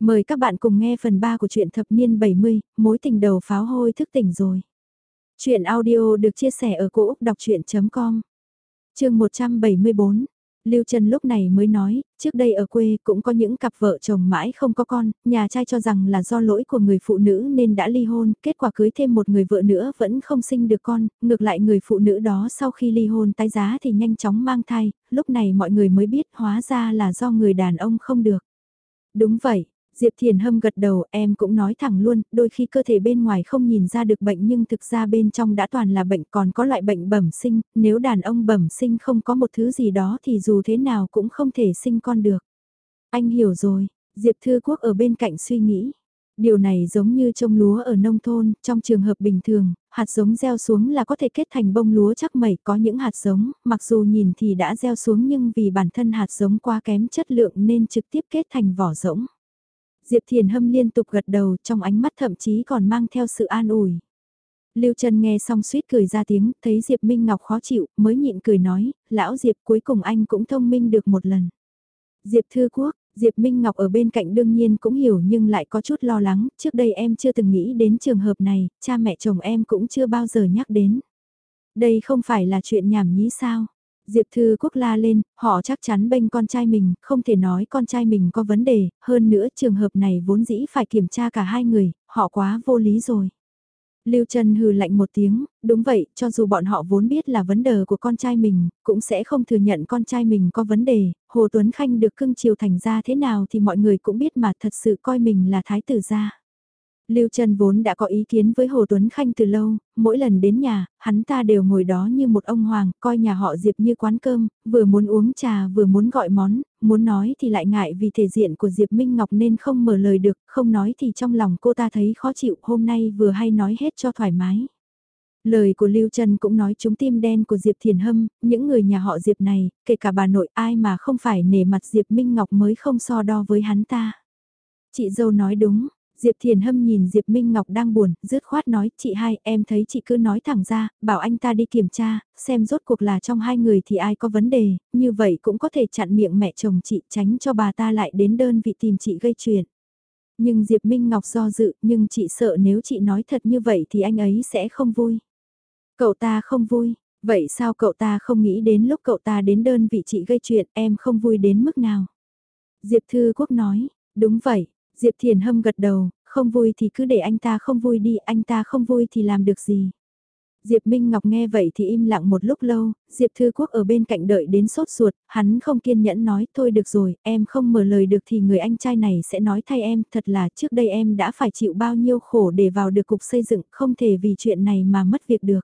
Mời các bạn cùng nghe phần 3 của truyện thập niên 70, mối tình đầu pháo hôi thức tỉnh rồi. Chuyện audio được chia sẻ ở cỗ đọc chuyện.com Trường 174 Lưu Trần lúc này mới nói, trước đây ở quê cũng có những cặp vợ chồng mãi không có con, nhà trai cho rằng là do lỗi của người phụ nữ nên đã ly hôn, kết quả cưới thêm một người vợ nữa vẫn không sinh được con, ngược lại người phụ nữ đó sau khi ly hôn tái giá thì nhanh chóng mang thai, lúc này mọi người mới biết hóa ra là do người đàn ông không được. Đúng vậy, Diệp Thiền Hâm gật đầu em cũng nói thẳng luôn, đôi khi cơ thể bên ngoài không nhìn ra được bệnh nhưng thực ra bên trong đã toàn là bệnh còn có loại bệnh bẩm sinh, nếu đàn ông bẩm sinh không có một thứ gì đó thì dù thế nào cũng không thể sinh con được. Anh hiểu rồi, Diệp Thư Quốc ở bên cạnh suy nghĩ. Điều này giống như trông lúa ở nông thôn, trong trường hợp bình thường, hạt giống gieo xuống là có thể kết thành bông lúa chắc mẩy có những hạt giống, mặc dù nhìn thì đã gieo xuống nhưng vì bản thân hạt giống quá kém chất lượng nên trực tiếp kết thành vỏ rỗng. Diệp Thiền Hâm liên tục gật đầu trong ánh mắt thậm chí còn mang theo sự an ủi. Lưu Trần nghe xong suýt cười ra tiếng, thấy Diệp Minh Ngọc khó chịu, mới nhịn cười nói, lão Diệp cuối cùng anh cũng thông minh được một lần. Diệp Thư Quốc, Diệp Minh Ngọc ở bên cạnh đương nhiên cũng hiểu nhưng lại có chút lo lắng, trước đây em chưa từng nghĩ đến trường hợp này, cha mẹ chồng em cũng chưa bao giờ nhắc đến. Đây không phải là chuyện nhảm nhí sao? Diệp Thư Quốc la lên, họ chắc chắn bênh con trai mình, không thể nói con trai mình có vấn đề, hơn nữa trường hợp này vốn dĩ phải kiểm tra cả hai người, họ quá vô lý rồi. Lưu Trần hừ lạnh một tiếng, đúng vậy, cho dù bọn họ vốn biết là vấn đề của con trai mình, cũng sẽ không thừa nhận con trai mình có vấn đề, Hồ Tuấn Khanh được cưng chiều thành ra thế nào thì mọi người cũng biết mà thật sự coi mình là thái tử gia. Lưu Trân vốn đã có ý kiến với Hồ Tuấn Khanh từ lâu, mỗi lần đến nhà, hắn ta đều ngồi đó như một ông hoàng, coi nhà họ Diệp như quán cơm, vừa muốn uống trà vừa muốn gọi món, muốn nói thì lại ngại vì thể diện của Diệp Minh Ngọc nên không mở lời được, không nói thì trong lòng cô ta thấy khó chịu, hôm nay vừa hay nói hết cho thoải mái. Lời của Lưu Trân cũng nói chúng tim đen của Diệp Thiền Hâm, những người nhà họ Diệp này, kể cả bà nội ai mà không phải nể mặt Diệp Minh Ngọc mới không so đo với hắn ta. Chị dâu nói đúng, Diệp Thiền Hâm nhìn Diệp Minh Ngọc đang buồn, rứt khoát nói, chị hai, em thấy chị cứ nói thẳng ra, bảo anh ta đi kiểm tra, xem rốt cuộc là trong hai người thì ai có vấn đề, như vậy cũng có thể chặn miệng mẹ chồng chị tránh cho bà ta lại đến đơn vị tìm chị gây chuyện. Nhưng Diệp Minh Ngọc do dự, nhưng chị sợ nếu chị nói thật như vậy thì anh ấy sẽ không vui. Cậu ta không vui, vậy sao cậu ta không nghĩ đến lúc cậu ta đến đơn vị chị gây chuyện em không vui đến mức nào? Diệp Thư Quốc nói, đúng vậy, Diệp Thiền Hâm gật đầu, không vui thì cứ để anh ta không vui đi, anh ta không vui thì làm được gì. Diệp Minh Ngọc nghe vậy thì im lặng một lúc lâu, Diệp Thư Quốc ở bên cạnh đợi đến sốt ruột, hắn không kiên nhẫn nói thôi được rồi, em không mở lời được thì người anh trai này sẽ nói thay em, thật là trước đây em đã phải chịu bao nhiêu khổ để vào được cục xây dựng, không thể vì chuyện này mà mất việc được.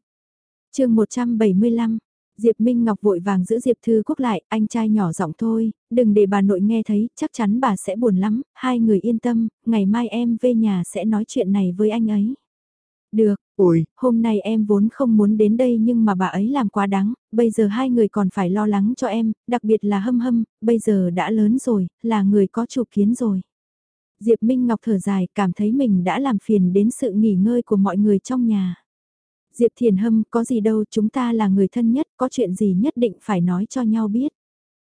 chương 175 Diệp Minh Ngọc vội vàng giữ Diệp Thư Quốc lại, anh trai nhỏ giọng thôi, đừng để bà nội nghe thấy, chắc chắn bà sẽ buồn lắm, hai người yên tâm, ngày mai em về nhà sẽ nói chuyện này với anh ấy. Được, ôi, hôm nay em vốn không muốn đến đây nhưng mà bà ấy làm quá đáng, bây giờ hai người còn phải lo lắng cho em, đặc biệt là hâm hâm, bây giờ đã lớn rồi, là người có chủ kiến rồi. Diệp Minh Ngọc thở dài, cảm thấy mình đã làm phiền đến sự nghỉ ngơi của mọi người trong nhà. Diệp Thiền Hâm, có gì đâu, chúng ta là người thân nhất, có chuyện gì nhất định phải nói cho nhau biết.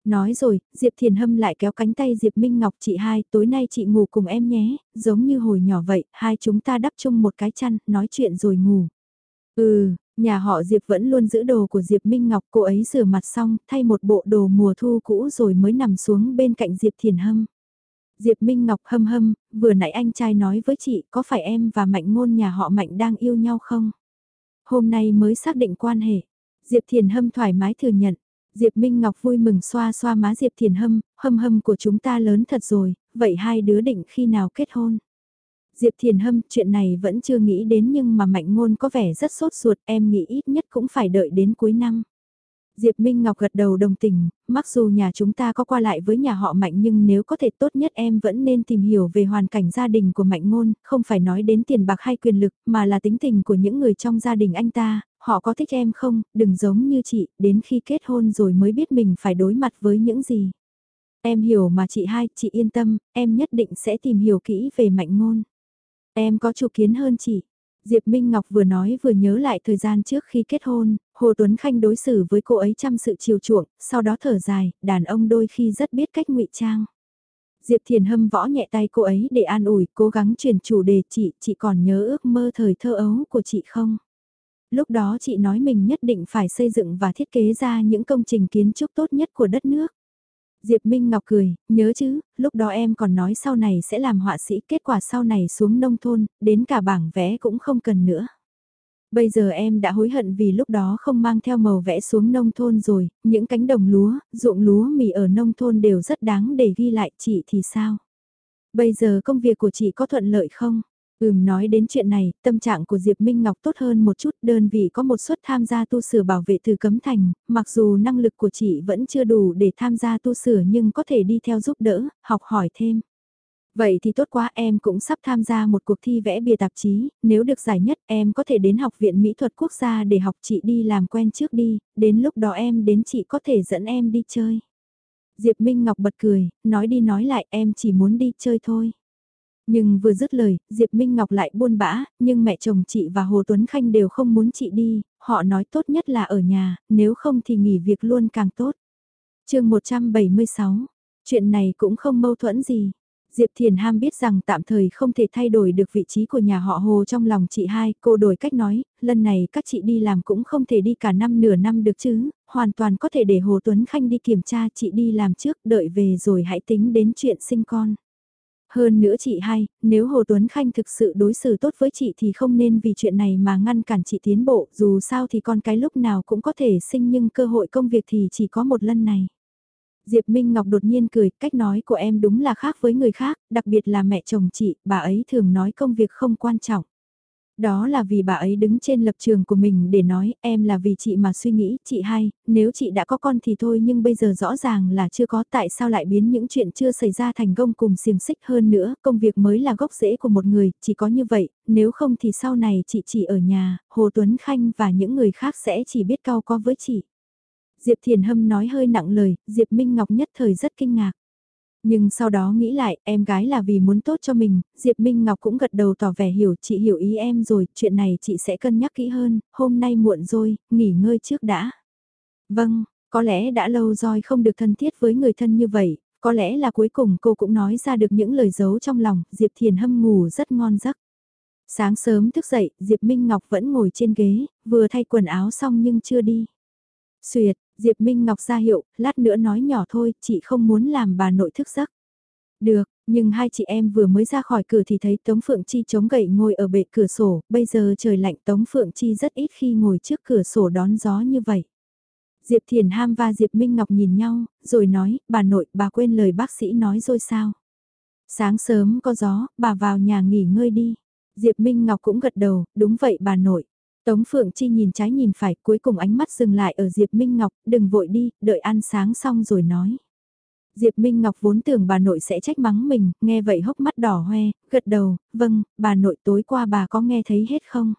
Nói rồi, Diệp Thiền Hâm lại kéo cánh tay Diệp Minh Ngọc chị hai, tối nay chị ngủ cùng em nhé, giống như hồi nhỏ vậy, hai chúng ta đắp chung một cái chăn, nói chuyện rồi ngủ. Ừ, nhà họ Diệp vẫn luôn giữ đồ của Diệp Minh Ngọc, cô ấy rửa mặt xong, thay một bộ đồ mùa thu cũ rồi mới nằm xuống bên cạnh Diệp Thiền Hâm. Diệp Minh Ngọc hâm hâm, vừa nãy anh trai nói với chị, có phải em và Mạnh Ngôn nhà họ Mạnh đang yêu nhau không? Hôm nay mới xác định quan hệ. Diệp Thiền Hâm thoải mái thừa nhận. Diệp Minh Ngọc vui mừng xoa xoa má Diệp Thiền Hâm, hâm hâm của chúng ta lớn thật rồi, vậy hai đứa định khi nào kết hôn? Diệp Thiền Hâm, chuyện này vẫn chưa nghĩ đến nhưng mà Mạnh Ngôn có vẻ rất sốt ruột, em nghĩ ít nhất cũng phải đợi đến cuối năm. Diệp Minh Ngọc gật đầu đồng tình, mặc dù nhà chúng ta có qua lại với nhà họ Mạnh nhưng nếu có thể tốt nhất em vẫn nên tìm hiểu về hoàn cảnh gia đình của Mạnh Ngôn, không phải nói đến tiền bạc hay quyền lực, mà là tính tình của những người trong gia đình anh ta, họ có thích em không, đừng giống như chị, đến khi kết hôn rồi mới biết mình phải đối mặt với những gì. Em hiểu mà chị hai, chị yên tâm, em nhất định sẽ tìm hiểu kỹ về Mạnh Ngôn. Em có chủ kiến hơn chị. Diệp Minh Ngọc vừa nói vừa nhớ lại thời gian trước khi kết hôn, Hồ Tuấn Khanh đối xử với cô ấy chăm sự chiều chuộng, sau đó thở dài, đàn ông đôi khi rất biết cách ngụy trang. Diệp Thiền Hâm võ nhẹ tay cô ấy để an ủi, cố gắng truyền chủ đề chị, chị còn nhớ ước mơ thời thơ ấu của chị không? Lúc đó chị nói mình nhất định phải xây dựng và thiết kế ra những công trình kiến trúc tốt nhất của đất nước. Diệp Minh Ngọc cười, nhớ chứ, lúc đó em còn nói sau này sẽ làm họa sĩ, kết quả sau này xuống nông thôn, đến cả bảng vẽ cũng không cần nữa. Bây giờ em đã hối hận vì lúc đó không mang theo màu vẽ xuống nông thôn rồi, những cánh đồng lúa, ruộng lúa mì ở nông thôn đều rất đáng để ghi lại chị thì sao? Bây giờ công việc của chị có thuận lợi không? Ừm nói đến chuyện này, tâm trạng của Diệp Minh Ngọc tốt hơn một chút, đơn vị có một suất tham gia tu sửa bảo vệ từ cấm thành, mặc dù năng lực của chị vẫn chưa đủ để tham gia tu sửa nhưng có thể đi theo giúp đỡ, học hỏi thêm. Vậy thì tốt quá em cũng sắp tham gia một cuộc thi vẽ bìa tạp chí, nếu được giải nhất em có thể đến Học viện Mỹ thuật quốc gia để học chị đi làm quen trước đi, đến lúc đó em đến chị có thể dẫn em đi chơi. Diệp Minh Ngọc bật cười, nói đi nói lại em chỉ muốn đi chơi thôi. Nhưng vừa dứt lời, Diệp Minh Ngọc lại buôn bã, nhưng mẹ chồng chị và Hồ Tuấn Khanh đều không muốn chị đi, họ nói tốt nhất là ở nhà, nếu không thì nghỉ việc luôn càng tốt. chương 176, chuyện này cũng không mâu thuẫn gì. Diệp Thiền Ham biết rằng tạm thời không thể thay đổi được vị trí của nhà họ Hồ trong lòng chị hai, cô đổi cách nói, lần này các chị đi làm cũng không thể đi cả năm nửa năm được chứ, hoàn toàn có thể để Hồ Tuấn Khanh đi kiểm tra chị đi làm trước, đợi về rồi hãy tính đến chuyện sinh con. Hơn nữa chị hay nếu Hồ Tuấn Khanh thực sự đối xử tốt với chị thì không nên vì chuyện này mà ngăn cản chị tiến bộ, dù sao thì con cái lúc nào cũng có thể sinh nhưng cơ hội công việc thì chỉ có một lần này. Diệp Minh Ngọc đột nhiên cười, cách nói của em đúng là khác với người khác, đặc biệt là mẹ chồng chị, bà ấy thường nói công việc không quan trọng. Đó là vì bà ấy đứng trên lập trường của mình để nói, em là vì chị mà suy nghĩ, chị hay, nếu chị đã có con thì thôi nhưng bây giờ rõ ràng là chưa có tại sao lại biến những chuyện chưa xảy ra thành công cùng xiềng xích hơn nữa, công việc mới là gốc rễ của một người, chỉ có như vậy, nếu không thì sau này chị chỉ ở nhà, Hồ Tuấn Khanh và những người khác sẽ chỉ biết cao có với chị. Diệp Thiền Hâm nói hơi nặng lời, Diệp Minh Ngọc nhất thời rất kinh ngạc. Nhưng sau đó nghĩ lại, em gái là vì muốn tốt cho mình, Diệp Minh Ngọc cũng gật đầu tỏ vẻ hiểu, chị hiểu ý em rồi, chuyện này chị sẽ cân nhắc kỹ hơn, hôm nay muộn rồi, nghỉ ngơi trước đã. Vâng, có lẽ đã lâu rồi không được thân thiết với người thân như vậy, có lẽ là cuối cùng cô cũng nói ra được những lời giấu trong lòng, Diệp Thiền Hâm ngủ rất ngon giấc. Sáng sớm thức dậy, Diệp Minh Ngọc vẫn ngồi trên ghế, vừa thay quần áo xong nhưng chưa đi. Xuyệt, Diệp Minh Ngọc ra hiệu, lát nữa nói nhỏ thôi, chị không muốn làm bà nội thức giấc. Được, nhưng hai chị em vừa mới ra khỏi cửa thì thấy Tống Phượng Chi chống gậy ngồi ở bệ cửa sổ, bây giờ trời lạnh Tống Phượng Chi rất ít khi ngồi trước cửa sổ đón gió như vậy. Diệp Thiền Ham và Diệp Minh Ngọc nhìn nhau, rồi nói, bà nội, bà quên lời bác sĩ nói rồi sao? Sáng sớm có gió, bà vào nhà nghỉ ngơi đi. Diệp Minh Ngọc cũng gật đầu, đúng vậy bà nội. Tống Phượng Chi nhìn trái nhìn phải cuối cùng ánh mắt dừng lại ở Diệp Minh Ngọc, đừng vội đi, đợi ăn sáng xong rồi nói. Diệp Minh Ngọc vốn tưởng bà nội sẽ trách mắng mình, nghe vậy hốc mắt đỏ hoe, gật đầu, vâng, bà nội tối qua bà có nghe thấy hết không?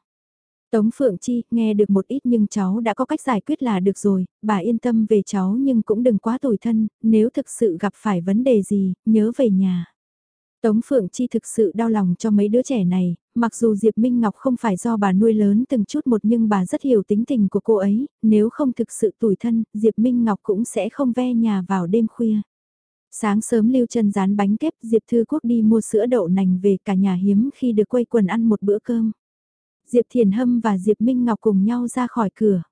Tống Phượng Chi, nghe được một ít nhưng cháu đã có cách giải quyết là được rồi, bà yên tâm về cháu nhưng cũng đừng quá tủi thân, nếu thực sự gặp phải vấn đề gì, nhớ về nhà. Tống Phượng Chi thực sự đau lòng cho mấy đứa trẻ này, mặc dù Diệp Minh Ngọc không phải do bà nuôi lớn từng chút một nhưng bà rất hiểu tính tình của cô ấy, nếu không thực sự tủi thân, Diệp Minh Ngọc cũng sẽ không ve nhà vào đêm khuya. Sáng sớm Lưu chân rán bánh kép Diệp Thư Quốc đi mua sữa đậu nành về cả nhà hiếm khi được quây quần ăn một bữa cơm. Diệp Thiền Hâm và Diệp Minh Ngọc cùng nhau ra khỏi cửa.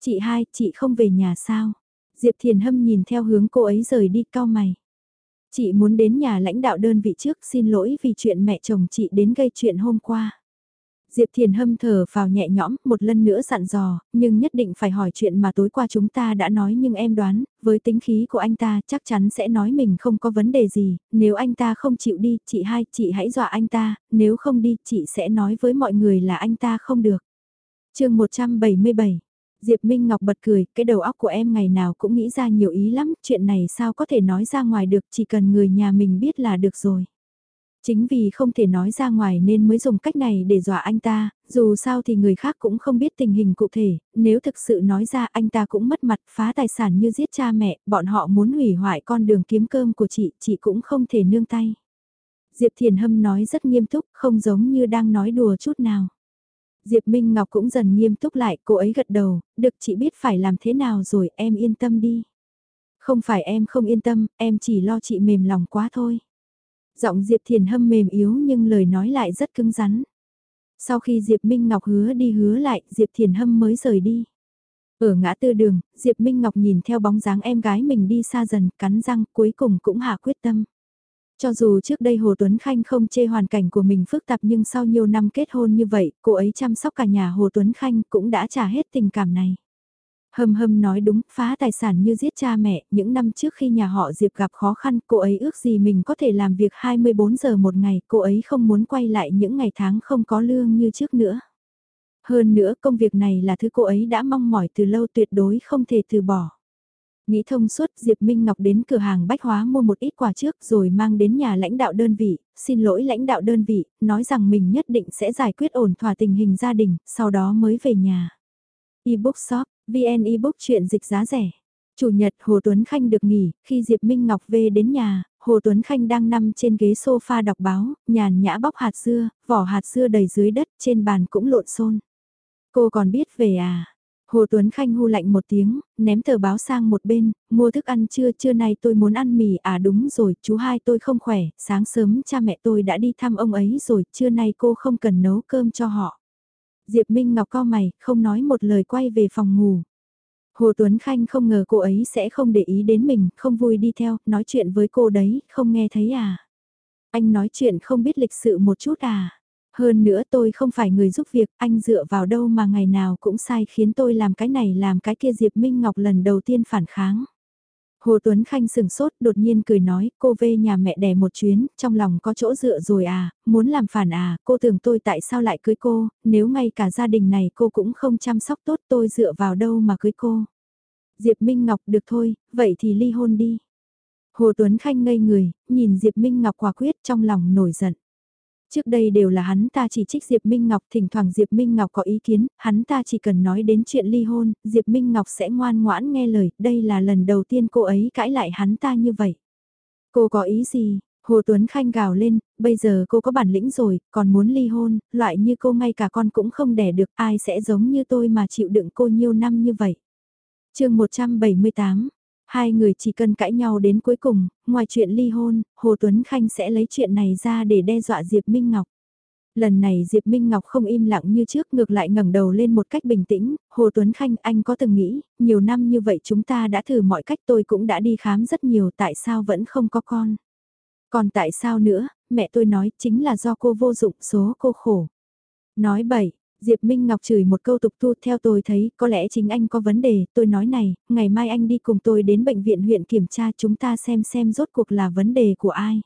Chị hai, chị không về nhà sao? Diệp Thiền Hâm nhìn theo hướng cô ấy rời đi cao mày. Chị muốn đến nhà lãnh đạo đơn vị trước xin lỗi vì chuyện mẹ chồng chị đến gây chuyện hôm qua. Diệp Thiền hâm thở vào nhẹ nhõm, một lần nữa dặn dò, nhưng nhất định phải hỏi chuyện mà tối qua chúng ta đã nói nhưng em đoán, với tính khí của anh ta chắc chắn sẽ nói mình không có vấn đề gì, nếu anh ta không chịu đi, chị hai, chị hãy dọa anh ta, nếu không đi, chị sẽ nói với mọi người là anh ta không được. chương 177 Diệp Minh Ngọc bật cười, cái đầu óc của em ngày nào cũng nghĩ ra nhiều ý lắm, chuyện này sao có thể nói ra ngoài được, chỉ cần người nhà mình biết là được rồi. Chính vì không thể nói ra ngoài nên mới dùng cách này để dọa anh ta, dù sao thì người khác cũng không biết tình hình cụ thể, nếu thực sự nói ra anh ta cũng mất mặt phá tài sản như giết cha mẹ, bọn họ muốn hủy hoại con đường kiếm cơm của chị, chị cũng không thể nương tay. Diệp Thiền Hâm nói rất nghiêm túc, không giống như đang nói đùa chút nào. Diệp Minh Ngọc cũng dần nghiêm túc lại, cô ấy gật đầu, được chị biết phải làm thế nào rồi, em yên tâm đi. Không phải em không yên tâm, em chỉ lo chị mềm lòng quá thôi. Giọng Diệp Thiền Hâm mềm yếu nhưng lời nói lại rất cứng rắn. Sau khi Diệp Minh Ngọc hứa đi hứa lại, Diệp Thiền Hâm mới rời đi. Ở ngã tư đường, Diệp Minh Ngọc nhìn theo bóng dáng em gái mình đi xa dần, cắn răng, cuối cùng cũng hạ quyết tâm. Cho dù trước đây Hồ Tuấn Khanh không chê hoàn cảnh của mình phức tạp nhưng sau nhiều năm kết hôn như vậy, cô ấy chăm sóc cả nhà Hồ Tuấn Khanh cũng đã trả hết tình cảm này. Hâm hâm nói đúng, phá tài sản như giết cha mẹ, những năm trước khi nhà họ Diệp gặp khó khăn, cô ấy ước gì mình có thể làm việc 24 giờ một ngày, cô ấy không muốn quay lại những ngày tháng không có lương như trước nữa. Hơn nữa công việc này là thứ cô ấy đã mong mỏi từ lâu tuyệt đối không thể từ bỏ. Nghĩ thông suốt Diệp Minh Ngọc đến cửa hàng bách hóa mua một ít quà trước rồi mang đến nhà lãnh đạo đơn vị, xin lỗi lãnh đạo đơn vị, nói rằng mình nhất định sẽ giải quyết ổn thỏa tình hình gia đình, sau đó mới về nhà. Ebook shop, VN ebook chuyện dịch giá rẻ. Chủ nhật Hồ Tuấn Khanh được nghỉ, khi Diệp Minh Ngọc về đến nhà, Hồ Tuấn Khanh đang nằm trên ghế sofa đọc báo, nhàn nhã bóc hạt dưa, vỏ hạt dưa đầy dưới đất, trên bàn cũng lộn xôn. Cô còn biết về à? Hồ Tuấn Khanh hu lạnh một tiếng, ném tờ báo sang một bên, mua thức ăn trưa trưa nay tôi muốn ăn mì à đúng rồi, chú hai tôi không khỏe, sáng sớm cha mẹ tôi đã đi thăm ông ấy rồi, trưa nay cô không cần nấu cơm cho họ. Diệp Minh Ngọc co mày, không nói một lời quay về phòng ngủ. Hồ Tuấn Khanh không ngờ cô ấy sẽ không để ý đến mình, không vui đi theo, nói chuyện với cô đấy, không nghe thấy à. Anh nói chuyện không biết lịch sự một chút à. Hơn nữa tôi không phải người giúp việc, anh dựa vào đâu mà ngày nào cũng sai khiến tôi làm cái này làm cái kia Diệp Minh Ngọc lần đầu tiên phản kháng. Hồ Tuấn Khanh sừng sốt đột nhiên cười nói cô về nhà mẹ đẻ một chuyến, trong lòng có chỗ dựa rồi à, muốn làm phản à, cô tưởng tôi tại sao lại cưới cô, nếu ngay cả gia đình này cô cũng không chăm sóc tốt tôi dựa vào đâu mà cưới cô. Diệp Minh Ngọc được thôi, vậy thì ly hôn đi. Hồ Tuấn Khanh ngây người, nhìn Diệp Minh Ngọc quả quyết trong lòng nổi giận. Trước đây đều là hắn ta chỉ trích Diệp Minh Ngọc, thỉnh thoảng Diệp Minh Ngọc có ý kiến, hắn ta chỉ cần nói đến chuyện ly hôn, Diệp Minh Ngọc sẽ ngoan ngoãn nghe lời, đây là lần đầu tiên cô ấy cãi lại hắn ta như vậy. Cô có ý gì? Hồ Tuấn Khanh gào lên, bây giờ cô có bản lĩnh rồi, còn muốn ly hôn, loại như cô ngay cả con cũng không đẻ được, ai sẽ giống như tôi mà chịu đựng cô nhiều năm như vậy. chương 178 Hai người chỉ cần cãi nhau đến cuối cùng, ngoài chuyện ly hôn, Hồ Tuấn Khanh sẽ lấy chuyện này ra để đe dọa Diệp Minh Ngọc. Lần này Diệp Minh Ngọc không im lặng như trước ngược lại ngẩng đầu lên một cách bình tĩnh, Hồ Tuấn Khanh anh có từng nghĩ, nhiều năm như vậy chúng ta đã thử mọi cách tôi cũng đã đi khám rất nhiều tại sao vẫn không có con. Còn tại sao nữa, mẹ tôi nói chính là do cô vô dụng số cô khổ. Nói bậy, Diệp Minh Ngọc chửi một câu tục tu theo tôi thấy có lẽ chính anh có vấn đề, tôi nói này, ngày mai anh đi cùng tôi đến bệnh viện huyện kiểm tra chúng ta xem xem rốt cuộc là vấn đề của ai.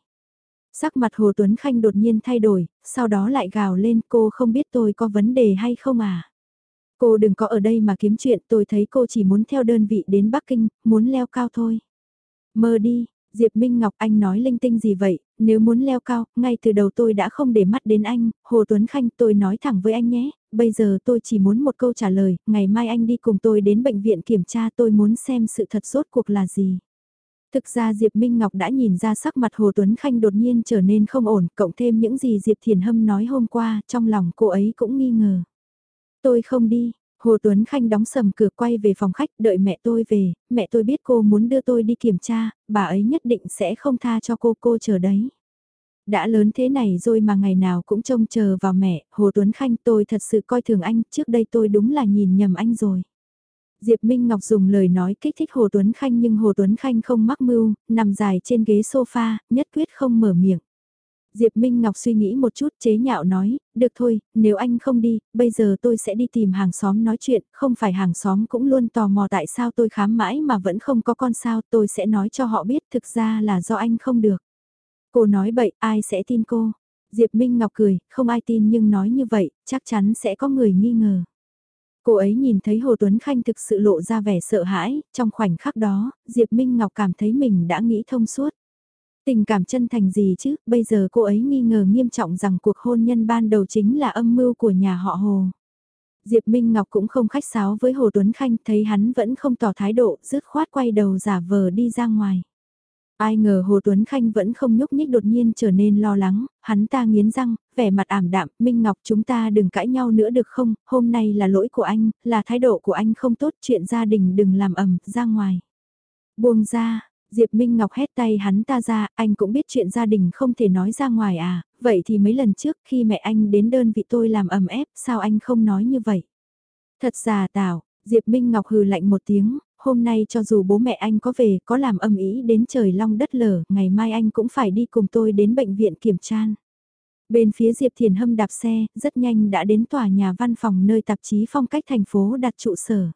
Sắc mặt Hồ Tuấn Khanh đột nhiên thay đổi, sau đó lại gào lên cô không biết tôi có vấn đề hay không à. Cô đừng có ở đây mà kiếm chuyện tôi thấy cô chỉ muốn theo đơn vị đến Bắc Kinh, muốn leo cao thôi. Mơ đi, Diệp Minh Ngọc anh nói linh tinh gì vậy, nếu muốn leo cao, ngay từ đầu tôi đã không để mắt đến anh, Hồ Tuấn Khanh tôi nói thẳng với anh nhé, bây giờ tôi chỉ muốn một câu trả lời, ngày mai anh đi cùng tôi đến bệnh viện kiểm tra tôi muốn xem sự thật rốt cuộc là gì. Thực ra Diệp Minh Ngọc đã nhìn ra sắc mặt Hồ Tuấn Khanh đột nhiên trở nên không ổn, cộng thêm những gì Diệp Thiền Hâm nói hôm qua, trong lòng cô ấy cũng nghi ngờ. Tôi không đi, Hồ Tuấn Khanh đóng sầm cửa quay về phòng khách đợi mẹ tôi về, mẹ tôi biết cô muốn đưa tôi đi kiểm tra, bà ấy nhất định sẽ không tha cho cô cô chờ đấy. Đã lớn thế này rồi mà ngày nào cũng trông chờ vào mẹ, Hồ Tuấn Khanh tôi thật sự coi thường anh, trước đây tôi đúng là nhìn nhầm anh rồi. Diệp Minh Ngọc dùng lời nói kích thích Hồ Tuấn Khanh nhưng Hồ Tuấn Khanh không mắc mưu, nằm dài trên ghế sofa, nhất quyết không mở miệng. Diệp Minh Ngọc suy nghĩ một chút chế nhạo nói, được thôi, nếu anh không đi, bây giờ tôi sẽ đi tìm hàng xóm nói chuyện, không phải hàng xóm cũng luôn tò mò tại sao tôi khám mãi mà vẫn không có con sao, tôi sẽ nói cho họ biết thực ra là do anh không được. Cô nói bậy, ai sẽ tin cô? Diệp Minh Ngọc cười, không ai tin nhưng nói như vậy, chắc chắn sẽ có người nghi ngờ. Cô ấy nhìn thấy Hồ Tuấn Khanh thực sự lộ ra vẻ sợ hãi, trong khoảnh khắc đó, Diệp Minh Ngọc cảm thấy mình đã nghĩ thông suốt. Tình cảm chân thành gì chứ, bây giờ cô ấy nghi ngờ nghiêm trọng rằng cuộc hôn nhân ban đầu chính là âm mưu của nhà họ Hồ. Diệp Minh Ngọc cũng không khách sáo với Hồ Tuấn Khanh, thấy hắn vẫn không tỏ thái độ, dứt khoát quay đầu giả vờ đi ra ngoài. Ai ngờ Hồ Tuấn Khanh vẫn không nhúc nhích đột nhiên trở nên lo lắng, hắn ta nghiến răng, vẻ mặt ảm đạm, Minh Ngọc chúng ta đừng cãi nhau nữa được không, hôm nay là lỗi của anh, là thái độ của anh không tốt, chuyện gia đình đừng làm ầm, ra ngoài. Buông ra, Diệp Minh Ngọc hét tay hắn ta ra, anh cũng biết chuyện gia đình không thể nói ra ngoài à, vậy thì mấy lần trước khi mẹ anh đến đơn vị tôi làm ẩm ép, sao anh không nói như vậy? Thật giả tạo, Diệp Minh Ngọc hừ lạnh một tiếng, hôm nay cho dù bố mẹ anh có về, có làm âm ý đến trời long đất lở, ngày mai anh cũng phải đi cùng tôi đến bệnh viện kiểm tra. Bên phía Diệp Thiền Hâm đạp xe, rất nhanh đã đến tòa nhà văn phòng nơi tạp chí phong cách thành phố đặt trụ sở.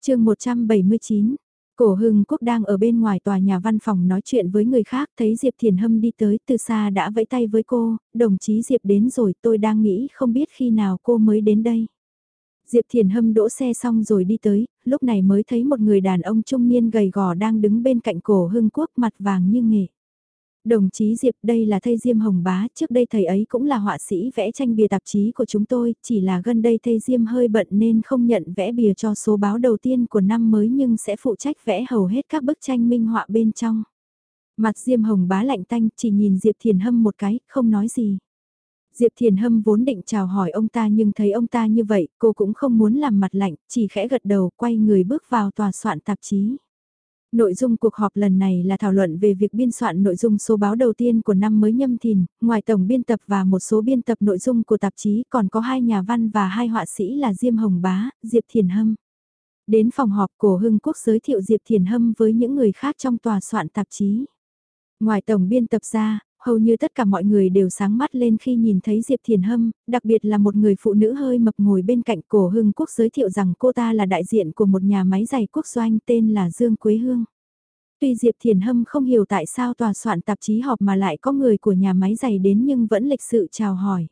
chương 179, Cổ Hưng Quốc đang ở bên ngoài tòa nhà văn phòng nói chuyện với người khác, thấy Diệp Thiền Hâm đi tới từ xa đã vẫy tay với cô, đồng chí Diệp đến rồi tôi đang nghĩ không biết khi nào cô mới đến đây. Diệp Thiền Hâm đỗ xe xong rồi đi tới, lúc này mới thấy một người đàn ông trung niên gầy gò đang đứng bên cạnh cổ Hưng Quốc mặt vàng như nghệ. Đồng chí Diệp đây là thầy Diêm Hồng Bá, trước đây thầy ấy cũng là họa sĩ vẽ tranh bìa tạp chí của chúng tôi, chỉ là gần đây thầy Diêm hơi bận nên không nhận vẽ bìa cho số báo đầu tiên của năm mới nhưng sẽ phụ trách vẽ hầu hết các bức tranh minh họa bên trong. Mặt Diêm Hồng Bá lạnh tanh chỉ nhìn Diệp Thiền Hâm một cái, không nói gì. Diệp Thiền Hâm vốn định chào hỏi ông ta nhưng thấy ông ta như vậy, cô cũng không muốn làm mặt lạnh, chỉ khẽ gật đầu quay người bước vào tòa soạn tạp chí. Nội dung cuộc họp lần này là thảo luận về việc biên soạn nội dung số báo đầu tiên của năm mới nhâm thìn, ngoài tổng biên tập và một số biên tập nội dung của tạp chí còn có hai nhà văn và hai họa sĩ là Diêm Hồng Bá, Diệp Thiền Hâm. Đến phòng họp cổ Hưng Quốc giới thiệu Diệp Thiền Hâm với những người khác trong tòa soạn tạp chí. Ngoài tổng biên tập ra, hầu như tất cả mọi người đều sáng mắt lên khi nhìn thấy Diệp Thiền Hâm, đặc biệt là một người phụ nữ hơi mập ngồi bên cạnh cổ hưng quốc giới thiệu rằng cô ta là đại diện của một nhà máy giày quốc doanh tên là Dương Quế Hương. Tuy Diệp Thiền Hâm không hiểu tại sao tòa soạn tạp chí họp mà lại có người của nhà máy giày đến nhưng vẫn lịch sự chào hỏi.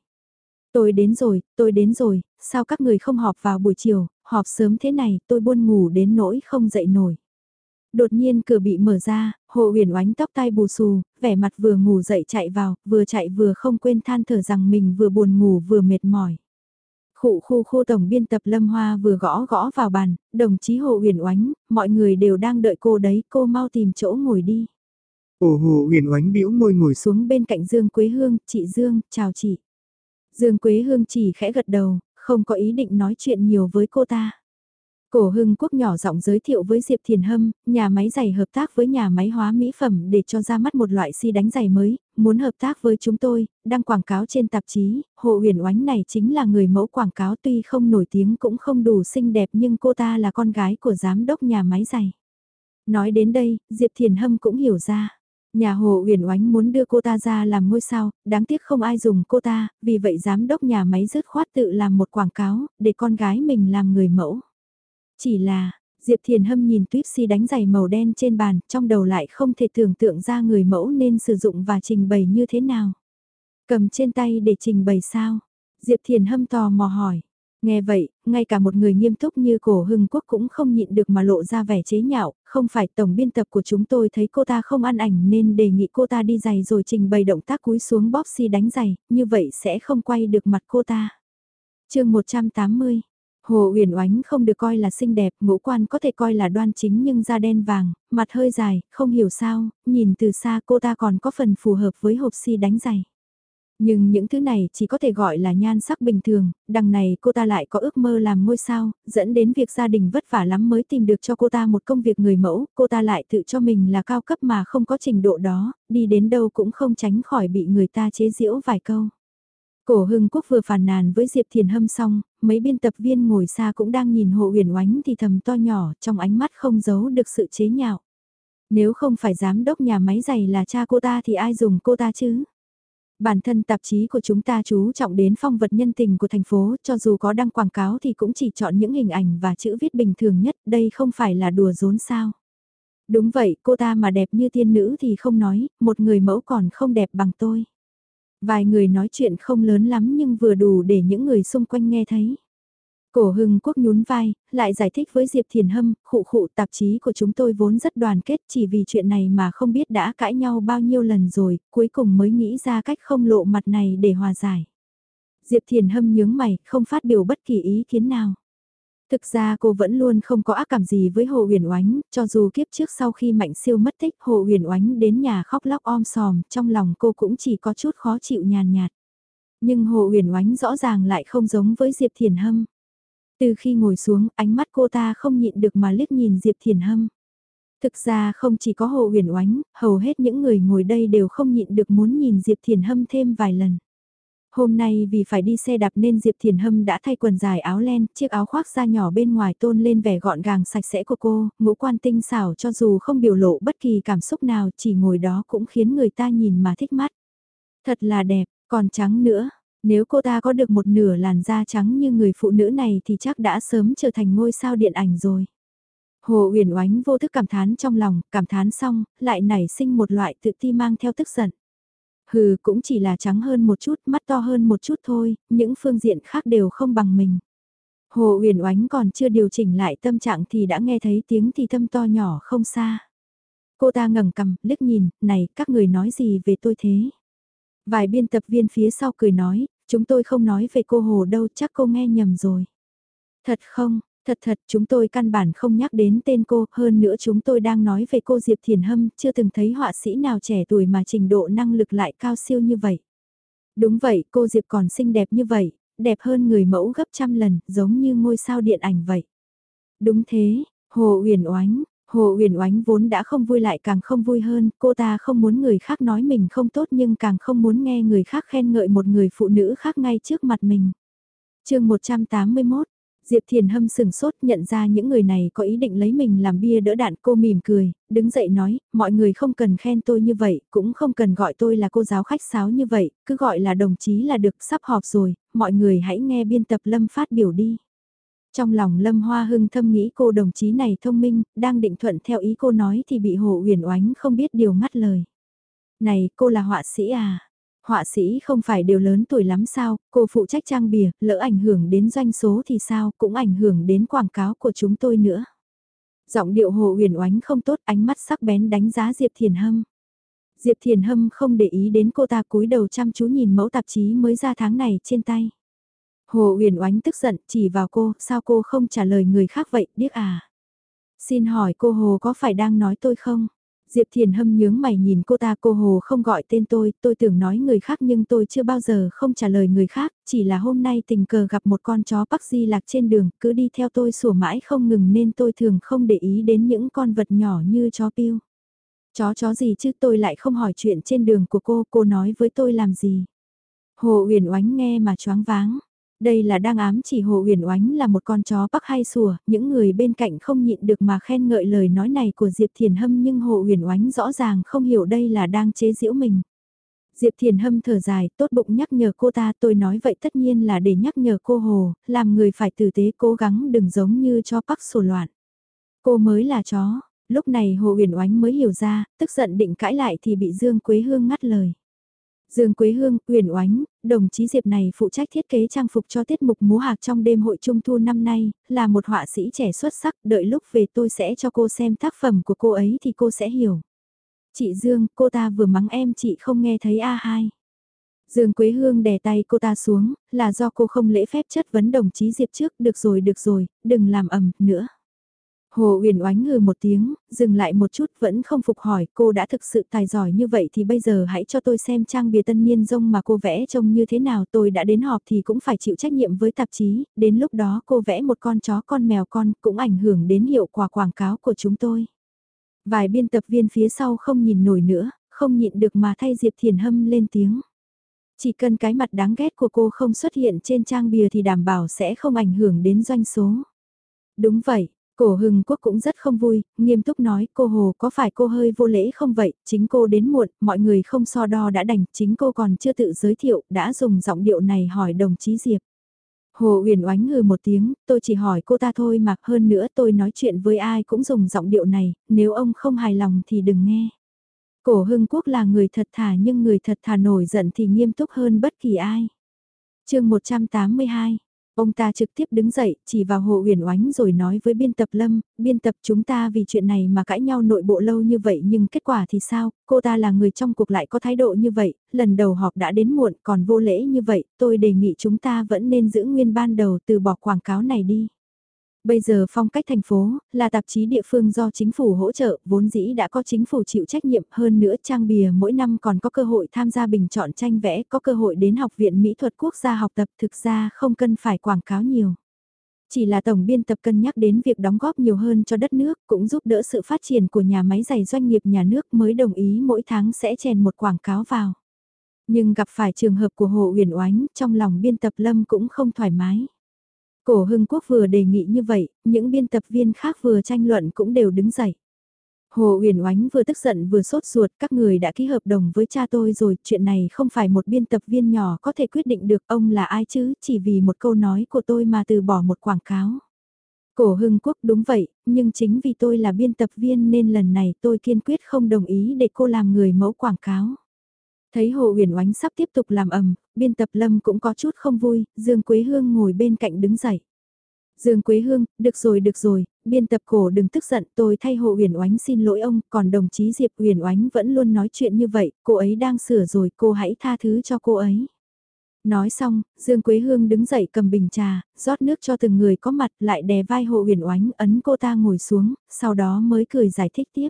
Tôi đến rồi, tôi đến rồi, sao các người không họp vào buổi chiều, họp sớm thế này tôi buôn ngủ đến nỗi không dậy nổi. Đột nhiên cửa bị mở ra, Hồ Huyền oánh tóc tai bù xù, vẻ mặt vừa ngủ dậy chạy vào, vừa chạy vừa không quên than thở rằng mình vừa buồn ngủ vừa mệt mỏi. Khụ khu khu tổng biên tập Lâm Hoa vừa gõ gõ vào bàn, đồng chí Hồ Huyền oánh, mọi người đều đang đợi cô đấy, cô mau tìm chỗ ngồi đi. Ồ Hồ Huyền oánh bĩu môi ngồi xuống bên cạnh Dương Quế Hương, chị Dương, chào chị. Dương Quế Hương chỉ khẽ gật đầu, không có ý định nói chuyện nhiều với cô ta. Cổ Hưng Quốc nhỏ giọng giới thiệu với Diệp Thiền Hâm, nhà máy giày hợp tác với nhà máy hóa mỹ phẩm để cho ra mắt một loại si đánh giày mới, muốn hợp tác với chúng tôi, đăng quảng cáo trên tạp chí, Hồ Huyền Oánh này chính là người mẫu quảng cáo tuy không nổi tiếng cũng không đủ xinh đẹp nhưng cô ta là con gái của giám đốc nhà máy giày. Nói đến đây, Diệp Thiền Hâm cũng hiểu ra. Nhà Hồ Uyển Oánh muốn đưa cô ta ra làm ngôi sao, đáng tiếc không ai dùng cô ta, vì vậy giám đốc nhà máy dứt khoát tự làm một quảng cáo, để con gái mình làm người mẫu. Chỉ là, Diệp Thiền Hâm nhìn tuyếp si đánh giày màu đen trên bàn, trong đầu lại không thể tưởng tượng ra người mẫu nên sử dụng và trình bày như thế nào. Cầm trên tay để trình bày sao? Diệp Thiền Hâm tò mò hỏi. Nghe vậy, ngay cả một người nghiêm túc như cổ hưng quốc cũng không nhịn được mà lộ ra vẻ chế nhạo, không phải tổng biên tập của chúng tôi thấy cô ta không ăn ảnh nên đề nghị cô ta đi giày rồi trình bày động tác cúi xuống bóp si đánh giày, như vậy sẽ không quay được mặt cô ta. chương 180, Hồ Uyển Oánh không được coi là xinh đẹp, ngũ quan có thể coi là đoan chính nhưng da đen vàng, mặt hơi dài, không hiểu sao, nhìn từ xa cô ta còn có phần phù hợp với hộp si đánh giày. Nhưng những thứ này chỉ có thể gọi là nhan sắc bình thường, đằng này cô ta lại có ước mơ làm ngôi sao, dẫn đến việc gia đình vất vả lắm mới tìm được cho cô ta một công việc người mẫu, cô ta lại tự cho mình là cao cấp mà không có trình độ đó, đi đến đâu cũng không tránh khỏi bị người ta chế giễu vài câu. Cổ Hưng Quốc vừa phàn nàn với Diệp Thiền Hâm xong, mấy biên tập viên ngồi xa cũng đang nhìn hồ huyền oánh thì thầm to nhỏ, trong ánh mắt không giấu được sự chế nhạo. Nếu không phải giám đốc nhà máy giày là cha cô ta thì ai dùng cô ta chứ? Bản thân tạp chí của chúng ta chú trọng đến phong vật nhân tình của thành phố, cho dù có đăng quảng cáo thì cũng chỉ chọn những hình ảnh và chữ viết bình thường nhất, đây không phải là đùa dốn sao. Đúng vậy, cô ta mà đẹp như tiên nữ thì không nói, một người mẫu còn không đẹp bằng tôi. Vài người nói chuyện không lớn lắm nhưng vừa đủ để những người xung quanh nghe thấy. Cổ hưng quốc nhún vai, lại giải thích với Diệp Thiền Hâm, khụ khụ tạp chí của chúng tôi vốn rất đoàn kết chỉ vì chuyện này mà không biết đã cãi nhau bao nhiêu lần rồi, cuối cùng mới nghĩ ra cách không lộ mặt này để hòa giải. Diệp Thiền Hâm nhướng mày, không phát biểu bất kỳ ý kiến nào. Thực ra cô vẫn luôn không có ác cảm gì với Hồ Huyền Oánh, cho dù kiếp trước sau khi Mạnh Siêu mất tích Hồ Huyền Oánh đến nhà khóc lóc om sòm, trong lòng cô cũng chỉ có chút khó chịu nhàn nhạt. Nhưng Hồ Huyền Oánh rõ ràng lại không giống với Diệp Thiền Hâm. Từ khi ngồi xuống, ánh mắt cô ta không nhịn được mà liếc nhìn Diệp Thiền Hâm. Thực ra không chỉ có Hồ Huyền Oánh, hầu hết những người ngồi đây đều không nhịn được muốn nhìn Diệp Thiền Hâm thêm vài lần. Hôm nay vì phải đi xe đạp nên Diệp Thiền Hâm đã thay quần dài áo len, chiếc áo khoác da nhỏ bên ngoài tôn lên vẻ gọn gàng sạch sẽ của cô, ngũ quan tinh xảo cho dù không biểu lộ bất kỳ cảm xúc nào chỉ ngồi đó cũng khiến người ta nhìn mà thích mắt. Thật là đẹp, còn trắng nữa, nếu cô ta có được một nửa làn da trắng như người phụ nữ này thì chắc đã sớm trở thành ngôi sao điện ảnh rồi. Hồ Uyển Oánh vô thức cảm thán trong lòng, cảm thán xong, lại nảy sinh một loại tự ti mang theo tức giận. Hừ, cũng chỉ là trắng hơn một chút, mắt to hơn một chút thôi, những phương diện khác đều không bằng mình. Hồ Uyển Oánh còn chưa điều chỉnh lại tâm trạng thì đã nghe thấy tiếng thì thâm to nhỏ không xa. Cô ta ngẩng cằm, liếc nhìn, này, các người nói gì về tôi thế? Vài biên tập viên phía sau cười nói, chúng tôi không nói về cô Hồ đâu, chắc cô nghe nhầm rồi. Thật không, Thật thật, chúng tôi căn bản không nhắc đến tên cô, hơn nữa chúng tôi đang nói về cô Diệp Thiền Hâm, chưa từng thấy họa sĩ nào trẻ tuổi mà trình độ năng lực lại cao siêu như vậy. Đúng vậy, cô Diệp còn xinh đẹp như vậy, đẹp hơn người mẫu gấp trăm lần, giống như ngôi sao điện ảnh vậy. Đúng thế, Hồ Uyển Oánh, Hồ Uyển Oánh vốn đã không vui lại càng không vui hơn, cô ta không muốn người khác nói mình không tốt nhưng càng không muốn nghe người khác khen ngợi một người phụ nữ khác ngay trước mặt mình. chương 181, Diệp Thiền Hâm sừng sốt nhận ra những người này có ý định lấy mình làm bia đỡ đạn cô mỉm cười, đứng dậy nói, mọi người không cần khen tôi như vậy, cũng không cần gọi tôi là cô giáo khách sáo như vậy, cứ gọi là đồng chí là được, sắp họp rồi, mọi người hãy nghe biên tập Lâm phát biểu đi. Trong lòng Lâm Hoa Hưng thâm nghĩ cô đồng chí này thông minh, đang định thuận theo ý cô nói thì bị Hồ Huyền Oánh không biết điều ngắt lời. Này, cô là họa sĩ à? Họa sĩ không phải đều lớn tuổi lắm sao, cô phụ trách trang bìa, lỡ ảnh hưởng đến doanh số thì sao, cũng ảnh hưởng đến quảng cáo của chúng tôi nữa. Giọng điệu hồ huyền oánh không tốt, ánh mắt sắc bén đánh giá Diệp Thiền Hâm. Diệp Thiền Hâm không để ý đến cô ta cúi đầu chăm chú nhìn mẫu tạp chí mới ra tháng này trên tay. Hồ huyền oánh tức giận chỉ vào cô, sao cô không trả lời người khác vậy, điếc à? Xin hỏi cô Hồ có phải đang nói tôi không? Diệp Thiền Hâm nhướng mày nhìn cô ta cô hồ không gọi tên tôi, tôi tưởng nói người khác nhưng tôi chưa bao giờ không trả lời người khác, chỉ là hôm nay tình cờ gặp một con chó Bắc Di lạc trên đường, cứ đi theo tôi sủa mãi không ngừng nên tôi thường không để ý đến những con vật nhỏ như chó piêu. Chó chó gì chứ tôi lại không hỏi chuyện trên đường của cô, cô nói với tôi làm gì. Hồ Uyển Oánh nghe mà choáng váng. Đây là đang ám chỉ Hồ uyển Oánh là một con chó bắc hay sủa, những người bên cạnh không nhịn được mà khen ngợi lời nói này của Diệp Thiền Hâm nhưng Hồ uyển Oánh rõ ràng không hiểu đây là đang chế giễu mình. Diệp Thiền Hâm thở dài, tốt bụng nhắc nhở cô ta, tôi nói vậy tất nhiên là để nhắc nhở cô Hồ, làm người phải tử tế cố gắng đừng giống như cho bắc sổ loạn. Cô mới là chó, lúc này Hồ uyển Oánh mới hiểu ra, tức giận định cãi lại thì bị Dương Quế Hương ngắt lời. Dương Quế Hương, Uyển Oánh, đồng chí Diệp này phụ trách thiết kế trang phục cho tiết mục múa hạc trong đêm hội trung thu năm nay, là một họa sĩ trẻ xuất sắc, đợi lúc về tôi sẽ cho cô xem tác phẩm của cô ấy thì cô sẽ hiểu. Chị Dương, cô ta vừa mắng em chị không nghe thấy A2. Dương Quế Hương đè tay cô ta xuống, là do cô không lễ phép chất vấn đồng chí Diệp trước, được rồi được rồi, đừng làm ầm nữa. Hồ Uyển oánh ngừ một tiếng, dừng lại một chút vẫn không phục hỏi cô đã thực sự tài giỏi như vậy thì bây giờ hãy cho tôi xem trang bìa tân niên rông mà cô vẽ trông như thế nào tôi đã đến họp thì cũng phải chịu trách nhiệm với tạp chí, đến lúc đó cô vẽ một con chó con mèo con cũng ảnh hưởng đến hiệu quả quảng cáo của chúng tôi. Vài biên tập viên phía sau không nhìn nổi nữa, không nhịn được mà thay Diệp Thiền Hâm lên tiếng. Chỉ cần cái mặt đáng ghét của cô không xuất hiện trên trang bìa thì đảm bảo sẽ không ảnh hưởng đến doanh số. Đúng vậy, Cổ Hưng Quốc cũng rất không vui, nghiêm túc nói cô Hồ có phải cô hơi vô lễ không vậy, chính cô đến muộn, mọi người không so đo đã đành, chính cô còn chưa tự giới thiệu, đã dùng giọng điệu này hỏi đồng chí Diệp. Hồ Uyển oánh hừ một tiếng, tôi chỉ hỏi cô ta thôi mà hơn nữa tôi nói chuyện với ai cũng dùng giọng điệu này, nếu ông không hài lòng thì đừng nghe. Cổ Hưng Quốc là người thật thà nhưng người thật thà nổi giận thì nghiêm túc hơn bất kỳ ai. chương 182 Ông ta trực tiếp đứng dậy, chỉ vào Hồ Uyển Oánh rồi nói với biên tập Lâm, biên tập chúng ta vì chuyện này mà cãi nhau nội bộ lâu như vậy nhưng kết quả thì sao, cô ta là người trong cuộc lại có thái độ như vậy, lần đầu họp đã đến muộn còn vô lễ như vậy, tôi đề nghị chúng ta vẫn nên giữ nguyên ban đầu từ bỏ quảng cáo này đi. Bây giờ phong cách thành phố, là tạp chí địa phương do chính phủ hỗ trợ, vốn dĩ đã có chính phủ chịu trách nhiệm hơn nữa trang bìa mỗi năm còn có cơ hội tham gia bình chọn tranh vẽ, có cơ hội đến học viện mỹ thuật quốc gia học tập thực ra không cần phải quảng cáo nhiều. Chỉ là tổng biên tập cân nhắc đến việc đóng góp nhiều hơn cho đất nước, cũng giúp đỡ sự phát triển của nhà máy giày doanh nghiệp nhà nước mới đồng ý mỗi tháng sẽ chèn một quảng cáo vào. Nhưng gặp phải trường hợp của Hồ Uyển Oánh, trong lòng biên tập Lâm cũng không thoải mái. Cổ Hưng Quốc vừa đề nghị như vậy, những biên tập viên khác vừa tranh luận cũng đều đứng dậy. Hồ Uyển Oánh vừa tức giận vừa sốt ruột, các người đã ký hợp đồng với cha tôi rồi, chuyện này không phải một biên tập viên nhỏ có thể quyết định được ông là ai chứ, chỉ vì một câu nói của tôi mà từ bỏ một quảng cáo. Cổ Hưng Quốc đúng vậy, nhưng chính vì tôi là biên tập viên nên lần này tôi kiên quyết không đồng ý để cô làm người mẫu quảng cáo. Thấy Hồ Uyển Oánh sắp tiếp tục làm ầm, biên tập Lâm cũng có chút không vui, Dương Quế Hương ngồi bên cạnh đứng dậy. Dương Quế Hương, được rồi được rồi, biên tập cổ đừng tức giận, tôi thay Hồ Uyển Oánh xin lỗi ông, còn đồng chí Diệp Uyển Oánh vẫn luôn nói chuyện như vậy, cô ấy đang sửa rồi, cô hãy tha thứ cho cô ấy. Nói xong, Dương Quế Hương đứng dậy cầm bình trà, rót nước cho từng người có mặt lại đè vai Hồ Uyển Oánh ấn cô ta ngồi xuống, sau đó mới cười giải thích tiếp.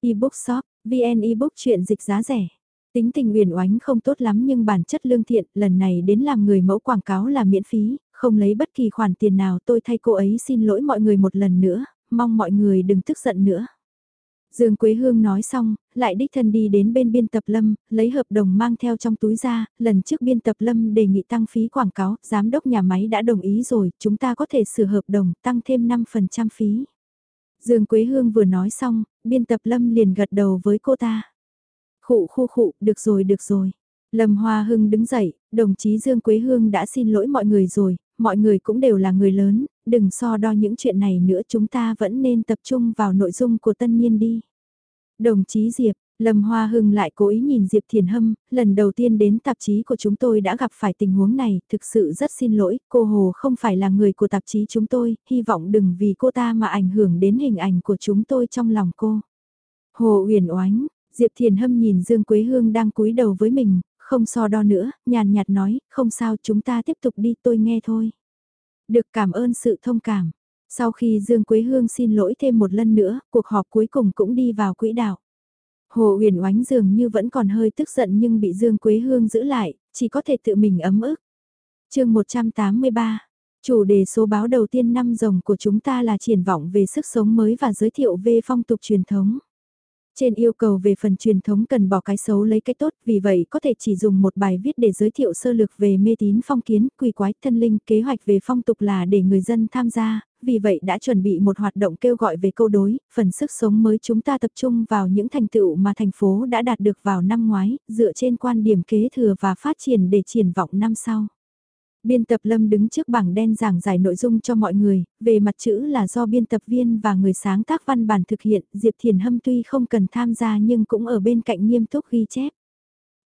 Ebook shop, VN ebook chuyện dịch giá rẻ. Tính tình uyển oánh không tốt lắm nhưng bản chất lương thiện, lần này đến làm người mẫu quảng cáo là miễn phí, không lấy bất kỳ khoản tiền nào tôi thay cô ấy xin lỗi mọi người một lần nữa, mong mọi người đừng tức giận nữa. Dương Quế Hương nói xong, lại đích thân đi đến bên biên tập Lâm, lấy hợp đồng mang theo trong túi ra, lần trước biên tập Lâm đề nghị tăng phí quảng cáo, giám đốc nhà máy đã đồng ý rồi, chúng ta có thể sửa hợp đồng, tăng thêm 5% phí. Dương Quế Hương vừa nói xong, biên tập Lâm liền gật đầu với cô ta. Khụ khu khụ, được rồi được rồi. Lâm Hoa Hưng đứng dậy, đồng chí Dương Quế Hương đã xin lỗi mọi người rồi, mọi người cũng đều là người lớn, đừng so đo những chuyện này nữa chúng ta vẫn nên tập trung vào nội dung của tân niên đi. Đồng chí Diệp, Lâm Hoa Hưng lại cố ý nhìn Diệp Thiền Hâm, lần đầu tiên đến tạp chí của chúng tôi đã gặp phải tình huống này, thực sự rất xin lỗi, cô Hồ không phải là người của tạp chí chúng tôi, hy vọng đừng vì cô ta mà ảnh hưởng đến hình ảnh của chúng tôi trong lòng cô. Hồ Uyển Oánh, Diệp Thiền Hâm nhìn Dương Quế Hương đang cúi đầu với mình, không so đo nữa, nhàn nhạt nói, không sao chúng ta tiếp tục đi tôi nghe thôi. Được cảm ơn sự thông cảm. Sau khi Dương Quế Hương xin lỗi thêm một lần nữa, cuộc họp cuối cùng cũng đi vào quỹ đạo. Hồ Uyển Oánh dường như vẫn còn hơi tức giận nhưng bị Dương Quế Hương giữ lại, chỉ có thể tự mình ấm ức. chương 183, chủ đề số báo đầu tiên năm rồng của chúng ta là triển vọng về sức sống mới và giới thiệu về phong tục truyền thống. Trên yêu cầu về phần truyền thống cần bỏ cái xấu lấy cái tốt, vì vậy có thể chỉ dùng một bài viết để giới thiệu sơ lược về mê tín phong kiến, quỷ quái, thân linh, kế hoạch về phong tục là để người dân tham gia, vì vậy đã chuẩn bị một hoạt động kêu gọi về câu đối, phần sức sống mới chúng ta tập trung vào những thành tựu mà thành phố đã đạt được vào năm ngoái, dựa trên quan điểm kế thừa và phát triển để triển vọng năm sau. Biên tập Lâm đứng trước bảng đen giảng giải nội dung cho mọi người, về mặt chữ là do biên tập viên và người sáng tác văn bản thực hiện, Diệp Thiền Hâm tuy không cần tham gia nhưng cũng ở bên cạnh nghiêm túc ghi chép.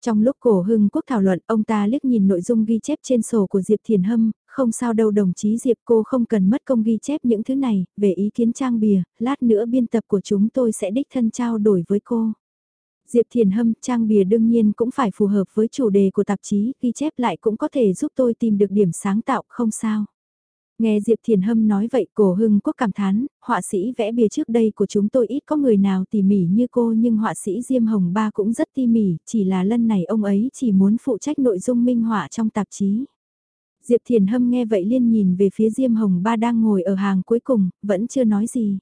Trong lúc cổ hưng quốc thảo luận, ông ta liếc nhìn nội dung ghi chép trên sổ của Diệp Thiền Hâm, không sao đâu đồng chí Diệp cô không cần mất công ghi chép những thứ này, về ý kiến trang bìa, lát nữa biên tập của chúng tôi sẽ đích thân trao đổi với cô. Diệp Thiền Hâm trang bìa đương nhiên cũng phải phù hợp với chủ đề của tạp chí, ghi chép lại cũng có thể giúp tôi tìm được điểm sáng tạo, không sao. Nghe Diệp Thiền Hâm nói vậy cổ hưng quốc cảm thán, họa sĩ vẽ bìa trước đây của chúng tôi ít có người nào tỉ mỉ như cô nhưng họa sĩ Diêm Hồng Ba cũng rất tỉ mỉ, chỉ là lần này ông ấy chỉ muốn phụ trách nội dung minh họa trong tạp chí. Diệp Thiền Hâm nghe vậy liên nhìn về phía Diêm Hồng Ba đang ngồi ở hàng cuối cùng, vẫn chưa nói gì.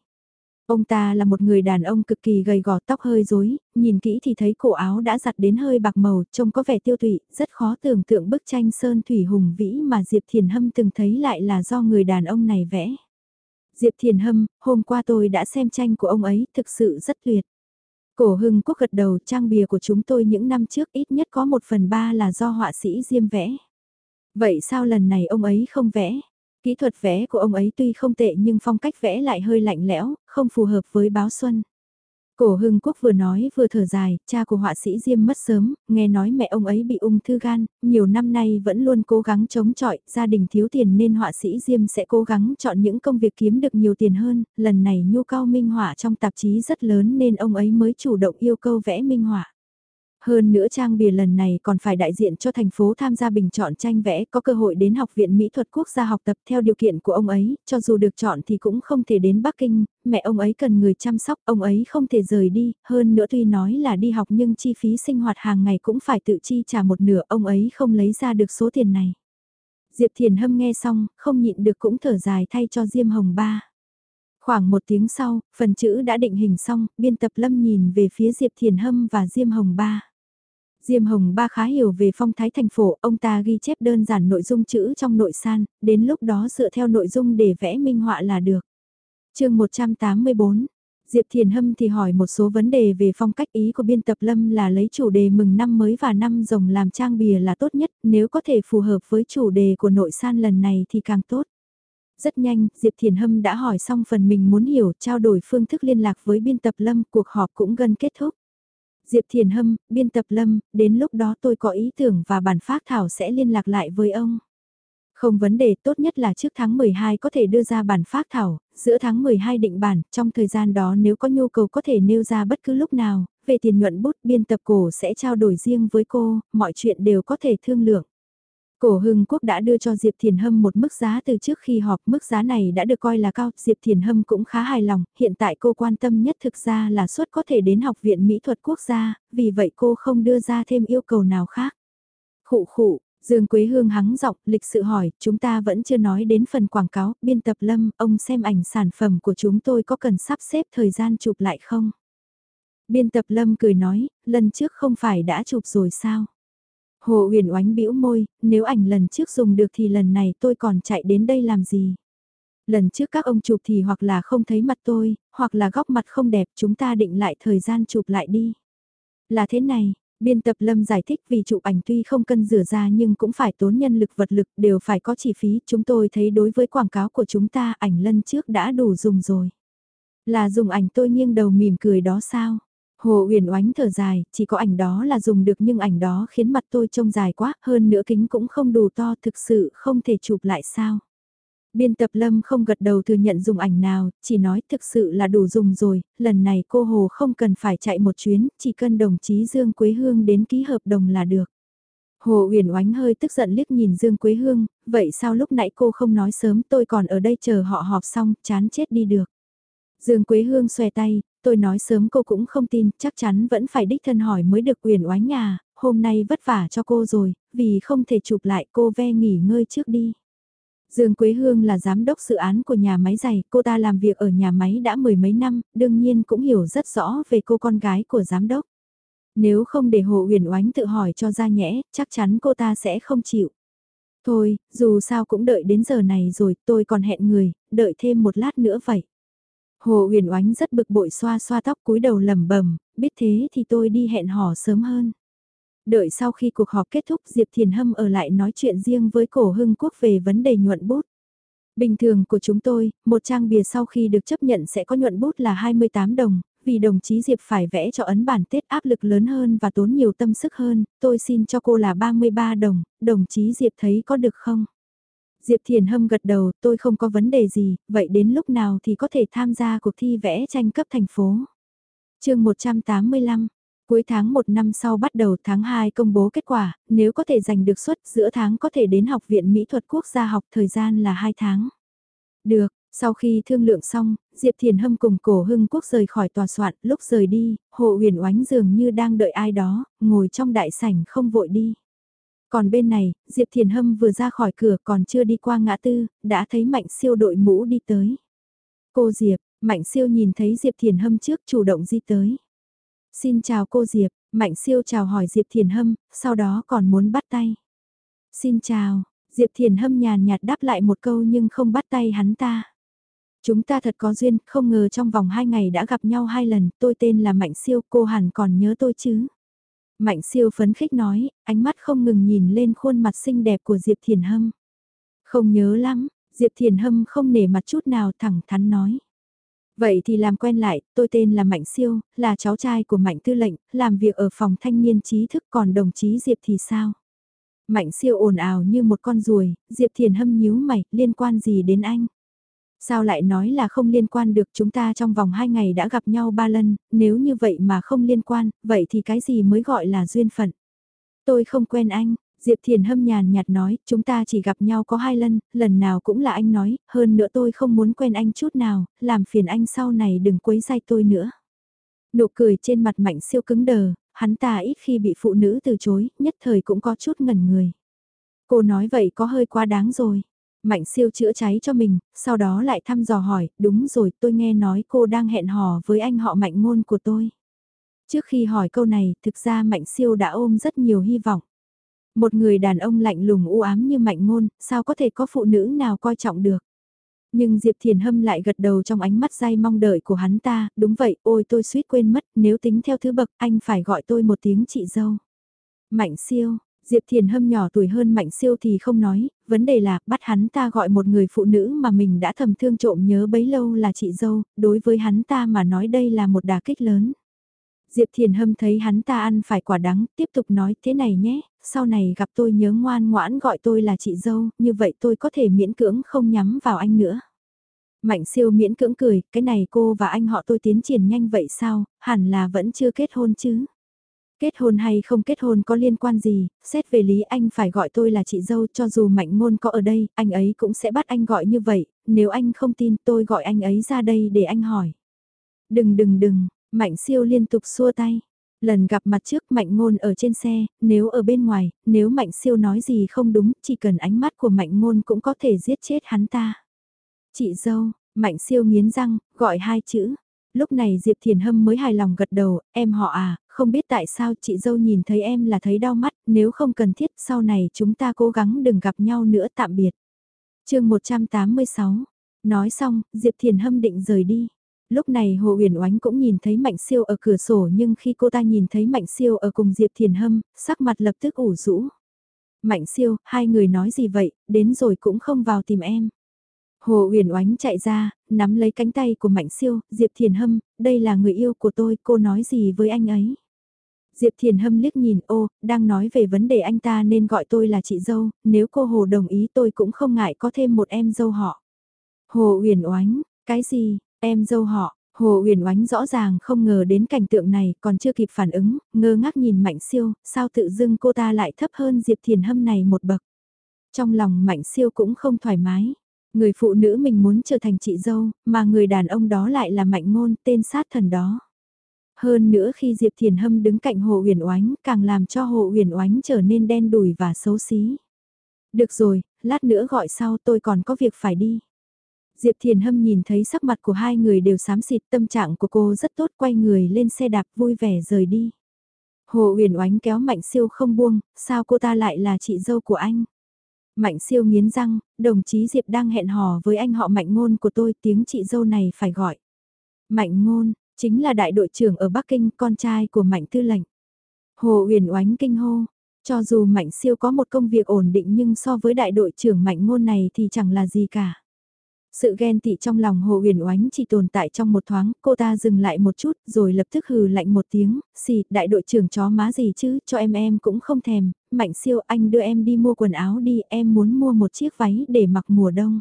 Ông ta là một người đàn ông cực kỳ gầy gò tóc hơi rối, nhìn kỹ thì thấy cổ áo đã giặt đến hơi bạc màu, trông có vẻ tiêu tụy, rất khó tưởng tượng bức tranh sơn thủy hùng vĩ mà Diệp Thiền Hâm từng thấy lại là do người đàn ông này vẽ. Diệp Thiền Hâm, hôm qua tôi đã xem tranh của ông ấy, thực sự rất tuyệt. Cổ hưng quốc gật đầu trang bìa của chúng tôi những năm trước ít nhất có một phần ba là do họa sĩ Diêm vẽ. Vậy sao lần này ông ấy không vẽ? Kỹ thuật vẽ của ông ấy tuy không tệ nhưng phong cách vẽ lại hơi lạnh lẽo, không phù hợp với báo xuân. Cổ Hưng Quốc vừa nói vừa thở dài, cha của họa sĩ Diêm mất sớm, nghe nói mẹ ông ấy bị ung thư gan, nhiều năm nay vẫn luôn cố gắng chống chọi, gia đình thiếu tiền nên họa sĩ Diêm sẽ cố gắng chọn những công việc kiếm được nhiều tiền hơn, lần này nhu cao minh họa trong tạp chí rất lớn nên ông ấy mới chủ động yêu cầu vẽ minh họa. Hơn nữa trang bìa lần này còn phải đại diện cho thành phố tham gia bình chọn tranh vẽ có cơ hội đến Học viện Mỹ thuật quốc gia học tập theo điều kiện của ông ấy, cho dù được chọn thì cũng không thể đến Bắc Kinh, mẹ ông ấy cần người chăm sóc, ông ấy không thể rời đi, hơn nữa tuy nói là đi học nhưng chi phí sinh hoạt hàng ngày cũng phải tự chi trả một nửa, ông ấy không lấy ra được số tiền này. Diệp Thiền Hâm nghe xong, không nhịn được cũng thở dài thay cho Diêm Hồng Ba. Khoảng một tiếng sau, phần chữ đã định hình xong, biên tập lâm nhìn về phía Diệp Thiền Hâm và Diêm Hồng Ba. Diêm Hồng Ba khá hiểu về phong thái thành phố ông ta ghi chép đơn giản nội dung chữ trong nội san, đến lúc đó dựa theo nội dung để vẽ minh họa là được. chương 184, Diệp Thiền Hâm thì hỏi một số vấn đề về phong cách ý của biên tập Lâm là lấy chủ đề mừng năm mới và năm rồng làm trang bìa là tốt nhất, nếu có thể phù hợp với chủ đề của nội san lần này thì càng tốt. Rất nhanh, Diệp Thiền Hâm đã hỏi xong phần mình muốn hiểu, trao đổi phương thức liên lạc với biên tập Lâm, cuộc họp cũng gần kết thúc. Diệp Thiền Hâm, biên tập Lâm, đến lúc đó tôi có ý tưởng và bản phát thảo sẽ liên lạc lại với ông. Không vấn đề tốt nhất là trước tháng 12 có thể đưa ra bản phát thảo, giữa tháng 12 định bản, trong thời gian đó nếu có nhu cầu có thể nêu ra bất cứ lúc nào, về tiền nhuận bút biên tập cổ sẽ trao đổi riêng với cô, mọi chuyện đều có thể thương lượng. Cổ Hưng Quốc đã đưa cho Diệp Thiền Hâm một mức giá từ trước khi họp, mức giá này đã được coi là cao, Diệp Thiền Hâm cũng khá hài lòng, hiện tại cô quan tâm nhất thực ra là suất có thể đến Học viện Mỹ thuật quốc gia, vì vậy cô không đưa ra thêm yêu cầu nào khác. Khụ khụ, Dương Quế Hương hắng giọng, lịch sự hỏi, chúng ta vẫn chưa nói đến phần quảng cáo, biên tập Lâm, ông xem ảnh sản phẩm của chúng tôi có cần sắp xếp thời gian chụp lại không? Biên tập Lâm cười nói, lần trước không phải đã chụp rồi sao? Hồ Huyền oánh bĩu môi, nếu ảnh lần trước dùng được thì lần này tôi còn chạy đến đây làm gì? Lần trước các ông chụp thì hoặc là không thấy mặt tôi, hoặc là góc mặt không đẹp, chúng ta định lại thời gian chụp lại đi. Là thế này, biên tập Lâm giải thích vì chụp ảnh tuy không cân rửa ra nhưng cũng phải tốn nhân lực vật lực đều phải có chi phí. Chúng tôi thấy đối với quảng cáo của chúng ta ảnh lần trước đã đủ dùng rồi. Là dùng ảnh tôi nghiêng đầu mỉm cười đó sao? Hồ Uyển Oánh thở dài, chỉ có ảnh đó là dùng được nhưng ảnh đó khiến mặt tôi trông dài quá, hơn nữa kính cũng không đủ to, thực sự không thể chụp lại sao. Biên tập Lâm không gật đầu thừa nhận dùng ảnh nào, chỉ nói thực sự là đủ dùng rồi, lần này cô Hồ không cần phải chạy một chuyến, chỉ cần đồng chí Dương Quế Hương đến ký hợp đồng là được. Hồ Uyển Oánh hơi tức giận liếc nhìn Dương Quế Hương, vậy sao lúc nãy cô không nói sớm tôi còn ở đây chờ họ họp xong, chán chết đi được. Dương Quế Hương xòe tay, tôi nói sớm cô cũng không tin, chắc chắn vẫn phải đích thân hỏi mới được quyền oánh nhà, hôm nay vất vả cho cô rồi, vì không thể chụp lại cô ve nghỉ ngơi trước đi. Dương Quế Hương là giám đốc dự án của nhà máy giày, cô ta làm việc ở nhà máy đã mười mấy năm, đương nhiên cũng hiểu rất rõ về cô con gái của giám đốc. Nếu không để Hồ Huyền Oánh tự hỏi cho ra nhẽ, chắc chắn cô ta sẽ không chịu. Thôi, dù sao cũng đợi đến giờ này rồi, tôi còn hẹn người, đợi thêm một lát nữa vậy. Hồ Huyền Oánh rất bực bội xoa xoa tóc cúi đầu lẩm bẩm, biết thế thì tôi đi hẹn hò sớm hơn. Đợi sau khi cuộc họp kết thúc Diệp Thiền Hâm ở lại nói chuyện riêng với cổ hưng quốc về vấn đề nhuận bút. Bình thường của chúng tôi, một trang bìa sau khi được chấp nhận sẽ có nhuận bút là 28 đồng, vì đồng chí Diệp phải vẽ cho ấn bản Tết áp lực lớn hơn và tốn nhiều tâm sức hơn, tôi xin cho cô là 33 đồng, đồng chí Diệp thấy có được không? Diệp Thiền Hâm gật đầu, tôi không có vấn đề gì, vậy đến lúc nào thì có thể tham gia cuộc thi vẽ tranh cấp thành phố. chương 185, cuối tháng 1 năm sau bắt đầu tháng 2 công bố kết quả, nếu có thể giành được suất giữa tháng có thể đến Học viện Mỹ thuật Quốc gia học thời gian là 2 tháng. Được, sau khi thương lượng xong, Diệp Thiền Hâm cùng cổ hưng quốc rời khỏi tòa soạn, lúc rời đi, Hồ huyền oánh dường như đang đợi ai đó, ngồi trong đại sảnh không vội đi. Còn bên này, Diệp Thiền Hâm vừa ra khỏi cửa còn chưa đi qua ngã tư, đã thấy Mạnh Siêu đội mũ đi tới. Cô Diệp, Mạnh Siêu nhìn thấy Diệp Thiền Hâm trước chủ động di tới. Xin chào cô Diệp, Mạnh Siêu chào hỏi Diệp Thiền Hâm, sau đó còn muốn bắt tay. Xin chào, Diệp Thiền Hâm nhàn nhạt đáp lại một câu nhưng không bắt tay hắn ta. Chúng ta thật có duyên, không ngờ trong vòng hai ngày đã gặp nhau hai lần, tôi tên là Mạnh Siêu, cô hẳn còn nhớ tôi chứ. Mạnh siêu phấn khích nói, ánh mắt không ngừng nhìn lên khuôn mặt xinh đẹp của Diệp Thiền Hâm. Không nhớ lắm, Diệp Thiền Hâm không nể mặt chút nào thẳng thắn nói. Vậy thì làm quen lại, tôi tên là Mạnh Siêu, là cháu trai của Mạnh Tư lệnh, làm việc ở phòng thanh niên trí thức còn đồng chí Diệp thì sao? Mạnh Siêu ồn ào như một con ruồi, Diệp Thiền Hâm nhíu mày, liên quan gì đến anh? Sao lại nói là không liên quan được chúng ta trong vòng 2 ngày đã gặp nhau ba lần, nếu như vậy mà không liên quan, vậy thì cái gì mới gọi là duyên phận? Tôi không quen anh, Diệp Thiền hâm nhàn nhạt nói, chúng ta chỉ gặp nhau có hai lần, lần nào cũng là anh nói, hơn nữa tôi không muốn quen anh chút nào, làm phiền anh sau này đừng quấy dai tôi nữa. Nụ cười trên mặt mạnh siêu cứng đờ, hắn ta ít khi bị phụ nữ từ chối, nhất thời cũng có chút ngẩn người. Cô nói vậy có hơi quá đáng rồi. Mạnh siêu chữa cháy cho mình, sau đó lại thăm dò hỏi, đúng rồi tôi nghe nói cô đang hẹn hò với anh họ mạnh ngôn của tôi. Trước khi hỏi câu này, thực ra mạnh siêu đã ôm rất nhiều hy vọng. Một người đàn ông lạnh lùng u ám như mạnh ngôn, sao có thể có phụ nữ nào coi trọng được. Nhưng Diệp Thiền Hâm lại gật đầu trong ánh mắt dai mong đợi của hắn ta, đúng vậy, ôi tôi suýt quên mất, nếu tính theo thứ bậc, anh phải gọi tôi một tiếng chị dâu. Mạnh siêu, Diệp Thiền Hâm nhỏ tuổi hơn Mạnh siêu thì không nói, vấn đề là bắt hắn ta gọi một người phụ nữ mà mình đã thầm thương trộm nhớ bấy lâu là chị dâu, đối với hắn ta mà nói đây là một đà kích lớn. Diệp Thiền Hâm thấy hắn ta ăn phải quả đắng, tiếp tục nói thế này nhé, sau này gặp tôi nhớ ngoan ngoãn gọi tôi là chị dâu, như vậy tôi có thể miễn cưỡng không nhắm vào anh nữa. Mạnh siêu miễn cưỡng cười, cái này cô và anh họ tôi tiến triển nhanh vậy sao, hẳn là vẫn chưa kết hôn chứ. Kết hôn hay không kết hôn có liên quan gì, xét về lý anh phải gọi tôi là chị dâu cho dù mạnh ngôn có ở đây, anh ấy cũng sẽ bắt anh gọi như vậy, nếu anh không tin tôi gọi anh ấy ra đây để anh hỏi. Đừng đừng đừng, mạnh siêu liên tục xua tay. Lần gặp mặt trước mạnh ngôn ở trên xe, nếu ở bên ngoài, nếu mạnh siêu nói gì không đúng, chỉ cần ánh mắt của mạnh ngôn cũng có thể giết chết hắn ta. Chị dâu, mạnh siêu nghiến răng, gọi hai chữ. Lúc này Diệp Thiền Hâm mới hài lòng gật đầu, em họ à, không biết tại sao chị dâu nhìn thấy em là thấy đau mắt, nếu không cần thiết sau này chúng ta cố gắng đừng gặp nhau nữa tạm biệt. chương 186, nói xong, Diệp Thiền Hâm định rời đi. Lúc này Hồ Huyền Oánh cũng nhìn thấy Mạnh Siêu ở cửa sổ nhưng khi cô ta nhìn thấy Mạnh Siêu ở cùng Diệp Thiền Hâm, sắc mặt lập tức ủ rũ. Mạnh Siêu, hai người nói gì vậy, đến rồi cũng không vào tìm em. Hồ Uyển Oánh chạy ra, nắm lấy cánh tay của Mạnh Siêu, Diệp Thiền Hâm, đây là người yêu của tôi, cô nói gì với anh ấy? Diệp Thiền Hâm liếc nhìn ô, đang nói về vấn đề anh ta nên gọi tôi là chị dâu, nếu cô Hồ đồng ý tôi cũng không ngại có thêm một em dâu họ. Hồ Uyển Oánh, cái gì, em dâu họ, Hồ Uyển Oánh rõ ràng không ngờ đến cảnh tượng này, còn chưa kịp phản ứng, ngơ ngác nhìn Mạnh Siêu, sao tự dưng cô ta lại thấp hơn Diệp Thiền Hâm này một bậc. Trong lòng Mạnh Siêu cũng không thoải mái. Người phụ nữ mình muốn trở thành chị dâu, mà người đàn ông đó lại là Mạnh Ngôn, tên sát thần đó. Hơn nữa khi Diệp Thiền Hâm đứng cạnh Hồ Huyền Oánh càng làm cho Hồ Huyền Oánh trở nên đen đủi và xấu xí. Được rồi, lát nữa gọi sau tôi còn có việc phải đi. Diệp Thiền Hâm nhìn thấy sắc mặt của hai người đều xám xịt tâm trạng của cô rất tốt quay người lên xe đạp vui vẻ rời đi. Hồ Huyền Oánh kéo Mạnh Siêu không buông, sao cô ta lại là chị dâu của anh? Mạnh Siêu nghiến răng, đồng chí Diệp đang hẹn hò với anh họ Mạnh Ngôn của tôi tiếng chị dâu này phải gọi. Mạnh Ngôn, chính là đại đội trưởng ở Bắc Kinh, con trai của Mạnh Tư lệnh. Hồ Huyền Oánh kinh hô, cho dù Mạnh Siêu có một công việc ổn định nhưng so với đại đội trưởng Mạnh Ngôn này thì chẳng là gì cả. Sự ghen tị trong lòng Hồ Huyền Oánh chỉ tồn tại trong một thoáng, cô ta dừng lại một chút rồi lập tức hừ lạnh một tiếng, xì, đại đội trưởng chó má gì chứ, cho em em cũng không thèm, Mạnh Siêu anh đưa em đi mua quần áo đi, em muốn mua một chiếc váy để mặc mùa đông.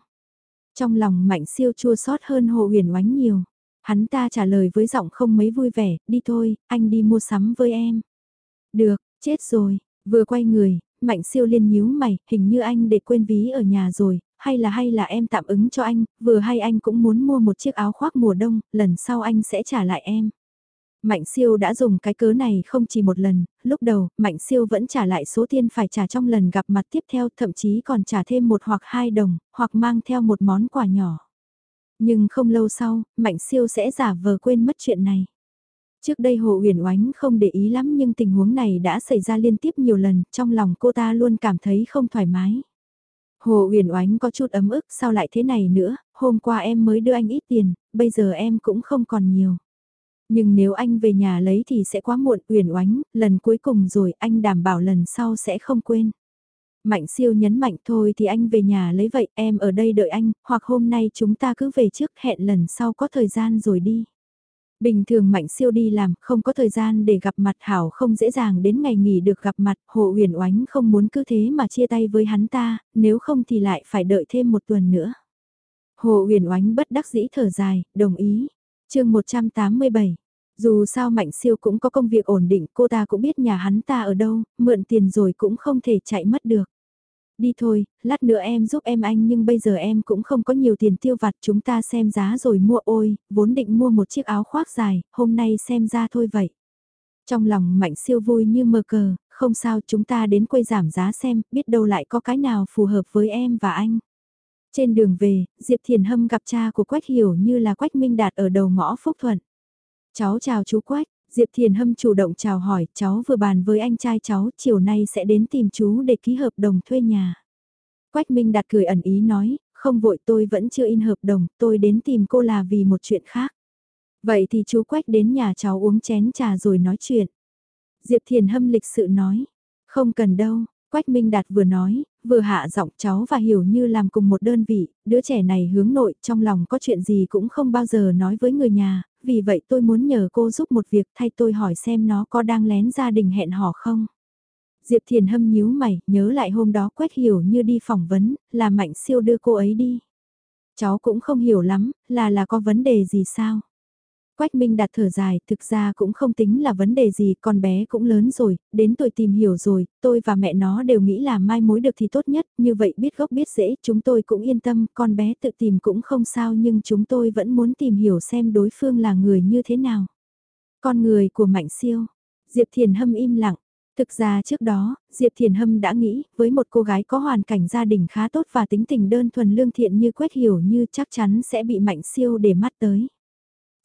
Trong lòng Mạnh Siêu chua xót hơn Hồ Huyền Oánh nhiều. Hắn ta trả lời với giọng không mấy vui vẻ, đi thôi, anh đi mua sắm với em. Được, chết rồi, vừa quay người, Mạnh siêu liên nhíu mày, hình như anh để quên ví ở nhà rồi, hay là hay là em tạm ứng cho anh, vừa hay anh cũng muốn mua một chiếc áo khoác mùa đông, lần sau anh sẽ trả lại em. Mạnh siêu đã dùng cái cớ này không chỉ một lần, lúc đầu, Mạnh siêu vẫn trả lại số tiền phải trả trong lần gặp mặt tiếp theo, thậm chí còn trả thêm một hoặc hai đồng, hoặc mang theo một món quà nhỏ. Nhưng không lâu sau, Mạnh siêu sẽ giả vờ quên mất chuyện này. Trước đây Hồ Huyền Oánh không để ý lắm nhưng tình huống này đã xảy ra liên tiếp nhiều lần, trong lòng cô ta luôn cảm thấy không thoải mái. Hồ Huyền Oánh có chút ấm ức, sao lại thế này nữa, hôm qua em mới đưa anh ít tiền, bây giờ em cũng không còn nhiều. Nhưng nếu anh về nhà lấy thì sẽ quá muộn, uyển Oánh, lần cuối cùng rồi anh đảm bảo lần sau sẽ không quên. Mạnh siêu nhấn mạnh thôi thì anh về nhà lấy vậy, em ở đây đợi anh, hoặc hôm nay chúng ta cứ về trước hẹn lần sau có thời gian rồi đi. Bình thường Mạnh Siêu đi làm, không có thời gian để gặp mặt Hảo không dễ dàng đến ngày nghỉ được gặp mặt, Hồ uyển Oánh không muốn cứ thế mà chia tay với hắn ta, nếu không thì lại phải đợi thêm một tuần nữa. Hồ uyển Oánh bất đắc dĩ thở dài, đồng ý chương 187 dù sao Mạnh Siêu cũng có công việc ổn định, cô ta cũng biết nhà hắn ta ở đâu, mượn tiền rồi cũng không thể chạy mất được. Đi thôi, lát nữa em giúp em anh nhưng bây giờ em cũng không có nhiều tiền tiêu vặt chúng ta xem giá rồi mua ôi, vốn định mua một chiếc áo khoác dài, hôm nay xem ra thôi vậy. Trong lòng mạnh siêu vui như mơ cờ, không sao chúng ta đến quầy giảm giá xem, biết đâu lại có cái nào phù hợp với em và anh. Trên đường về, Diệp Thiền Hâm gặp cha của Quách Hiểu như là Quách Minh Đạt ở đầu ngõ Phúc Thuận. Cháu chào chú Quách, Diệp Thiền Hâm chủ động chào hỏi, cháu vừa bàn với anh trai cháu, chiều nay sẽ đến tìm chú để ký hợp đồng thuê nhà. Quách Minh Đạt cười ẩn ý nói, không vội tôi vẫn chưa in hợp đồng, tôi đến tìm cô là vì một chuyện khác. Vậy thì chú Quách đến nhà cháu uống chén trà rồi nói chuyện. Diệp Thiền Hâm lịch sự nói, không cần đâu, Quách Minh Đạt vừa nói, vừa hạ giọng cháu và hiểu như làm cùng một đơn vị, đứa trẻ này hướng nội trong lòng có chuyện gì cũng không bao giờ nói với người nhà, vì vậy tôi muốn nhờ cô giúp một việc thay tôi hỏi xem nó có đang lén gia đình hẹn hò không. Diệp Thiền Hâm nhíu mày, nhớ lại hôm đó Quách hiểu như đi phỏng vấn, là Mạnh Siêu đưa cô ấy đi. Cháu cũng không hiểu lắm, là là có vấn đề gì sao? Quách Minh đặt thở dài, thực ra cũng không tính là vấn đề gì, con bé cũng lớn rồi, đến tuổi tìm hiểu rồi, tôi và mẹ nó đều nghĩ là mai mối được thì tốt nhất, như vậy biết gốc biết dễ, chúng tôi cũng yên tâm, con bé tự tìm cũng không sao nhưng chúng tôi vẫn muốn tìm hiểu xem đối phương là người như thế nào. Con người của Mạnh Siêu, Diệp Thiền Hâm im lặng, Thực ra trước đó, Diệp Thiền Hâm đã nghĩ, với một cô gái có hoàn cảnh gia đình khá tốt và tính tình đơn thuần lương thiện như Quách Hiểu như chắc chắn sẽ bị Mạnh Siêu để mắt tới.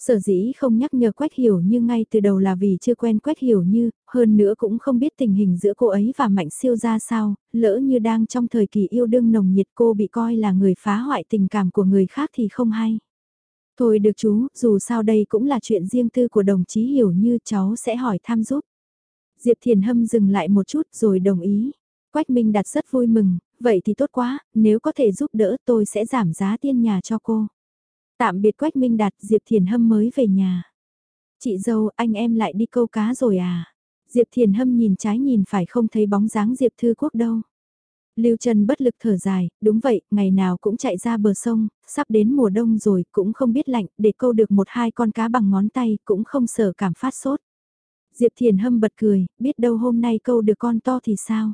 Sở dĩ không nhắc nhở Quách Hiểu Như ngay từ đầu là vì chưa quen Quách Hiểu Như, hơn nữa cũng không biết tình hình giữa cô ấy và Mạnh Siêu ra sao, lỡ như đang trong thời kỳ yêu đương nồng nhiệt cô bị coi là người phá hoại tình cảm của người khác thì không hay. Thôi được chú, dù sao đây cũng là chuyện riêng tư của đồng chí Hiểu Như cháu sẽ hỏi thăm giúp. Diệp Thiền Hâm dừng lại một chút rồi đồng ý. Quách Minh đặt rất vui mừng, vậy thì tốt quá, nếu có thể giúp đỡ tôi sẽ giảm giá tiên nhà cho cô. Tạm biệt Quách Minh Đạt, Diệp Thiền Hâm mới về nhà. Chị dâu, anh em lại đi câu cá rồi à? Diệp Thiền Hâm nhìn trái nhìn phải không thấy bóng dáng Diệp Thư Quốc đâu. Lưu Trần bất lực thở dài, đúng vậy, ngày nào cũng chạy ra bờ sông, sắp đến mùa đông rồi, cũng không biết lạnh, để câu được một hai con cá bằng ngón tay, cũng không sợ cảm phát sốt. Diệp Thiền Hâm bật cười, biết đâu hôm nay câu được con to thì sao?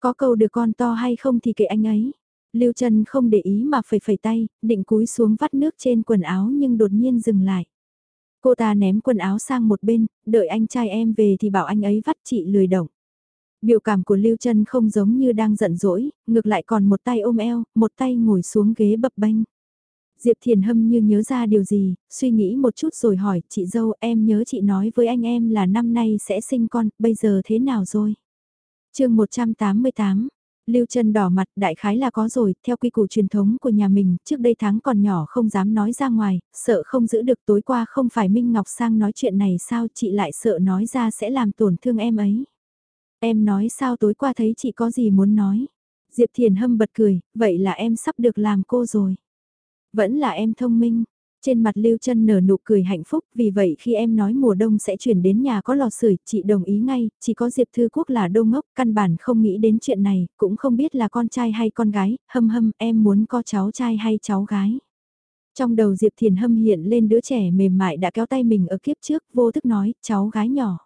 Có câu được con to hay không thì kệ anh ấy. Lưu Trân không để ý mà phẩy phẩy tay, định cúi xuống vắt nước trên quần áo nhưng đột nhiên dừng lại. Cô ta ném quần áo sang một bên, đợi anh trai em về thì bảo anh ấy vắt chị lười động. Biểu cảm của Lưu Trân không giống như đang giận dỗi, ngược lại còn một tay ôm eo, một tay ngồi xuống ghế bập bênh. Diệp Thiền Hâm như nhớ ra điều gì, suy nghĩ một chút rồi hỏi, chị dâu em nhớ chị nói với anh em là năm nay sẽ sinh con, bây giờ thế nào rồi? chương 188, Lưu Trân đỏ mặt đại khái là có rồi, theo quy củ truyền thống của nhà mình, trước đây tháng còn nhỏ không dám nói ra ngoài, sợ không giữ được tối qua không phải Minh Ngọc sang nói chuyện này sao chị lại sợ nói ra sẽ làm tổn thương em ấy. Em nói sao tối qua thấy chị có gì muốn nói. Diệp Thiền Hâm bật cười, vậy là em sắp được làm cô rồi. Vẫn là em thông minh, trên mặt Lưu Trân nở nụ cười hạnh phúc, vì vậy khi em nói mùa đông sẽ chuyển đến nhà có lò sưởi, chị đồng ý ngay, chỉ có Diệp Thư Quốc là đô ngốc, căn bản không nghĩ đến chuyện này, cũng không biết là con trai hay con gái, hâm hâm, em muốn có cháu trai hay cháu gái. Trong đầu Diệp Thiền Hâm hiện lên đứa trẻ mềm mại đã kéo tay mình ở kiếp trước, vô thức nói, cháu gái nhỏ.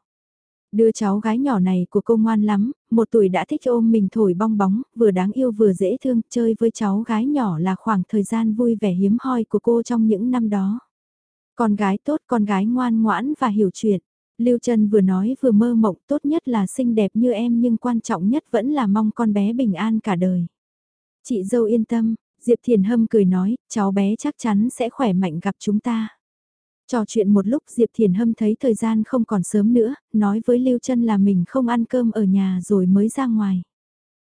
Đưa cháu gái nhỏ này của cô ngoan lắm, một tuổi đã thích ôm mình thổi bong bóng, vừa đáng yêu vừa dễ thương, chơi với cháu gái nhỏ là khoảng thời gian vui vẻ hiếm hoi của cô trong những năm đó. Con gái tốt, con gái ngoan ngoãn và hiểu chuyện. Lưu Trân vừa nói vừa mơ mộng tốt nhất là xinh đẹp như em nhưng quan trọng nhất vẫn là mong con bé bình an cả đời. Chị dâu yên tâm, Diệp Thiền Hâm cười nói, cháu bé chắc chắn sẽ khỏe mạnh gặp chúng ta. Trò chuyện một lúc Diệp Thiền Hâm thấy thời gian không còn sớm nữa, nói với Lưu Trân là mình không ăn cơm ở nhà rồi mới ra ngoài.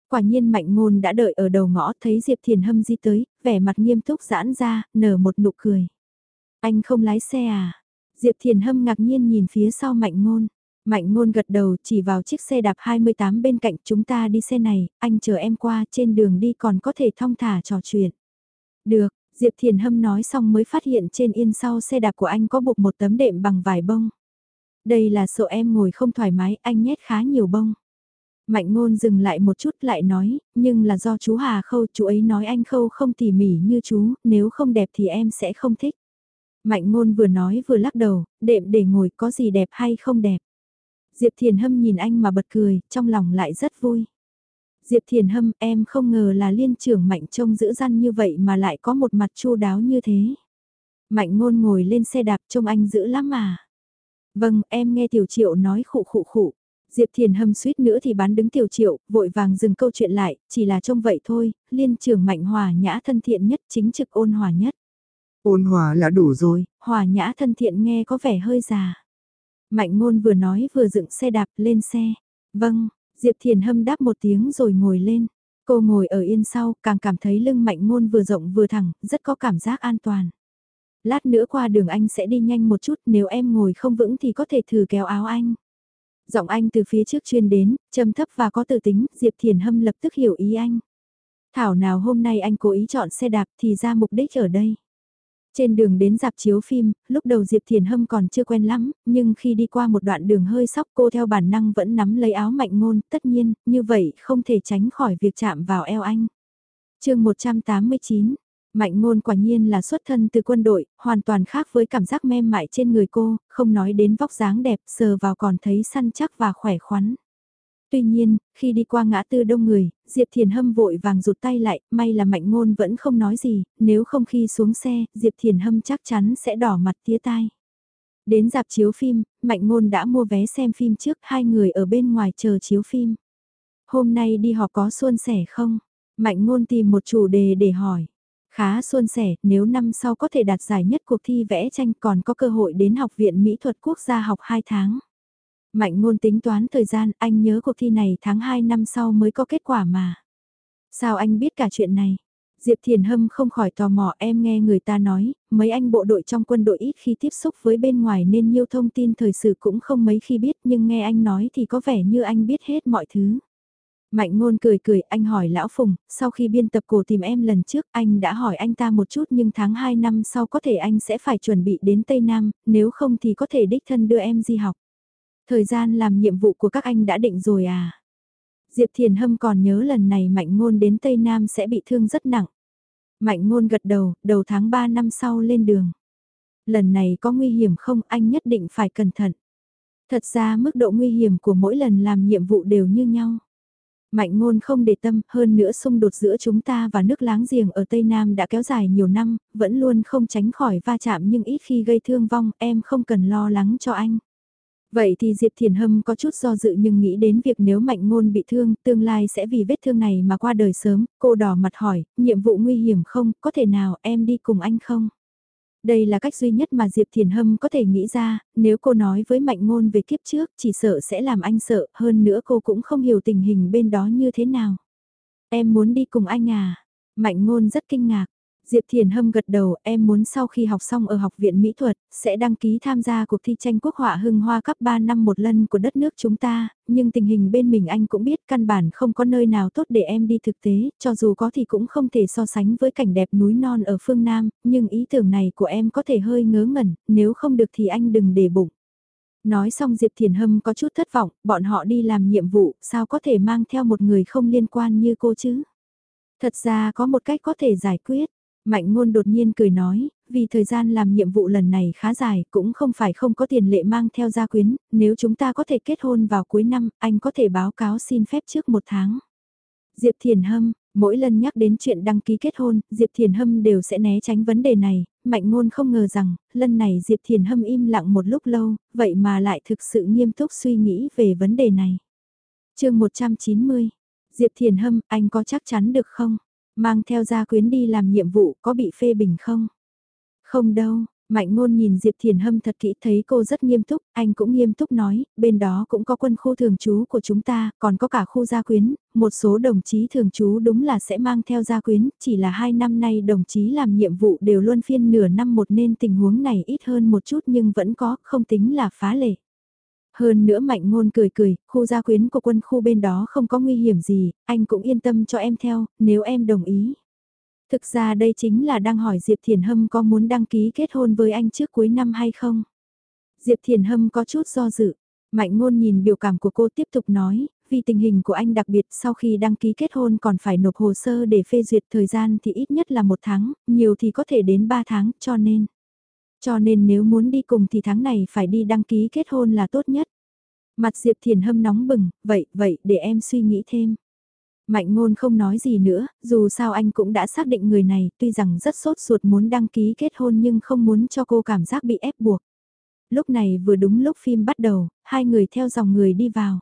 Quả nhiên Mạnh Ngôn đã đợi ở đầu ngõ thấy Diệp Thiền Hâm di tới, vẻ mặt nghiêm túc giãn ra, nở một nụ cười. Anh không lái xe à? Diệp Thiền Hâm ngạc nhiên nhìn phía sau Mạnh Ngôn. Mạnh Ngôn gật đầu chỉ vào chiếc xe đạp 28 bên cạnh chúng ta đi xe này, anh chờ em qua trên đường đi còn có thể thong thả trò chuyện. Được, Diệp Thiền Hâm nói xong mới phát hiện trên yên sau xe đạp của anh có buộc một tấm đệm bằng vải bông. Đây là sợ em ngồi không thoải mái, anh nhét khá nhiều bông. Mạnh ngôn dừng lại một chút lại nói, nhưng là do chú Hà Khâu, chú ấy nói anh Khâu không tỉ mỉ như chú, nếu không đẹp thì em sẽ không thích. Mạnh ngôn vừa nói vừa lắc đầu, đệm để ngồi có gì đẹp hay không đẹp. Diệp Thiền Hâm nhìn anh mà bật cười, trong lòng lại rất vui. Diệp Thiền Hâm, em không ngờ là liên trưởng Mạnh trông giữ răn như vậy mà lại có một mặt chu đáo như thế. Mạnh ngôn ngồi lên xe đạp trông anh giữ lắm mà. Vâng, em nghe Tiểu Triệu nói khụ khụ khụ. Diệp Thiền hâm suýt nữa thì bán đứng tiểu triệu, vội vàng dừng câu chuyện lại, chỉ là trông vậy thôi, liên trưởng mạnh hòa nhã thân thiện nhất chính trực ôn hòa nhất. Ôn hòa là đủ rồi. Hòa nhã thân thiện nghe có vẻ hơi già. Mạnh ngôn vừa nói vừa dựng xe đạp lên xe. Vâng, Diệp Thiền hâm đáp một tiếng rồi ngồi lên. Cô ngồi ở yên sau, càng cảm thấy lưng mạnh ngôn vừa rộng vừa thẳng, rất có cảm giác an toàn. Lát nữa qua đường anh sẽ đi nhanh một chút, nếu em ngồi không vững thì có thể thử kéo áo anh. Giọng anh từ phía trước chuyên đến, trầm thấp và có tự tính, Diệp Thiền Hâm lập tức hiểu ý anh. Thảo nào hôm nay anh cố ý chọn xe đạp thì ra mục đích ở đây. Trên đường đến dạp chiếu phim, lúc đầu Diệp Thiền Hâm còn chưa quen lắm, nhưng khi đi qua một đoạn đường hơi sóc cô theo bản năng vẫn nắm lấy áo mạnh ngôn, tất nhiên, như vậy không thể tránh khỏi việc chạm vào eo anh. chương 189, Mạnh ngôn quả nhiên là xuất thân từ quân đội, hoàn toàn khác với cảm giác mềm mại trên người cô, không nói đến vóc dáng đẹp, sờ vào còn thấy săn chắc và khỏe khoắn. Tuy nhiên, khi đi qua ngã tư đông người, Diệp Thiền Hâm vội vàng rụt tay lại, may là mạnh ngôn vẫn không nói gì, nếu không khi xuống xe, Diệp Thiền Hâm chắc chắn sẽ đỏ mặt tía tai. Đến dạp chiếu phim, mạnh ngôn đã mua vé xem phim trước, hai người ở bên ngoài chờ chiếu phim. Hôm nay đi họp có xuân sẻ không? Mạnh ngôn tìm một chủ đề để hỏi. Khá xuân sẻ, nếu năm sau có thể đạt giải nhất cuộc thi vẽ tranh còn có cơ hội đến Học viện Mỹ thuật quốc gia học 2 tháng. Mạnh ngôn tính toán thời gian, anh nhớ cuộc thi này tháng 2 năm sau mới có kết quả mà. Sao anh biết cả chuyện này? Diệp Thiền Hâm không khỏi tò mò em nghe người ta nói, mấy anh bộ đội trong quân đội ít khi tiếp xúc với bên ngoài nên nhiều thông tin thời sự cũng không mấy khi biết nhưng nghe anh nói thì có vẻ như anh biết hết mọi thứ. Mạnh ngôn cười cười, anh hỏi Lão Phùng, sau khi biên tập cổ tìm em lần trước, anh đã hỏi anh ta một chút nhưng tháng 2 năm sau có thể anh sẽ phải chuẩn bị đến Tây Nam, nếu không thì có thể đích thân đưa em di học. Thời gian làm nhiệm vụ của các anh đã định rồi à? Diệp Thiền Hâm còn nhớ lần này Mạnh ngôn đến Tây Nam sẽ bị thương rất nặng. Mạnh ngôn gật đầu, đầu tháng 3 năm sau lên đường. Lần này có nguy hiểm không anh nhất định phải cẩn thận. Thật ra mức độ nguy hiểm của mỗi lần làm nhiệm vụ đều như nhau. Mạnh ngôn không để tâm, hơn nữa xung đột giữa chúng ta và nước láng giềng ở Tây Nam đã kéo dài nhiều năm, vẫn luôn không tránh khỏi va chạm nhưng ít khi gây thương vong, em không cần lo lắng cho anh. Vậy thì Diệp Thiền Hâm có chút do dự nhưng nghĩ đến việc nếu mạnh ngôn bị thương, tương lai sẽ vì vết thương này mà qua đời sớm, cô đỏ mặt hỏi, nhiệm vụ nguy hiểm không, có thể nào em đi cùng anh không? Đây là cách duy nhất mà Diệp Thiền Hâm có thể nghĩ ra, nếu cô nói với Mạnh Ngôn về kiếp trước chỉ sợ sẽ làm anh sợ, hơn nữa cô cũng không hiểu tình hình bên đó như thế nào. Em muốn đi cùng anh à? Mạnh Ngôn rất kinh ngạc. Diệp Thiền Hâm gật đầu, em muốn sau khi học xong ở Học viện Mỹ thuật, sẽ đăng ký tham gia cuộc thi tranh quốc họa hưng hoa cấp 3 năm một lần của đất nước chúng ta, nhưng tình hình bên mình anh cũng biết căn bản không có nơi nào tốt để em đi thực tế, cho dù có thì cũng không thể so sánh với cảnh đẹp núi non ở phương Nam, nhưng ý tưởng này của em có thể hơi ngớ ngẩn, nếu không được thì anh đừng để bụng. Nói xong Diệp Thiền Hâm có chút thất vọng, bọn họ đi làm nhiệm vụ, sao có thể mang theo một người không liên quan như cô chứ? Thật ra có một cách có thể giải quyết. Mạnh ngôn đột nhiên cười nói, vì thời gian làm nhiệm vụ lần này khá dài, cũng không phải không có tiền lệ mang theo gia quyến, nếu chúng ta có thể kết hôn vào cuối năm, anh có thể báo cáo xin phép trước một tháng. Diệp Thiền Hâm, mỗi lần nhắc đến chuyện đăng ký kết hôn, Diệp Thiền Hâm đều sẽ né tránh vấn đề này, mạnh ngôn không ngờ rằng, lần này Diệp Thiền Hâm im lặng một lúc lâu, vậy mà lại thực sự nghiêm túc suy nghĩ về vấn đề này. chương 190, Diệp Thiền Hâm, anh có chắc chắn được không? Mang theo gia quyến đi làm nhiệm vụ có bị phê bình không? Không đâu, Mạnh ngôn nhìn Diệp Thiền Hâm thật kỹ thấy cô rất nghiêm túc, anh cũng nghiêm túc nói, bên đó cũng có quân khu thường trú của chúng ta, còn có cả khu gia quyến, một số đồng chí thường trú đúng là sẽ mang theo gia quyến, chỉ là hai năm nay đồng chí làm nhiệm vụ đều luôn phiên nửa năm một nên tình huống này ít hơn một chút nhưng vẫn có, không tính là phá lệ. Hơn nữa mạnh ngôn cười cười, khu gia quyến của quân khu bên đó không có nguy hiểm gì, anh cũng yên tâm cho em theo, nếu em đồng ý. Thực ra đây chính là đang hỏi Diệp Thiền Hâm có muốn đăng ký kết hôn với anh trước cuối năm hay không? Diệp Thiền Hâm có chút do dự. Mạnh ngôn nhìn biểu cảm của cô tiếp tục nói, vì tình hình của anh đặc biệt sau khi đăng ký kết hôn còn phải nộp hồ sơ để phê duyệt thời gian thì ít nhất là một tháng, nhiều thì có thể đến ba tháng, cho nên. Cho nên nếu muốn đi cùng thì tháng này phải đi đăng ký kết hôn là tốt nhất. Mặt Diệp Thiền Hâm nóng bừng, vậy, vậy, để em suy nghĩ thêm. Mạnh ngôn không nói gì nữa, dù sao anh cũng đã xác định người này, tuy rằng rất sốt ruột muốn đăng ký kết hôn nhưng không muốn cho cô cảm giác bị ép buộc. Lúc này vừa đúng lúc phim bắt đầu, hai người theo dòng người đi vào.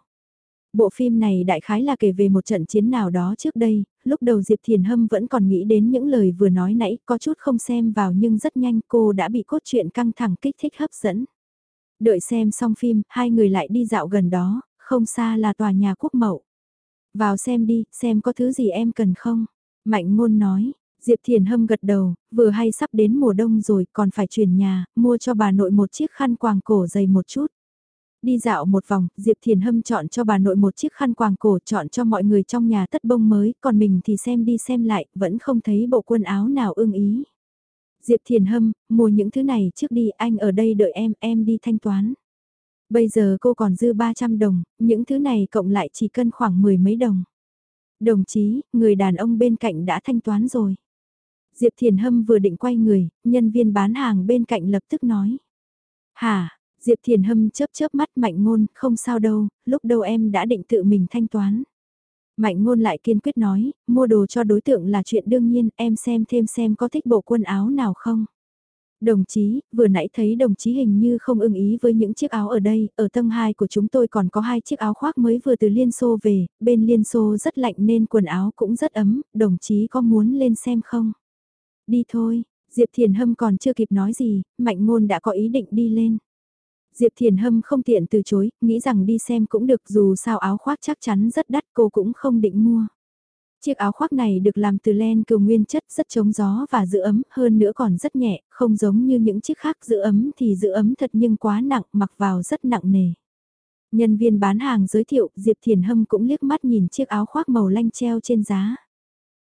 Bộ phim này đại khái là kể về một trận chiến nào đó trước đây, lúc đầu Diệp Thiền Hâm vẫn còn nghĩ đến những lời vừa nói nãy, có chút không xem vào nhưng rất nhanh cô đã bị cốt truyện căng thẳng kích thích hấp dẫn. Đợi xem xong phim, hai người lại đi dạo gần đó, không xa là tòa nhà quốc mậu. Vào xem đi, xem có thứ gì em cần không? Mạnh ngôn nói, Diệp Thiền Hâm gật đầu, vừa hay sắp đến mùa đông rồi còn phải chuyển nhà, mua cho bà nội một chiếc khăn quàng cổ dày một chút. Đi dạo một vòng, Diệp Thiền Hâm chọn cho bà nội một chiếc khăn quàng cổ chọn cho mọi người trong nhà tất bông mới, còn mình thì xem đi xem lại, vẫn không thấy bộ quần áo nào ưng ý. Diệp Thiền Hâm, mua những thứ này trước đi, anh ở đây đợi em, em đi thanh toán. Bây giờ cô còn dư 300 đồng, những thứ này cộng lại chỉ cân khoảng mười mấy đồng. Đồng chí, người đàn ông bên cạnh đã thanh toán rồi. Diệp Thiền Hâm vừa định quay người, nhân viên bán hàng bên cạnh lập tức nói. Hả, Diệp Thiền Hâm chớp chớp mắt mạnh ngôn, không sao đâu, lúc đâu em đã định tự mình thanh toán. Mạnh ngôn lại kiên quyết nói, mua đồ cho đối tượng là chuyện đương nhiên, em xem thêm xem có thích bộ quần áo nào không. Đồng chí, vừa nãy thấy đồng chí hình như không ưng ý với những chiếc áo ở đây, ở tầng 2 của chúng tôi còn có hai chiếc áo khoác mới vừa từ Liên Xô về, bên Liên Xô rất lạnh nên quần áo cũng rất ấm, đồng chí có muốn lên xem không? Đi thôi, Diệp Thiền Hâm còn chưa kịp nói gì, Mạnh Ngôn đã có ý định đi lên. Diệp Thiền Hâm không tiện từ chối, nghĩ rằng đi xem cũng được dù sao áo khoác chắc chắn rất đắt cô cũng không định mua. Chiếc áo khoác này được làm từ len cừu nguyên chất rất chống gió và giữ ấm, hơn nữa còn rất nhẹ, không giống như những chiếc khác giữ ấm thì giữ ấm thật nhưng quá nặng, mặc vào rất nặng nề. Nhân viên bán hàng giới thiệu, Diệp Thiền Hâm cũng liếc mắt nhìn chiếc áo khoác màu lanh treo trên giá.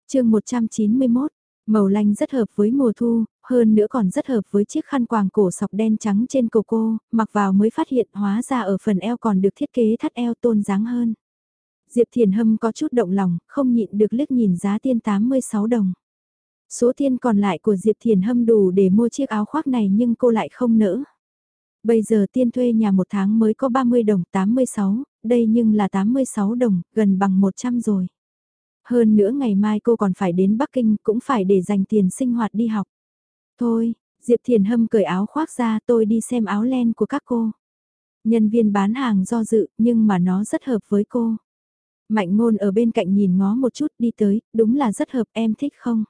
chương 191, màu lanh rất hợp với mùa thu, hơn nữa còn rất hợp với chiếc khăn quàng cổ sọc đen trắng trên cổ cô, mặc vào mới phát hiện hóa ra ở phần eo còn được thiết kế thắt eo tôn dáng hơn. Diệp Thiền Hâm có chút động lòng, không nhịn được liếc nhìn giá tiên 86 đồng. Số tiền còn lại của Diệp Thiền Hâm đủ để mua chiếc áo khoác này nhưng cô lại không nỡ. Bây giờ tiên thuê nhà một tháng mới có 30 đồng 86, đây nhưng là 86 đồng, gần bằng 100 rồi. Hơn nữa ngày mai cô còn phải đến Bắc Kinh cũng phải để dành tiền sinh hoạt đi học. Thôi, Diệp Thiền Hâm cởi áo khoác ra tôi đi xem áo len của các cô. Nhân viên bán hàng do dự nhưng mà nó rất hợp với cô. Mạnh ngôn ở bên cạnh nhìn ngó một chút đi tới, đúng là rất hợp em thích không?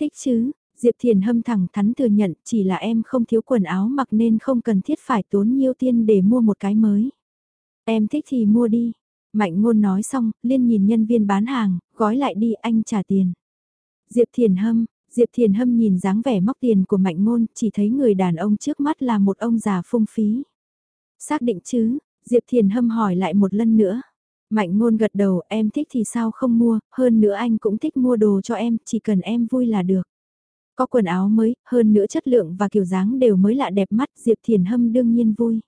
Thích chứ, Diệp Thiền hâm thẳng thắn thừa nhận chỉ là em không thiếu quần áo mặc nên không cần thiết phải tốn nhiều tiền để mua một cái mới. Em thích thì mua đi. Mạnh ngôn nói xong, liên nhìn nhân viên bán hàng, gói lại đi anh trả tiền. Diệp Thiền hâm, Diệp Thiền hâm nhìn dáng vẻ móc tiền của mạnh ngôn, chỉ thấy người đàn ông trước mắt là một ông già phung phí. Xác định chứ, Diệp Thiền hâm hỏi lại một lần nữa. Mạnh ngôn gật đầu, em thích thì sao không mua, hơn nữa anh cũng thích mua đồ cho em, chỉ cần em vui là được. Có quần áo mới, hơn nữa chất lượng và kiểu dáng đều mới lạ đẹp mắt, Diệp Thiền Hâm đương nhiên vui.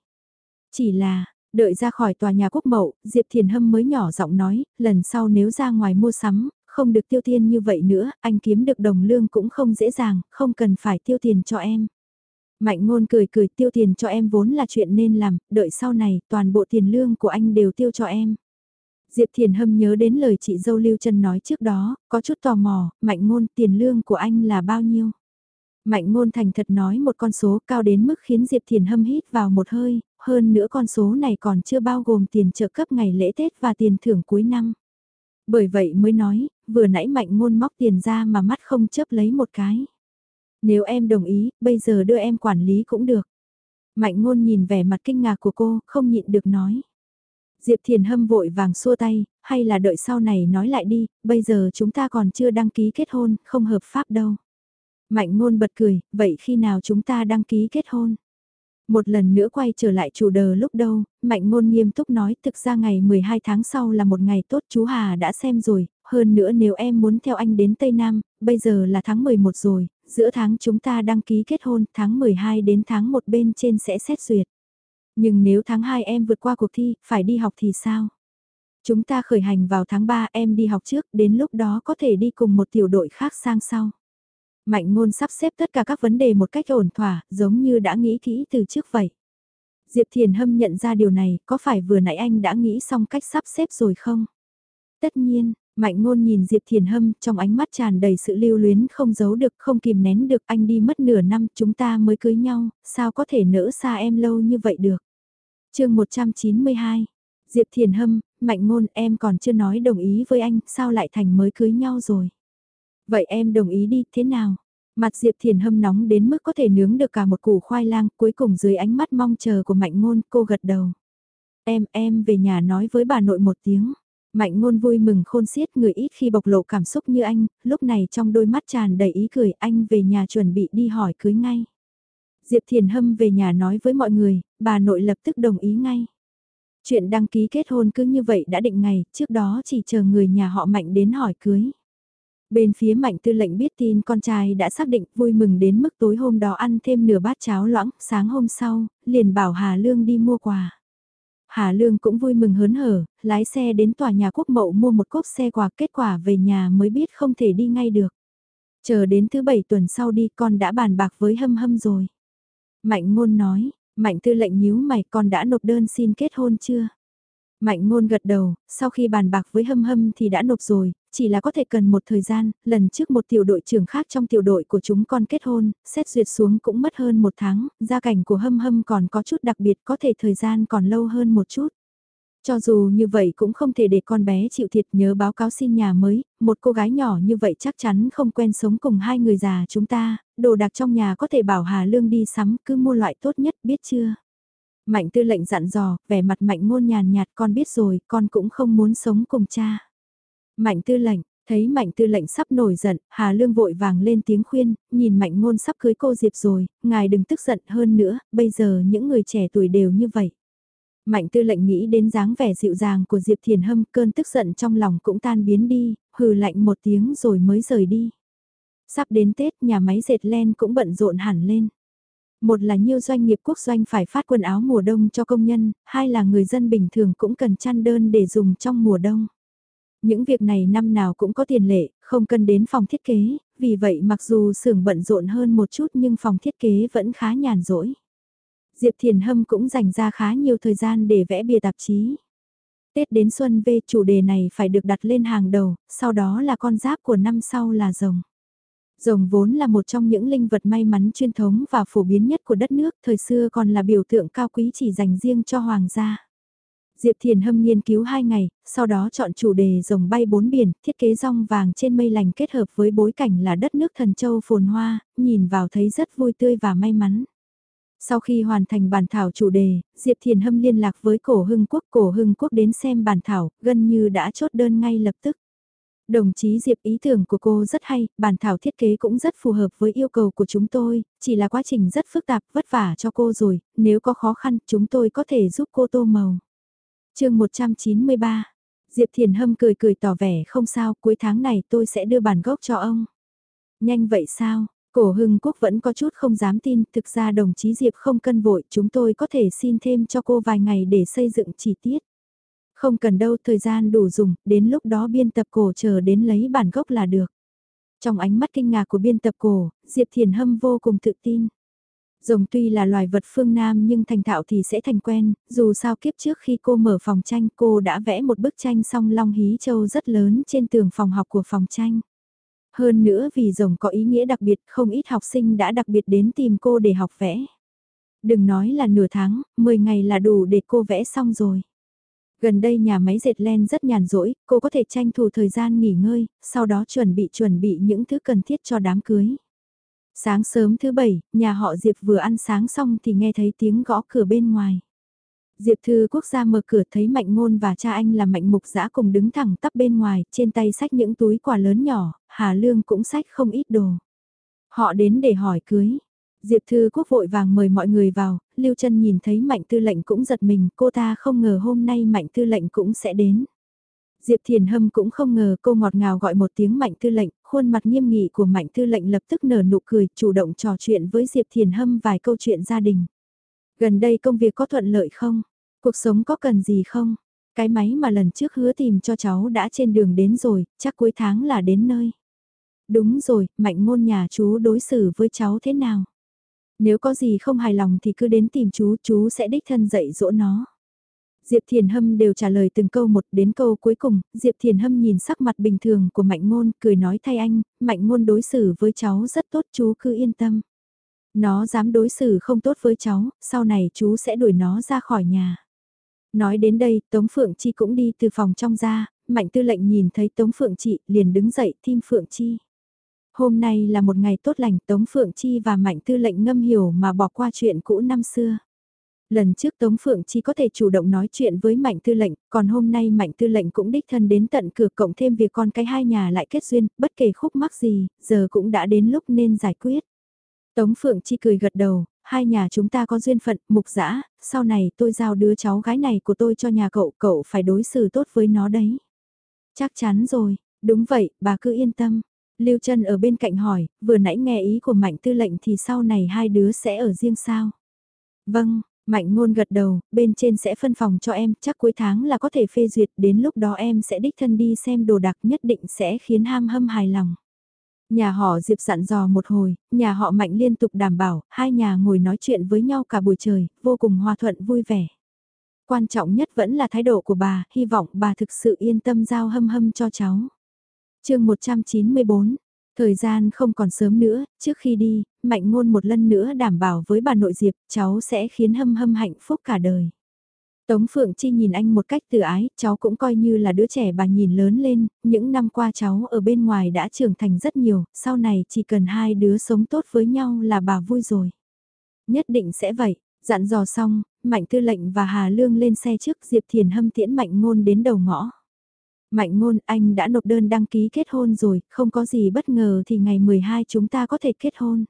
Chỉ là, đợi ra khỏi tòa nhà quốc mậu, Diệp Thiền Hâm mới nhỏ giọng nói, lần sau nếu ra ngoài mua sắm, không được tiêu tiền như vậy nữa, anh kiếm được đồng lương cũng không dễ dàng, không cần phải tiêu tiền cho em. Mạnh ngôn cười cười tiêu tiền cho em vốn là chuyện nên làm, đợi sau này toàn bộ tiền lương của anh đều tiêu cho em. Diệp Thiền Hâm nhớ đến lời chị dâu Lưu Trân nói trước đó, có chút tò mò, mạnh ngôn tiền lương của anh là bao nhiêu? Mạnh ngôn thành thật nói một con số cao đến mức khiến Diệp Thiền Hâm hít vào một hơi, hơn nữa con số này còn chưa bao gồm tiền trợ cấp ngày lễ Tết và tiền thưởng cuối năm. Bởi vậy mới nói, vừa nãy mạnh ngôn móc tiền ra mà mắt không chấp lấy một cái. Nếu em đồng ý, bây giờ đưa em quản lý cũng được. Mạnh ngôn nhìn vẻ mặt kinh ngạc của cô, không nhịn được nói. Diệp Thiền Hâm vội vàng xua tay, hay là đợi sau này nói lại đi, bây giờ chúng ta còn chưa đăng ký kết hôn, không hợp pháp đâu. Mạnh ngôn bật cười, vậy khi nào chúng ta đăng ký kết hôn? Một lần nữa quay trở lại chủ đề lúc đâu, Mạnh ngôn nghiêm túc nói thực ra ngày 12 tháng sau là một ngày tốt chú Hà đã xem rồi, hơn nữa nếu em muốn theo anh đến Tây Nam, bây giờ là tháng 11 rồi, giữa tháng chúng ta đăng ký kết hôn, tháng 12 đến tháng 1 bên trên sẽ xét duyệt. Nhưng nếu tháng 2 em vượt qua cuộc thi, phải đi học thì sao? Chúng ta khởi hành vào tháng 3 em đi học trước, đến lúc đó có thể đi cùng một tiểu đội khác sang sau. Mạnh ngôn sắp xếp tất cả các vấn đề một cách ổn thỏa, giống như đã nghĩ kỹ từ trước vậy. Diệp Thiền Hâm nhận ra điều này, có phải vừa nãy anh đã nghĩ xong cách sắp xếp rồi không? Tất nhiên, Mạnh ngôn nhìn Diệp Thiền Hâm trong ánh mắt tràn đầy sự lưu luyến không giấu được không kìm nén được anh đi mất nửa năm chúng ta mới cưới nhau, sao có thể nỡ xa em lâu như vậy được. chương 192, Diệp Thiền Hâm, mạnh ngôn em còn chưa nói đồng ý với anh, sao lại thành mới cưới nhau rồi. Vậy em đồng ý đi, thế nào? Mặt Diệp Thiền hâm nóng đến mức có thể nướng được cả một củ khoai lang, cuối cùng dưới ánh mắt mong chờ của mạnh ngôn, cô gật đầu. Em, em về nhà nói với bà nội một tiếng. Mạnh ngôn vui mừng khôn xiết người ít khi bộc lộ cảm xúc như anh, lúc này trong đôi mắt tràn đầy ý cười anh về nhà chuẩn bị đi hỏi cưới ngay. Diệp Thiền Hâm về nhà nói với mọi người, bà nội lập tức đồng ý ngay. Chuyện đăng ký kết hôn cứ như vậy đã định ngày, trước đó chỉ chờ người nhà họ Mạnh đến hỏi cưới. Bên phía Mạnh tư lệnh biết tin con trai đã xác định vui mừng đến mức tối hôm đó ăn thêm nửa bát cháo loãng, sáng hôm sau, liền bảo Hà Lương đi mua quà. Hà Lương cũng vui mừng hớn hở, lái xe đến tòa nhà quốc mậu mua một cốc xe quà kết quả về nhà mới biết không thể đi ngay được. Chờ đến thứ bảy tuần sau đi con đã bàn bạc với hâm hâm rồi. Mạnh ngôn nói, mạnh tư lệnh nhíu mày con đã nộp đơn xin kết hôn chưa? Mạnh ngôn gật đầu, sau khi bàn bạc với hâm hâm thì đã nộp rồi, chỉ là có thể cần một thời gian, lần trước một tiểu đội trưởng khác trong tiểu đội của chúng con kết hôn, xét duyệt xuống cũng mất hơn một tháng, gia cảnh của hâm hâm còn có chút đặc biệt có thể thời gian còn lâu hơn một chút. Cho dù như vậy cũng không thể để con bé chịu thiệt nhớ báo cáo xin nhà mới, một cô gái nhỏ như vậy chắc chắn không quen sống cùng hai người già chúng ta, đồ đạc trong nhà có thể bảo Hà Lương đi sắm cứ mua loại tốt nhất biết chưa. Mạnh tư lệnh dặn dò, vẻ mặt mạnh ngôn nhàn nhạt con biết rồi, con cũng không muốn sống cùng cha. Mạnh tư lệnh, thấy mạnh tư lệnh sắp nổi giận, Hà Lương vội vàng lên tiếng khuyên, nhìn mạnh ngôn sắp cưới cô Diệp rồi, ngài đừng tức giận hơn nữa, bây giờ những người trẻ tuổi đều như vậy. Mạnh tư lệnh nghĩ đến dáng vẻ dịu dàng của Diệp Thiền Hâm, cơn tức giận trong lòng cũng tan biến đi, hừ lạnh một tiếng rồi mới rời đi. Sắp đến Tết, nhà máy dệt len cũng bận rộn hẳn lên. Một là nhiều doanh nghiệp quốc doanh phải phát quần áo mùa đông cho công nhân, hai là người dân bình thường cũng cần chăn đơn để dùng trong mùa đông. Những việc này năm nào cũng có tiền lệ, không cần đến phòng thiết kế, vì vậy mặc dù xưởng bận rộn hơn một chút nhưng phòng thiết kế vẫn khá nhàn rỗi. Diệp Thiền Hâm cũng dành ra khá nhiều thời gian để vẽ bìa tạp chí. Tết đến xuân về chủ đề này phải được đặt lên hàng đầu, sau đó là con giáp của năm sau là rồng. Rồng vốn là một trong những linh vật may mắn truyền thống và phổ biến nhất của đất nước, thời xưa còn là biểu tượng cao quý chỉ dành riêng cho hoàng gia. Diệp Thiền Hâm nghiên cứu 2 ngày, sau đó chọn chủ đề rồng bay bốn biển, thiết kế rong vàng trên mây lành kết hợp với bối cảnh là đất nước thần châu phồn hoa, nhìn vào thấy rất vui tươi và may mắn. Sau khi hoàn thành bản thảo chủ đề, Diệp Thiền Hâm liên lạc với Cổ Hưng Quốc. Cổ Hưng Quốc đến xem bản thảo, gần như đã chốt đơn ngay lập tức. Đồng chí Diệp ý tưởng của cô rất hay, bản thảo thiết kế cũng rất phù hợp với yêu cầu của chúng tôi, chỉ là quá trình rất phức tạp, vất vả cho cô rồi, nếu có khó khăn chúng tôi có thể giúp cô tô màu chương 193, Diệp Thiền Hâm cười cười tỏ vẻ không sao, cuối tháng này tôi sẽ đưa bản gốc cho ông. Nhanh vậy sao, Cổ Hưng Quốc vẫn có chút không dám tin, thực ra đồng chí Diệp không cân vội, chúng tôi có thể xin thêm cho cô vài ngày để xây dựng chi tiết. Không cần đâu, thời gian đủ dùng, đến lúc đó biên tập cổ chờ đến lấy bản gốc là được. Trong ánh mắt kinh ngạc của biên tập cổ, Diệp Thiền Hâm vô cùng tự tin. Rồng tuy là loài vật phương Nam nhưng thành thạo thì sẽ thành quen, dù sao kiếp trước khi cô mở phòng tranh cô đã vẽ một bức tranh song long hí châu rất lớn trên tường phòng học của phòng tranh. Hơn nữa vì rồng có ý nghĩa đặc biệt không ít học sinh đã đặc biệt đến tìm cô để học vẽ. Đừng nói là nửa tháng, 10 ngày là đủ để cô vẽ xong rồi. Gần đây nhà máy dệt len rất nhàn rỗi, cô có thể tranh thủ thời gian nghỉ ngơi, sau đó chuẩn bị chuẩn bị những thứ cần thiết cho đám cưới. Sáng sớm thứ bảy, nhà họ Diệp vừa ăn sáng xong thì nghe thấy tiếng gõ cửa bên ngoài. Diệp Thư Quốc gia mở cửa thấy Mạnh Ngôn và cha anh là Mạnh Mục Giã cùng đứng thẳng tắp bên ngoài, trên tay sách những túi quà lớn nhỏ, Hà Lương cũng sách không ít đồ. Họ đến để hỏi cưới. Diệp Thư Quốc vội vàng mời mọi người vào, Lưu Trân nhìn thấy Mạnh Tư lệnh cũng giật mình, cô ta không ngờ hôm nay Mạnh Tư lệnh cũng sẽ đến. Diệp Thiền Hâm cũng không ngờ cô ngọt ngào gọi một tiếng Mạnh Tư lệnh, khuôn mặt nghiêm nghị của Mạnh Tư lệnh lập tức nở nụ cười, chủ động trò chuyện với Diệp Thiền Hâm vài câu chuyện gia đình. Gần đây công việc có thuận lợi không? Cuộc sống có cần gì không? Cái máy mà lần trước hứa tìm cho cháu đã trên đường đến rồi, chắc cuối tháng là đến nơi. Đúng rồi, mạnh ngôn nhà chú đối xử với cháu thế nào? Nếu có gì không hài lòng thì cứ đến tìm chú, chú sẽ đích thân dạy dỗ nó. Diệp Thiền Hâm đều trả lời từng câu một đến câu cuối cùng, Diệp Thiền Hâm nhìn sắc mặt bình thường của Mạnh Ngôn, cười nói thay anh, Mạnh Ngôn đối xử với cháu rất tốt chú cứ yên tâm. Nó dám đối xử không tốt với cháu, sau này chú sẽ đuổi nó ra khỏi nhà. Nói đến đây, Tống Phượng Chi cũng đi từ phòng trong ra, Mạnh Tư lệnh nhìn thấy Tống Phượng Chi, liền đứng dậy tim Phượng Chi. Hôm nay là một ngày tốt lành Tống Phượng Chi và Mạnh Tư lệnh ngâm hiểu mà bỏ qua chuyện cũ năm xưa. Lần trước Tống Phượng Chi có thể chủ động nói chuyện với Mạnh Tư lệnh, còn hôm nay Mạnh Tư lệnh cũng đích thân đến tận cửa cộng thêm việc con cái hai nhà lại kết duyên, bất kể khúc mắc gì, giờ cũng đã đến lúc nên giải quyết. Tống Phượng Chi cười gật đầu, hai nhà chúng ta có duyên phận, mục dã sau này tôi giao đứa cháu gái này của tôi cho nhà cậu, cậu phải đối xử tốt với nó đấy. Chắc chắn rồi, đúng vậy, bà cứ yên tâm. Lưu Trân ở bên cạnh hỏi, vừa nãy nghe ý của Mạnh Tư lệnh thì sau này hai đứa sẽ ở riêng sao? Vâng, Mạnh ngôn gật đầu, bên trên sẽ phân phòng cho em, chắc cuối tháng là có thể phê duyệt, đến lúc đó em sẽ đích thân đi xem đồ đặc nhất định sẽ khiến ham hâm hài lòng. Nhà họ Diệp dặn dò một hồi, nhà họ Mạnh liên tục đảm bảo, hai nhà ngồi nói chuyện với nhau cả buổi trời, vô cùng hòa thuận vui vẻ. Quan trọng nhất vẫn là thái độ của bà, hy vọng bà thực sự yên tâm giao hâm hâm cho cháu. chương 194, Thời gian không còn sớm nữa, trước khi đi, Mạnh Ngôn một lần nữa đảm bảo với bà nội Diệp, cháu sẽ khiến hâm hâm hạnh phúc cả đời. Tống Phượng Chi nhìn anh một cách từ ái, cháu cũng coi như là đứa trẻ bà nhìn lớn lên, những năm qua cháu ở bên ngoài đã trưởng thành rất nhiều, sau này chỉ cần hai đứa sống tốt với nhau là bà vui rồi. Nhất định sẽ vậy, dặn dò xong, Mạnh Tư lệnh và Hà Lương lên xe trước Diệp Thiền hâm tiễn Mạnh Ngôn đến đầu ngõ. Mạnh ngôn anh đã nộp đơn đăng ký kết hôn rồi, không có gì bất ngờ thì ngày 12 chúng ta có thể kết hôn.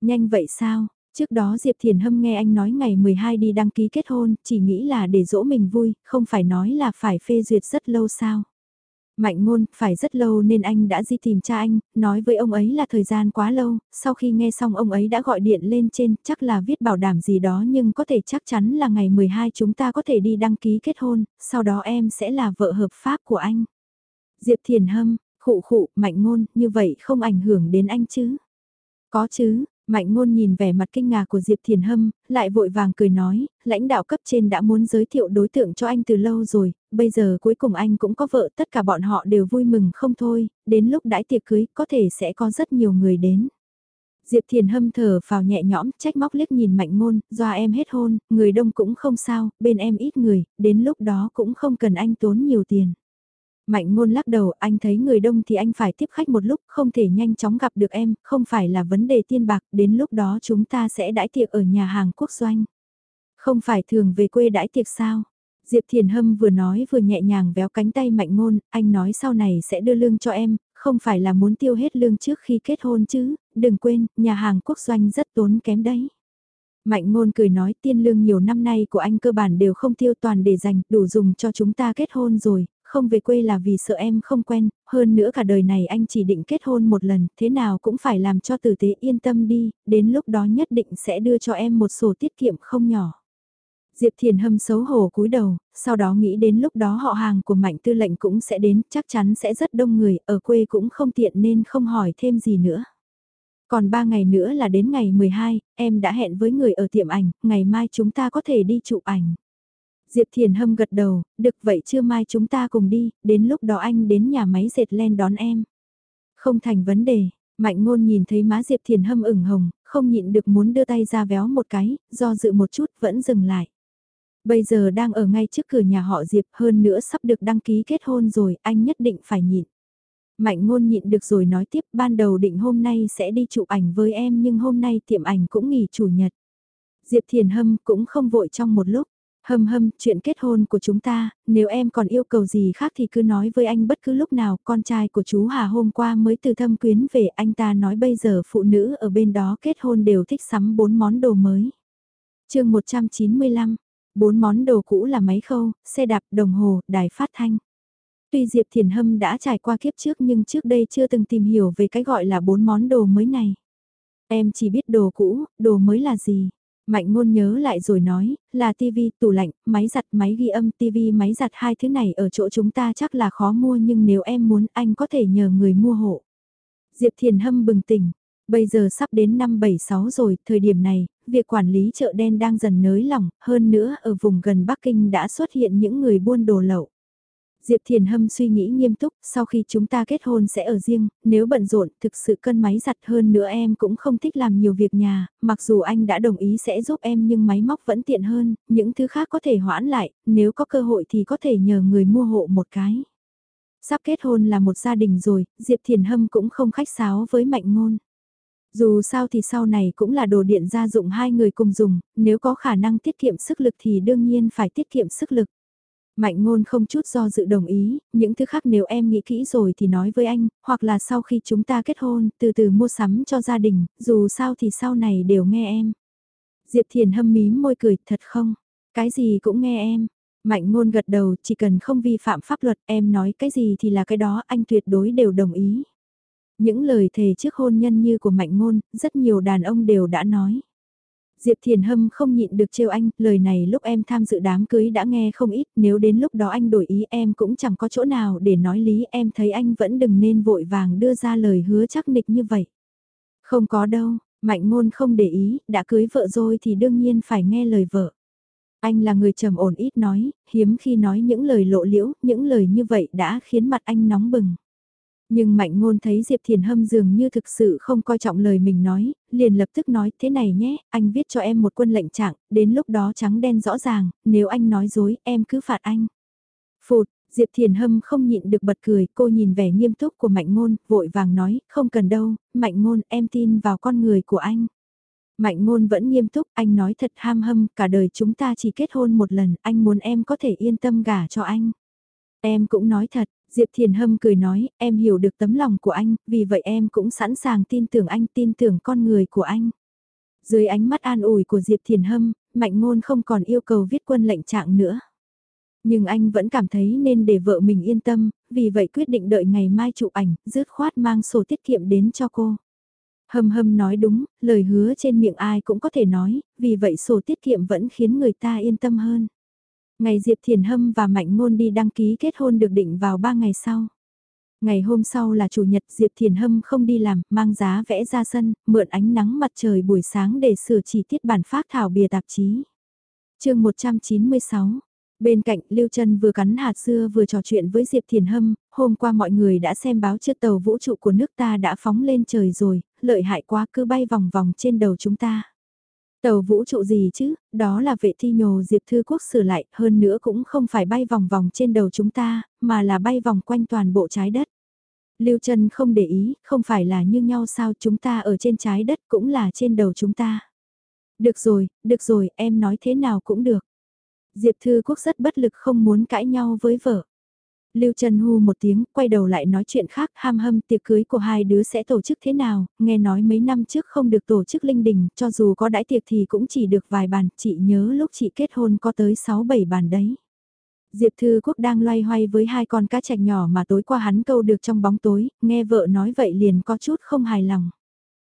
Nhanh vậy sao? Trước đó Diệp Thiền Hâm nghe anh nói ngày 12 đi đăng ký kết hôn, chỉ nghĩ là để dỗ mình vui, không phải nói là phải phê duyệt rất lâu sao. Mạnh ngôn, phải rất lâu nên anh đã di tìm cha anh, nói với ông ấy là thời gian quá lâu, sau khi nghe xong ông ấy đã gọi điện lên trên, chắc là viết bảo đảm gì đó nhưng có thể chắc chắn là ngày 12 chúng ta có thể đi đăng ký kết hôn, sau đó em sẽ là vợ hợp pháp của anh. Diệp Thiền Hâm, khụ khụ, mạnh ngôn, như vậy không ảnh hưởng đến anh chứ? Có chứ, Mạnh ngôn nhìn vẻ mặt kinh ngạc của Diệp Thiền Hâm, lại vội vàng cười nói, lãnh đạo cấp trên đã muốn giới thiệu đối tượng cho anh từ lâu rồi, bây giờ cuối cùng anh cũng có vợ, tất cả bọn họ đều vui mừng không thôi, đến lúc đãi tiệc cưới có thể sẽ có rất nhiều người đến. Diệp Thiền Hâm thở vào nhẹ nhõm, trách móc liếc nhìn mạnh ngôn, do em hết hôn, người đông cũng không sao, bên em ít người, đến lúc đó cũng không cần anh tốn nhiều tiền. Mạnh ngôn lắc đầu, anh thấy người đông thì anh phải tiếp khách một lúc, không thể nhanh chóng gặp được em, không phải là vấn đề tiên bạc, đến lúc đó chúng ta sẽ đãi tiệc ở nhà hàng quốc doanh. Không phải thường về quê đãi tiệc sao? Diệp Thiền Hâm vừa nói vừa nhẹ nhàng véo cánh tay mạnh ngôn, anh nói sau này sẽ đưa lương cho em, không phải là muốn tiêu hết lương trước khi kết hôn chứ, đừng quên, nhà hàng quốc doanh rất tốn kém đấy. Mạnh ngôn cười nói tiên lương nhiều năm nay của anh cơ bản đều không tiêu toàn để dành, đủ dùng cho chúng ta kết hôn rồi, không về quê là vì sợ em không quen, hơn nữa cả đời này anh chỉ định kết hôn một lần, thế nào cũng phải làm cho tử tế yên tâm đi, đến lúc đó nhất định sẽ đưa cho em một sổ tiết kiệm không nhỏ. Diệp Thiền Hâm xấu hổ cúi đầu, sau đó nghĩ đến lúc đó họ hàng của Mạnh Tư lệnh cũng sẽ đến, chắc chắn sẽ rất đông người, ở quê cũng không tiện nên không hỏi thêm gì nữa. Còn 3 ngày nữa là đến ngày 12, em đã hẹn với người ở tiệm ảnh, ngày mai chúng ta có thể đi chụp ảnh. Diệp Thiền Hâm gật đầu, được vậy chưa mai chúng ta cùng đi, đến lúc đó anh đến nhà máy dệt len đón em. Không thành vấn đề, Mạnh ngôn nhìn thấy má Diệp Thiền Hâm ửng hồng, không nhịn được muốn đưa tay ra véo một cái, do dự một chút vẫn dừng lại. Bây giờ đang ở ngay trước cửa nhà họ Diệp hơn nữa sắp được đăng ký kết hôn rồi, anh nhất định phải nhịn. Mạnh ngôn nhịn được rồi nói tiếp ban đầu định hôm nay sẽ đi chụp ảnh với em nhưng hôm nay tiệm ảnh cũng nghỉ chủ nhật. Diệp Thiền Hâm cũng không vội trong một lúc. Hâm hâm, chuyện kết hôn của chúng ta, nếu em còn yêu cầu gì khác thì cứ nói với anh bất cứ lúc nào, con trai của chú Hà hôm qua mới từ thâm quyến về, anh ta nói bây giờ phụ nữ ở bên đó kết hôn đều thích sắm bốn món đồ mới. chương 195, bốn món đồ cũ là máy khâu, xe đạp, đồng hồ, đài phát thanh. Tuy Diệp Thiền Hâm đã trải qua kiếp trước nhưng trước đây chưa từng tìm hiểu về cái gọi là bốn món đồ mới này. Em chỉ biết đồ cũ, đồ mới là gì. Mạnh ngôn nhớ lại rồi nói, là tivi, tủ lạnh, máy giặt, máy ghi âm, tivi, máy giặt hai thứ này ở chỗ chúng ta chắc là khó mua nhưng nếu em muốn anh có thể nhờ người mua hộ. Diệp Thiền Hâm bừng tỉnh, bây giờ sắp đến năm 76 rồi, thời điểm này, việc quản lý chợ đen đang dần nới lỏng, hơn nữa ở vùng gần Bắc Kinh đã xuất hiện những người buôn đồ lậu. Diệp Thiền Hâm suy nghĩ nghiêm túc, sau khi chúng ta kết hôn sẽ ở riêng, nếu bận rộn, thực sự cân máy giặt hơn nữa em cũng không thích làm nhiều việc nhà, mặc dù anh đã đồng ý sẽ giúp em nhưng máy móc vẫn tiện hơn, những thứ khác có thể hoãn lại, nếu có cơ hội thì có thể nhờ người mua hộ một cái. Sắp kết hôn là một gia đình rồi, Diệp Thiền Hâm cũng không khách sáo với mạnh ngôn. Dù sao thì sau này cũng là đồ điện gia dụng hai người cùng dùng, nếu có khả năng tiết kiệm sức lực thì đương nhiên phải tiết kiệm sức lực. Mạnh ngôn không chút do dự đồng ý, những thứ khác nếu em nghĩ kỹ rồi thì nói với anh, hoặc là sau khi chúng ta kết hôn, từ từ mua sắm cho gia đình, dù sao thì sau này đều nghe em. Diệp Thiền hâm mím môi cười, thật không? Cái gì cũng nghe em. Mạnh ngôn gật đầu, chỉ cần không vi phạm pháp luật, em nói cái gì thì là cái đó, anh tuyệt đối đều đồng ý. Những lời thề trước hôn nhân như của mạnh ngôn, rất nhiều đàn ông đều đã nói. Diệp Thiền Hâm không nhịn được trêu anh, lời này lúc em tham dự đám cưới đã nghe không ít, nếu đến lúc đó anh đổi ý em cũng chẳng có chỗ nào để nói lý em thấy anh vẫn đừng nên vội vàng đưa ra lời hứa chắc nịch như vậy. Không có đâu, mạnh ngôn không để ý, đã cưới vợ rồi thì đương nhiên phải nghe lời vợ. Anh là người trầm ổn ít nói, hiếm khi nói những lời lộ liễu, những lời như vậy đã khiến mặt anh nóng bừng. Nhưng mạnh ngôn thấy Diệp Thiền Hâm dường như thực sự không coi trọng lời mình nói, liền lập tức nói thế này nhé, anh viết cho em một quân lệnh trạng, đến lúc đó trắng đen rõ ràng, nếu anh nói dối em cứ phạt anh. Phụt, Diệp Thiền Hâm không nhịn được bật cười, cô nhìn vẻ nghiêm túc của Mạnh Ngôn, vội vàng nói, không cần đâu, Mạnh Ngôn, em tin vào con người của anh. Mạnh Ngôn vẫn nghiêm túc, anh nói thật ham hâm, cả đời chúng ta chỉ kết hôn một lần, anh muốn em có thể yên tâm gả cho anh. Em cũng nói thật, Diệp Thiền Hâm cười nói, em hiểu được tấm lòng của anh, vì vậy em cũng sẵn sàng tin tưởng anh, tin tưởng con người của anh. Dưới ánh mắt an ủi của Diệp Thiền Hâm, Mạnh Ngôn không còn yêu cầu viết quân lệnh trạng nữa. Nhưng anh vẫn cảm thấy nên để vợ mình yên tâm, vì vậy quyết định đợi ngày mai chụp ảnh, dứt khoát mang sổ tiết kiệm đến cho cô. Hâm hâm nói đúng, lời hứa trên miệng ai cũng có thể nói, vì vậy sổ tiết kiệm vẫn khiến người ta yên tâm hơn. Ngày Diệp Thiền Hâm và Mạnh Ngôn đi đăng ký kết hôn được định vào 3 ngày sau. Ngày hôm sau là chủ nhật Diệp Thiền Hâm không đi làm, mang giá vẽ ra sân, mượn ánh nắng mặt trời buổi sáng để sửa chỉ tiết bản phát thảo bìa tạp chí. chương 196 Bên cạnh, Lưu Trân vừa cắn hạt dưa vừa trò chuyện với Diệp Thiền Hâm, hôm qua mọi người đã xem báo chiếc tàu vũ trụ của nước ta đã phóng lên trời rồi, lợi hại quá cứ bay vòng vòng trên đầu chúng ta. Tàu vũ trụ gì chứ, đó là vệ thi nhồ Diệp Thư Quốc sửa lại, hơn nữa cũng không phải bay vòng vòng trên đầu chúng ta, mà là bay vòng quanh toàn bộ trái đất. Lưu Trân không để ý, không phải là như nhau sao chúng ta ở trên trái đất cũng là trên đầu chúng ta. Được rồi, được rồi, em nói thế nào cũng được. Diệp Thư Quốc rất bất lực không muốn cãi nhau với vợ. Lưu Trần Hu một tiếng, quay đầu lại nói chuyện khác, ham hâm tiệc cưới của hai đứa sẽ tổ chức thế nào, nghe nói mấy năm trước không được tổ chức linh đình, cho dù có đãi tiệc thì cũng chỉ được vài bàn, chị nhớ lúc chị kết hôn có tới 6-7 bàn đấy. Diệp Thư Quốc đang loay hoay với hai con cá chạch nhỏ mà tối qua hắn câu được trong bóng tối, nghe vợ nói vậy liền có chút không hài lòng.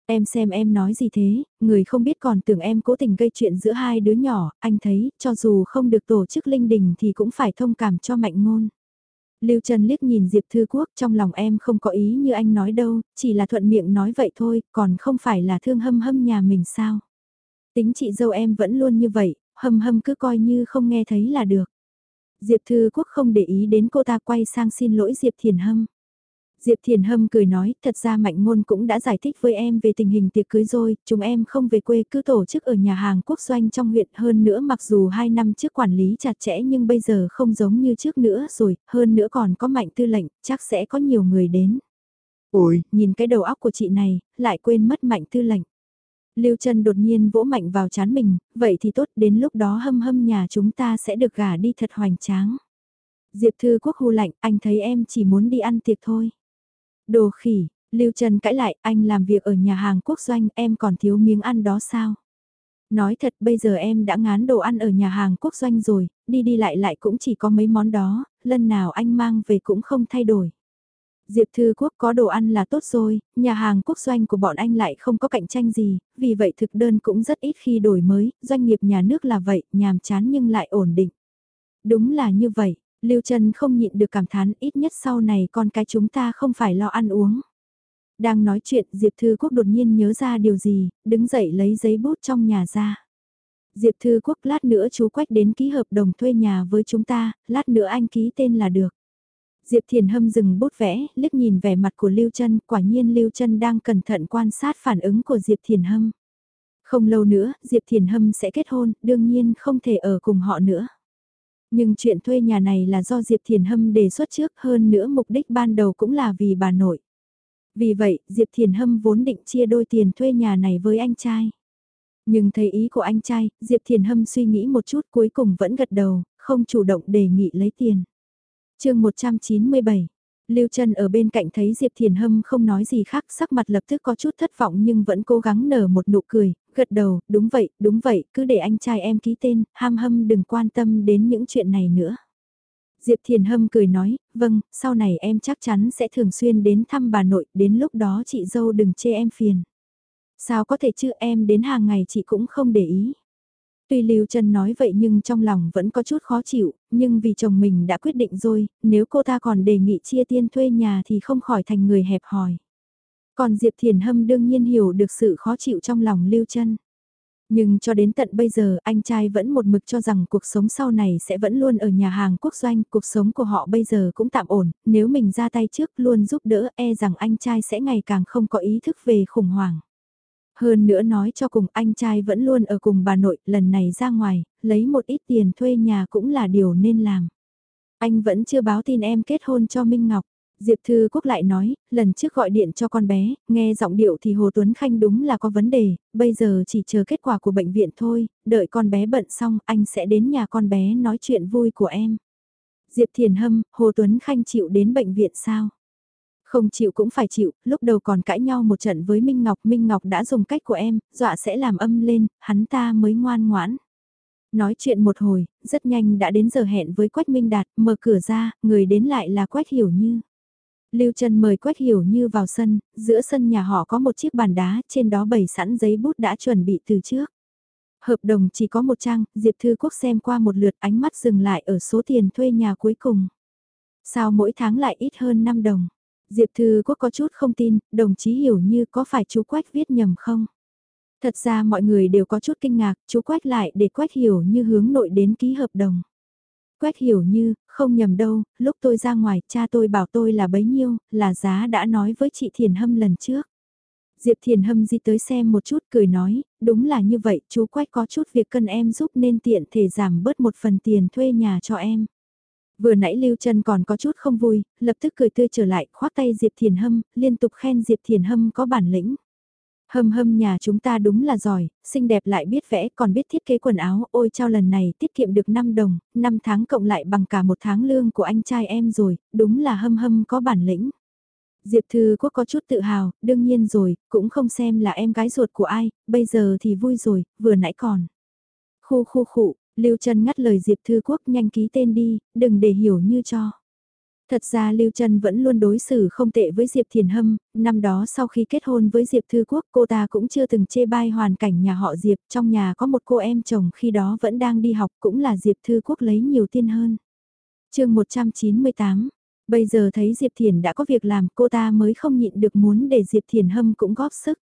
Em xem em nói gì thế, người không biết còn tưởng em cố tình gây chuyện giữa hai đứa nhỏ, anh thấy, cho dù không được tổ chức linh đình thì cũng phải thông cảm cho mạnh ngôn. Lưu Trần liếc nhìn Diệp Thư Quốc trong lòng em không có ý như anh nói đâu, chỉ là thuận miệng nói vậy thôi, còn không phải là thương hâm hâm nhà mình sao. Tính chị dâu em vẫn luôn như vậy, hâm hâm cứ coi như không nghe thấy là được. Diệp Thư Quốc không để ý đến cô ta quay sang xin lỗi Diệp Thiền Hâm. Diệp Thiền Hâm cười nói, thật ra Mạnh Ngôn cũng đã giải thích với em về tình hình tiệc cưới rồi, chúng em không về quê cứ tổ chức ở nhà hàng quốc doanh trong huyện hơn nữa mặc dù 2 năm trước quản lý chặt chẽ nhưng bây giờ không giống như trước nữa rồi, hơn nữa còn có Mạnh Tư lệnh, chắc sẽ có nhiều người đến. Ôi, nhìn cái đầu óc của chị này, lại quên mất Mạnh Tư lệnh. Lưu Trân đột nhiên vỗ mạnh vào chán mình, vậy thì tốt đến lúc đó hâm hâm nhà chúng ta sẽ được gả đi thật hoành tráng. Diệp Thư Quốc hù lạnh, anh thấy em chỉ muốn đi ăn tiệc thôi. Đồ khỉ, Lưu Trần cãi lại, anh làm việc ở nhà hàng quốc doanh, em còn thiếu miếng ăn đó sao? Nói thật bây giờ em đã ngán đồ ăn ở nhà hàng quốc doanh rồi, đi đi lại lại cũng chỉ có mấy món đó, lần nào anh mang về cũng không thay đổi. Diệp Thư Quốc có đồ ăn là tốt rồi, nhà hàng quốc doanh của bọn anh lại không có cạnh tranh gì, vì vậy thực đơn cũng rất ít khi đổi mới, doanh nghiệp nhà nước là vậy, nhàm chán nhưng lại ổn định. Đúng là như vậy, Lưu Trân không nhịn được cảm thán ít nhất sau này con cái chúng ta không phải lo ăn uống. Đang nói chuyện Diệp Thư Quốc đột nhiên nhớ ra điều gì, đứng dậy lấy giấy bút trong nhà ra. Diệp Thư Quốc lát nữa chú Quách đến ký hợp đồng thuê nhà với chúng ta, lát nữa anh ký tên là được. Diệp Thiền Hâm dừng bút vẽ, liếc nhìn vẻ mặt của Lưu Trân, quả nhiên Lưu Trân đang cẩn thận quan sát phản ứng của Diệp Thiền Hâm. Không lâu nữa, Diệp Thiền Hâm sẽ kết hôn, đương nhiên không thể ở cùng họ nữa. Nhưng chuyện thuê nhà này là do Diệp Thiền Hâm đề xuất trước hơn nữa mục đích ban đầu cũng là vì bà nội. Vì vậy, Diệp Thiền Hâm vốn định chia đôi tiền thuê nhà này với anh trai. Nhưng thấy ý của anh trai, Diệp Thiền Hâm suy nghĩ một chút cuối cùng vẫn gật đầu, không chủ động đề nghị lấy tiền. chương 197 Lưu Trân ở bên cạnh thấy Diệp Thiền Hâm không nói gì khác, sắc mặt lập tức có chút thất vọng nhưng vẫn cố gắng nở một nụ cười, gật đầu, đúng vậy, đúng vậy, cứ để anh trai em ký tên, ham hâm đừng quan tâm đến những chuyện này nữa. Diệp Thiền Hâm cười nói, vâng, sau này em chắc chắn sẽ thường xuyên đến thăm bà nội, đến lúc đó chị dâu đừng chê em phiền. Sao có thể chứ em đến hàng ngày chị cũng không để ý. Tuy Lưu Trân nói vậy nhưng trong lòng vẫn có chút khó chịu, nhưng vì chồng mình đã quyết định rồi, nếu cô ta còn đề nghị chia tiền thuê nhà thì không khỏi thành người hẹp hòi. Còn Diệp Thiền Hâm đương nhiên hiểu được sự khó chịu trong lòng Lưu Trân. Nhưng cho đến tận bây giờ anh trai vẫn một mực cho rằng cuộc sống sau này sẽ vẫn luôn ở nhà hàng quốc doanh, cuộc sống của họ bây giờ cũng tạm ổn, nếu mình ra tay trước luôn giúp đỡ e rằng anh trai sẽ ngày càng không có ý thức về khủng hoảng. Hơn nữa nói cho cùng anh trai vẫn luôn ở cùng bà nội, lần này ra ngoài, lấy một ít tiền thuê nhà cũng là điều nên làm. Anh vẫn chưa báo tin em kết hôn cho Minh Ngọc. Diệp Thư Quốc lại nói, lần trước gọi điện cho con bé, nghe giọng điệu thì Hồ Tuấn Khanh đúng là có vấn đề, bây giờ chỉ chờ kết quả của bệnh viện thôi, đợi con bé bận xong anh sẽ đến nhà con bé nói chuyện vui của em. Diệp Thiền Hâm, Hồ Tuấn Khanh chịu đến bệnh viện sao? Không chịu cũng phải chịu, lúc đầu còn cãi nhau một trận với Minh Ngọc, Minh Ngọc đã dùng cách của em, dọa sẽ làm âm lên, hắn ta mới ngoan ngoãn. Nói chuyện một hồi, rất nhanh đã đến giờ hẹn với Quách Minh Đạt, mở cửa ra, người đến lại là Quách Hiểu Như. Lưu Trần mời Quách Hiểu Như vào sân, giữa sân nhà họ có một chiếc bàn đá, trên đó bày sẵn giấy bút đã chuẩn bị từ trước. Hợp đồng chỉ có một trang, Diệp Thư Quốc xem qua một lượt ánh mắt dừng lại ở số tiền thuê nhà cuối cùng. Sao mỗi tháng lại ít hơn 5 đồng? Diệp Thư Quốc có chút không tin, đồng chí hiểu như có phải chú Quách viết nhầm không? Thật ra mọi người đều có chút kinh ngạc, chú Quách lại để Quách hiểu như hướng nội đến ký hợp đồng. Quách hiểu như, không nhầm đâu, lúc tôi ra ngoài, cha tôi bảo tôi là bấy nhiêu, là giá đã nói với chị Thiền Hâm lần trước. Diệp Thiền Hâm di tới xem một chút cười nói, đúng là như vậy, chú Quách có chút việc cần em giúp nên tiện thể giảm bớt một phần tiền thuê nhà cho em. Vừa nãy Lưu Trân còn có chút không vui, lập tức cười tươi trở lại, khoác tay Diệp Thiền Hâm, liên tục khen Diệp Thiền Hâm có bản lĩnh. Hâm hâm nhà chúng ta đúng là giỏi, xinh đẹp lại biết vẽ, còn biết thiết kế quần áo, ôi trao lần này tiết kiệm được 5 đồng, 5 tháng cộng lại bằng cả một tháng lương của anh trai em rồi, đúng là hâm hâm có bản lĩnh. Diệp Thư Quốc có chút tự hào, đương nhiên rồi, cũng không xem là em gái ruột của ai, bây giờ thì vui rồi, vừa nãy còn. Khu khu khụ, Lưu Trân ngắt lời Diệp Thư Quốc nhanh ký tên đi, đừng để hiểu như cho. Thật ra Lưu Trân vẫn luôn đối xử không tệ với Diệp Thiền Hâm, năm đó sau khi kết hôn với Diệp Thư Quốc cô ta cũng chưa từng chê bai hoàn cảnh nhà họ Diệp, trong nhà có một cô em chồng khi đó vẫn đang đi học cũng là Diệp Thư Quốc lấy nhiều tiền hơn. chương 198, bây giờ thấy Diệp Thiền đã có việc làm cô ta mới không nhịn được muốn để Diệp Thiền Hâm cũng góp sức.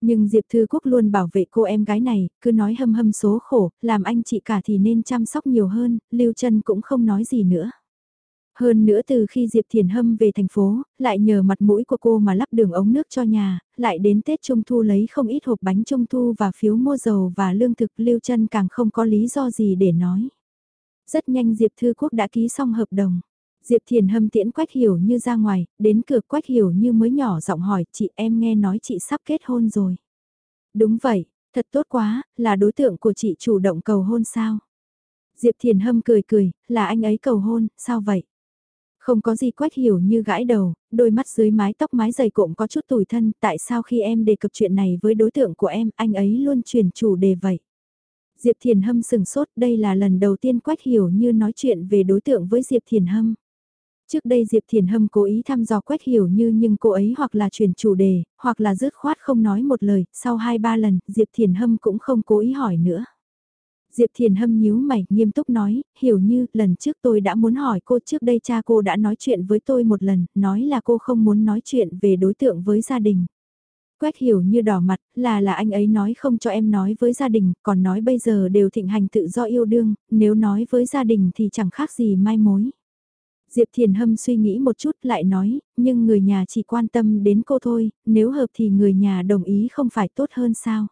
Nhưng Diệp Thư Quốc luôn bảo vệ cô em gái này, cứ nói hâm hâm số khổ, làm anh chị cả thì nên chăm sóc nhiều hơn, Lưu Trân cũng không nói gì nữa. Hơn nữa từ khi Diệp Thiền Hâm về thành phố, lại nhờ mặt mũi của cô mà lắp đường ống nước cho nhà, lại đến Tết Trung Thu lấy không ít hộp bánh Trung Thu và phiếu mua dầu và lương thực Lưu Trân càng không có lý do gì để nói. Rất nhanh Diệp Thư Quốc đã ký xong hợp đồng. Diệp Thiền Hâm tiễn Quách Hiểu Như ra ngoài, đến cửa Quách Hiểu Như mới nhỏ giọng hỏi chị em nghe nói chị sắp kết hôn rồi. Đúng vậy, thật tốt quá, là đối tượng của chị chủ động cầu hôn sao? Diệp Thiền Hâm cười cười, là anh ấy cầu hôn, sao vậy? Không có gì Quách Hiểu Như gãi đầu, đôi mắt dưới mái tóc mái dày cộm có chút tủi thân, tại sao khi em đề cập chuyện này với đối tượng của em, anh ấy luôn chuyển chủ đề vậy? Diệp Thiền Hâm sừng sốt, đây là lần đầu tiên Quách Hiểu Như nói chuyện về đối tượng với Diệp Thiền Hâm. Trước đây Diệp Thiền Hâm cố ý thăm dò quét Hiểu Như nhưng cô ấy hoặc là chuyển chủ đề, hoặc là dứt khoát không nói một lời, sau hai ba lần, Diệp Thiền Hâm cũng không cố ý hỏi nữa. Diệp Thiền Hâm nhíu mày, nghiêm túc nói, hiểu như, lần trước tôi đã muốn hỏi cô trước đây cha cô đã nói chuyện với tôi một lần, nói là cô không muốn nói chuyện về đối tượng với gia đình. quét hiểu như đỏ mặt, là là anh ấy nói không cho em nói với gia đình, còn nói bây giờ đều thịnh hành tự do yêu đương, nếu nói với gia đình thì chẳng khác gì mai mối. Diệp Thiền Hâm suy nghĩ một chút lại nói, nhưng người nhà chỉ quan tâm đến cô thôi, nếu hợp thì người nhà đồng ý không phải tốt hơn sao.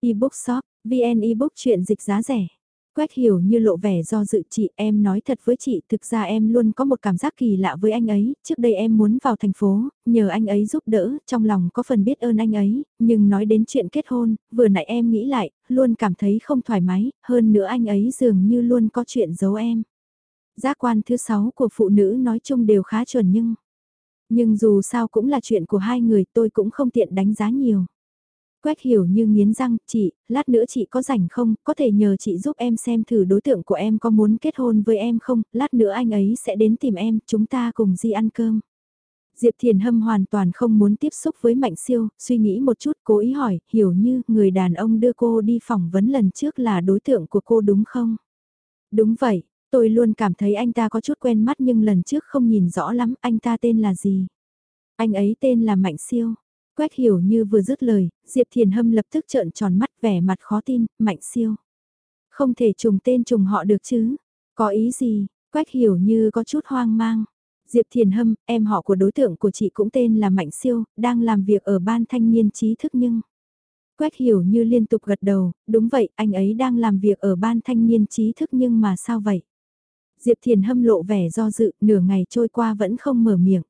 Ebook shop, VN ebook chuyện dịch giá rẻ. Quách hiểu như lộ vẻ do dự chị em nói thật với chị thực ra em luôn có một cảm giác kỳ lạ với anh ấy, trước đây em muốn vào thành phố, nhờ anh ấy giúp đỡ, trong lòng có phần biết ơn anh ấy, nhưng nói đến chuyện kết hôn, vừa nãy em nghĩ lại, luôn cảm thấy không thoải mái, hơn nữa anh ấy dường như luôn có chuyện giấu em. Giác quan thứ sáu của phụ nữ nói chung đều khá chuẩn nhưng... Nhưng dù sao cũng là chuyện của hai người tôi cũng không tiện đánh giá nhiều. Quét hiểu như nghiến răng, chị, lát nữa chị có rảnh không, có thể nhờ chị giúp em xem thử đối tượng của em có muốn kết hôn với em không, lát nữa anh ấy sẽ đến tìm em, chúng ta cùng đi ăn cơm. Diệp Thiền Hâm hoàn toàn không muốn tiếp xúc với Mạnh Siêu, suy nghĩ một chút cố ý hỏi, hiểu như người đàn ông đưa cô đi phỏng vấn lần trước là đối tượng của cô đúng không? Đúng vậy, tôi luôn cảm thấy anh ta có chút quen mắt nhưng lần trước không nhìn rõ lắm anh ta tên là gì. Anh ấy tên là Mạnh Siêu. Quách hiểu như vừa dứt lời, Diệp Thiền Hâm lập tức trợn tròn mắt vẻ mặt khó tin, mạnh siêu. Không thể trùng tên trùng họ được chứ, có ý gì, Quách hiểu như có chút hoang mang. Diệp Thiền Hâm, em họ của đối tượng của chị cũng tên là Mạnh Siêu, đang làm việc ở ban thanh niên trí thức nhưng... Quách hiểu như liên tục gật đầu, đúng vậy, anh ấy đang làm việc ở ban thanh niên trí thức nhưng mà sao vậy? Diệp Thiền Hâm lộ vẻ do dự, nửa ngày trôi qua vẫn không mở miệng.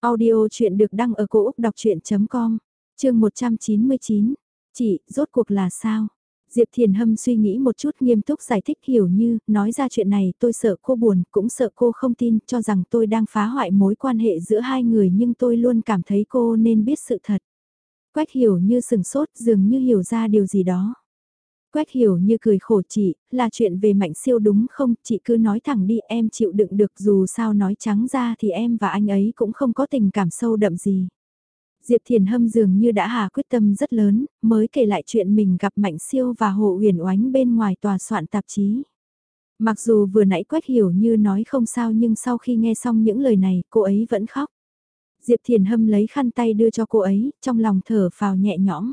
Audio chuyện được đăng ở cổ Úc đọc chuyện.com, chương 199. Chị, rốt cuộc là sao? Diệp Thiền Hâm suy nghĩ một chút nghiêm túc giải thích hiểu như, nói ra chuyện này tôi sợ cô buồn, cũng sợ cô không tin, cho rằng tôi đang phá hoại mối quan hệ giữa hai người nhưng tôi luôn cảm thấy cô nên biết sự thật. Quách hiểu như sừng sốt dường như hiểu ra điều gì đó. Quách hiểu như cười khổ chị, là chuyện về mạnh siêu đúng không, chị cứ nói thẳng đi em chịu đựng được dù sao nói trắng ra thì em và anh ấy cũng không có tình cảm sâu đậm gì. Diệp Thiền Hâm dường như đã hà quyết tâm rất lớn, mới kể lại chuyện mình gặp Mạnh Siêu và Hồ Huyền Oánh bên ngoài tòa soạn tạp chí. Mặc dù vừa nãy Quách Hiểu như nói không sao nhưng sau khi nghe xong những lời này cô ấy vẫn khóc. Diệp Thiền Hâm lấy khăn tay đưa cho cô ấy, trong lòng thở phào nhẹ nhõm.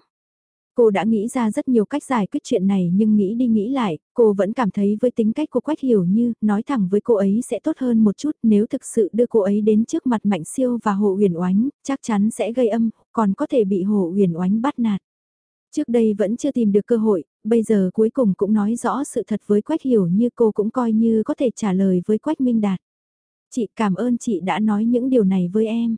Cô đã nghĩ ra rất nhiều cách giải quyết chuyện này nhưng nghĩ đi nghĩ lại, cô vẫn cảm thấy với tính cách của Quách Hiểu Như, nói thẳng với cô ấy sẽ tốt hơn một chút nếu thực sự đưa cô ấy đến trước mặt Mạnh Siêu và Hồ Huyền Oánh, chắc chắn sẽ gây âm, còn có thể bị Hồ Huyền Oánh bắt nạt. Trước đây vẫn chưa tìm được cơ hội, bây giờ cuối cùng cũng nói rõ sự thật với Quách Hiểu Như cô cũng coi như có thể trả lời với Quách Minh Đạt. Chị cảm ơn chị đã nói những điều này với em.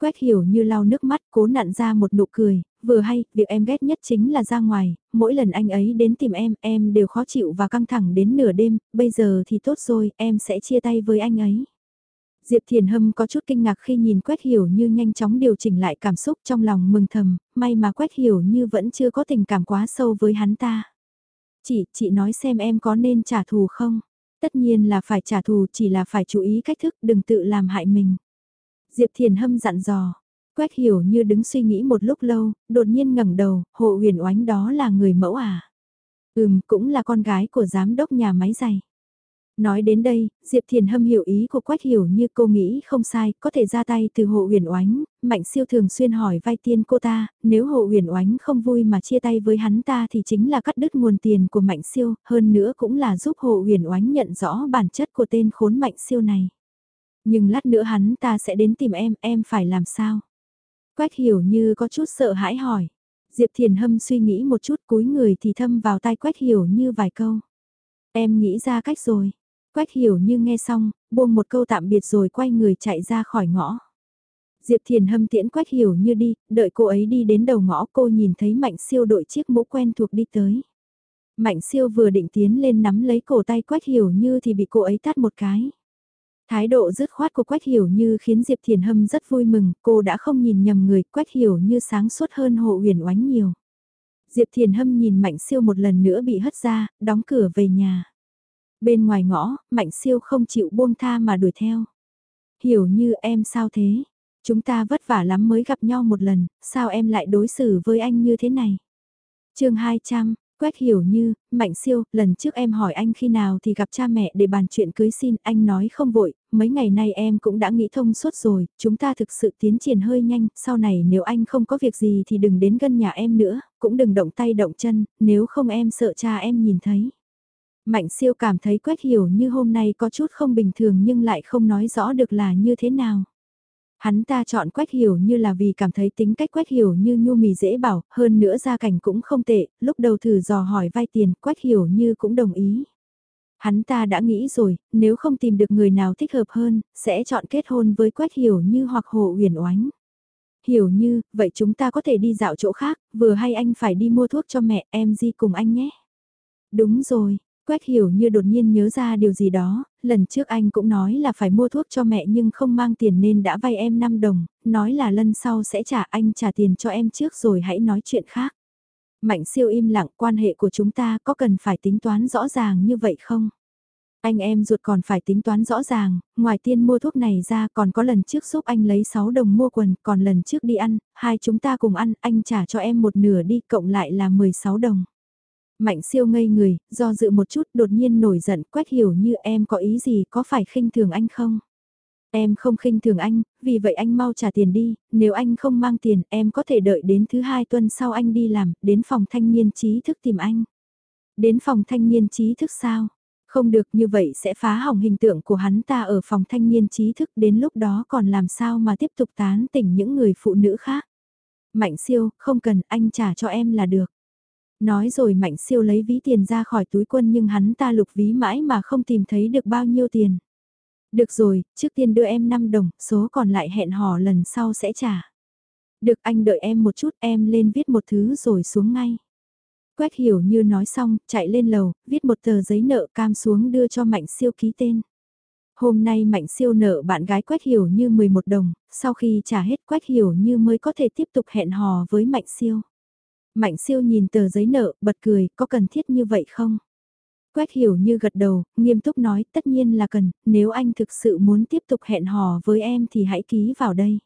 Quách hiểu như lau nước mắt cố nặn ra một nụ cười, vừa hay, việc em ghét nhất chính là ra ngoài, mỗi lần anh ấy đến tìm em, em đều khó chịu và căng thẳng đến nửa đêm, bây giờ thì tốt rồi, em sẽ chia tay với anh ấy. Diệp Thiền Hâm có chút kinh ngạc khi nhìn Quách Hiểu như nhanh chóng điều chỉnh lại cảm xúc trong lòng mừng thầm, may mà Quách Hiểu như vẫn chưa có tình cảm quá sâu với hắn ta. Chị, chị nói xem em có nên trả thù không? Tất nhiên là phải trả thù chỉ là phải chú ý cách thức đừng tự làm hại mình. Diệp Thiền Hâm dặn dò. Quách hiểu như đứng suy nghĩ một lúc lâu, đột nhiên ngẩng đầu, hộ huyền oánh đó là người mẫu à? Ừm, cũng là con gái của giám đốc nhà máy giày. Nói đến đây, Diệp Thiền Hâm hiểu ý của Quách Hiểu như cô nghĩ không sai, có thể ra tay từ hộ huyền oánh, Mạnh Siêu thường xuyên hỏi vay tiền cô ta, nếu hộ huyền oánh không vui mà chia tay với hắn ta thì chính là cắt đứt nguồn tiền của Mạnh Siêu, hơn nữa cũng là giúp hộ huyền oánh nhận rõ bản chất của tên khốn Mạnh Siêu này. Nhưng lát nữa hắn ta sẽ đến tìm em, em phải làm sao? Quách hiểu như có chút sợ hãi hỏi. Diệp Thiền Hâm suy nghĩ một chút cúi người thì thâm vào tai Quách hiểu như vài câu. Em nghĩ ra cách rồi. Quách hiểu như nghe xong, buông một câu tạm biệt rồi quay người chạy ra khỏi ngõ. Diệp Thiền Hâm tiễn Quách hiểu như đi, đợi cô ấy đi đến đầu ngõ cô nhìn thấy Mạnh Siêu đội chiếc mũ quen thuộc đi tới. Mạnh Siêu vừa định tiến lên nắm lấy cổ tay Quách hiểu như thì bị cô ấy tát một cái. Thái độ dứt khoát của Quách Hiểu Như khiến Diệp Thiền Hâm rất vui mừng, cô đã không nhìn nhầm người, Quách Hiểu Như sáng suốt hơn hộ huyền oánh nhiều. Diệp Thiền Hâm nhìn Mạnh Siêu một lần nữa bị hất ra, đóng cửa về nhà. Bên ngoài ngõ, Mạnh Siêu không chịu buông tha mà đuổi theo. Hiểu Như em sao thế? Chúng ta vất vả lắm mới gặp nhau một lần, sao em lại đối xử với anh như thế này? chương 200, Quách hiểu như, Mạnh siêu, lần trước em hỏi anh khi nào thì gặp cha mẹ để bàn chuyện cưới xin, anh nói không vội, mấy ngày nay em cũng đã nghĩ thông suốt rồi, chúng ta thực sự tiến triển hơi nhanh, sau này nếu anh không có việc gì thì đừng đến gần nhà em nữa, cũng đừng động tay động chân, nếu không em sợ cha em nhìn thấy. Mạnh siêu cảm thấy Quách Hiểu như hôm nay có chút không bình thường nhưng lại không nói rõ được là như thế nào. Hắn ta chọn Quách Hiểu như là vì cảm thấy tính cách Quách Hiểu như nhu mì dễ bảo, hơn nữa gia cảnh cũng không tệ, lúc đầu thử dò hỏi vay tiền, Quách Hiểu như cũng đồng ý. Hắn ta đã nghĩ rồi, nếu không tìm được người nào thích hợp hơn, sẽ chọn kết hôn với Quách Hiểu như hoặc Hồ Uyển Oánh. Hiểu như, vậy chúng ta có thể đi dạo chỗ khác, vừa hay anh phải đi mua thuốc cho mẹ, em di cùng anh nhé. Đúng rồi, Quách hiểu như đột nhiên nhớ ra điều gì đó, lần trước anh cũng nói là phải mua thuốc cho mẹ nhưng không mang tiền nên đã vay em 5 đồng, nói là lần sau sẽ trả anh trả tiền cho em trước rồi hãy nói chuyện khác. Mạnh siêu im lặng quan hệ của chúng ta có cần phải tính toán rõ ràng như vậy không? Anh em ruột còn phải tính toán rõ ràng, ngoài tiền mua thuốc này ra còn có lần trước giúp anh lấy 6 đồng mua quần, còn lần trước đi ăn, hai chúng ta cùng ăn, anh trả cho em một nửa đi, cộng lại là 16 đồng. Mạnh siêu ngây người, do dự một chút đột nhiên nổi giận quét hiểu như em có ý gì có phải khinh thường anh không? Em không khinh thường anh, vì vậy anh mau trả tiền đi, nếu anh không mang tiền em có thể đợi đến thứ hai tuần sau anh đi làm, đến phòng thanh niên trí thức tìm anh. Đến phòng thanh niên trí thức sao? Không được như vậy sẽ phá hỏng hình tượng của hắn ta ở phòng thanh niên trí thức đến lúc đó còn làm sao mà tiếp tục tán tỉnh những người phụ nữ khác. Mạnh siêu, không cần anh trả cho em là được. Nói rồi Mạnh siêu lấy ví tiền ra khỏi túi quân nhưng hắn ta lục ví mãi mà không tìm thấy được bao nhiêu tiền. Được rồi, trước tiên đưa em 5 đồng, số còn lại hẹn hò lần sau sẽ trả. Được anh đợi em một chút em lên viết một thứ rồi xuống ngay. Quách hiểu như nói xong, chạy lên lầu, viết một tờ giấy nợ cam xuống đưa cho Mạnh siêu ký tên. Hôm nay Mạnh siêu nợ bạn gái Quách hiểu như 11 đồng, sau khi trả hết Quách hiểu như mới có thể tiếp tục hẹn hò với Mạnh siêu. Mạnh siêu nhìn tờ giấy nợ, bật cười, có cần thiết như vậy không? Quách hiểu như gật đầu, nghiêm túc nói, tất nhiên là cần, nếu anh thực sự muốn tiếp tục hẹn hò với em thì hãy ký vào đây.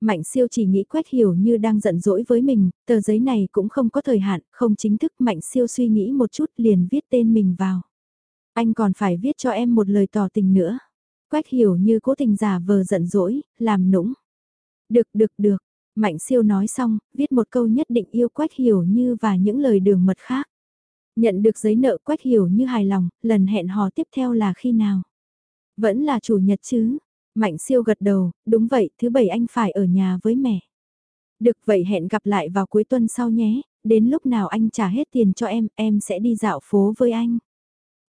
Mạnh siêu chỉ nghĩ Quách hiểu như đang giận dỗi với mình, tờ giấy này cũng không có thời hạn, không chính thức Mạnh siêu suy nghĩ một chút liền viết tên mình vào. Anh còn phải viết cho em một lời tỏ tình nữa. Quách hiểu như cố tình giả vờ giận dỗi, làm nũng. Được được được, Mạnh siêu nói xong, viết một câu nhất định yêu Quách Hiểu Như và những lời đường mật khác. Nhận được giấy nợ Quách Hiểu Như hài lòng, lần hẹn hò tiếp theo là khi nào? Vẫn là chủ nhật chứ? Mạnh siêu gật đầu, đúng vậy, thứ bảy anh phải ở nhà với mẹ. Được vậy hẹn gặp lại vào cuối tuần sau nhé, đến lúc nào anh trả hết tiền cho em, em sẽ đi dạo phố với anh.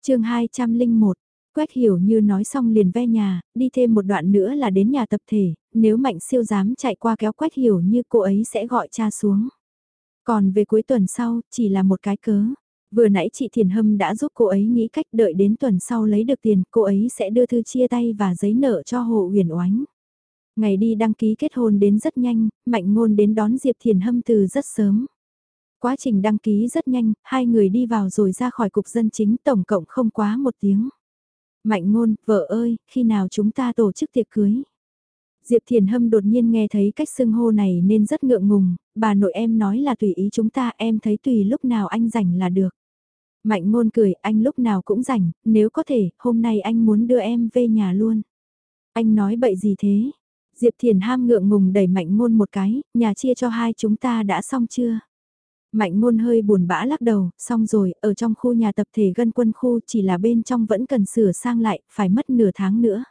chương 201, Quách hiểu như nói xong liền ve nhà, đi thêm một đoạn nữa là đến nhà tập thể, nếu mạnh siêu dám chạy qua kéo quách hiểu như cô ấy sẽ gọi cha xuống. Còn về cuối tuần sau, chỉ là một cái cớ. Vừa nãy chị Thiền Hâm đã giúp cô ấy nghĩ cách đợi đến tuần sau lấy được tiền, cô ấy sẽ đưa thư chia tay và giấy nợ cho Hồ Huyền Oánh. Ngày đi đăng ký kết hôn đến rất nhanh, Mạnh Ngôn đến đón Diệp Thiền Hâm từ rất sớm. Quá trình đăng ký rất nhanh, hai người đi vào rồi ra khỏi cục dân chính tổng cộng không quá một tiếng. Mạnh ngôn, vợ ơi, khi nào chúng ta tổ chức tiệc cưới? Diệp Thiền Hâm đột nhiên nghe thấy cách xưng hô này nên rất ngượng ngùng, bà nội em nói là tùy ý chúng ta em thấy tùy lúc nào anh rảnh là được. Mạnh ngôn cười, anh lúc nào cũng rảnh, nếu có thể, hôm nay anh muốn đưa em về nhà luôn. Anh nói bậy gì thế? Diệp Thiền ham ngượng ngùng đẩy mạnh ngôn một cái, nhà chia cho hai chúng ta đã xong chưa? Mạnh ngôn hơi buồn bã lắc đầu, xong rồi, ở trong khu nhà tập thể gân quân khu chỉ là bên trong vẫn cần sửa sang lại, phải mất nửa tháng nữa.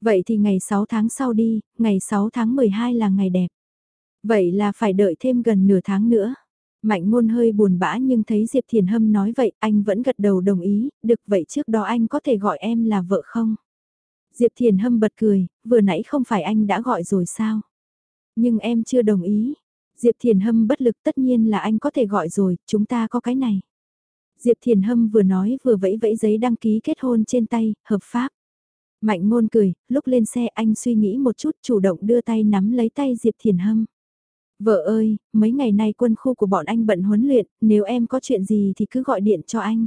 Vậy thì ngày 6 tháng sau đi, ngày 6 tháng 12 là ngày đẹp. Vậy là phải đợi thêm gần nửa tháng nữa. Mạnh ngôn hơi buồn bã nhưng thấy Diệp Thiền Hâm nói vậy anh vẫn gật đầu đồng ý, được vậy trước đó anh có thể gọi em là vợ không? Diệp Thiền Hâm bật cười, vừa nãy không phải anh đã gọi rồi sao? Nhưng em chưa đồng ý, Diệp Thiền Hâm bất lực tất nhiên là anh có thể gọi rồi, chúng ta có cái này. Diệp Thiền Hâm vừa nói vừa vẫy vẫy giấy đăng ký kết hôn trên tay, hợp pháp. Mạnh ngôn cười, lúc lên xe anh suy nghĩ một chút chủ động đưa tay nắm lấy tay Diệp Thiền Hâm. Vợ ơi, mấy ngày nay quân khu của bọn anh bận huấn luyện, nếu em có chuyện gì thì cứ gọi điện cho anh.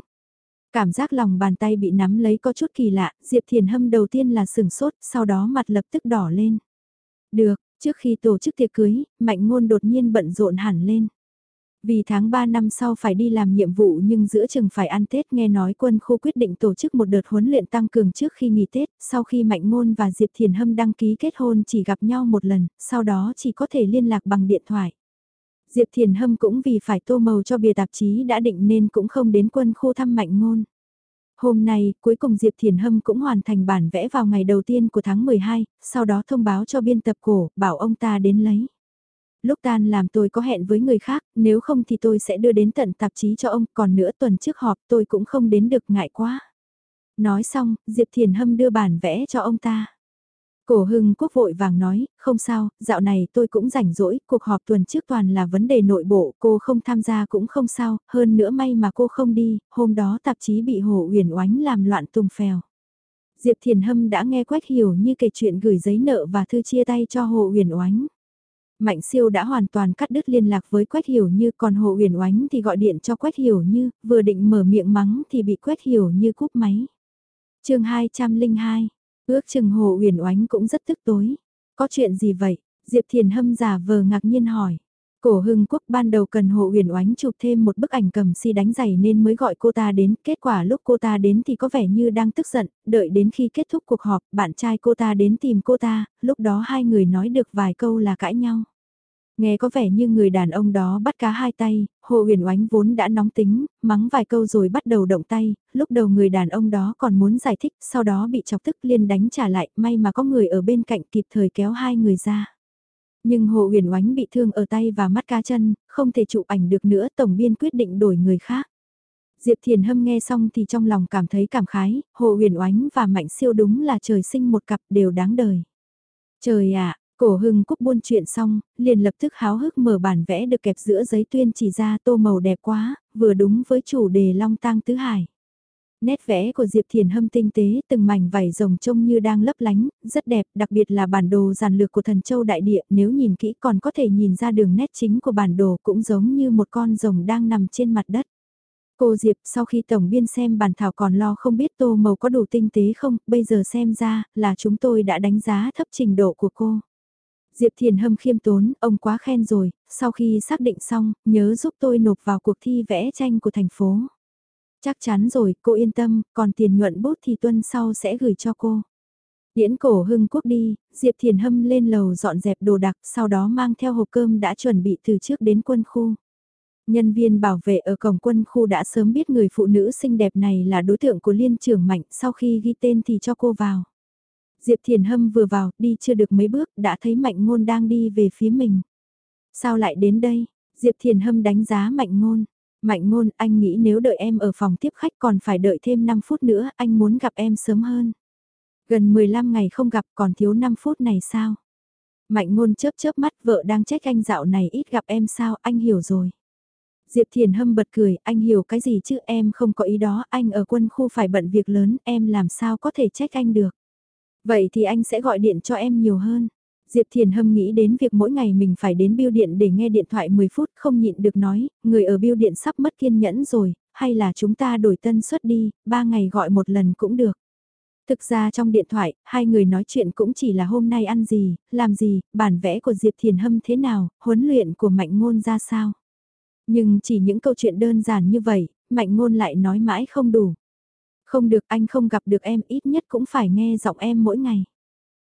Cảm giác lòng bàn tay bị nắm lấy có chút kỳ lạ, Diệp Thiền Hâm đầu tiên là sừng sốt, sau đó mặt lập tức đỏ lên. Được, Trước khi tổ chức tiệc cưới, Mạnh Ngôn đột nhiên bận rộn hẳn lên. Vì tháng 3 năm sau phải đi làm nhiệm vụ nhưng giữa chừng phải ăn Tết nghe nói quân khu quyết định tổ chức một đợt huấn luyện tăng cường trước khi nghỉ Tết, sau khi Mạnh Ngôn và Diệp Thiền Hâm đăng ký kết hôn chỉ gặp nhau một lần, sau đó chỉ có thể liên lạc bằng điện thoại. Diệp Thiền Hâm cũng vì phải tô màu cho bìa tạp chí đã định nên cũng không đến quân khu thăm Mạnh Ngôn. Hôm nay, cuối cùng Diệp Thiền Hâm cũng hoàn thành bản vẽ vào ngày đầu tiên của tháng 12, sau đó thông báo cho biên tập cổ, bảo ông ta đến lấy. Lúc tan làm tôi có hẹn với người khác, nếu không thì tôi sẽ đưa đến tận tạp chí cho ông, còn nữa tuần trước họp tôi cũng không đến được ngại quá. Nói xong, Diệp Thiền Hâm đưa bản vẽ cho ông ta. Cổ hưng quốc vội vàng nói, không sao, dạo này tôi cũng rảnh rỗi, cuộc họp tuần trước toàn là vấn đề nội bộ, cô không tham gia cũng không sao, hơn nữa may mà cô không đi, hôm đó tạp chí bị Hồ Uyển Oánh làm loạn tung phèo. Diệp Thiền Hâm đã nghe Quách Hiểu như kể chuyện gửi giấy nợ và thư chia tay cho Hồ Uyển Oánh. Mạnh siêu đã hoàn toàn cắt đứt liên lạc với Quách Hiểu Như còn Hồ Uyển Oánh thì gọi điện cho Quách Hiểu Như, vừa định mở miệng mắng thì bị Quách Hiểu Như cúp máy. chương 202 Ước chừng Hồ Uyển Oánh cũng rất tức tối. Có chuyện gì vậy? Diệp Thiền Hâm giả vờ ngạc nhiên hỏi. Cổ Hưng Quốc ban đầu cần Hồ Uyển Oánh chụp thêm một bức ảnh cầm si đánh giày nên mới gọi cô ta đến, kết quả lúc cô ta đến thì có vẻ như đang tức giận, đợi đến khi kết thúc cuộc họp, bạn trai cô ta đến tìm cô ta, lúc đó hai người nói được vài câu là cãi nhau. Nghe có vẻ như người đàn ông đó bắt cá hai tay, Hồ Huyền Oánh vốn đã nóng tính, mắng vài câu rồi bắt đầu động tay, lúc đầu người đàn ông đó còn muốn giải thích, sau đó bị chọc tức liên đánh trả lại, may mà có người ở bên cạnh kịp thời kéo hai người ra. Nhưng Hồ Huyền Oánh bị thương ở tay và mắt cá chân, không thể chụp ảnh được nữa, tổng biên quyết định đổi người khác. Diệp Thiền Hâm nghe xong thì trong lòng cảm thấy cảm khái, Hồ Huyền Oánh và Mạnh Siêu đúng là trời sinh một cặp đều đáng đời. Trời ạ, Cổ hưng cúc buôn chuyện xong, liền lập tức háo hức mở bản vẽ được kẹp giữa giấy tuyên chỉ ra tô màu đẹp quá, vừa đúng với chủ đề long tang tứ hải. Nét vẽ của Diệp Thiền Hâm tinh tế, từng mảnh vải rồng trông như đang lấp lánh, rất đẹp, đặc biệt là bản đồ giản lược của thần châu đại địa, nếu nhìn kỹ còn có thể nhìn ra đường nét chính của bản đồ cũng giống như một con rồng đang nằm trên mặt đất. Cô Diệp sau khi tổng biên xem bản thảo còn lo không biết tô màu có đủ tinh tế không, bây giờ xem ra là chúng tôi đã đánh giá thấp trình độ của cô. Diệp Thiền Hâm khiêm tốn, ông quá khen rồi, sau khi xác định xong, nhớ giúp tôi nộp vào cuộc thi vẽ tranh của thành phố. Chắc chắn rồi, cô yên tâm, còn tiền nhuận bút thì tuân sau sẽ gửi cho cô. Điễn cổ hưng quốc đi, Diệp Thiền Hâm lên lầu dọn dẹp đồ đặc, sau đó mang theo hộp cơm đã chuẩn bị từ trước đến quân khu. Nhân viên bảo vệ ở cổng quân khu đã sớm biết người phụ nữ xinh đẹp này là đối tượng của liên trưởng mạnh sau khi ghi tên thì cho cô vào. Diệp Thiền Hâm vừa vào, đi chưa được mấy bước, đã thấy Mạnh Ngôn đang đi về phía mình. Sao lại đến đây? Diệp Thiền Hâm đánh giá Mạnh Ngôn. Mạnh Ngôn, anh nghĩ nếu đợi em ở phòng tiếp khách còn phải đợi thêm 5 phút nữa, anh muốn gặp em sớm hơn. Gần 15 ngày không gặp còn thiếu 5 phút này sao? Mạnh Ngôn chớp chớp mắt vợ đang trách anh dạo này ít gặp em sao, anh hiểu rồi. Diệp Thiền Hâm bật cười, anh hiểu cái gì chứ em không có ý đó, anh ở quân khu phải bận việc lớn, em làm sao có thể trách anh được. Vậy thì anh sẽ gọi điện cho em nhiều hơn. Diệp Thiền Hâm nghĩ đến việc mỗi ngày mình phải đến biêu điện để nghe điện thoại 10 phút không nhịn được nói, người ở biêu điện sắp mất kiên nhẫn rồi, hay là chúng ta đổi tân suất đi, 3 ngày gọi một lần cũng được. Thực ra trong điện thoại, hai người nói chuyện cũng chỉ là hôm nay ăn gì, làm gì, bản vẽ của Diệp Thiền Hâm thế nào, huấn luyện của Mạnh Ngôn ra sao. Nhưng chỉ những câu chuyện đơn giản như vậy, Mạnh Ngôn lại nói mãi không đủ. Không được anh không gặp được em ít nhất cũng phải nghe giọng em mỗi ngày.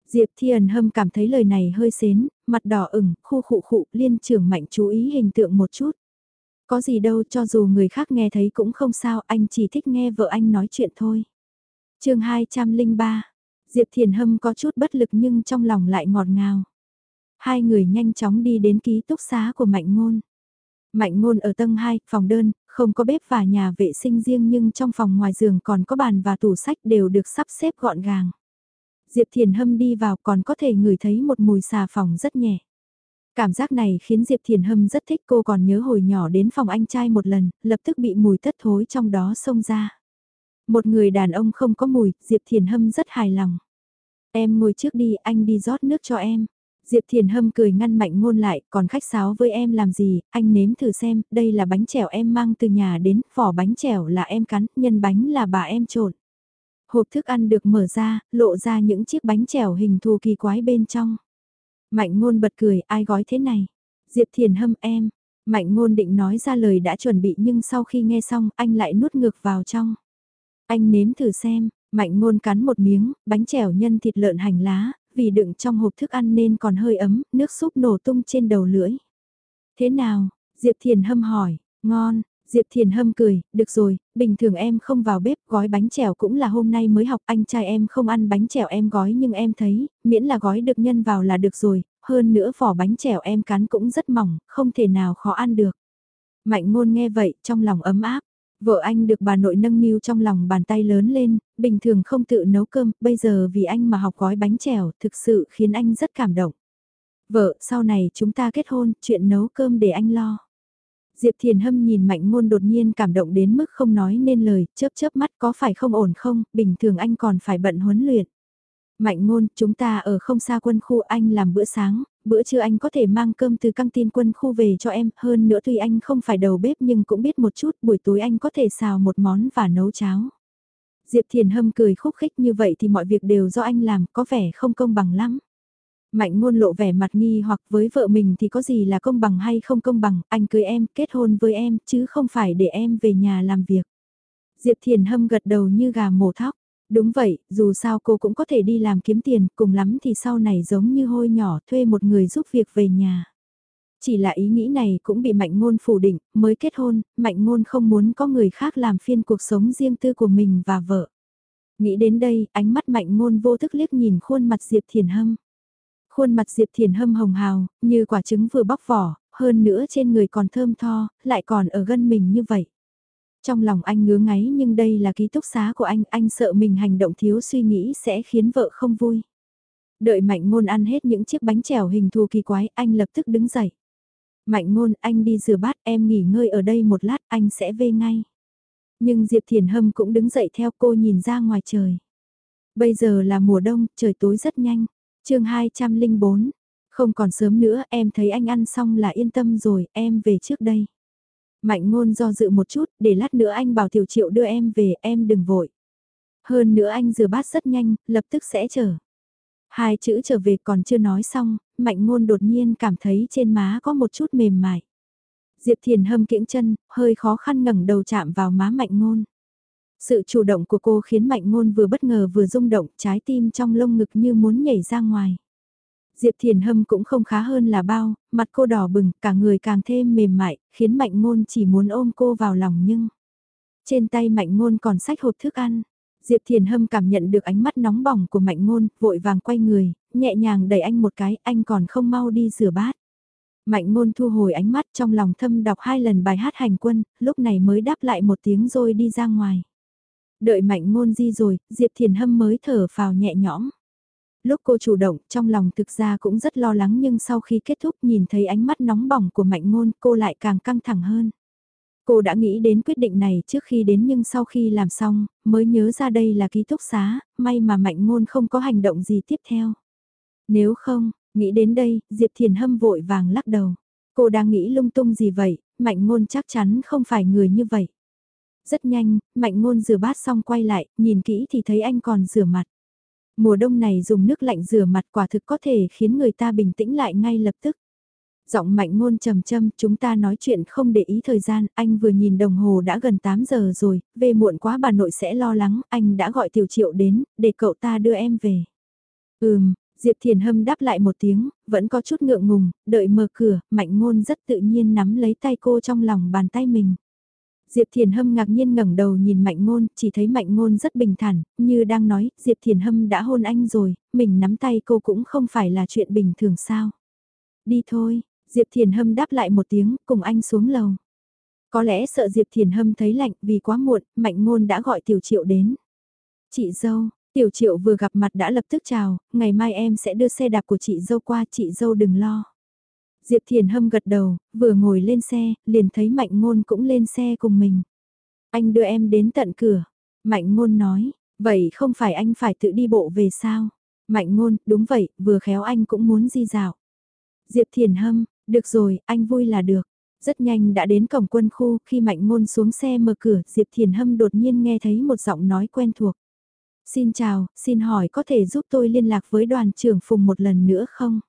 Diệp Thiền Hâm cảm thấy lời này hơi xến, mặt đỏ ửng, khu khụ khụ, liên trưởng mạnh chú ý hình tượng một chút. Có gì đâu cho dù người khác nghe thấy cũng không sao, anh chỉ thích nghe vợ anh nói chuyện thôi. chương 203, Diệp Thiền Hâm có chút bất lực nhưng trong lòng lại ngọt ngào. Hai người nhanh chóng đi đến ký túc xá của Mạnh Ngôn. Mạnh Ngôn ở tầng 2, phòng đơn, không có bếp và nhà vệ sinh riêng nhưng trong phòng ngoài giường còn có bàn và tủ sách đều được sắp xếp gọn gàng. Diệp Thiền Hâm đi vào còn có thể ngửi thấy một mùi xà phòng rất nhẹ. Cảm giác này khiến Diệp Thiền Hâm rất thích cô còn nhớ hồi nhỏ đến phòng anh trai một lần, lập tức bị mùi tất thối trong đó xông ra. Một người đàn ông không có mùi, Diệp Thiền Hâm rất hài lòng. Em ngồi trước đi, anh đi rót nước cho em. Diệp Thiền Hâm cười ngăn mạnh ngôn lại, còn khách sáo với em làm gì, anh nếm thử xem, đây là bánh chèo em mang từ nhà đến, vỏ bánh chèo là em cắn, nhân bánh là bà em trộn. Hộp thức ăn được mở ra, lộ ra những chiếc bánh chèo hình thù kỳ quái bên trong. Mạnh ngôn bật cười, ai gói thế này? Diệp Thiền Hâm em. Mạnh ngôn định nói ra lời đã chuẩn bị nhưng sau khi nghe xong anh lại nuốt ngược vào trong. Anh nếm thử xem, mạnh ngôn cắn một miếng, bánh chèo nhân thịt lợn hành lá, vì đựng trong hộp thức ăn nên còn hơi ấm, nước súp nổ tung trên đầu lưỡi. Thế nào? Diệp Thiền hâm hỏi, ngon, Diệp Thiền Hâm cười, được rồi, bình thường em không vào bếp, gói bánh chèo cũng là hôm nay mới học, anh trai em không ăn bánh chèo em gói nhưng em thấy, miễn là gói được nhân vào là được rồi, hơn nữa vỏ bánh chèo em cắn cũng rất mỏng, không thể nào khó ăn được. Mạnh ngôn nghe vậy, trong lòng ấm áp. Vợ anh được bà nội nâng niu trong lòng bàn tay lớn lên, bình thường không tự nấu cơm, bây giờ vì anh mà học gói bánh chèo, thực sự khiến anh rất cảm động. Vợ, sau này chúng ta kết hôn, chuyện nấu cơm để anh lo. Diệp Thiền Hâm nhìn Mạnh Ngôn đột nhiên cảm động đến mức không nói nên lời, chớp chớp mắt có phải không ổn không, bình thường anh còn phải bận huấn luyện. Mạnh Ngôn, chúng ta ở không xa quân khu anh làm bữa sáng, bữa trưa anh có thể mang cơm từ căng tin quân khu về cho em, hơn nữa tuy anh không phải đầu bếp nhưng cũng biết một chút, buổi tối anh có thể xào một món và nấu cháo. Diệp Thiền Hâm cười khúc khích như vậy thì mọi việc đều do anh làm, có vẻ không công bằng lắm. Mạnh ngôn lộ vẻ mặt nghi hoặc với vợ mình thì có gì là công bằng hay không công bằng, anh cưới em, kết hôn với em, chứ không phải để em về nhà làm việc. Diệp Thiền Hâm gật đầu như gà mổ thóc. Đúng vậy, dù sao cô cũng có thể đi làm kiếm tiền, cùng lắm thì sau này giống như hôi nhỏ thuê một người giúp việc về nhà. Chỉ là ý nghĩ này cũng bị Mạnh Ngôn phủ định, mới kết hôn, Mạnh Ngôn không muốn có người khác làm phiên cuộc sống riêng tư của mình và vợ. Nghĩ đến đây, ánh mắt Mạnh Ngôn vô thức liếc nhìn khuôn mặt Diệp Thiền Hâm. Khuôn mặt Diệp Thiền Hâm hồng hào, như quả trứng vừa bóc vỏ, hơn nữa trên người còn thơm tho, lại còn ở gân mình như vậy. Trong lòng anh ngứa ngáy nhưng đây là ký túc xá của anh, anh sợ mình hành động thiếu suy nghĩ sẽ khiến vợ không vui. Đợi Mạnh Ngôn ăn hết những chiếc bánh trèo hình thù kỳ quái, anh lập tức đứng dậy. Mạnh Ngôn, anh đi rửa bát, em nghỉ ngơi ở đây một lát, anh sẽ về ngay. Nhưng Diệp Thiền Hâm cũng đứng dậy theo cô nhìn ra ngoài trời. Bây giờ là mùa đông, trời tối rất nhanh chương 204, không còn sớm nữa em thấy anh ăn xong là yên tâm rồi, em về trước đây. Mạnh ngôn do dự một chút, để lát nữa anh bảo tiểu triệu đưa em về, em đừng vội. Hơn nữa anh rửa bát rất nhanh, lập tức sẽ chờ. Hai chữ trở về còn chưa nói xong, mạnh ngôn đột nhiên cảm thấy trên má có một chút mềm mại. Diệp Thiền hâm kiễng chân, hơi khó khăn ngẩng đầu chạm vào má mạnh ngôn. Sự chủ động của cô khiến mạnh ngôn vừa bất ngờ vừa rung động, trái tim trong lông ngực như muốn nhảy ra ngoài. Diệp Thiền Hâm cũng không khá hơn là bao, mặt cô đỏ bừng, cả người càng thêm mềm mại, khiến mạnh ngôn chỉ muốn ôm cô vào lòng nhưng... Trên tay mạnh ngôn còn sách hộp thức ăn. Diệp Thiền Hâm cảm nhận được ánh mắt nóng bỏng của mạnh ngôn, vội vàng quay người, nhẹ nhàng đẩy anh một cái, anh còn không mau đi rửa bát. Mạnh ngôn thu hồi ánh mắt trong lòng thâm đọc hai lần bài hát hành quân, lúc này mới đáp lại một tiếng rồi đi ra ngoài. Đợi mạnh ngôn di rồi, Diệp Thiền Hâm mới thở phào nhẹ nhõm. Lúc cô chủ động, trong lòng thực ra cũng rất lo lắng nhưng sau khi kết thúc nhìn thấy ánh mắt nóng bỏng của mạnh ngôn cô lại càng căng thẳng hơn. Cô đã nghĩ đến quyết định này trước khi đến nhưng sau khi làm xong, mới nhớ ra đây là ký túc xá, may mà mạnh ngôn không có hành động gì tiếp theo. Nếu không, nghĩ đến đây, Diệp Thiền Hâm vội vàng lắc đầu. Cô đang nghĩ lung tung gì vậy, mạnh ngôn chắc chắn không phải người như vậy. Rất nhanh, mạnh ngôn rửa bát xong quay lại, nhìn kỹ thì thấy anh còn rửa mặt. Mùa đông này dùng nước lạnh rửa mặt quả thực có thể khiến người ta bình tĩnh lại ngay lập tức. Giọng mạnh ngôn trầm châm, chúng ta nói chuyện không để ý thời gian, anh vừa nhìn đồng hồ đã gần 8 giờ rồi, về muộn quá bà nội sẽ lo lắng, anh đã gọi tiểu triệu đến, để cậu ta đưa em về. Ừm, Diệp Thiền Hâm đáp lại một tiếng, vẫn có chút ngượng ngùng, đợi mở cửa, mạnh ngôn rất tự nhiên nắm lấy tay cô trong lòng bàn tay mình. Diệp Thiền Hâm ngạc nhiên ngẩng đầu nhìn Mạnh Ngôn, chỉ thấy Mạnh Ngôn rất bình thản, như đang nói, Diệp Thiền Hâm đã hôn anh rồi, mình nắm tay cô cũng không phải là chuyện bình thường sao. Đi thôi, Diệp Thiền Hâm đáp lại một tiếng, cùng anh xuống lầu. Có lẽ sợ Diệp Thiền Hâm thấy lạnh vì quá muộn, Mạnh Ngôn đã gọi Tiểu Triệu đến. Chị dâu, Tiểu Triệu vừa gặp mặt đã lập tức chào, ngày mai em sẽ đưa xe đạp của chị dâu qua, chị dâu đừng lo. Diệp Thiền Hâm gật đầu, vừa ngồi lên xe, liền thấy Mạnh Ngôn cũng lên xe cùng mình. Anh đưa em đến tận cửa. Mạnh Ngôn nói, vậy không phải anh phải tự đi bộ về sao? Mạnh Ngôn, đúng vậy, vừa khéo anh cũng muốn di dạo. Diệp Thiền Hâm, được rồi, anh vui là được. Rất nhanh đã đến cổng quân khu, khi Mạnh Ngôn xuống xe mở cửa, Diệp Thiền Hâm đột nhiên nghe thấy một giọng nói quen thuộc. Xin chào, xin hỏi có thể giúp tôi liên lạc với đoàn trưởng Phùng một lần nữa không?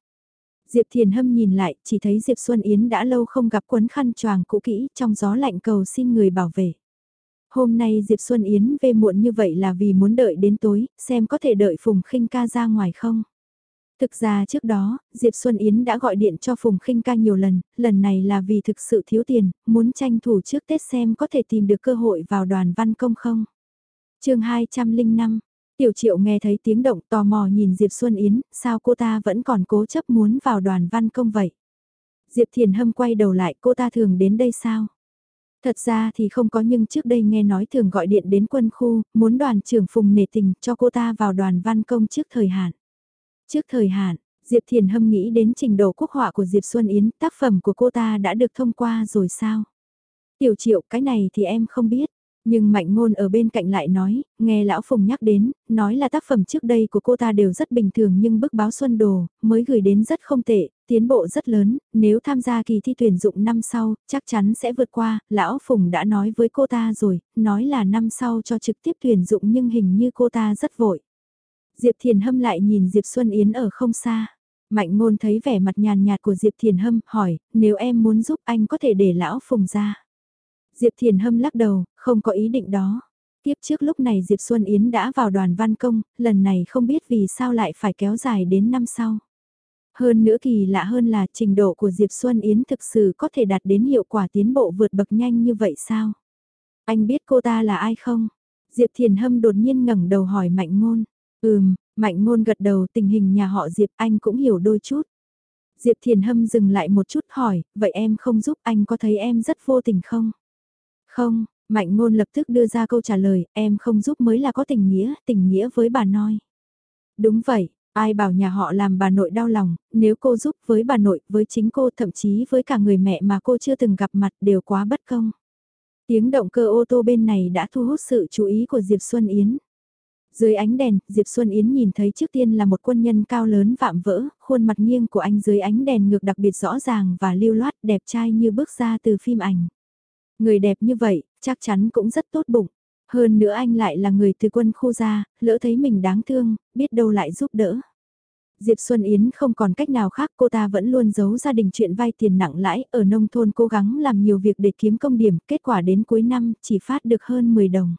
Diệp Thiền Hâm nhìn lại, chỉ thấy Diệp Xuân Yến đã lâu không gặp quấn khăn choàng cũ kỹ trong gió lạnh cầu xin người bảo vệ. Hôm nay Diệp Xuân Yến về muộn như vậy là vì muốn đợi đến tối, xem có thể đợi Phùng khinh ca ra ngoài không. Thực ra trước đó, Diệp Xuân Yến đã gọi điện cho Phùng Khinh ca nhiều lần, lần này là vì thực sự thiếu tiền, muốn tranh thủ trước Tết xem có thể tìm được cơ hội vào đoàn văn công không. chương 205, Tiểu Triệu nghe thấy tiếng động tò mò nhìn Diệp Xuân Yến, sao cô ta vẫn còn cố chấp muốn vào đoàn văn công vậy? Diệp Thiền Hâm quay đầu lại cô ta thường đến đây sao? Thật ra thì không có nhưng trước đây nghe nói thường gọi điện đến quân khu, muốn đoàn trưởng Phùng nể tình cho cô ta vào đoàn văn công trước thời hạn. Trước thời hạn, Diệp Thiền Hâm nghĩ đến trình độ quốc họa của Diệp Xuân Yến, tác phẩm của cô ta đã được thông qua rồi sao? Tiểu triệu, cái này thì em không biết. Nhưng Mạnh Ngôn ở bên cạnh lại nói, nghe Lão Phùng nhắc đến, nói là tác phẩm trước đây của cô ta đều rất bình thường nhưng bức báo Xuân Đồ, mới gửi đến rất không tệ, tiến bộ rất lớn, nếu tham gia kỳ thi tuyển dụng năm sau, chắc chắn sẽ vượt qua, Lão Phùng đã nói với cô ta rồi, nói là năm sau cho trực tiếp tuyển dụng nhưng hình như cô ta rất vội. Diệp Thiền Hâm lại nhìn Diệp Xuân Yến ở không xa. Mạnh ngôn thấy vẻ mặt nhàn nhạt của Diệp Thiền Hâm, hỏi, nếu em muốn giúp anh có thể để lão phùng ra. Diệp Thiền Hâm lắc đầu, không có ý định đó. Tiếp trước lúc này Diệp Xuân Yến đã vào đoàn văn công, lần này không biết vì sao lại phải kéo dài đến năm sau. Hơn nữa kỳ lạ hơn là trình độ của Diệp Xuân Yến thực sự có thể đạt đến hiệu quả tiến bộ vượt bậc nhanh như vậy sao? Anh biết cô ta là ai không? Diệp Thiền Hâm đột nhiên ngẩng đầu hỏi Mạnh Ngôn. Ừm, Mạnh Ngôn gật đầu tình hình nhà họ Diệp anh cũng hiểu đôi chút. Diệp Thiền Hâm dừng lại một chút hỏi, vậy em không giúp anh có thấy em rất vô tình không? Không, Mạnh Ngôn lập tức đưa ra câu trả lời, em không giúp mới là có tình nghĩa, tình nghĩa với bà nói. Đúng vậy, ai bảo nhà họ làm bà nội đau lòng, nếu cô giúp với bà nội, với chính cô, thậm chí với cả người mẹ mà cô chưa từng gặp mặt đều quá bất công. Tiếng động cơ ô tô bên này đã thu hút sự chú ý của Diệp Xuân Yến. Dưới ánh đèn, Diệp Xuân Yến nhìn thấy trước tiên là một quân nhân cao lớn vạm vỡ, khuôn mặt nghiêng của anh dưới ánh đèn ngược đặc biệt rõ ràng và lưu loát đẹp trai như bước ra từ phim ảnh. Người đẹp như vậy, chắc chắn cũng rất tốt bụng. Hơn nữa anh lại là người từ quân khu ra, lỡ thấy mình đáng thương, biết đâu lại giúp đỡ. Diệp Xuân Yến không còn cách nào khác cô ta vẫn luôn giấu gia đình chuyện vay tiền nặng lãi ở nông thôn cố gắng làm nhiều việc để kiếm công điểm, kết quả đến cuối năm chỉ phát được hơn 10 đồng.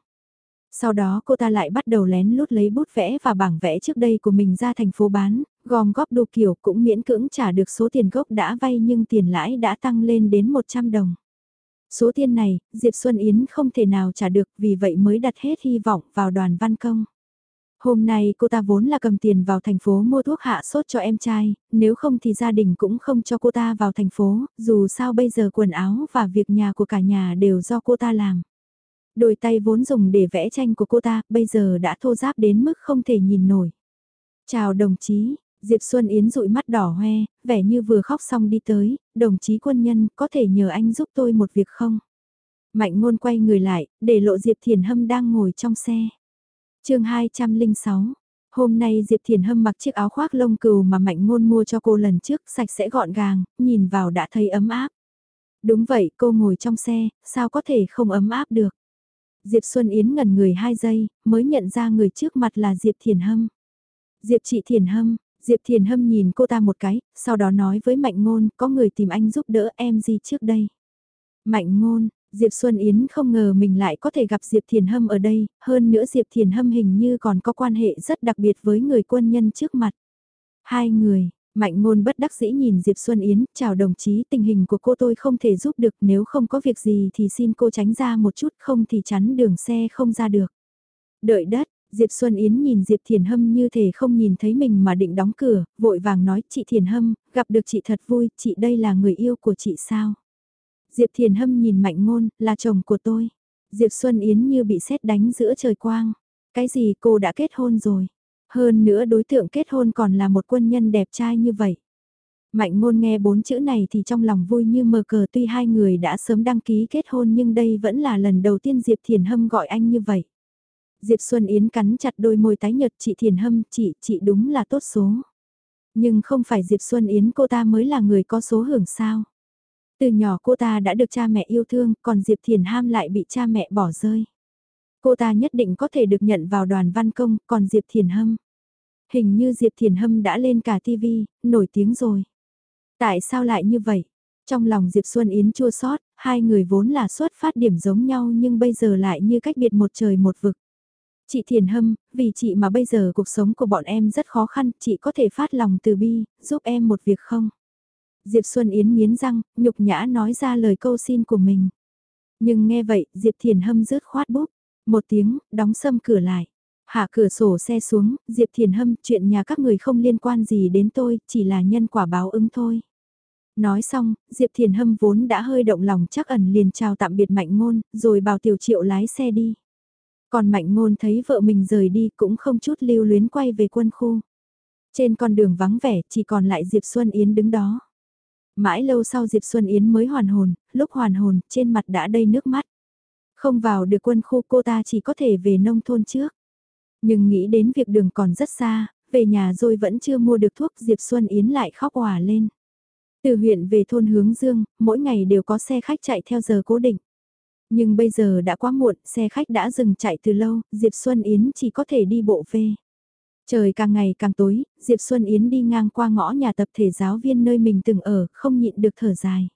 Sau đó cô ta lại bắt đầu lén lút lấy bút vẽ và bảng vẽ trước đây của mình ra thành phố bán, gom góp đồ kiểu cũng miễn cưỡng trả được số tiền gốc đã vay nhưng tiền lãi đã tăng lên đến 100 đồng. Số tiền này, Diệp Xuân Yến không thể nào trả được vì vậy mới đặt hết hy vọng vào đoàn văn công. Hôm nay cô ta vốn là cầm tiền vào thành phố mua thuốc hạ sốt cho em trai, nếu không thì gia đình cũng không cho cô ta vào thành phố, dù sao bây giờ quần áo và việc nhà của cả nhà đều do cô ta làm. Đôi tay vốn dùng để vẽ tranh của cô ta, bây giờ đã thô ráp đến mức không thể nhìn nổi. Chào đồng chí, Diệp Xuân Yến dụi mắt đỏ hoe, vẻ như vừa khóc xong đi tới, đồng chí quân nhân, có thể nhờ anh giúp tôi một việc không? Mạnh ngôn quay người lại, để lộ Diệp Thiền Hâm đang ngồi trong xe. chương 206 Hôm nay Diệp Thiền Hâm mặc chiếc áo khoác lông cừu mà Mạnh Ngôn mua cho cô lần trước, sạch sẽ gọn gàng, nhìn vào đã thấy ấm áp. Đúng vậy, cô ngồi trong xe, sao có thể không ấm áp được? Diệp Xuân Yến ngần người 2 giây, mới nhận ra người trước mặt là Diệp Thiền Hâm. Diệp chị Thiền Hâm, Diệp Thiền Hâm nhìn cô ta một cái, sau đó nói với Mạnh Ngôn, có người tìm anh giúp đỡ em gì trước đây. Mạnh Ngôn, Diệp Xuân Yến không ngờ mình lại có thể gặp Diệp Thiền Hâm ở đây, hơn nữa Diệp Thiền Hâm hình như còn có quan hệ rất đặc biệt với người quân nhân trước mặt. Hai người, Mạnh ngôn bất đắc dĩ nhìn Diệp Xuân Yến, chào đồng chí tình hình của cô tôi không thể giúp được nếu không có việc gì thì xin cô tránh ra một chút không thì chắn đường xe không ra được. Đợi đất, Diệp Xuân Yến nhìn Diệp Thiền Hâm như thể không nhìn thấy mình mà định đóng cửa, vội vàng nói chị Thiền Hâm, gặp được chị thật vui, chị đây là người yêu của chị sao? Diệp Thiền Hâm nhìn Mạnh Ngôn, là chồng của tôi. Diệp Xuân Yến như bị sét đánh giữa trời quang. Cái gì cô đã kết hôn rồi? Hơn nữa đối tượng kết hôn còn là một quân nhân đẹp trai như vậy. Mạnh ngôn nghe bốn chữ này thì trong lòng vui như mờ cờ tuy hai người đã sớm đăng ký kết hôn nhưng đây vẫn là lần đầu tiên Diệp Thiền Hâm gọi anh như vậy. Diệp Xuân Yến cắn chặt đôi môi tái nhật chị Thiền Hâm, chị, chị đúng là tốt số. Nhưng không phải Diệp Xuân Yến cô ta mới là người có số hưởng sao. Từ nhỏ cô ta đã được cha mẹ yêu thương, còn Diệp Thiền Ham lại bị cha mẹ bỏ rơi. Cô ta nhất định có thể được nhận vào đoàn văn công, còn Diệp Thiền Hâm. Hình như Diệp Thiền Hâm đã lên cả TV, nổi tiếng rồi. Tại sao lại như vậy? Trong lòng Diệp Xuân Yến chua xót. hai người vốn là xuất phát điểm giống nhau nhưng bây giờ lại như cách biệt một trời một vực. Chị Thiền Hâm, vì chị mà bây giờ cuộc sống của bọn em rất khó khăn, chị có thể phát lòng từ bi, giúp em một việc không? Diệp Xuân Yến nghiến răng, nhục nhã nói ra lời câu xin của mình. Nhưng nghe vậy, Diệp Thiền Hâm rớt khoát bút, một tiếng, đóng sâm cửa lại. Hạ cửa sổ xe xuống, Diệp Thiền Hâm, chuyện nhà các người không liên quan gì đến tôi, chỉ là nhân quả báo ứng thôi. Nói xong, Diệp Thiền Hâm vốn đã hơi động lòng chắc ẩn liền chào tạm biệt Mạnh Ngôn, rồi bảo Tiểu Triệu lái xe đi. Còn Mạnh Ngôn thấy vợ mình rời đi cũng không chút lưu luyến quay về quân khu. Trên con đường vắng vẻ chỉ còn lại Diệp Xuân Yến đứng đó. Mãi lâu sau Diệp Xuân Yến mới hoàn hồn, lúc hoàn hồn, trên mặt đã đầy nước mắt. Không vào được quân khu cô ta chỉ có thể về nông thôn trước. Nhưng nghĩ đến việc đường còn rất xa, về nhà rồi vẫn chưa mua được thuốc Diệp Xuân Yến lại khóc hòa lên. Từ huyện về thôn Hướng Dương, mỗi ngày đều có xe khách chạy theo giờ cố định. Nhưng bây giờ đã quá muộn, xe khách đã dừng chạy từ lâu, Diệp Xuân Yến chỉ có thể đi bộ về. Trời càng ngày càng tối, Diệp Xuân Yến đi ngang qua ngõ nhà tập thể giáo viên nơi mình từng ở, không nhịn được thở dài.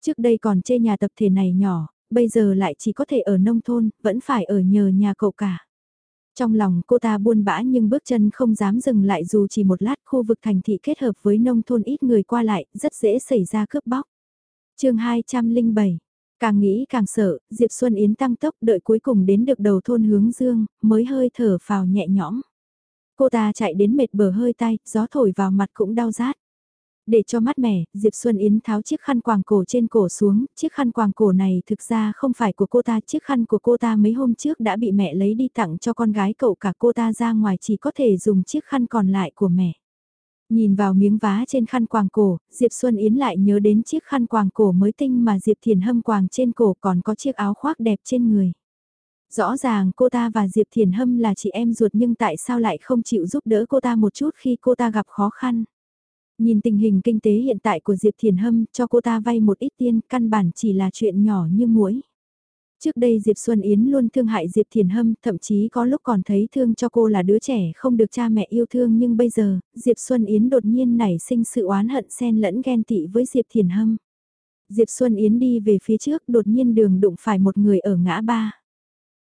Trước đây còn chê nhà tập thể này nhỏ, bây giờ lại chỉ có thể ở nông thôn, vẫn phải ở nhờ nhà cậu cả. Trong lòng cô ta buôn bã nhưng bước chân không dám dừng lại dù chỉ một lát khu vực thành thị kết hợp với nông thôn ít người qua lại, rất dễ xảy ra cướp bóc. chương 207 Càng nghĩ càng sợ, Diệp Xuân Yến tăng tốc đợi cuối cùng đến được đầu thôn hướng dương, mới hơi thở phào nhẹ nhõm. Cô ta chạy đến mệt bờ hơi tay, gió thổi vào mặt cũng đau rát. Để cho mát mẻ, Diệp Xuân Yến tháo chiếc khăn quàng cổ trên cổ xuống, chiếc khăn quàng cổ này thực ra không phải của cô ta, chiếc khăn của cô ta mấy hôm trước đã bị mẹ lấy đi tặng cho con gái cậu cả cô ta ra ngoài chỉ có thể dùng chiếc khăn còn lại của mẹ. Nhìn vào miếng vá trên khăn quàng cổ, Diệp Xuân Yến lại nhớ đến chiếc khăn quàng cổ mới tinh mà Diệp Thiền Hâm quàng trên cổ còn có chiếc áo khoác đẹp trên người. Rõ ràng cô ta và Diệp Thiền Hâm là chị em ruột nhưng tại sao lại không chịu giúp đỡ cô ta một chút khi cô ta gặp khó khăn. Nhìn tình hình kinh tế hiện tại của Diệp Thiền Hâm cho cô ta vay một ít tiền căn bản chỉ là chuyện nhỏ như muối. Trước đây Diệp Xuân Yến luôn thương hại Diệp Thiền Hâm, thậm chí có lúc còn thấy thương cho cô là đứa trẻ không được cha mẹ yêu thương nhưng bây giờ, Diệp Xuân Yến đột nhiên nảy sinh sự oán hận xen lẫn ghen tị với Diệp Thiền Hâm. Diệp Xuân Yến đi về phía trước đột nhiên đường đụng phải một người ở ngã ba.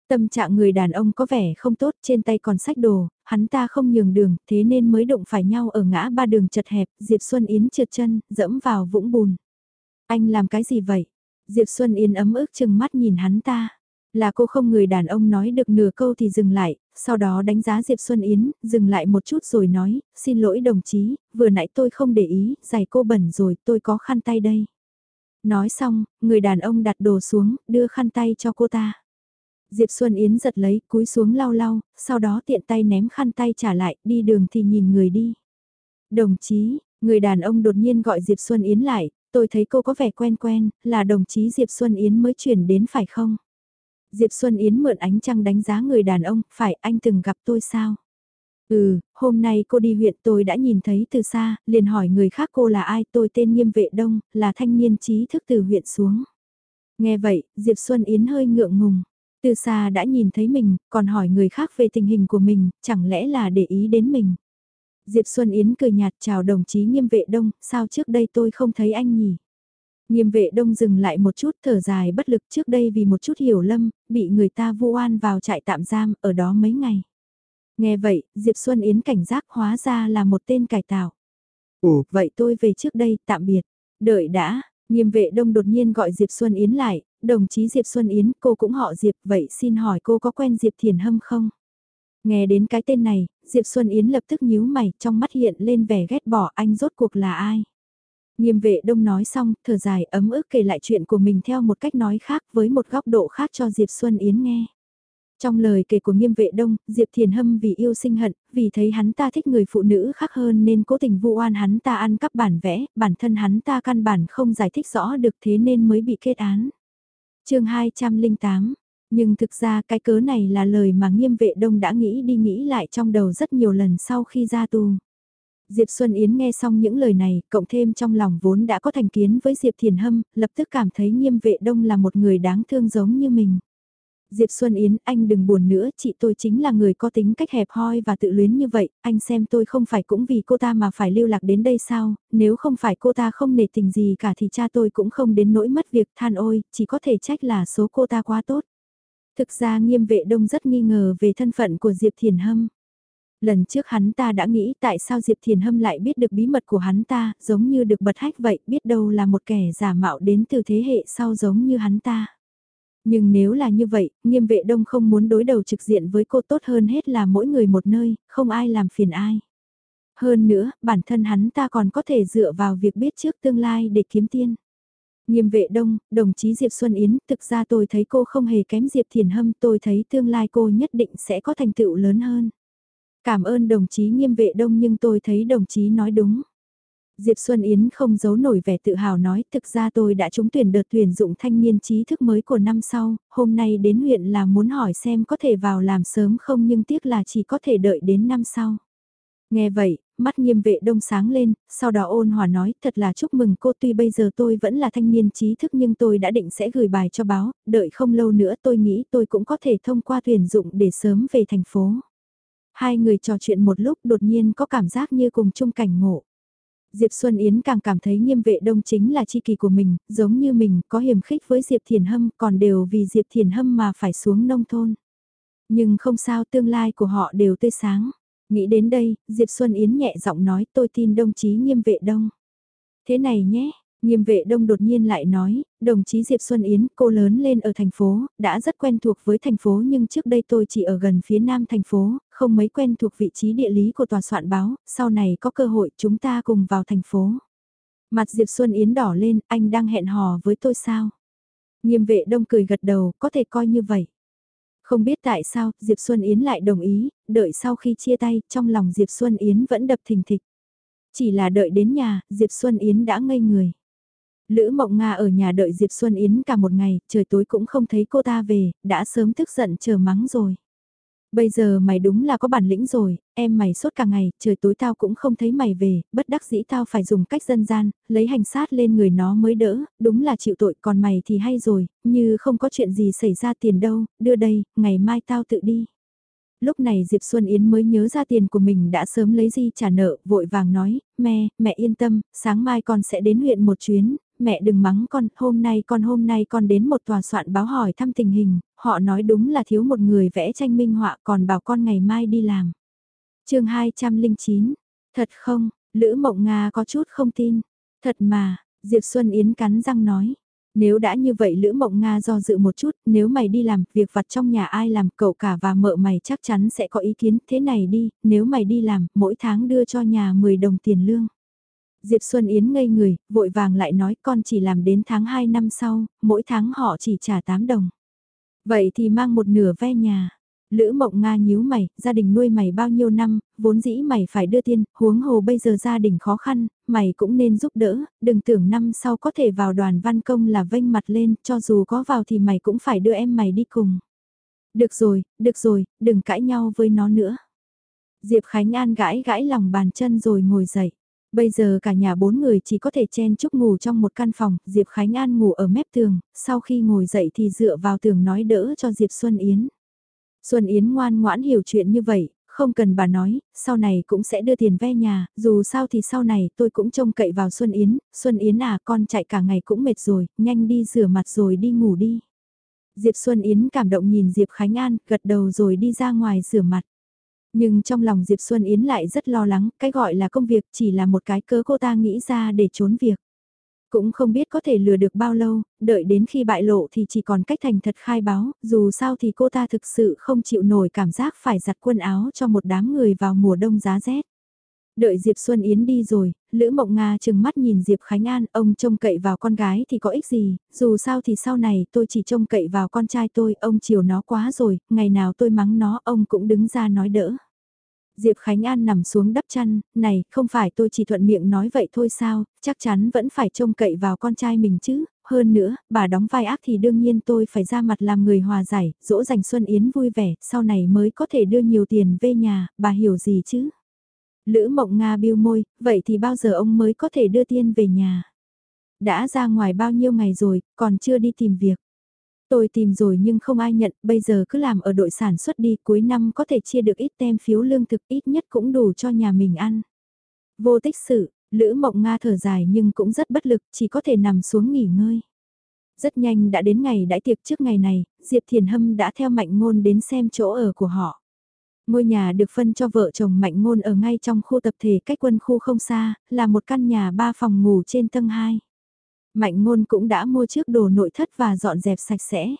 Tâm trạng người đàn ông có vẻ không tốt trên tay còn sách đồ, hắn ta không nhường đường thế nên mới đụng phải nhau ở ngã ba đường chật hẹp, Diệp Xuân Yến trượt chân, dẫm vào vũng bùn. Anh làm cái gì vậy? Diệp Xuân Yến ấm ức chừng mắt nhìn hắn ta. Là cô không người đàn ông nói được nửa câu thì dừng lại, sau đó đánh giá Diệp Xuân Yến, dừng lại một chút rồi nói, xin lỗi đồng chí, vừa nãy tôi không để ý, giày cô bẩn rồi, tôi có khăn tay đây. Nói xong, người đàn ông đặt đồ xuống, đưa khăn tay cho cô ta. Diệp Xuân Yến giật lấy, cúi xuống lau lau, sau đó tiện tay ném khăn tay trả lại, đi đường thì nhìn người đi. Đồng chí, người đàn ông đột nhiên gọi Diệp Xuân Yến lại, tôi thấy cô có vẻ quen quen, là đồng chí Diệp Xuân Yến mới chuyển đến phải không? Diệp Xuân Yến mượn ánh trăng đánh giá người đàn ông, phải anh từng gặp tôi sao? Ừ, hôm nay cô đi huyện tôi đã nhìn thấy từ xa, liền hỏi người khác cô là ai, tôi tên Nghiêm Vệ Đông, là thanh niên trí thức từ huyện xuống. Nghe vậy, Diệp Xuân Yến hơi ngượng ngùng. Từ xa đã nhìn thấy mình, còn hỏi người khác về tình hình của mình, chẳng lẽ là để ý đến mình. Diệp Xuân Yến cười nhạt chào đồng chí nghiêm vệ đông, sao trước đây tôi không thấy anh nhỉ? Nghiêm vệ đông dừng lại một chút thở dài bất lực trước đây vì một chút hiểu lâm, bị người ta vu oan vào trại tạm giam ở đó mấy ngày. Nghe vậy, Diệp Xuân Yến cảnh giác hóa ra là một tên cải tạo. Ồ, vậy tôi về trước đây, tạm biệt. Đợi đã, nghiêm vệ đông đột nhiên gọi Diệp Xuân Yến lại, đồng chí Diệp Xuân Yến, cô cũng họ Diệp, vậy xin hỏi cô có quen Diệp Thiền Hâm không? Nghe đến cái tên này, Diệp Xuân Yến lập tức nhíu mày, trong mắt hiện lên vẻ ghét bỏ anh rốt cuộc là ai? Nghiêm vệ đông nói xong, thở dài ấm ức kể lại chuyện của mình theo một cách nói khác với một góc độ khác cho Diệp Xuân Yến nghe. Trong lời kể của nghiêm vệ đông, Diệp Thiền Hâm vì yêu sinh hận, vì thấy hắn ta thích người phụ nữ khác hơn nên cố tình vu oan hắn ta ăn cắp bản vẽ, bản thân hắn ta căn bản không giải thích rõ được thế nên mới bị kết án chương 208, nhưng thực ra cái cớ này là lời mà nghiêm vệ đông đã nghĩ đi nghĩ lại trong đầu rất nhiều lần sau khi ra tù. Diệp Xuân Yến nghe xong những lời này, cộng thêm trong lòng vốn đã có thành kiến với Diệp Thiền Hâm, lập tức cảm thấy nghiêm vệ đông là một người đáng thương giống như mình. Diệp Xuân Yến, anh đừng buồn nữa, chị tôi chính là người có tính cách hẹp hoi và tự luyến như vậy, anh xem tôi không phải cũng vì cô ta mà phải lưu lạc đến đây sao, nếu không phải cô ta không nể tình gì cả thì cha tôi cũng không đến nỗi mất việc than ôi, chỉ có thể trách là số cô ta quá tốt. Thực ra nghiêm vệ đông rất nghi ngờ về thân phận của Diệp Thiền Hâm. Lần trước hắn ta đã nghĩ tại sao Diệp Thiền Hâm lại biết được bí mật của hắn ta, giống như được bật hách vậy, biết đâu là một kẻ giả mạo đến từ thế hệ sau giống như hắn ta. Nhưng nếu là như vậy, nghiêm vệ đông không muốn đối đầu trực diện với cô tốt hơn hết là mỗi người một nơi, không ai làm phiền ai. Hơn nữa, bản thân hắn ta còn có thể dựa vào việc biết trước tương lai để kiếm tiền. Nghiêm vệ đông, đồng chí Diệp Xuân Yến, thực ra tôi thấy cô không hề kém Diệp Thiền Hâm, tôi thấy tương lai cô nhất định sẽ có thành tựu lớn hơn. Cảm ơn đồng chí nghiêm vệ đông nhưng tôi thấy đồng chí nói đúng. Diệp Xuân Yến không giấu nổi vẻ tự hào nói thực ra tôi đã trúng tuyển đợt tuyển dụng thanh niên trí thức mới của năm sau, hôm nay đến huyện là muốn hỏi xem có thể vào làm sớm không nhưng tiếc là chỉ có thể đợi đến năm sau. Nghe vậy, mắt nghiêm vệ đông sáng lên, sau đó ôn hòa nói thật là chúc mừng cô tuy bây giờ tôi vẫn là thanh niên trí thức nhưng tôi đã định sẽ gửi bài cho báo, đợi không lâu nữa tôi nghĩ tôi cũng có thể thông qua tuyển dụng để sớm về thành phố. Hai người trò chuyện một lúc đột nhiên có cảm giác như cùng chung cảnh ngộ. Diệp Xuân Yến càng cảm thấy nghiêm vệ đông chính là chi kỳ của mình, giống như mình có hiểm khích với Diệp Thiền Hâm còn đều vì Diệp Thiền Hâm mà phải xuống nông thôn. Nhưng không sao tương lai của họ đều tươi sáng. Nghĩ đến đây, Diệp Xuân Yến nhẹ giọng nói tôi tin đồng chí nghiêm vệ đông. Thế này nhé, Nghiêm vệ đông đột nhiên lại nói, đồng chí Diệp Xuân Yến, cô lớn lên ở thành phố, đã rất quen thuộc với thành phố nhưng trước đây tôi chỉ ở gần phía nam thành phố, không mấy quen thuộc vị trí địa lý của tòa soạn báo, sau này có cơ hội chúng ta cùng vào thành phố. Mặt Diệp Xuân Yến đỏ lên, anh đang hẹn hò với tôi sao? Nghiêm vệ đông cười gật đầu, có thể coi như vậy. Không biết tại sao, Diệp Xuân Yến lại đồng ý, đợi sau khi chia tay, trong lòng Diệp Xuân Yến vẫn đập thình thịch. Chỉ là đợi đến nhà, Diệp Xuân Yến đã ngây người. Lữ Mộng Nga ở nhà đợi Diệp Xuân Yến cả một ngày, trời tối cũng không thấy cô ta về, đã sớm tức giận chờ mắng rồi. Bây giờ mày đúng là có bản lĩnh rồi, em mày suốt cả ngày, trời tối tao cũng không thấy mày về, bất đắc dĩ tao phải dùng cách dân gian, lấy hành sát lên người nó mới đỡ, đúng là chịu tội, còn mày thì hay rồi, như không có chuyện gì xảy ra tiền đâu, đưa đây, ngày mai tao tự đi. Lúc này Diệp Xuân Yến mới nhớ ra tiền của mình đã sớm lấy gì trả nợ, vội vàng nói, mẹ, mẹ yên tâm, sáng mai con sẽ đến huyện một chuyến, mẹ đừng mắng con, hôm nay con hôm nay con đến một tòa soạn báo hỏi thăm tình hình, họ nói đúng là thiếu một người vẽ tranh minh họa còn bảo con ngày mai đi làm. chương 209, thật không, Lữ Mộng Nga có chút không tin, thật mà, Diệp Xuân Yến cắn răng nói. Nếu đã như vậy Lữ Mộng Nga do dự một chút, nếu mày đi làm, việc vặt trong nhà ai làm, cậu cả và mợ mày chắc chắn sẽ có ý kiến, thế này đi, nếu mày đi làm, mỗi tháng đưa cho nhà 10 đồng tiền lương. Diệp Xuân Yến ngây người, vội vàng lại nói con chỉ làm đến tháng 2 năm sau, mỗi tháng họ chỉ trả 8 đồng. Vậy thì mang một nửa ve nhà. Lữ mộng Nga nhíu mày, gia đình nuôi mày bao nhiêu năm, vốn dĩ mày phải đưa tiền, huống hồ bây giờ gia đình khó khăn, mày cũng nên giúp đỡ, đừng tưởng năm sau có thể vào đoàn văn công là vênh mặt lên, cho dù có vào thì mày cũng phải đưa em mày đi cùng. Được rồi, được rồi, đừng cãi nhau với nó nữa. Diệp Khánh An gãi gãi lòng bàn chân rồi ngồi dậy. Bây giờ cả nhà bốn người chỉ có thể chen chúc ngủ trong một căn phòng, Diệp Khánh An ngủ ở mép tường, sau khi ngồi dậy thì dựa vào tường nói đỡ cho Diệp Xuân Yến. Xuân Yến ngoan ngoãn hiểu chuyện như vậy, không cần bà nói, sau này cũng sẽ đưa tiền ve nhà, dù sao thì sau này tôi cũng trông cậy vào Xuân Yến, Xuân Yến à con chạy cả ngày cũng mệt rồi, nhanh đi rửa mặt rồi đi ngủ đi. Diệp Xuân Yến cảm động nhìn Diệp Khánh An, gật đầu rồi đi ra ngoài rửa mặt. Nhưng trong lòng Diệp Xuân Yến lại rất lo lắng, cái gọi là công việc chỉ là một cái cớ cô ta nghĩ ra để trốn việc. Cũng không biết có thể lừa được bao lâu, đợi đến khi bại lộ thì chỉ còn cách thành thật khai báo, dù sao thì cô ta thực sự không chịu nổi cảm giác phải giặt quần áo cho một đám người vào mùa đông giá rét. Đợi Diệp Xuân Yến đi rồi, Lữ Mộng Nga chừng mắt nhìn Diệp Khánh An, ông trông cậy vào con gái thì có ích gì, dù sao thì sau này tôi chỉ trông cậy vào con trai tôi, ông chiều nó quá rồi, ngày nào tôi mắng nó ông cũng đứng ra nói đỡ. Diệp Khánh An nằm xuống đắp chăn, này, không phải tôi chỉ thuận miệng nói vậy thôi sao, chắc chắn vẫn phải trông cậy vào con trai mình chứ, hơn nữa, bà đóng vai ác thì đương nhiên tôi phải ra mặt làm người hòa giải, dỗ dành Xuân Yến vui vẻ, sau này mới có thể đưa nhiều tiền về nhà, bà hiểu gì chứ? Lữ Mộng Nga biêu môi, vậy thì bao giờ ông mới có thể đưa tiên về nhà? Đã ra ngoài bao nhiêu ngày rồi, còn chưa đi tìm việc. Tôi tìm rồi nhưng không ai nhận, bây giờ cứ làm ở đội sản xuất đi, cuối năm có thể chia được ít tem phiếu lương thực ít nhất cũng đủ cho nhà mình ăn. Vô tích sự, Lữ Mộng Nga thở dài nhưng cũng rất bất lực, chỉ có thể nằm xuống nghỉ ngơi. Rất nhanh đã đến ngày đãi tiệc trước ngày này, Diệp Thiền Hâm đã theo Mạnh Ngôn đến xem chỗ ở của họ. Ngôi nhà được phân cho vợ chồng Mạnh Ngôn ở ngay trong khu tập thể cách quân khu không xa, là một căn nhà ba phòng ngủ trên tầng 2. Mạnh Ngôn cũng đã mua trước đồ nội thất và dọn dẹp sạch sẽ.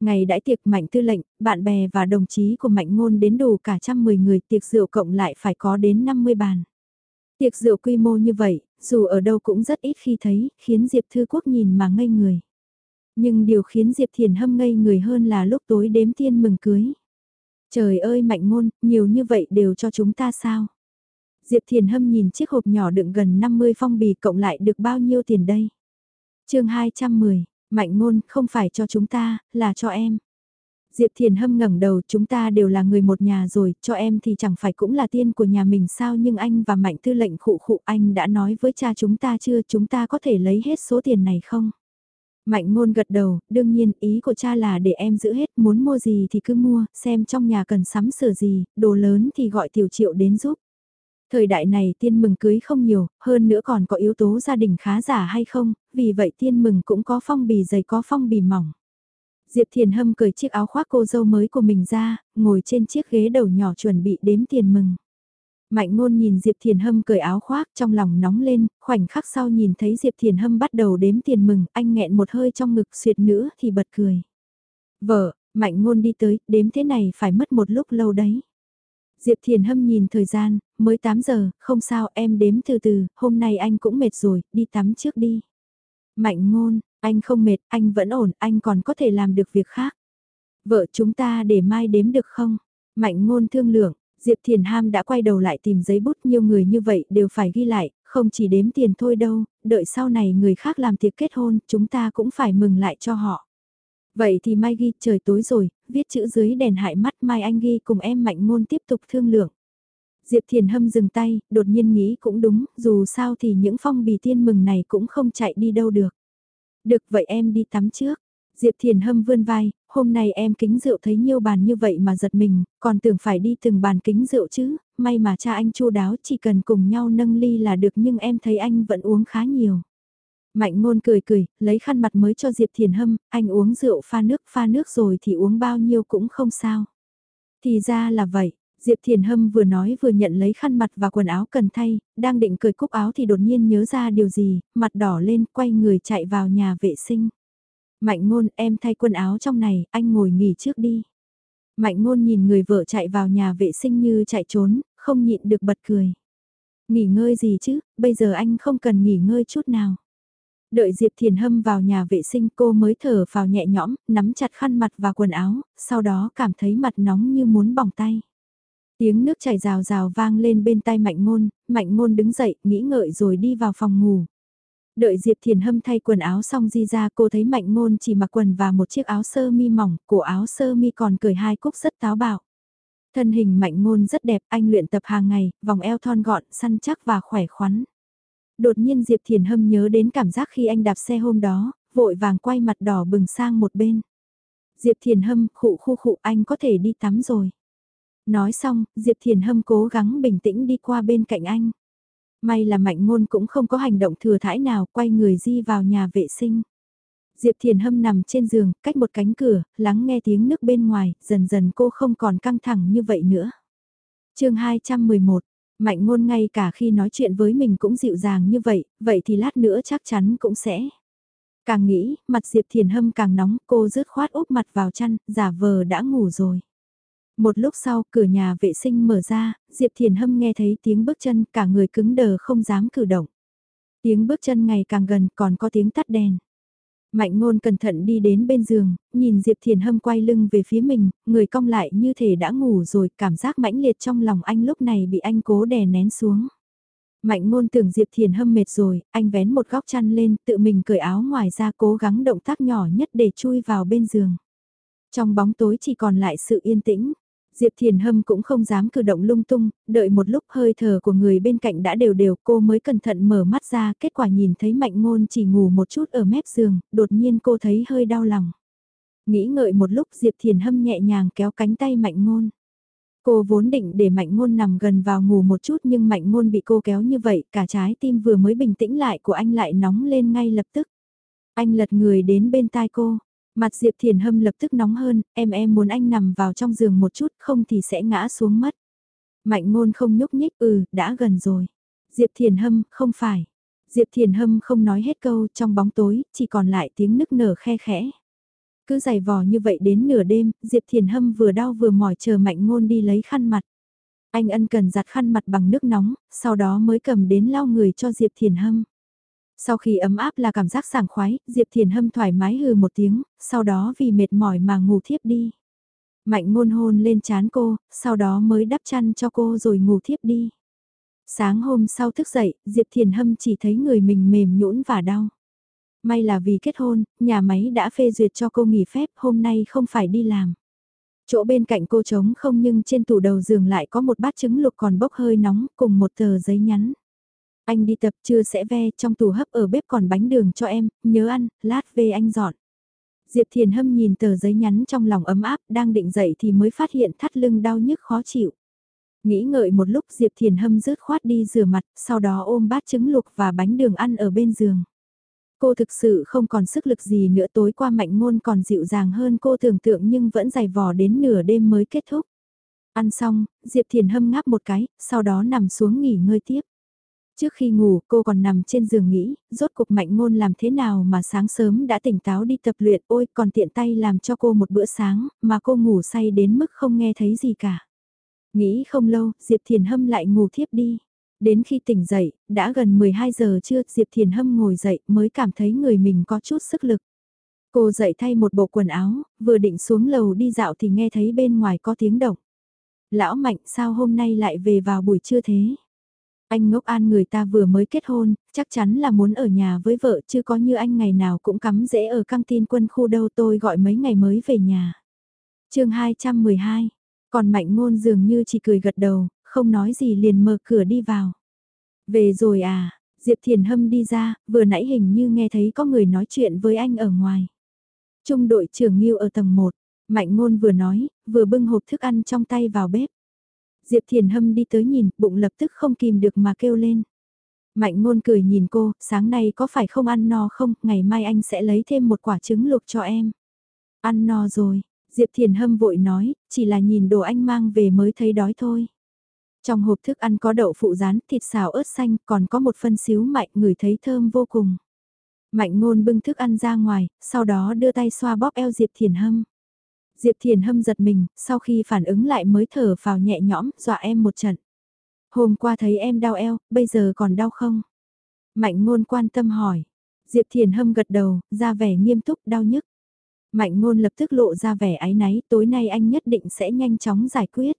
Ngày đãi tiệc Mạnh Tư lệnh, bạn bè và đồng chí của Mạnh Ngôn đến đủ cả trăm mười người tiệc rượu cộng lại phải có đến 50 bàn. Tiệc rượu quy mô như vậy, dù ở đâu cũng rất ít khi thấy, khiến Diệp Thư Quốc nhìn mà ngây người. Nhưng điều khiến Diệp Thiền Hâm ngây người hơn là lúc tối đếm tiên mừng cưới. Trời ơi mạnh ngôn, nhiều như vậy đều cho chúng ta sao? Diệp Thiền Hâm nhìn chiếc hộp nhỏ đựng gần 50 phong bì cộng lại được bao nhiêu tiền đây? chương 210, mạnh ngôn không phải cho chúng ta, là cho em. Diệp Thiền Hâm ngẩng đầu chúng ta đều là người một nhà rồi, cho em thì chẳng phải cũng là tiên của nhà mình sao nhưng anh và Mạnh Tư lệnh khụ khụ anh đã nói với cha chúng ta chưa chúng ta có thể lấy hết số tiền này không? Mạnh ngôn gật đầu, đương nhiên ý của cha là để em giữ hết, muốn mua gì thì cứ mua, xem trong nhà cần sắm sửa gì, đồ lớn thì gọi tiểu triệu đến giúp. Thời đại này tiên mừng cưới không nhiều, hơn nữa còn có yếu tố gia đình khá giả hay không, vì vậy tiên mừng cũng có phong bì dày có phong bì mỏng. Diệp Thiền Hâm cởi chiếc áo khoác cô dâu mới của mình ra, ngồi trên chiếc ghế đầu nhỏ chuẩn bị đếm tiền mừng. Mạnh ngôn nhìn Diệp Thiền Hâm cởi áo khoác trong lòng nóng lên, khoảnh khắc sau nhìn thấy Diệp Thiền Hâm bắt đầu đếm tiền mừng, anh nghẹn một hơi trong ngực suyệt nữa thì bật cười. Vợ, mạnh ngôn đi tới, đếm thế này phải mất một lúc lâu đấy. Diệp Thiền Hâm nhìn thời gian, mới 8 giờ, không sao em đếm từ từ, hôm nay anh cũng mệt rồi, đi tắm trước đi. Mạnh ngôn, anh không mệt, anh vẫn ổn, anh còn có thể làm được việc khác. Vợ chúng ta để mai đếm được không? Mạnh ngôn thương lượng, Diệp Thiền Ham đã quay đầu lại tìm giấy bút nhiều người như vậy đều phải ghi lại, không chỉ đếm tiền thôi đâu, đợi sau này người khác làm tiệc kết hôn, chúng ta cũng phải mừng lại cho họ. Vậy thì mai ghi trời tối rồi, viết chữ dưới đèn hại mắt mai anh ghi cùng em mạnh ngôn tiếp tục thương lượng. Diệp Thiền Hâm dừng tay, đột nhiên nghĩ cũng đúng, dù sao thì những phong bì tiên mừng này cũng không chạy đi đâu được. Được vậy em đi tắm trước. Diệp Thiền Hâm vươn vai, hôm nay em kính rượu thấy nhiều bàn như vậy mà giật mình, còn tưởng phải đi từng bàn kính rượu chứ, may mà cha anh chu đáo chỉ cần cùng nhau nâng ly là được nhưng em thấy anh vẫn uống khá nhiều. Mạnh ngôn cười cười, lấy khăn mặt mới cho Diệp Thiền Hâm, anh uống rượu pha nước pha nước rồi thì uống bao nhiêu cũng không sao. Thì ra là vậy, Diệp Thiền Hâm vừa nói vừa nhận lấy khăn mặt và quần áo cần thay, đang định cởi cúc áo thì đột nhiên nhớ ra điều gì, mặt đỏ lên quay người chạy vào nhà vệ sinh. Mạnh ngôn em thay quần áo trong này, anh ngồi nghỉ trước đi. Mạnh ngôn nhìn người vợ chạy vào nhà vệ sinh như chạy trốn, không nhịn được bật cười. Nghỉ ngơi gì chứ, bây giờ anh không cần nghỉ ngơi chút nào. Đợi Diệp Thiền Hâm vào nhà vệ sinh cô mới thở vào nhẹ nhõm, nắm chặt khăn mặt và quần áo, sau đó cảm thấy mặt nóng như muốn bỏng tay. Tiếng nước chảy rào rào vang lên bên tai Mạnh Ngôn, Mạnh Ngôn đứng dậy, nghĩ ngợi rồi đi vào phòng ngủ. Đợi Diệp Thiền Hâm thay quần áo xong di ra cô thấy Mạnh Ngôn chỉ mặc quần và một chiếc áo sơ mi mỏng, cổ áo sơ mi còn cởi hai cúc rất táo bạo. Thân hình Mạnh Ngôn rất đẹp, anh luyện tập hàng ngày, vòng eo thon gọn, săn chắc và khỏe khoắn. Đột nhiên Diệp Thiền Hâm nhớ đến cảm giác khi anh đạp xe hôm đó, vội vàng quay mặt đỏ bừng sang một bên. Diệp Thiền Hâm, khụ khu khụ anh có thể đi tắm rồi. Nói xong, Diệp Thiền Hâm cố gắng bình tĩnh đi qua bên cạnh anh. May là mạnh ngôn cũng không có hành động thừa thãi nào quay người di vào nhà vệ sinh. Diệp Thiền Hâm nằm trên giường, cách một cánh cửa, lắng nghe tiếng nước bên ngoài, dần dần cô không còn căng thẳng như vậy nữa. chương 211, Mạnh ngôn ngay cả khi nói chuyện với mình cũng dịu dàng như vậy, vậy thì lát nữa chắc chắn cũng sẽ. Càng nghĩ, mặt Diệp Thiền Hâm càng nóng, cô rứt khoát úp mặt vào chăn, giả vờ đã ngủ rồi. Một lúc sau, cửa nhà vệ sinh mở ra, Diệp Thiền Hâm nghe thấy tiếng bước chân, cả người cứng đờ không dám cử động. Tiếng bước chân ngày càng gần, còn có tiếng tắt đèn. Mạnh ngôn cẩn thận đi đến bên giường, nhìn Diệp Thiền Hâm quay lưng về phía mình, người cong lại như thể đã ngủ rồi, cảm giác mãnh liệt trong lòng anh lúc này bị anh cố đè nén xuống. Mạnh ngôn tưởng Diệp Thiền Hâm mệt rồi, anh vén một góc chăn lên, tự mình cởi áo ngoài ra cố gắng động tác nhỏ nhất để chui vào bên giường. Trong bóng tối chỉ còn lại sự yên tĩnh, Diệp Thiền Hâm cũng không dám cử động lung tung, đợi một lúc hơi thở của người bên cạnh đã đều đều cô mới cẩn thận mở mắt ra, kết quả nhìn thấy mạnh ngôn chỉ ngủ một chút ở mép giường, đột nhiên cô thấy hơi đau lòng. Nghĩ ngợi một lúc Diệp Thiền Hâm nhẹ nhàng kéo cánh tay mạnh ngôn. Cô vốn định để mạnh ngôn nằm gần vào ngủ một chút nhưng mạnh ngôn bị cô kéo như vậy, cả trái tim vừa mới bình tĩnh lại của anh lại nóng lên ngay lập tức. Anh lật người đến bên tai cô. Mặt Diệp Thiền Hâm lập tức nóng hơn, em em muốn anh nằm vào trong giường một chút không thì sẽ ngã xuống mất. Mạnh ngôn không nhúc nhích, ừ, đã gần rồi. Diệp Thiền Hâm, không phải. Diệp Thiền Hâm không nói hết câu trong bóng tối, chỉ còn lại tiếng nức nở khe khẽ. Cứ giày vò như vậy đến nửa đêm, Diệp Thiền Hâm vừa đau vừa mỏi chờ mạnh ngôn đi lấy khăn mặt. Anh ân cần giặt khăn mặt bằng nước nóng, sau đó mới cầm đến lau người cho Diệp Thiền Hâm. Sau khi ấm áp là cảm giác sảng khoái, Diệp Thiền Hâm thoải mái hừ một tiếng, sau đó vì mệt mỏi mà ngủ thiếp đi. Mạnh ngôn hôn lên chán cô, sau đó mới đắp chăn cho cô rồi ngủ thiếp đi. Sáng hôm sau thức dậy, Diệp Thiền Hâm chỉ thấy người mình mềm nhũn và đau. May là vì kết hôn, nhà máy đã phê duyệt cho cô nghỉ phép, hôm nay không phải đi làm. Chỗ bên cạnh cô trống không nhưng trên tủ đầu giường lại có một bát trứng lục còn bốc hơi nóng cùng một tờ giấy nhắn. Anh đi tập chưa sẽ ve trong tủ hấp ở bếp còn bánh đường cho em, nhớ ăn, lát về anh dọn. Diệp Thiền Hâm nhìn tờ giấy nhắn trong lòng ấm áp, đang định dậy thì mới phát hiện thắt lưng đau nhức khó chịu. Nghĩ ngợi một lúc Diệp Thiền Hâm rớt khoát đi rửa mặt, sau đó ôm bát trứng luộc và bánh đường ăn ở bên giường. Cô thực sự không còn sức lực gì nữa tối qua mạnh ngôn còn dịu dàng hơn cô tưởng tượng nhưng vẫn dày vò đến nửa đêm mới kết thúc. Ăn xong, Diệp Thiền Hâm ngáp một cái, sau đó nằm xuống nghỉ ngơi tiếp. Trước khi ngủ, cô còn nằm trên giường nghĩ, rốt cục mạnh ngôn làm thế nào mà sáng sớm đã tỉnh táo đi tập luyện, ôi còn tiện tay làm cho cô một bữa sáng, mà cô ngủ say đến mức không nghe thấy gì cả. Nghĩ không lâu, Diệp Thiền Hâm lại ngủ thiếp đi. Đến khi tỉnh dậy, đã gần 12 giờ trưa, Diệp Thiền Hâm ngồi dậy mới cảm thấy người mình có chút sức lực. Cô dậy thay một bộ quần áo, vừa định xuống lầu đi dạo thì nghe thấy bên ngoài có tiếng động. Lão Mạnh sao hôm nay lại về vào buổi trưa thế? Anh ngốc an người ta vừa mới kết hôn, chắc chắn là muốn ở nhà với vợ chứ có như anh ngày nào cũng cắm rễ ở căng tin quân khu đâu tôi gọi mấy ngày mới về nhà. chương 212, còn mạnh ngôn dường như chỉ cười gật đầu, không nói gì liền mở cửa đi vào. Về rồi à, Diệp Thiền Hâm đi ra, vừa nãy hình như nghe thấy có người nói chuyện với anh ở ngoài. Trung đội trưởng Nghiêu ở tầng 1, Mạnh Ngôn vừa nói, vừa bưng hộp thức ăn trong tay vào bếp. Diệp Thiền Hâm đi tới nhìn, bụng lập tức không kìm được mà kêu lên. Mạnh Ngôn cười nhìn cô, sáng nay có phải không ăn no không, ngày mai anh sẽ lấy thêm một quả trứng luộc cho em. Ăn no rồi, Diệp Thiền Hâm vội nói, chỉ là nhìn đồ anh mang về mới thấy đói thôi. Trong hộp thức ăn có đậu phụ rán, thịt xào ớt xanh, còn có một phân xíu mạnh người thấy thơm vô cùng. Mạnh ngôn bưng thức ăn ra ngoài, sau đó đưa tay xoa bóp eo Diệp Thiền Hâm. Diệp Thiền Hâm giật mình, sau khi phản ứng lại mới thở vào nhẹ nhõm, dọa em một trận. Hôm qua thấy em đau eo, bây giờ còn đau không? Mạnh ngôn quan tâm hỏi. Diệp Thiền Hâm gật đầu, ra vẻ nghiêm túc, đau nhức. Mạnh ngôn lập tức lộ ra vẻ áy náy, tối nay anh nhất định sẽ nhanh chóng giải quyết.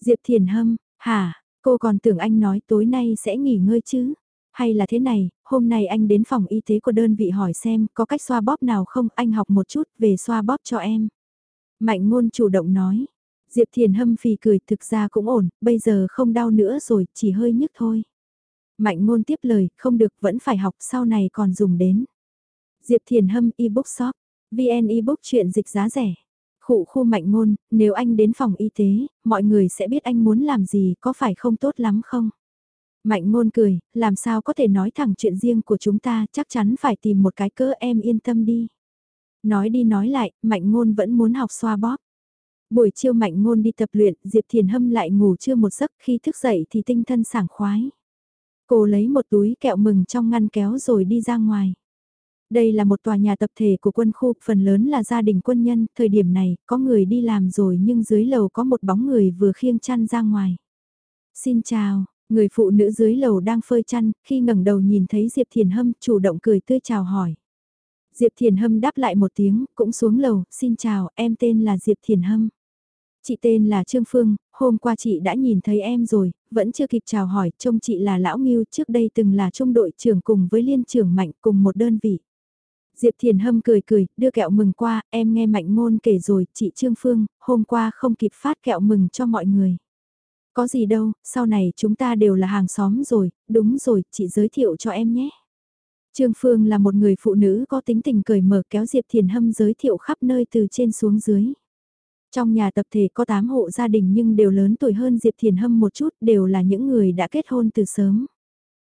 Diệp Thiền Hâm, hả, cô còn tưởng anh nói tối nay sẽ nghỉ ngơi chứ? Hay là thế này, hôm nay anh đến phòng y tế của đơn vị hỏi xem có cách xoa bóp nào không, anh học một chút về xoa bóp cho em. Mạnh ngôn chủ động nói. Diệp Thiền Hâm phì cười thực ra cũng ổn, bây giờ không đau nữa rồi, chỉ hơi nhức thôi. Mạnh ngôn tiếp lời, không được vẫn phải học sau này còn dùng đến. Diệp Thiền Hâm ebook shop, VN ebook chuyện dịch giá rẻ. Khụ khu mạnh ngôn, nếu anh đến phòng y tế, mọi người sẽ biết anh muốn làm gì có phải không tốt lắm không? Mạnh ngôn cười, làm sao có thể nói thẳng chuyện riêng của chúng ta chắc chắn phải tìm một cái cớ em yên tâm đi. Nói đi nói lại, Mạnh Ngôn vẫn muốn học xoa bóp. Buổi chiều Mạnh Ngôn đi tập luyện, Diệp Thiền Hâm lại ngủ chưa một giấc khi thức dậy thì tinh thần sảng khoái. Cô lấy một túi kẹo mừng trong ngăn kéo rồi đi ra ngoài. Đây là một tòa nhà tập thể của quân khu, phần lớn là gia đình quân nhân, thời điểm này, có người đi làm rồi nhưng dưới lầu có một bóng người vừa khiêng chăn ra ngoài. Xin chào, người phụ nữ dưới lầu đang phơi chăn, khi ngẩng đầu nhìn thấy Diệp Thiền Hâm chủ động cười tươi chào hỏi. Diệp Thiền Hâm đáp lại một tiếng, cũng xuống lầu, xin chào, em tên là Diệp Thiền Hâm. Chị tên là Trương Phương, hôm qua chị đã nhìn thấy em rồi, vẫn chưa kịp chào hỏi, trông chị là Lão Nghiêu trước đây từng là trung đội trưởng cùng với liên trưởng Mạnh cùng một đơn vị. Diệp Thiền Hâm cười cười, đưa kẹo mừng qua, em nghe Mạnh ngôn kể rồi, chị Trương Phương, hôm qua không kịp phát kẹo mừng cho mọi người. Có gì đâu, sau này chúng ta đều là hàng xóm rồi, đúng rồi, chị giới thiệu cho em nhé. Trương Phương là một người phụ nữ có tính tình cởi mở kéo Diệp Thiền Hâm giới thiệu khắp nơi từ trên xuống dưới. Trong nhà tập thể có 8 hộ gia đình nhưng đều lớn tuổi hơn Diệp Thiền Hâm một chút, đều là những người đã kết hôn từ sớm.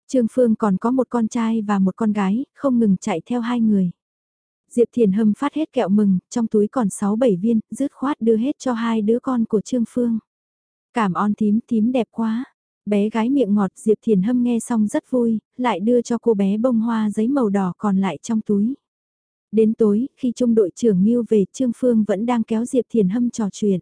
Trương Phương còn có một con trai và một con gái, không ngừng chạy theo hai người. Diệp Thiền Hâm phát hết kẹo mừng, trong túi còn 6-7 viên, rứt khoát đưa hết cho hai đứa con của Trương Phương. Cảm ơn tím, tím đẹp quá. Bé gái miệng ngọt Diệp Thiền Hâm nghe xong rất vui, lại đưa cho cô bé bông hoa giấy màu đỏ còn lại trong túi. Đến tối, khi trung đội trưởng Ngưu về, Trương Phương vẫn đang kéo Diệp Thiền Hâm trò chuyện.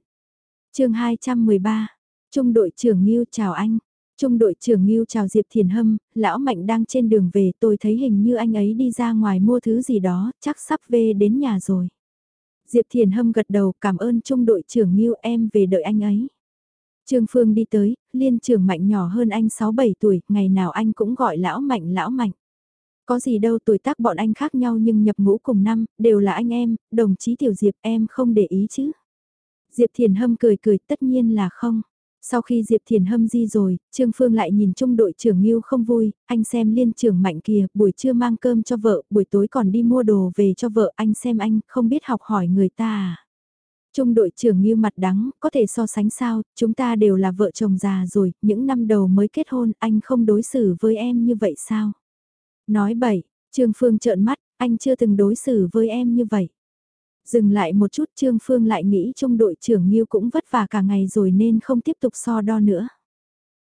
chương 213, Trung đội trưởng Ngưu chào anh. Trung đội trưởng Ngưu chào Diệp Thiền Hâm, lão Mạnh đang trên đường về tôi thấy hình như anh ấy đi ra ngoài mua thứ gì đó, chắc sắp về đến nhà rồi. Diệp Thiền Hâm gật đầu cảm ơn Trung đội trưởng Ngưu em về đợi anh ấy. Trương Phương đi tới, liên trưởng Mạnh nhỏ hơn anh 6-7 tuổi, ngày nào anh cũng gọi lão Mạnh lão Mạnh. Có gì đâu tuổi tác bọn anh khác nhau nhưng nhập ngũ cùng năm, đều là anh em, đồng chí Tiểu Diệp em không để ý chứ. Diệp Thiền Hâm cười cười tất nhiên là không. Sau khi Diệp Thiền hâm di rồi, Trương Phương lại nhìn trung đội trưởng Ngưu không vui, anh xem liên trưởng mạnh kìa, buổi trưa mang cơm cho vợ, buổi tối còn đi mua đồ về cho vợ, anh xem anh, không biết học hỏi người ta à. Trung đội trưởng như mặt đắng, có thể so sánh sao, chúng ta đều là vợ chồng già rồi, những năm đầu mới kết hôn, anh không đối xử với em như vậy sao? Nói bậy, Trương Phương trợn mắt, anh chưa từng đối xử với em như vậy. Dừng lại một chút Trương Phương lại nghĩ trung đội trưởng Nghiêu cũng vất vả cả ngày rồi nên không tiếp tục so đo nữa.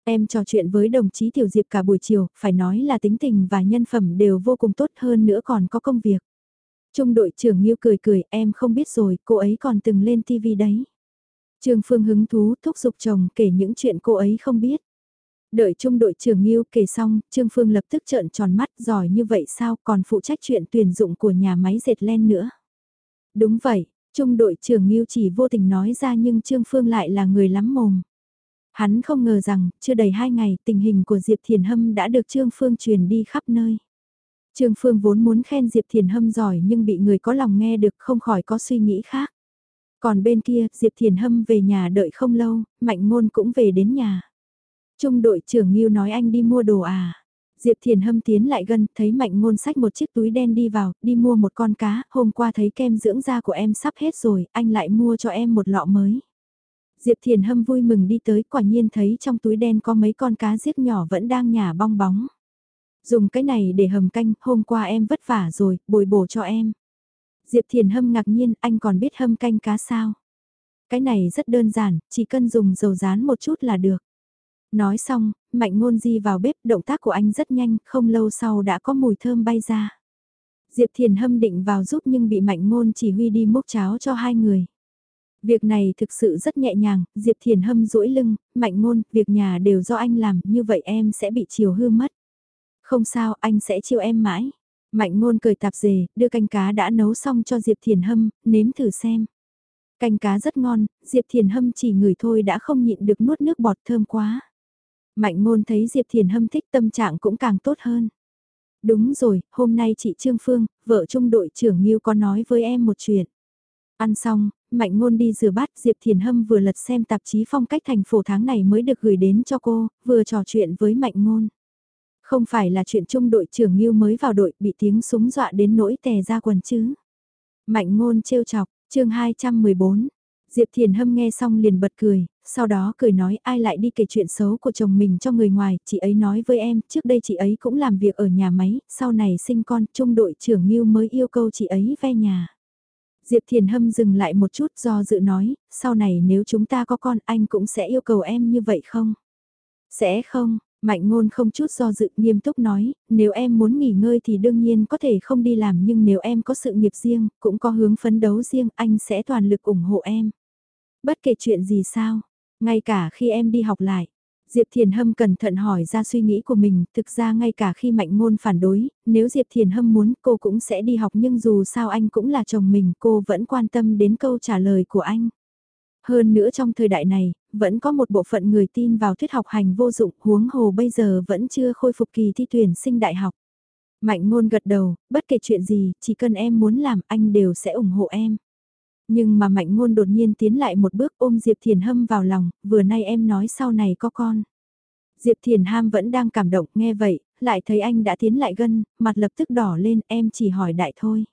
Em trò chuyện với đồng chí Tiểu Diệp cả buổi chiều, phải nói là tính tình và nhân phẩm đều vô cùng tốt hơn nữa còn có công việc. Trung đội trưởng Nhiêu cười cười, em không biết rồi, cô ấy còn từng lên TV đấy. Trương Phương hứng thú thúc giục chồng kể những chuyện cô ấy không biết. Đợi trung đội trưởng Nhiêu kể xong, Trương Phương lập tức trợn tròn mắt giỏi như vậy sao còn phụ trách chuyện tuyển dụng của nhà máy dệt len nữa. Đúng vậy, trung đội trưởng Nghiêu chỉ vô tình nói ra nhưng Trương Phương lại là người lắm mồm. Hắn không ngờ rằng, chưa đầy hai ngày, tình hình của Diệp Thiền Hâm đã được Trương Phương truyền đi khắp nơi. Trương Phương vốn muốn khen Diệp Thiền Hâm giỏi nhưng bị người có lòng nghe được không khỏi có suy nghĩ khác. Còn bên kia, Diệp Thiền Hâm về nhà đợi không lâu, Mạnh Ngôn cũng về đến nhà. Trung đội trưởng Ngưu nói anh đi mua đồ à. Diệp Thiền Hâm tiến lại gần, thấy Mạnh Ngôn sách một chiếc túi đen đi vào, đi mua một con cá, hôm qua thấy kem dưỡng da của em sắp hết rồi, anh lại mua cho em một lọ mới. Diệp Thiền Hâm vui mừng đi tới, quả nhiên thấy trong túi đen có mấy con cá giết nhỏ vẫn đang nhả bong bóng. Dùng cái này để hầm canh, hôm qua em vất vả rồi, bồi bổ cho em. Diệp Thiền Hâm ngạc nhiên, anh còn biết hâm canh cá sao? Cái này rất đơn giản, chỉ cần dùng dầu rán một chút là được. Nói xong, mạnh ngôn di vào bếp, động tác của anh rất nhanh, không lâu sau đã có mùi thơm bay ra. Diệp Thiền hâm định vào giúp nhưng bị mạnh ngôn chỉ huy đi múc cháo cho hai người. Việc này thực sự rất nhẹ nhàng, Diệp Thiền hâm duỗi lưng, mạnh ngôn, việc nhà đều do anh làm, như vậy em sẽ bị chiều hư mất. Không sao, anh sẽ chiều em mãi. Mạnh ngôn cười tạp dề, đưa canh cá đã nấu xong cho Diệp Thiền hâm, nếm thử xem. Canh cá rất ngon, Diệp Thiền hâm chỉ ngửi thôi đã không nhịn được nuốt nước bọt thơm quá. Mạnh ngôn thấy Diệp Thiền hâm thích tâm trạng cũng càng tốt hơn. Đúng rồi, hôm nay chị Trương Phương, vợ trung đội trưởng Nghiêu có nói với em một chuyện. Ăn xong, Mạnh ngôn đi rửa bát Diệp Thiền Hâm vừa lật xem tạp chí phong cách thành phố tháng này mới được gửi đến cho cô, vừa trò chuyện với Mạnh ngôn. Không phải là chuyện trung đội trưởng Ngưu mới vào đội bị tiếng súng dọa đến nỗi tè ra quần chứ. Mạnh ngôn trêu chọc, chương 214. Diệp Thiền Hâm nghe xong liền bật cười, sau đó cười nói ai lại đi kể chuyện xấu của chồng mình cho người ngoài, chị ấy nói với em, trước đây chị ấy cũng làm việc ở nhà máy, sau này sinh con, trung đội trưởng Ngưu mới yêu cầu chị ấy ve nhà. Diệp Thiền Hâm dừng lại một chút do dự nói, sau này nếu chúng ta có con anh cũng sẽ yêu cầu em như vậy không? Sẽ không, Mạnh ngôn không chút do dự nghiêm túc nói, nếu em muốn nghỉ ngơi thì đương nhiên có thể không đi làm nhưng nếu em có sự nghiệp riêng, cũng có hướng phấn đấu riêng, anh sẽ toàn lực ủng hộ em. Bất kể chuyện gì sao, ngay cả khi em đi học lại, Diệp Thiền Hâm cẩn thận hỏi ra suy nghĩ của mình, thực ra ngay cả khi mạnh ngôn phản đối, nếu Diệp Thiền Hâm muốn cô cũng sẽ đi học nhưng dù sao anh cũng là chồng mình cô vẫn quan tâm đến câu trả lời của anh. Hơn nữa trong thời đại này, vẫn có một bộ phận người tin vào thuyết học hành vô dụng huống hồ bây giờ vẫn chưa khôi phục kỳ thi tuyển sinh đại học. Mạnh ngôn gật đầu, bất kể chuyện gì, chỉ cần em muốn làm anh đều sẽ ủng hộ em. Nhưng mà mạnh ngôn đột nhiên tiến lại một bước ôm Diệp Thiền Hâm vào lòng, vừa nay em nói sau này có con. Diệp Thiền Ham vẫn đang cảm động, nghe vậy, lại thấy anh đã tiến lại gần, mặt lập tức đỏ lên, em chỉ hỏi đại thôi.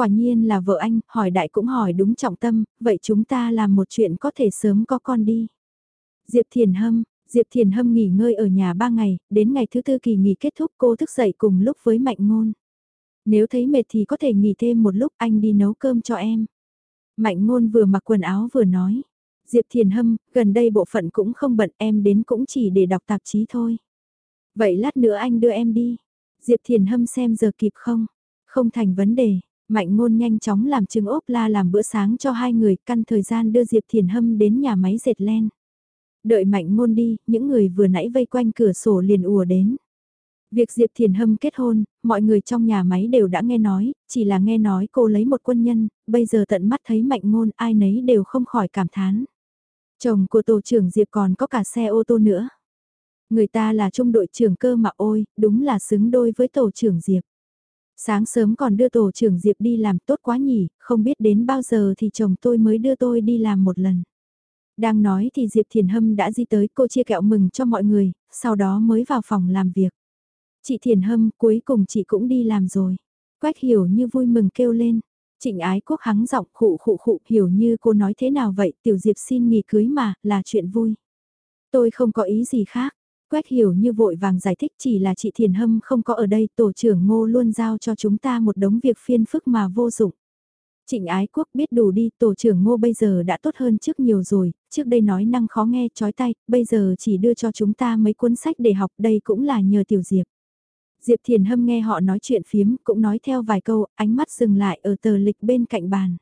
Quả nhiên là vợ anh, hỏi đại cũng hỏi đúng trọng tâm, vậy chúng ta làm một chuyện có thể sớm có con đi. Diệp Thiền Hâm, Diệp Thiền Hâm nghỉ ngơi ở nhà ba ngày, đến ngày thứ tư kỳ nghỉ kết thúc cô thức dậy cùng lúc với Mạnh Ngôn. Nếu thấy mệt thì có thể nghỉ thêm một lúc anh đi nấu cơm cho em. Mạnh ngôn vừa mặc quần áo vừa nói. Diệp Thiền Hâm, gần đây bộ phận cũng không bận em đến cũng chỉ để đọc tạp chí thôi. Vậy lát nữa anh đưa em đi. Diệp Thiền Hâm xem giờ kịp không? Không thành vấn đề. Mạnh ngôn nhanh chóng làm trứng ốp la làm bữa sáng cho hai người căn thời gian đưa Diệp Thiền Hâm đến nhà máy dệt len. Đợi mạnh ngôn đi, những người vừa nãy vây quanh cửa sổ liền ùa đến. Việc Diệp Thiền Hâm kết hôn, mọi người trong nhà máy đều đã nghe nói, chỉ là nghe nói cô lấy một quân nhân, bây giờ tận mắt thấy mạnh ngôn ai nấy đều không khỏi cảm thán. Chồng của tổ trưởng Diệp còn có cả xe ô tô nữa. Người ta là trung đội trưởng cơ mà ôi, đúng là xứng đôi với tổ trưởng Diệp. Sáng sớm còn đưa tổ trưởng Diệp đi làm tốt quá nhỉ, không biết đến bao giờ thì chồng tôi mới đưa tôi đi làm một lần. Đang nói thì Diệp Thiền Hâm đã di tới cô chia kẹo mừng cho mọi người, sau đó mới vào phòng làm việc. Chị Thiền Hâm cuối cùng chị cũng đi làm rồi. Quách hiểu như vui mừng kêu lên. Trịnh ái quốc hắng giọng khụ khụ khụ hiểu như cô nói thế nào vậy tiểu Diệp xin nghỉ cưới mà là chuyện vui. Tôi không có ý gì khác. Quách hiểu như vội vàng giải thích chỉ là chị Thiền Hâm không có ở đây tổ trưởng ngô luôn giao cho chúng ta một đống việc phiên phức mà vô dụng. Trịnh ái quốc biết đủ đi, tổ trưởng ngô bây giờ đã tốt hơn trước nhiều rồi, trước đây nói năng khó nghe chói tay, bây giờ chỉ đưa cho chúng ta mấy cuốn sách để học đây cũng là nhờ tiểu diệp. Diệp Thiền Hâm nghe họ nói chuyện phiếm, cũng nói theo vài câu, ánh mắt dừng lại ở tờ lịch bên cạnh bàn.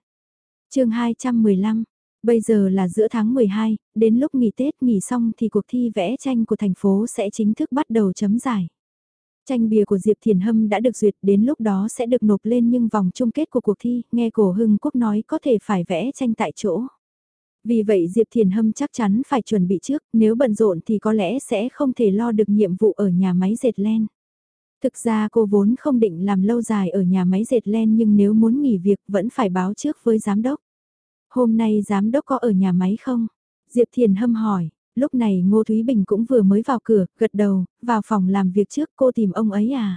chương 215, bây giờ là giữa tháng 12, đến lúc nghỉ Tết nghỉ xong thì cuộc thi vẽ tranh của thành phố sẽ chính thức bắt đầu chấm giải. Tranh bìa của Diệp Thiền Hâm đã được duyệt đến lúc đó sẽ được nộp lên nhưng vòng chung kết của cuộc thi, nghe cổ hưng quốc nói có thể phải vẽ tranh tại chỗ. Vì vậy Diệp Thiền Hâm chắc chắn phải chuẩn bị trước, nếu bận rộn thì có lẽ sẽ không thể lo được nhiệm vụ ở nhà máy dệt len. Thực ra cô vốn không định làm lâu dài ở nhà máy dệt len nhưng nếu muốn nghỉ việc vẫn phải báo trước với giám đốc. Hôm nay giám đốc có ở nhà máy không? Diệp Thiền Hâm hỏi, lúc này Ngô Thúy Bình cũng vừa mới vào cửa, gật đầu, vào phòng làm việc trước cô tìm ông ấy à?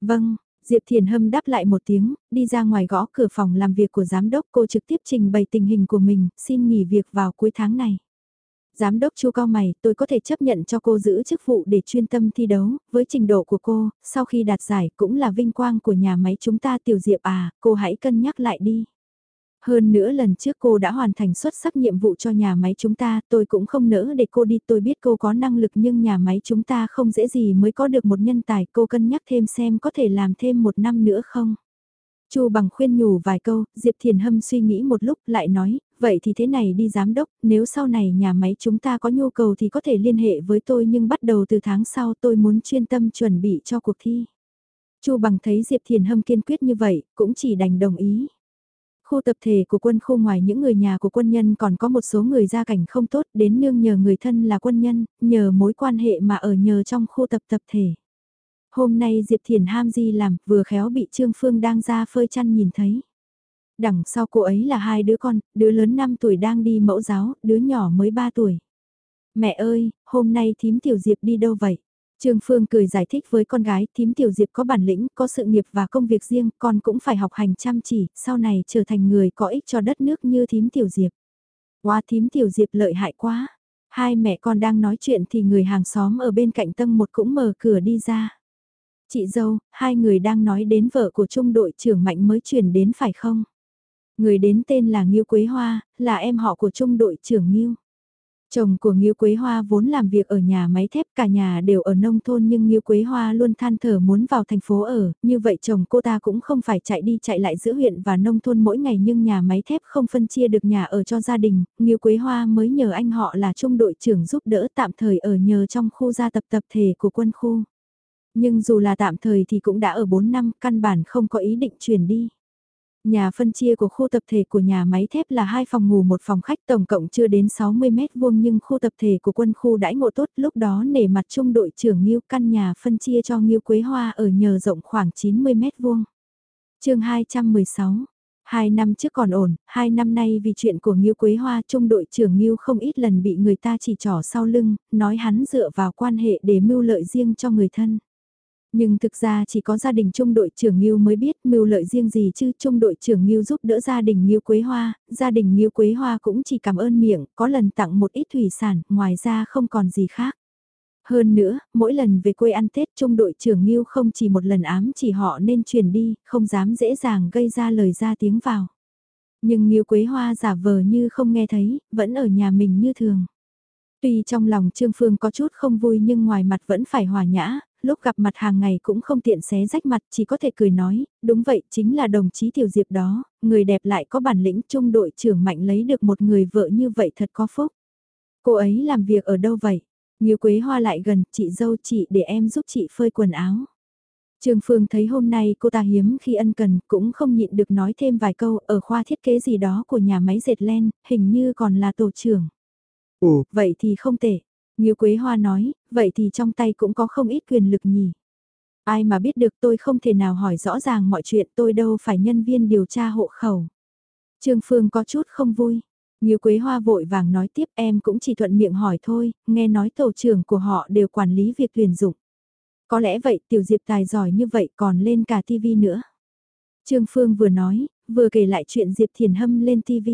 Vâng, Diệp Thiền Hâm đáp lại một tiếng, đi ra ngoài gõ cửa phòng làm việc của giám đốc cô trực tiếp trình bày tình hình của mình, xin nghỉ việc vào cuối tháng này. Giám đốc chu cao mày, tôi có thể chấp nhận cho cô giữ chức vụ để chuyên tâm thi đấu, với trình độ của cô, sau khi đạt giải cũng là vinh quang của nhà máy chúng ta tiểu diệp à, cô hãy cân nhắc lại đi. Hơn nữa lần trước cô đã hoàn thành xuất sắc nhiệm vụ cho nhà máy chúng ta, tôi cũng không nỡ để cô đi, tôi biết cô có năng lực nhưng nhà máy chúng ta không dễ gì mới có được một nhân tài, cô cân nhắc thêm xem có thể làm thêm một năm nữa không. Chu bằng khuyên nhủ vài câu, Diệp Thiền Hâm suy nghĩ một lúc lại nói, vậy thì thế này đi giám đốc, nếu sau này nhà máy chúng ta có nhu cầu thì có thể liên hệ với tôi nhưng bắt đầu từ tháng sau tôi muốn chuyên tâm chuẩn bị cho cuộc thi. Chu bằng thấy Diệp Thiền Hâm kiên quyết như vậy, cũng chỉ đành đồng ý. Khu tập thể của quân khu ngoài những người nhà của quân nhân còn có một số người gia cảnh không tốt đến nương nhờ người thân là quân nhân, nhờ mối quan hệ mà ở nhờ trong khu tập tập thể. Hôm nay Diệp Thiền ham di làm, vừa khéo bị Trương Phương đang ra phơi chăn nhìn thấy. Đằng sau cô ấy là hai đứa con, đứa lớn 5 tuổi đang đi mẫu giáo, đứa nhỏ mới 3 tuổi. Mẹ ơi, hôm nay thím Tiểu Diệp đi đâu vậy? Trương Phương cười giải thích với con gái, thím Tiểu Diệp có bản lĩnh, có sự nghiệp và công việc riêng, con cũng phải học hành chăm chỉ, sau này trở thành người có ích cho đất nước như thím Tiểu Diệp. Quá thím Tiểu Diệp lợi hại quá. Hai mẹ con đang nói chuyện thì người hàng xóm ở bên cạnh tầng một cũng mở cửa đi ra. Chị dâu, hai người đang nói đến vợ của trung đội trưởng mạnh mới chuyển đến phải không? Người đến tên là Nghiêu Quế Hoa, là em họ của trung đội trưởng Nghiêu. Chồng của Nghiêu Quế Hoa vốn làm việc ở nhà máy thép cả nhà đều ở nông thôn nhưng Nghiêu Quế Hoa luôn than thở muốn vào thành phố ở, như vậy chồng cô ta cũng không phải chạy đi chạy lại giữa huyện và nông thôn mỗi ngày nhưng nhà máy thép không phân chia được nhà ở cho gia đình, Nghiêu Quế Hoa mới nhờ anh họ là trung đội trưởng giúp đỡ tạm thời ở nhờ trong khu gia tập tập thể của quân khu. Nhưng dù là tạm thời thì cũng đã ở 4 năm, căn bản không có ý định chuyển đi. Nhà phân chia của khu tập thể của nhà máy thép là hai phòng ngủ một phòng khách tổng cộng chưa đến 60 mét vuông nhưng khu tập thể của quân khu đãi ngộ tốt lúc đó nể mặt trung đội trưởng Nghiêu căn nhà phân chia cho Nghiêu Quế Hoa ở nhờ rộng khoảng 90 mét vuông. chương 216 Hai năm trước còn ổn, hai năm nay vì chuyện của Nghiêu Quế Hoa trung đội trưởng Nghiêu không ít lần bị người ta chỉ trỏ sau lưng, nói hắn dựa vào quan hệ để mưu lợi riêng cho người thân. Nhưng thực ra chỉ có gia đình trung đội trưởng Nghiêu mới biết mưu lợi riêng gì chứ trung đội trưởng Nghiêu giúp đỡ gia đình Nghiêu Quế Hoa, gia đình Nghiêu Quế Hoa cũng chỉ cảm ơn miệng, có lần tặng một ít thủy sản, ngoài ra không còn gì khác. Hơn nữa, mỗi lần về quê ăn Tết trung đội trưởng Nghiêu không chỉ một lần ám chỉ họ nên chuyển đi, không dám dễ dàng gây ra lời ra tiếng vào. Nhưng Nghiêu Quế Hoa giả vờ như không nghe thấy, vẫn ở nhà mình như thường. Tuy trong lòng Trương Phương có chút không vui nhưng ngoài mặt vẫn phải hòa nhã, lúc gặp mặt hàng ngày cũng không tiện xé rách mặt chỉ có thể cười nói, đúng vậy chính là đồng chí Tiểu Diệp đó, người đẹp lại có bản lĩnh trung đội trưởng mạnh lấy được một người vợ như vậy thật có phúc. Cô ấy làm việc ở đâu vậy? Như Quế Hoa lại gần, chị dâu chị để em giúp chị phơi quần áo. Trương Phương thấy hôm nay cô ta hiếm khi ân cần cũng không nhịn được nói thêm vài câu ở khoa thiết kế gì đó của nhà máy dệt len, hình như còn là tổ trưởng. Ồ, vậy thì không tệ. Như Quế Hoa nói, vậy thì trong tay cũng có không ít quyền lực nhỉ. Ai mà biết được tôi không thể nào hỏi rõ ràng mọi chuyện tôi đâu phải nhân viên điều tra hộ khẩu. Trương Phương có chút không vui. Như Quế Hoa vội vàng nói tiếp em cũng chỉ thuận miệng hỏi thôi, nghe nói tổ trưởng của họ đều quản lý việc tuyển dụng. Có lẽ vậy tiểu diệp tài giỏi như vậy còn lên cả TV nữa. Trương Phương vừa nói, vừa kể lại chuyện Diệp Thiền Hâm lên TV.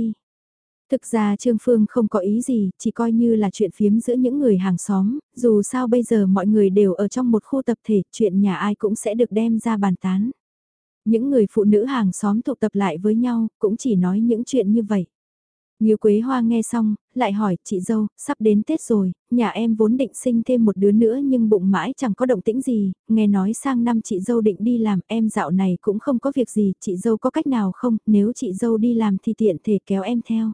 Thực ra Trương Phương không có ý gì, chỉ coi như là chuyện phiếm giữa những người hàng xóm, dù sao bây giờ mọi người đều ở trong một khu tập thể, chuyện nhà ai cũng sẽ được đem ra bàn tán. Những người phụ nữ hàng xóm tụ tập lại với nhau, cũng chỉ nói những chuyện như vậy. Nhiều Quế Hoa nghe xong, lại hỏi, chị dâu, sắp đến Tết rồi, nhà em vốn định sinh thêm một đứa nữa nhưng bụng mãi chẳng có động tĩnh gì, nghe nói sang năm chị dâu định đi làm, em dạo này cũng không có việc gì, chị dâu có cách nào không, nếu chị dâu đi làm thì tiện thể kéo em theo.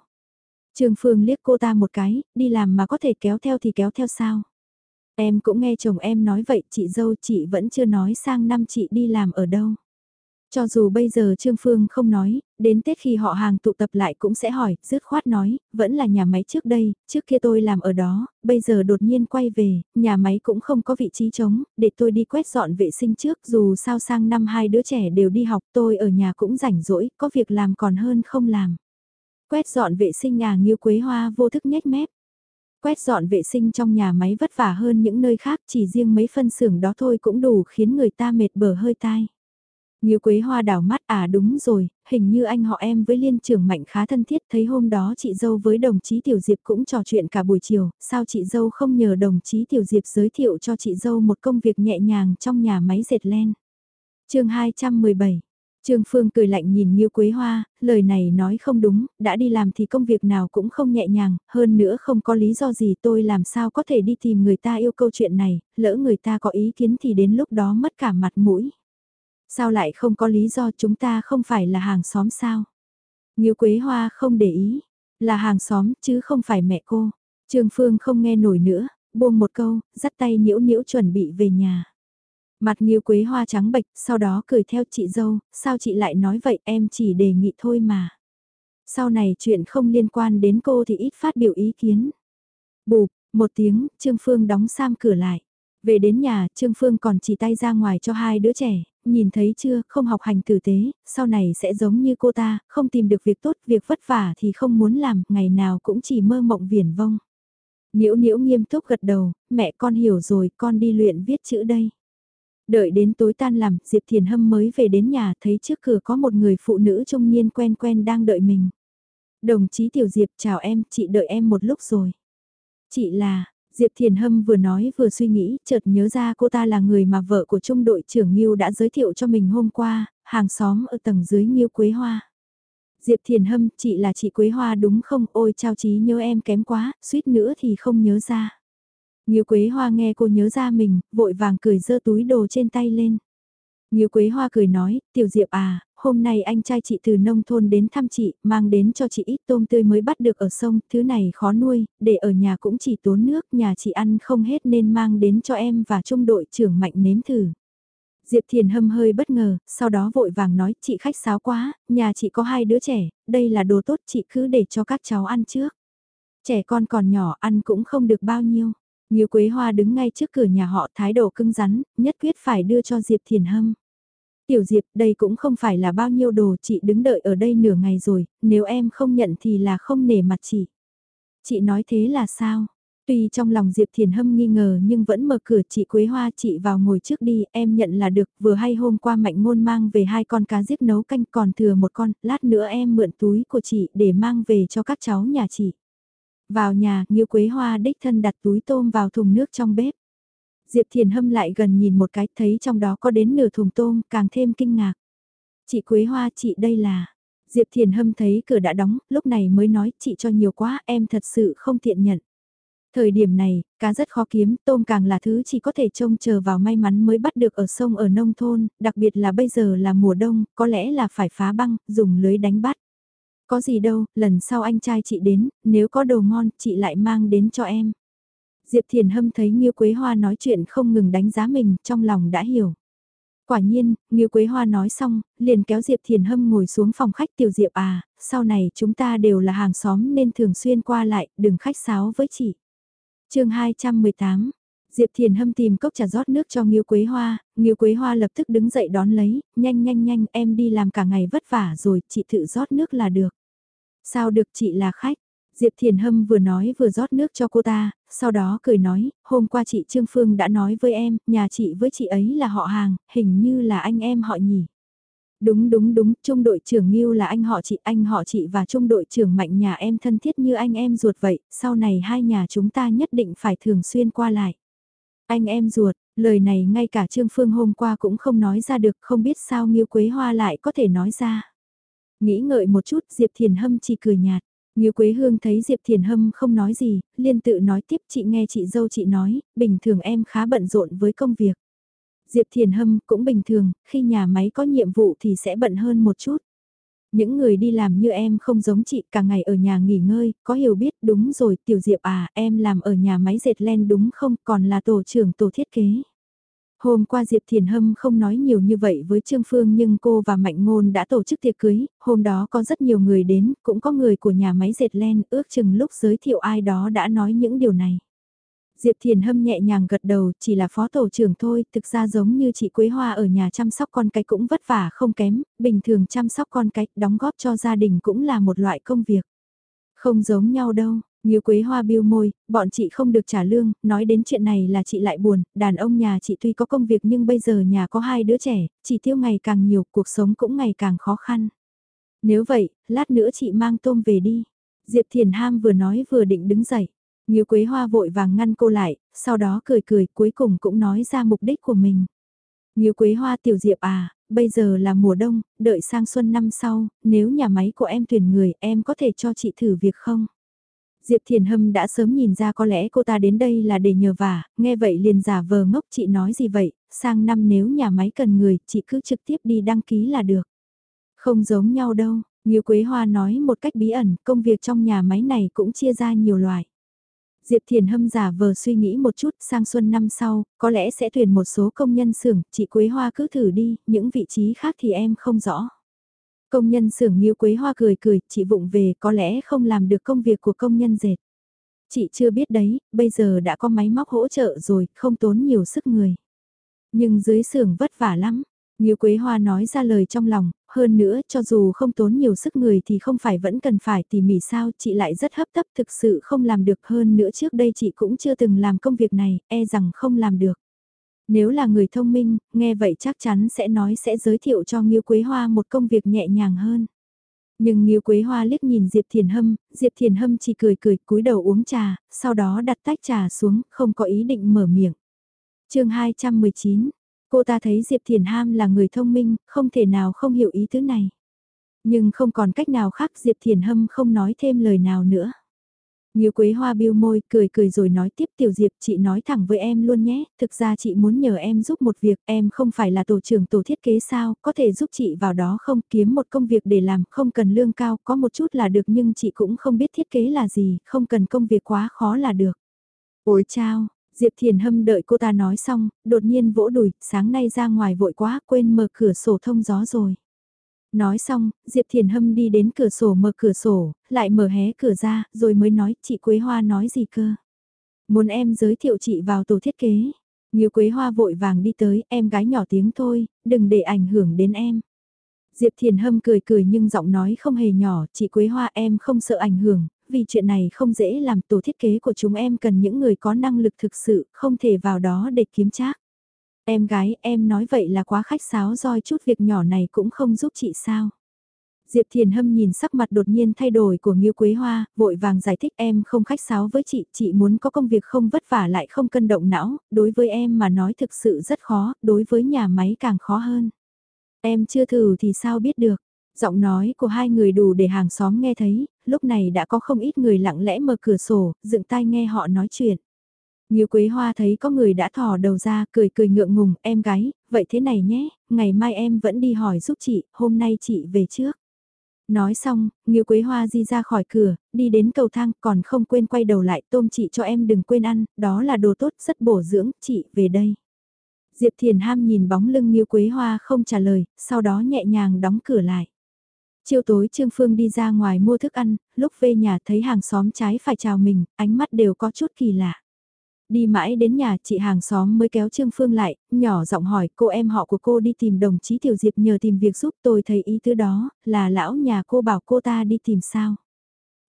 Trương Phương liếc cô ta một cái, đi làm mà có thể kéo theo thì kéo theo sao? Em cũng nghe chồng em nói vậy, chị dâu chị vẫn chưa nói sang năm chị đi làm ở đâu. Cho dù bây giờ Trương Phương không nói, đến Tết khi họ hàng tụ tập lại cũng sẽ hỏi, dứt khoát nói, vẫn là nhà máy trước đây, trước kia tôi làm ở đó, bây giờ đột nhiên quay về, nhà máy cũng không có vị trí trống, để tôi đi quét dọn vệ sinh trước, dù sao sang năm hai đứa trẻ đều đi học tôi ở nhà cũng rảnh rỗi, có việc làm còn hơn không làm. Quét dọn vệ sinh à nghiêu quế hoa vô thức nhếch mép. Quét dọn vệ sinh trong nhà máy vất vả hơn những nơi khác chỉ riêng mấy phân xưởng đó thôi cũng đủ khiến người ta mệt bở hơi tai. Như Quế Hoa đảo mắt à đúng rồi, hình như anh họ em với liên trưởng mạnh khá thân thiết thấy hôm đó chị dâu với đồng chí Tiểu Diệp cũng trò chuyện cả buổi chiều, sao chị dâu không nhờ đồng chí Tiểu Diệp giới thiệu cho chị dâu một công việc nhẹ nhàng trong nhà máy dệt len. chương 217 Trương Phương cười lạnh nhìn Nhiêu Quế Hoa, lời này nói không đúng, đã đi làm thì công việc nào cũng không nhẹ nhàng, hơn nữa không có lý do gì tôi làm sao có thể đi tìm người ta yêu câu chuyện này, lỡ người ta có ý kiến thì đến lúc đó mất cả mặt mũi. Sao lại không có lý do chúng ta không phải là hàng xóm sao? Nhiêu Quế Hoa không để ý, là hàng xóm chứ không phải mẹ cô. Trương Phương không nghe nổi nữa, buông một câu, dắt tay nhiễu nhiễu chuẩn bị về nhà. Mặt nghiêu quế hoa trắng bệch, sau đó cười theo chị dâu, sao chị lại nói vậy em chỉ đề nghị thôi mà. Sau này chuyện không liên quan đến cô thì ít phát biểu ý kiến. Bụp, một tiếng, Trương Phương đóng sam cửa lại. Về đến nhà, Trương Phương còn chỉ tay ra ngoài cho hai đứa trẻ, nhìn thấy chưa, không học hành tử tế, sau này sẽ giống như cô ta, không tìm được việc tốt, việc vất vả thì không muốn làm, ngày nào cũng chỉ mơ mộng viển vông. Nhiễu nhiễu nghiêm túc gật đầu, mẹ con hiểu rồi, con đi luyện viết chữ đây. Đợi đến tối tan làm, Diệp Thiền Hâm mới về đến nhà thấy trước cửa có một người phụ nữ trung niên quen quen đang đợi mình. Đồng chí Tiểu Diệp chào em, chị đợi em một lúc rồi. Chị là, Diệp Thiền Hâm vừa nói vừa suy nghĩ, chợt nhớ ra cô ta là người mà vợ của trung đội trưởng Nghiêu đã giới thiệu cho mình hôm qua, hàng xóm ở tầng dưới Nghiêu Quế Hoa. Diệp Thiền Hâm, chị là chị Quế Hoa đúng không? Ôi trao trí nhớ em kém quá, suýt nữa thì không nhớ ra. Nhiều Quế Hoa nghe cô nhớ ra mình, vội vàng cười giơ túi đồ trên tay lên. Nhiều Quế Hoa cười nói, Tiểu Diệp à, hôm nay anh trai chị từ nông thôn đến thăm chị, mang đến cho chị ít tôm tươi mới bắt được ở sông, thứ này khó nuôi, để ở nhà cũng chỉ tốn nước, nhà chị ăn không hết nên mang đến cho em và trung đội trưởng mạnh nếm thử. Diệp Thiền hâm hơi bất ngờ, sau đó vội vàng nói, chị khách sáo quá, nhà chị có hai đứa trẻ, đây là đồ tốt chị cứ để cho các cháu ăn trước. Trẻ con còn nhỏ ăn cũng không được bao nhiêu nhiều Quế Hoa đứng ngay trước cửa nhà họ thái độ cưng rắn, nhất quyết phải đưa cho Diệp Thiền Hâm. Tiểu Diệp, đây cũng không phải là bao nhiêu đồ chị đứng đợi ở đây nửa ngày rồi, nếu em không nhận thì là không nể mặt chị. Chị nói thế là sao? Tuy trong lòng Diệp Thiền Hâm nghi ngờ nhưng vẫn mở cửa chị Quế Hoa chị vào ngồi trước đi, em nhận là được, vừa hay hôm qua mạnh ngôn mang về hai con cá giết nấu canh còn thừa một con, lát nữa em mượn túi của chị để mang về cho các cháu nhà chị. Vào nhà, Nghiêu Quế Hoa đích thân đặt túi tôm vào thùng nước trong bếp. Diệp Thiền Hâm lại gần nhìn một cái thấy trong đó có đến nửa thùng tôm càng thêm kinh ngạc. Chị Quế Hoa chị đây là... Diệp Thiền Hâm thấy cửa đã đóng, lúc này mới nói chị cho nhiều quá em thật sự không tiện nhận. Thời điểm này, cá rất khó kiếm, tôm càng là thứ chỉ có thể trông chờ vào may mắn mới bắt được ở sông ở nông thôn, đặc biệt là bây giờ là mùa đông, có lẽ là phải phá băng, dùng lưới đánh bắt. Có gì đâu, lần sau anh trai chị đến, nếu có đồ ngon, chị lại mang đến cho em. Diệp Thiền Hâm thấy Nghiêu Quế Hoa nói chuyện không ngừng đánh giá mình, trong lòng đã hiểu. Quả nhiên, Nghiêu Quế Hoa nói xong, liền kéo Diệp Thiền Hâm ngồi xuống phòng khách tiểu Diệp à, sau này chúng ta đều là hàng xóm nên thường xuyên qua lại, đừng khách sáo với chị. chương 218 Diệp Thiền Hâm tìm cốc trà rót nước cho Nghiêu Quế Hoa, Nghiêu Quế Hoa lập tức đứng dậy đón lấy, nhanh nhanh nhanh em đi làm cả ngày vất vả rồi, chị tự rót nước là được. Sao được chị là khách? Diệp Thiền Hâm vừa nói vừa rót nước cho cô ta, sau đó cười nói, hôm qua chị Trương Phương đã nói với em, nhà chị với chị ấy là họ hàng, hình như là anh em họ nhỉ. Đúng đúng đúng, trung đội trưởng Nghiêu là anh họ chị, anh họ chị và trung đội trưởng Mạnh nhà em thân thiết như anh em ruột vậy, sau này hai nhà chúng ta nhất định phải thường xuyên qua lại. Anh em ruột, lời này ngay cả Trương Phương hôm qua cũng không nói ra được, không biết sao Ngưu Quế Hoa lại có thể nói ra. Nghĩ ngợi một chút, Diệp Thiền Hâm chỉ cười nhạt. Nghiêu Quế Hương thấy Diệp Thiền Hâm không nói gì, liên tự nói tiếp chị nghe chị dâu chị nói, bình thường em khá bận rộn với công việc. Diệp Thiền Hâm cũng bình thường, khi nhà máy có nhiệm vụ thì sẽ bận hơn một chút. Những người đi làm như em không giống chị cả ngày ở nhà nghỉ ngơi, có hiểu biết đúng rồi Tiểu Diệp à, em làm ở nhà máy dệt len đúng không, còn là tổ trưởng tổ thiết kế. Hôm qua Diệp Thiền Hâm không nói nhiều như vậy với Trương Phương nhưng cô và Mạnh Ngôn đã tổ chức tiệc cưới, hôm đó có rất nhiều người đến, cũng có người của nhà máy dệt len, ước chừng lúc giới thiệu ai đó đã nói những điều này. Diệp Thiền Hâm nhẹ nhàng gật đầu, chỉ là phó tổ trưởng thôi, thực ra giống như chị Quế Hoa ở nhà chăm sóc con cái cũng vất vả không kém, bình thường chăm sóc con cái, đóng góp cho gia đình cũng là một loại công việc. Không giống nhau đâu, như Quế Hoa biêu môi, bọn chị không được trả lương, nói đến chuyện này là chị lại buồn, đàn ông nhà chị tuy có công việc nhưng bây giờ nhà có hai đứa trẻ, chỉ tiêu ngày càng nhiều, cuộc sống cũng ngày càng khó khăn. Nếu vậy, lát nữa chị mang tôm về đi. Diệp Thiền Ham vừa nói vừa định đứng dậy. Nhiều Quế Hoa vội vàng ngăn cô lại, sau đó cười cười cuối cùng cũng nói ra mục đích của mình. Nhiều Quế Hoa tiểu Diệp à, bây giờ là mùa đông, đợi sang xuân năm sau, nếu nhà máy của em tuyển người em có thể cho chị thử việc không? Diệp Thiền Hâm đã sớm nhìn ra có lẽ cô ta đến đây là để nhờ vả, nghe vậy liền giả vờ ngốc chị nói gì vậy, sang năm nếu nhà máy cần người, chị cứ trực tiếp đi đăng ký là được. Không giống nhau đâu, như Quế Hoa nói một cách bí ẩn, công việc trong nhà máy này cũng chia ra nhiều loại. Diệp Thiền Hâm giả vờ suy nghĩ một chút sang xuân năm sau, có lẽ sẽ tuyển một số công nhân xưởng, chị Quế Hoa cứ thử đi, những vị trí khác thì em không rõ. Công nhân xưởng Nghiêu Quế Hoa cười cười, chị vụng về có lẽ không làm được công việc của công nhân dệt. Chị chưa biết đấy, bây giờ đã có máy móc hỗ trợ rồi, không tốn nhiều sức người. Nhưng dưới xưởng vất vả lắm. Nghiêu Quế Hoa nói ra lời trong lòng, hơn nữa cho dù không tốn nhiều sức người thì không phải vẫn cần phải tỉ mỉ sao, chị lại rất hấp tấp thực sự không làm được hơn nữa trước đây chị cũng chưa từng làm công việc này, e rằng không làm được. Nếu là người thông minh, nghe vậy chắc chắn sẽ nói sẽ giới thiệu cho Nghiêu Quế Hoa một công việc nhẹ nhàng hơn. Nhưng Nghiêu Quế Hoa liếc nhìn Diệp Thiền Hâm, Diệp Thiền Hâm chỉ cười cười cúi đầu uống trà, sau đó đặt tách trà xuống, không có ý định mở miệng. chương 219, cô ta thấy Diệp Thiền Ham là người thông minh, không thể nào không hiểu ý thứ này. Nhưng không còn cách nào khác Diệp Thiền Hâm không nói thêm lời nào nữa. Nhiều Quế Hoa biêu môi, cười cười rồi nói tiếp Tiểu Diệp, chị nói thẳng với em luôn nhé, thực ra chị muốn nhờ em giúp một việc, em không phải là tổ trưởng tổ thiết kế sao, có thể giúp chị vào đó không, kiếm một công việc để làm, không cần lương cao, có một chút là được nhưng chị cũng không biết thiết kế là gì, không cần công việc quá khó là được. Ôi chao, Diệp Thiền Hâm đợi cô ta nói xong, đột nhiên vỗ đùi, sáng nay ra ngoài vội quá, quên mở cửa sổ thông gió rồi. Nói xong, Diệp Thiền Hâm đi đến cửa sổ mở cửa sổ, lại mở hé cửa ra, rồi mới nói chị Quế Hoa nói gì cơ. Muốn em giới thiệu chị vào tổ thiết kế. Như Quế Hoa vội vàng đi tới, em gái nhỏ tiếng thôi, đừng để ảnh hưởng đến em. Diệp Thiền Hâm cười cười nhưng giọng nói không hề nhỏ, chị Quế Hoa em không sợ ảnh hưởng, vì chuyện này không dễ làm tổ thiết kế của chúng em cần những người có năng lực thực sự, không thể vào đó để kiếm trác. Em gái, em nói vậy là quá khách sáo roi chút việc nhỏ này cũng không giúp chị sao. Diệp Thiền Hâm nhìn sắc mặt đột nhiên thay đổi của Nghiêu Quế Hoa, vội vàng giải thích em không khách sáo với chị, chị muốn có công việc không vất vả lại không cân động não, đối với em mà nói thực sự rất khó, đối với nhà máy càng khó hơn. Em chưa thử thì sao biết được, giọng nói của hai người đủ để hàng xóm nghe thấy, lúc này đã có không ít người lặng lẽ mở cửa sổ, dựng tai nghe họ nói chuyện. Nhiều quế hoa thấy có người đã thò đầu ra cười cười ngượng ngùng, em gái, vậy thế này nhé, ngày mai em vẫn đi hỏi giúp chị, hôm nay chị về trước. Nói xong, Nghiêu Quế Hoa di ra khỏi cửa, đi đến cầu thang còn không quên quay đầu lại tôm chị cho em đừng quên ăn, đó là đồ tốt rất bổ dưỡng, chị về đây. Diệp Thiền Ham nhìn bóng lưng Nghiêu Quế Hoa không trả lời, sau đó nhẹ nhàng đóng cửa lại. Chiều tối Trương Phương đi ra ngoài mua thức ăn, lúc về nhà thấy hàng xóm trái phải chào mình, ánh mắt đều có chút kỳ lạ. Đi mãi đến nhà chị hàng xóm mới kéo Trương Phương lại, nhỏ giọng hỏi cô em họ của cô đi tìm đồng chí Tiểu Diệp nhờ tìm việc giúp tôi thấy ý thứ đó, là lão nhà cô bảo cô ta đi tìm sao.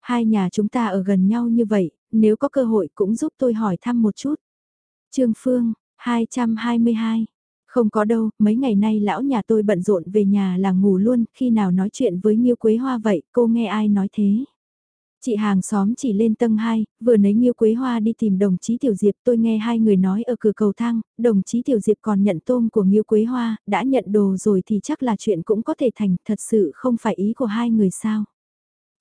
Hai nhà chúng ta ở gần nhau như vậy, nếu có cơ hội cũng giúp tôi hỏi thăm một chút. Trương Phương, 222. Không có đâu, mấy ngày nay lão nhà tôi bận rộn về nhà là ngủ luôn, khi nào nói chuyện với Nghiêu Quế Hoa vậy, cô nghe ai nói thế? Chị hàng xóm chỉ lên tầng 2, vừa nấy Nghiêu Quế Hoa đi tìm đồng chí Tiểu Diệp tôi nghe hai người nói ở cửa cầu thang, đồng chí Tiểu Diệp còn nhận tôm của Nghiêu Quế Hoa, đã nhận đồ rồi thì chắc là chuyện cũng có thể thành, thật sự không phải ý của hai người sao.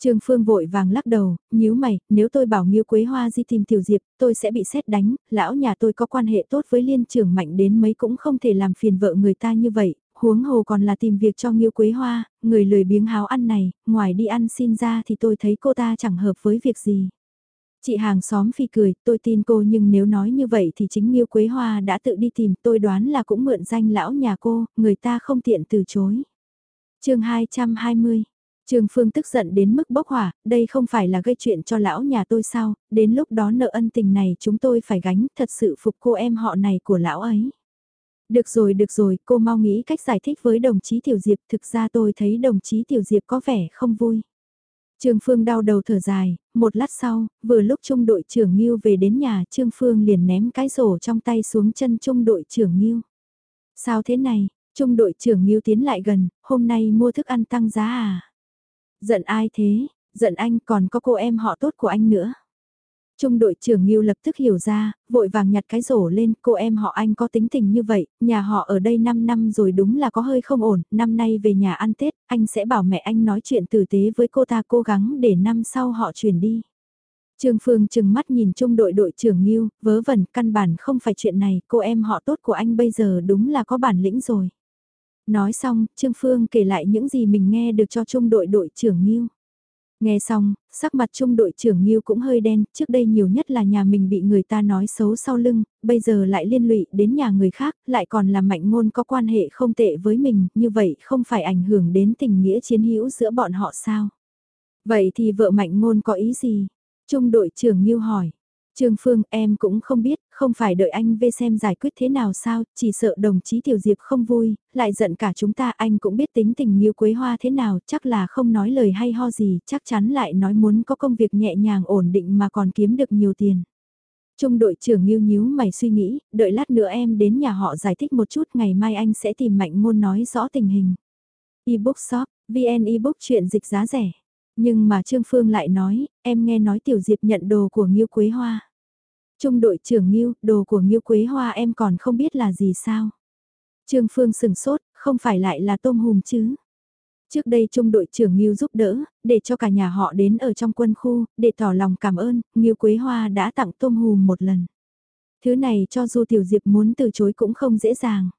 Trương Phương vội vàng lắc đầu, nhíu mày, nếu tôi bảo Nghiêu Quế Hoa di tìm Tiểu Diệp, tôi sẽ bị xét đánh, lão nhà tôi có quan hệ tốt với liên trưởng mạnh đến mấy cũng không thể làm phiền vợ người ta như vậy, huống hồ còn là tìm việc cho Nghiêu Quế Hoa, người lười biếng háo ăn này, ngoài đi ăn xin ra thì tôi thấy cô ta chẳng hợp với việc gì. Chị hàng xóm phi cười, tôi tin cô nhưng nếu nói như vậy thì chính Nghiêu Quế Hoa đã tự đi tìm, tôi đoán là cũng mượn danh lão nhà cô, người ta không tiện từ chối. chương 220 Trương Phương tức giận đến mức bốc hỏa, đây không phải là gây chuyện cho lão nhà tôi sao, đến lúc đó nợ ân tình này chúng tôi phải gánh, thật sự phục cô em họ này của lão ấy. Được rồi, được rồi, cô mau nghĩ cách giải thích với đồng chí Tiểu Diệp, thực ra tôi thấy đồng chí Tiểu Diệp có vẻ không vui. Trương Phương đau đầu thở dài, một lát sau, vừa lúc trung đội trưởng Ngưu về đến nhà, Trương Phương liền ném cái rổ trong tay xuống chân trung đội trưởng Ngưu. Sao thế này, trung đội trưởng Ngưu tiến lại gần, hôm nay mua thức ăn tăng giá à? Giận ai thế, giận anh còn có cô em họ tốt của anh nữa. Trung đội trưởng Ngưu lập tức hiểu ra, vội vàng nhặt cái rổ lên, cô em họ anh có tính tình như vậy, nhà họ ở đây 5 năm rồi đúng là có hơi không ổn, năm nay về nhà ăn Tết, anh sẽ bảo mẹ anh nói chuyện tử tế với cô ta cố gắng để năm sau họ chuyển đi. Trương Phương chừng mắt nhìn trung đội đội trưởng Ngưu, vớ vẩn, căn bản không phải chuyện này, cô em họ tốt của anh bây giờ đúng là có bản lĩnh rồi. Nói xong, Trương Phương kể lại những gì mình nghe được cho trung đội đội trưởng Nghiêu. Nghe xong, sắc mặt trung đội trưởng Nghiêu cũng hơi đen, trước đây nhiều nhất là nhà mình bị người ta nói xấu sau lưng, bây giờ lại liên lụy đến nhà người khác, lại còn là mạnh ngôn có quan hệ không tệ với mình, như vậy không phải ảnh hưởng đến tình nghĩa chiến hữu giữa bọn họ sao? Vậy thì vợ mạnh ngôn có ý gì? Trung đội trưởng Nghiêu hỏi. Trương Phương em cũng không biết, không phải đợi anh về xem giải quyết thế nào sao, chỉ sợ đồng chí Tiểu Diệp không vui, lại giận cả chúng ta anh cũng biết tính tình như quế hoa thế nào, chắc là không nói lời hay ho gì, chắc chắn lại nói muốn có công việc nhẹ nhàng ổn định mà còn kiếm được nhiều tiền. Trung đội trưởng nghiêu nhíu mày suy nghĩ, đợi lát nữa em đến nhà họ giải thích một chút ngày mai anh sẽ tìm mạnh ngôn nói rõ tình hình. Ebook shop, VN ebook chuyện dịch giá rẻ. Nhưng mà Trương Phương lại nói, em nghe nói Tiểu Diệp nhận đồ của Nghiêu Quế Hoa. Trung đội trưởng Nghiêu, đồ của Nghiêu Quế Hoa em còn không biết là gì sao. Trương Phương sừng sốt, không phải lại là tôm hùm chứ. Trước đây trung đội trưởng Nghiêu giúp đỡ, để cho cả nhà họ đến ở trong quân khu, để tỏ lòng cảm ơn, Nghiêu Quế Hoa đã tặng tôm hùm một lần. Thứ này cho dù Tiểu Diệp muốn từ chối cũng không dễ dàng.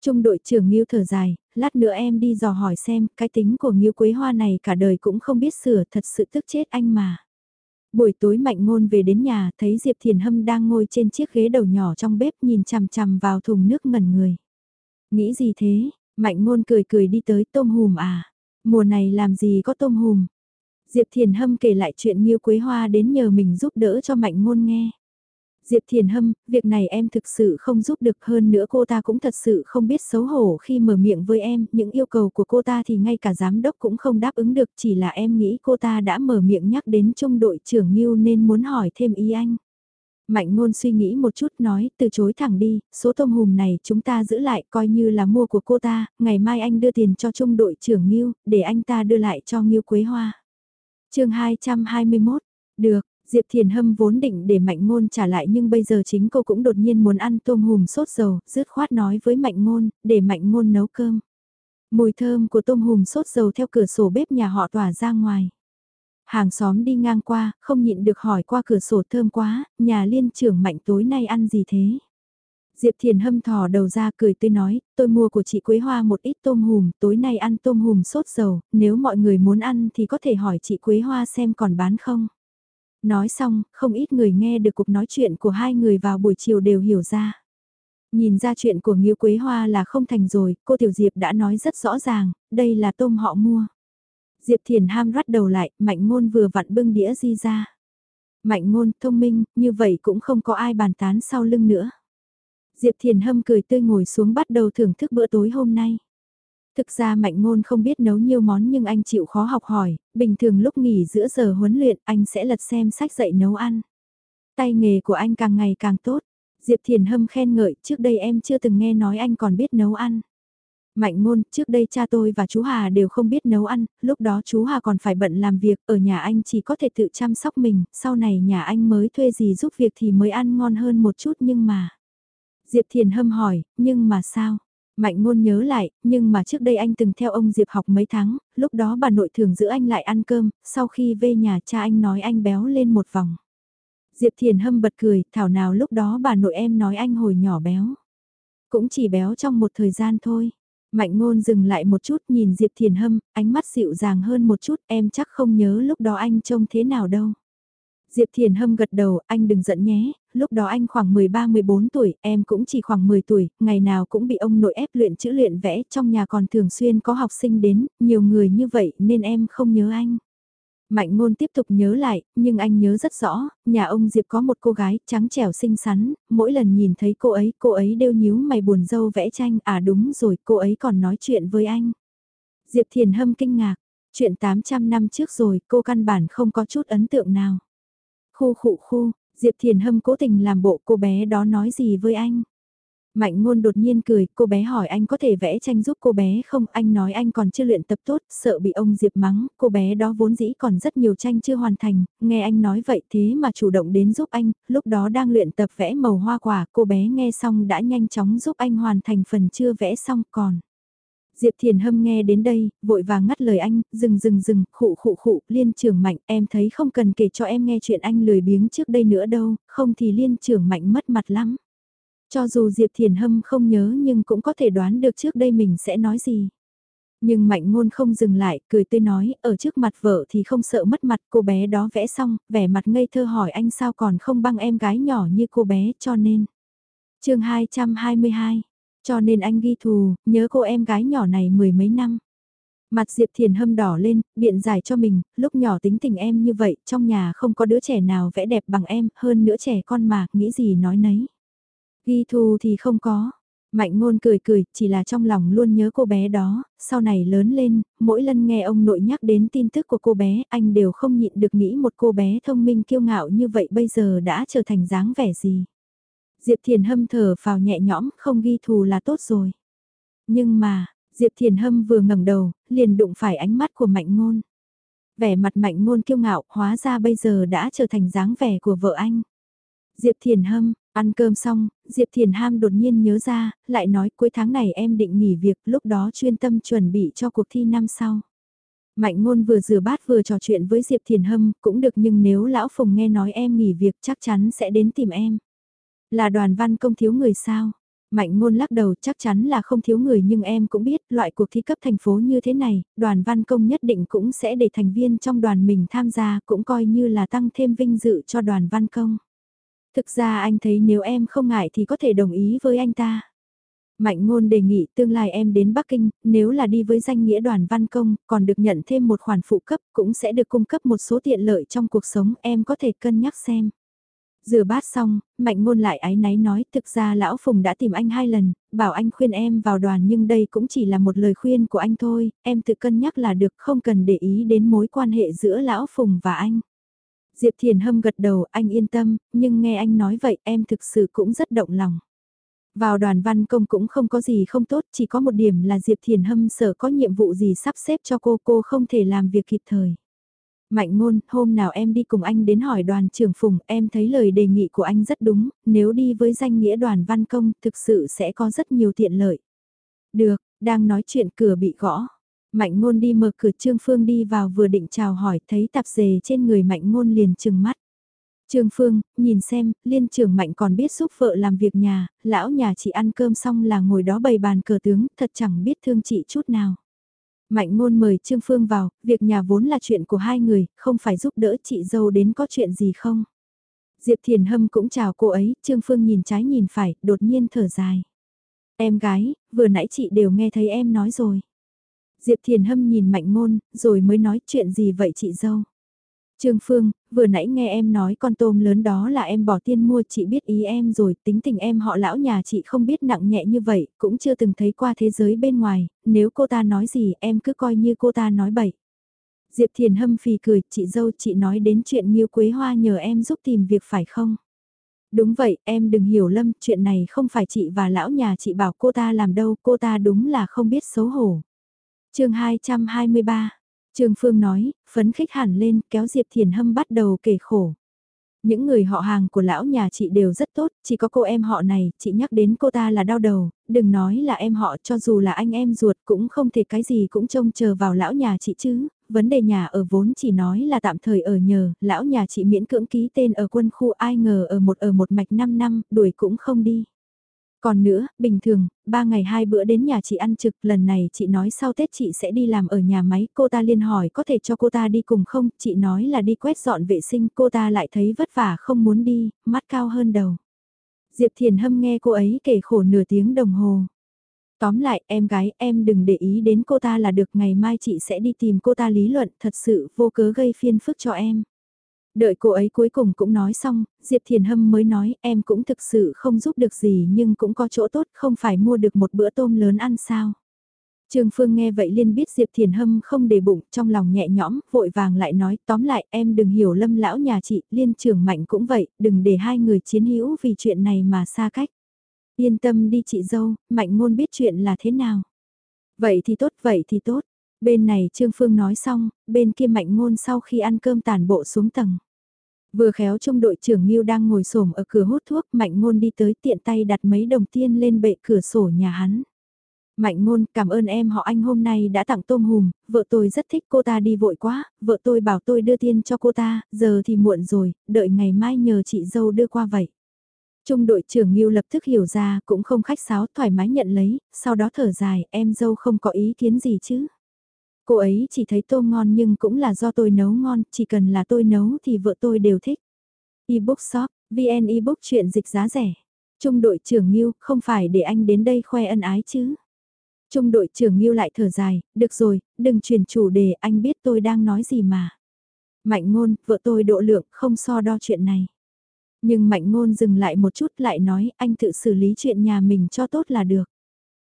Trung đội trưởng Nghiêu thở dài, lát nữa em đi dò hỏi xem, cái tính của Nghiêu Quế Hoa này cả đời cũng không biết sửa, thật sự tức chết anh mà. Buổi tối Mạnh Ngôn về đến nhà, thấy Diệp Thiền Hâm đang ngồi trên chiếc ghế đầu nhỏ trong bếp nhìn chằm chằm vào thùng nước ngẩn người. Nghĩ gì thế? Mạnh Ngôn cười cười đi tới tôm hùm à? Mùa này làm gì có tôm hùm? Diệp Thiền Hâm kể lại chuyện Nghiêu Quế Hoa đến nhờ mình giúp đỡ cho Mạnh Ngôn nghe. Diệp Thiền Hâm, việc này em thực sự không giúp được hơn nữa cô ta cũng thật sự không biết xấu hổ khi mở miệng với em, những yêu cầu của cô ta thì ngay cả giám đốc cũng không đáp ứng được, chỉ là em nghĩ cô ta đã mở miệng nhắc đến trung đội trưởng Ngưu nên muốn hỏi thêm ý anh. Mạnh ngôn suy nghĩ một chút nói, từ chối thẳng đi, số tôm hùm này chúng ta giữ lại coi như là mua của cô ta, ngày mai anh đưa tiền cho trung đội trưởng Nghiêu, để anh ta đưa lại cho Nghiêu Quế Hoa. chương 221, được, Diệp Thiền Hâm vốn định để Mạnh Ngôn trả lại nhưng bây giờ chính cô cũng đột nhiên muốn ăn tôm hùm sốt dầu, rứt khoát nói với Mạnh Ngôn, để Mạnh Ngôn nấu cơm. Mùi thơm của tôm hùm sốt dầu theo cửa sổ bếp nhà họ tỏa ra ngoài. Hàng xóm đi ngang qua, không nhịn được hỏi qua cửa sổ thơm quá, nhà liên trưởng Mạnh tối nay ăn gì thế? Diệp Thiền hâm thò đầu ra cười tươi nói, tôi mua của chị Quế Hoa một ít tôm hùm, tối nay ăn tôm hùm sốt dầu, nếu mọi người muốn ăn thì có thể hỏi chị Quế Hoa xem còn bán không. Nói xong, không ít người nghe được cuộc nói chuyện của hai người vào buổi chiều đều hiểu ra. Nhìn ra chuyện của Nghiêu Quế Hoa là không thành rồi, cô Tiểu Diệp đã nói rất rõ ràng, đây là tôm họ mua. Diệp Thiền ham rắt đầu lại, mạnh ngôn vừa vặn bưng đĩa di ra. Mạnh ngôn, thông minh, như vậy cũng không có ai bàn tán sau lưng nữa. Diệp Thiền hâm cười tươi ngồi xuống bắt đầu thưởng thức bữa tối hôm nay. Thực ra mạnh ngôn không biết nấu nhiều món nhưng anh chịu khó học hỏi, bình thường lúc nghỉ giữa giờ huấn luyện anh sẽ lật xem sách dạy nấu ăn. Tay nghề của anh càng ngày càng tốt. Diệp Thiền Hâm khen ngợi, trước đây em chưa từng nghe nói anh còn biết nấu ăn. Mạnh ngôn, trước đây cha tôi và chú Hà đều không biết nấu ăn, lúc đó chú Hà còn phải bận làm việc, ở nhà anh chỉ có thể tự chăm sóc mình, sau này nhà anh mới thuê gì giúp việc thì mới ăn ngon hơn một chút nhưng mà... Diệp Thiền Hâm hỏi, nhưng mà sao? Mạnh ngôn nhớ lại, nhưng mà trước đây anh từng theo ông Diệp học mấy tháng, lúc đó bà nội thường giữ anh lại ăn cơm, sau khi về nhà cha anh nói anh béo lên một vòng. Diệp Thiền Hâm bật cười, thảo nào lúc đó bà nội em nói anh hồi nhỏ béo. Cũng chỉ béo trong một thời gian thôi. Mạnh ngôn dừng lại một chút nhìn Diệp Thiền Hâm, ánh mắt dịu dàng hơn một chút, em chắc không nhớ lúc đó anh trông thế nào đâu. Diệp Thiền Hâm gật đầu, anh đừng giận nhé, lúc đó anh khoảng 13-14 tuổi, em cũng chỉ khoảng 10 tuổi, ngày nào cũng bị ông nội ép luyện chữ luyện vẽ, trong nhà còn thường xuyên có học sinh đến, nhiều người như vậy nên em không nhớ anh. Mạnh ngôn tiếp tục nhớ lại, nhưng anh nhớ rất rõ, nhà ông Diệp có một cô gái trắng trẻo xinh xắn, mỗi lần nhìn thấy cô ấy, cô ấy đều nhíu mày buồn dâu vẽ tranh, à đúng rồi, cô ấy còn nói chuyện với anh. Diệp Thiền Hâm kinh ngạc, chuyện 800 năm trước rồi, cô căn bản không có chút ấn tượng nào. Khu khụ khu, Diệp Thiền Hâm cố tình làm bộ cô bé đó nói gì với anh. Mạnh ngôn đột nhiên cười, cô bé hỏi anh có thể vẽ tranh giúp cô bé không, anh nói anh còn chưa luyện tập tốt, sợ bị ông Diệp mắng, cô bé đó vốn dĩ còn rất nhiều tranh chưa hoàn thành, nghe anh nói vậy thế mà chủ động đến giúp anh, lúc đó đang luyện tập vẽ màu hoa quả, cô bé nghe xong đã nhanh chóng giúp anh hoàn thành phần chưa vẽ xong còn. Diệp Thiền Hâm nghe đến đây, vội vàng ngắt lời anh, dừng dừng dừng, khụ khụ khụ, liên trưởng mạnh, em thấy không cần kể cho em nghe chuyện anh lười biếng trước đây nữa đâu, không thì liên trưởng mạnh mất mặt lắm. Cho dù Diệp Thiền Hâm không nhớ nhưng cũng có thể đoán được trước đây mình sẽ nói gì. Nhưng mạnh ngôn không dừng lại, cười tươi nói, ở trước mặt vợ thì không sợ mất mặt, cô bé đó vẽ xong, vẻ mặt ngây thơ hỏi anh sao còn không băng em gái nhỏ như cô bé, cho nên. chương 222, cho nên anh ghi thù, nhớ cô em gái nhỏ này mười mấy năm. Mặt Diệp Thiền hâm đỏ lên, biện giải cho mình, lúc nhỏ tính tình em như vậy, trong nhà không có đứa trẻ nào vẽ đẹp bằng em, hơn nữa trẻ con mà, nghĩ gì nói nấy. Ghi thù thì không có. Mạnh ngôn cười cười, chỉ là trong lòng luôn nhớ cô bé đó, sau này lớn lên, mỗi lần nghe ông nội nhắc đến tin tức của cô bé, anh đều không nhịn được nghĩ một cô bé thông minh kiêu ngạo như vậy bây giờ đã trở thành dáng vẻ gì. Diệp Thiền Hâm thở vào nhẹ nhõm, không ghi thù là tốt rồi. Nhưng mà, Diệp Thiền Hâm vừa ngẩng đầu, liền đụng phải ánh mắt của Mạnh Ngôn. Vẻ mặt Mạnh Ngôn kiêu ngạo, hóa ra bây giờ đã trở thành dáng vẻ của vợ anh. Diệp Thiền Hâm, ăn cơm xong, Diệp Thiền Ham đột nhiên nhớ ra, lại nói cuối tháng này em định nghỉ việc, lúc đó chuyên tâm chuẩn bị cho cuộc thi năm sau. Mạnh ngôn vừa rửa bát vừa trò chuyện với Diệp Thiền Hâm, cũng được nhưng nếu Lão Phùng nghe nói em nghỉ việc chắc chắn sẽ đến tìm em. Là đoàn văn công thiếu người sao? Mạnh ngôn lắc đầu chắc chắn là không thiếu người nhưng em cũng biết loại cuộc thi cấp thành phố như thế này, đoàn văn công nhất định cũng sẽ để thành viên trong đoàn mình tham gia cũng coi như là tăng thêm vinh dự cho đoàn văn công. Thực ra anh thấy nếu em không ngại thì có thể đồng ý với anh ta. Mạnh ngôn đề nghị tương lai em đến Bắc Kinh, nếu là đi với danh nghĩa đoàn văn công, còn được nhận thêm một khoản phụ cấp, cũng sẽ được cung cấp một số tiện lợi trong cuộc sống, em có thể cân nhắc xem. Rửa bát xong, mạnh ngôn lại ái náy nói thực ra lão Phùng đã tìm anh hai lần, bảo anh khuyên em vào đoàn nhưng đây cũng chỉ là một lời khuyên của anh thôi, em tự cân nhắc là được không cần để ý đến mối quan hệ giữa lão Phùng và anh. Diệp Thiền Hâm gật đầu, anh yên tâm, nhưng nghe anh nói vậy em thực sự cũng rất động lòng. Vào đoàn văn công cũng không có gì không tốt, chỉ có một điểm là Diệp Thiền Hâm sợ có nhiệm vụ gì sắp xếp cho cô, cô không thể làm việc kịp thời. Mạnh ngôn, hôm nào em đi cùng anh đến hỏi đoàn trưởng Phùng, em thấy lời đề nghị của anh rất đúng, nếu đi với danh nghĩa đoàn văn công, thực sự sẽ có rất nhiều tiện lợi. Được, đang nói chuyện cửa bị gõ. Mạnh ngôn đi mở cửa Trương Phương đi vào vừa định chào hỏi thấy tạp dề trên người mạnh ngôn liền chừng mắt. Trương Phương, nhìn xem, liên trưởng mạnh còn biết giúp vợ làm việc nhà, lão nhà chị ăn cơm xong là ngồi đó bày bàn cờ tướng, thật chẳng biết thương chị chút nào. Mạnh ngôn mời Trương Phương vào, việc nhà vốn là chuyện của hai người, không phải giúp đỡ chị dâu đến có chuyện gì không. Diệp Thiền Hâm cũng chào cô ấy, Trương Phương nhìn trái nhìn phải, đột nhiên thở dài. Em gái, vừa nãy chị đều nghe thấy em nói rồi. Diệp Thiền Hâm nhìn Mạnh Ngôn, rồi mới nói chuyện gì vậy chị dâu. Trương Phương, vừa nãy nghe em nói con tôm lớn đó là em bỏ tiền mua chị biết ý em rồi, tính tình em họ lão nhà chị không biết nặng nhẹ như vậy, cũng chưa từng thấy qua thế giới bên ngoài, nếu cô ta nói gì em cứ coi như cô ta nói bậy. Diệp Thiền Hâm phì cười, chị dâu chị nói đến chuyện Nhiêu Quế Hoa nhờ em giúp tìm việc phải không? Đúng vậy, em đừng hiểu lầm chuyện này không phải chị và lão nhà chị bảo cô ta làm đâu, cô ta đúng là không biết xấu hổ. chương 223 Trương Phương nói, phấn khích hẳn lên, kéo Diệp Thiền Hâm bắt đầu kể khổ. Những người họ hàng của lão nhà chị đều rất tốt, chỉ có cô em họ này, chị nhắc đến cô ta là đau đầu, đừng nói là em họ cho dù là anh em ruột cũng không thể cái gì cũng trông chờ vào lão nhà chị chứ, vấn đề nhà ở vốn chỉ nói là tạm thời ở nhờ, lão nhà chị miễn cưỡng ký tên ở quân khu ai ngờ ở một ở một mạch 5 năm, đuổi cũng không đi. Còn nữa, bình thường, ba ngày hai bữa đến nhà chị ăn trực, lần này chị nói sau Tết chị sẽ đi làm ở nhà máy, cô ta liên hỏi có thể cho cô ta đi cùng không, chị nói là đi quét dọn vệ sinh, cô ta lại thấy vất vả không muốn đi, mắt cao hơn đầu. Diệp Thiền Hâm nghe cô ấy kể khổ nửa tiếng đồng hồ. Tóm lại, em gái, em đừng để ý đến cô ta là được, ngày mai chị sẽ đi tìm cô ta lý luận, thật sự vô cớ gây phiên phức cho em. Đợi cô ấy cuối cùng cũng nói xong, Diệp Thiền Hâm mới nói em cũng thực sự không giúp được gì nhưng cũng có chỗ tốt không phải mua được một bữa tôm lớn ăn sao. Trương Phương nghe vậy liên biết Diệp Thiền Hâm không để bụng trong lòng nhẹ nhõm, vội vàng lại nói tóm lại em đừng hiểu lâm lão nhà chị, liên trưởng mạnh cũng vậy, đừng để hai người chiến hữu vì chuyện này mà xa cách. Yên tâm đi chị dâu, mạnh ngôn biết chuyện là thế nào. Vậy thì tốt, vậy thì tốt. Bên này Trương Phương nói xong, bên kia mạnh ngôn sau khi ăn cơm tàn bộ xuống tầng. Vừa khéo trung đội trưởng Ngưu đang ngồi xổm ở cửa hút thuốc, mạnh ngôn đi tới tiện tay đặt mấy đồng tiền lên bệ cửa sổ nhà hắn. Mạnh ngôn, cảm ơn em họ anh hôm nay đã tặng tôm hùm, vợ tôi rất thích cô ta đi vội quá, vợ tôi bảo tôi đưa tiền cho cô ta, giờ thì muộn rồi, đợi ngày mai nhờ chị dâu đưa qua vậy. Trung đội trưởng Ngưu lập tức hiểu ra, cũng không khách sáo thoải mái nhận lấy, sau đó thở dài, em dâu không có ý kiến gì chứ. Cô ấy chỉ thấy tôm ngon nhưng cũng là do tôi nấu ngon, chỉ cần là tôi nấu thì vợ tôi đều thích. Ebook shop, VN ebook chuyện dịch giá rẻ. Trung đội trưởng Ngưu, không phải để anh đến đây khoe ân ái chứ. Trung đội trưởng Ngưu lại thở dài, được rồi, đừng chuyển chủ đề, anh biết tôi đang nói gì mà. Mạnh ngôn, vợ tôi độ lượng, không so đo chuyện này. Nhưng mạnh ngôn dừng lại một chút lại nói, anh tự xử lý chuyện nhà mình cho tốt là được.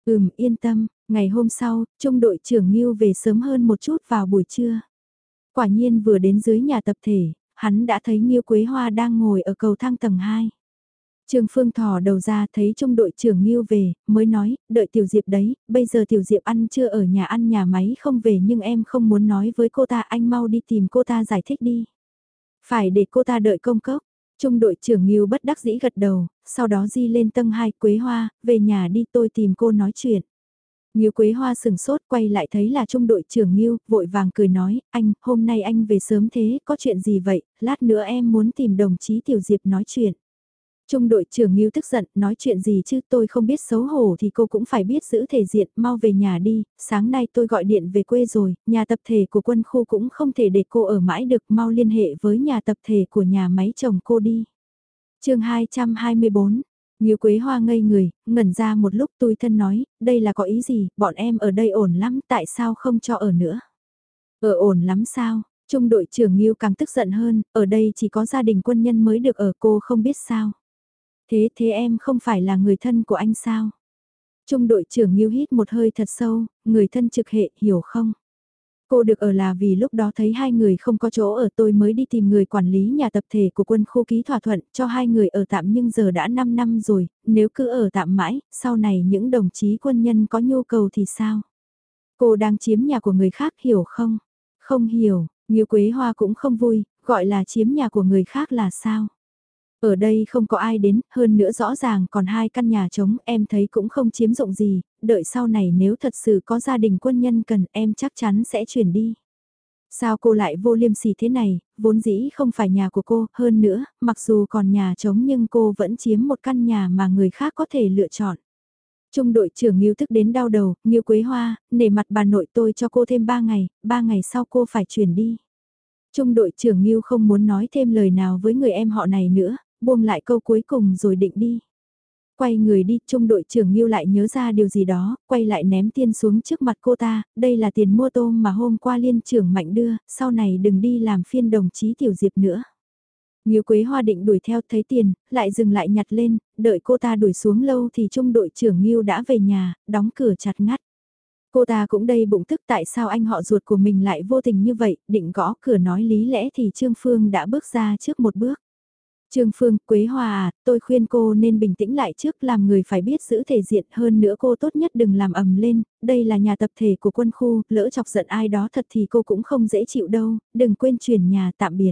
Ừm, yên tâm, Ngày hôm sau, trung đội trưởng Ngưu về sớm hơn một chút vào buổi trưa. Quả nhiên vừa đến dưới nhà tập thể, hắn đã thấy Ngưu Quế Hoa đang ngồi ở cầu thang tầng 2. Trương Phương thò đầu ra thấy trung đội trưởng Ngưu về, mới nói, đợi Tiểu Diệp đấy, bây giờ Tiểu Diệp ăn chưa ở nhà ăn nhà máy không về nhưng em không muốn nói với cô ta anh mau đi tìm cô ta giải thích đi. Phải để cô ta đợi công cốc. Trung đội trưởng Nghiêu bất đắc dĩ gật đầu, sau đó di lên tầng 2 Quế Hoa, về nhà đi tôi tìm cô nói chuyện. Nghiêu Quế Hoa sừng sốt quay lại thấy là trung đội trưởng Nghiêu, vội vàng cười nói, anh, hôm nay anh về sớm thế, có chuyện gì vậy, lát nữa em muốn tìm đồng chí Tiểu Diệp nói chuyện. Trung đội trưởng Nghiêu tức giận, nói chuyện gì chứ tôi không biết xấu hổ thì cô cũng phải biết giữ thể diện, mau về nhà đi, sáng nay tôi gọi điện về quê rồi, nhà tập thể của quân khu cũng không thể để cô ở mãi được, mau liên hệ với nhà tập thể của nhà máy chồng cô đi. chương 224 Nghiêu Quế Hoa ngây người, ngẩn ra một lúc tôi thân nói, đây là có ý gì, bọn em ở đây ổn lắm, tại sao không cho ở nữa? Ở ổn lắm sao? Trung đội trưởng Nghiêu càng tức giận hơn, ở đây chỉ có gia đình quân nhân mới được ở cô không biết sao. Thế thế em không phải là người thân của anh sao? Trung đội trưởng Nghiêu hít một hơi thật sâu, người thân trực hệ, hiểu không? Cô được ở là vì lúc đó thấy hai người không có chỗ ở tôi mới đi tìm người quản lý nhà tập thể của quân khu ký thỏa thuận cho hai người ở tạm nhưng giờ đã 5 năm rồi, nếu cứ ở tạm mãi, sau này những đồng chí quân nhân có nhu cầu thì sao? Cô đang chiếm nhà của người khác hiểu không? Không hiểu, như Quế Hoa cũng không vui, gọi là chiếm nhà của người khác là sao? Ở đây không có ai đến, hơn nữa rõ ràng còn hai căn nhà trống em thấy cũng không chiếm dụng gì, đợi sau này nếu thật sự có gia đình quân nhân cần em chắc chắn sẽ chuyển đi. Sao cô lại vô liêm sỉ thế này, vốn dĩ không phải nhà của cô, hơn nữa, mặc dù còn nhà trống nhưng cô vẫn chiếm một căn nhà mà người khác có thể lựa chọn. Trung đội trưởng Nghiêu thức đến đau đầu, Nghiêu Quế Hoa, nể mặt bà nội tôi cho cô thêm 3 ngày, 3 ngày sau cô phải chuyển đi. Trung đội trưởng Nghiêu không muốn nói thêm lời nào với người em họ này nữa, buông lại câu cuối cùng rồi định đi. Quay người đi, trung đội trưởng Nghiêu lại nhớ ra điều gì đó, quay lại ném tiền xuống trước mặt cô ta, đây là tiền mua tôm mà hôm qua liên trưởng mạnh đưa, sau này đừng đi làm phiên đồng chí Tiểu Diệp nữa. Nghiêu Quế Hoa định đuổi theo thấy tiền, lại dừng lại nhặt lên, đợi cô ta đuổi xuống lâu thì trung đội trưởng Nghiêu đã về nhà, đóng cửa chặt ngắt. Cô ta cũng đây bụng tức tại sao anh họ ruột của mình lại vô tình như vậy, định gõ cửa nói lý lẽ thì Trương Phương đã bước ra trước một bước. Trương Phương, Quế Hòa à, tôi khuyên cô nên bình tĩnh lại trước làm người phải biết giữ thể diện hơn nữa cô tốt nhất đừng làm ầm lên, đây là nhà tập thể của quân khu, lỡ chọc giận ai đó thật thì cô cũng không dễ chịu đâu, đừng quên chuyển nhà tạm biệt.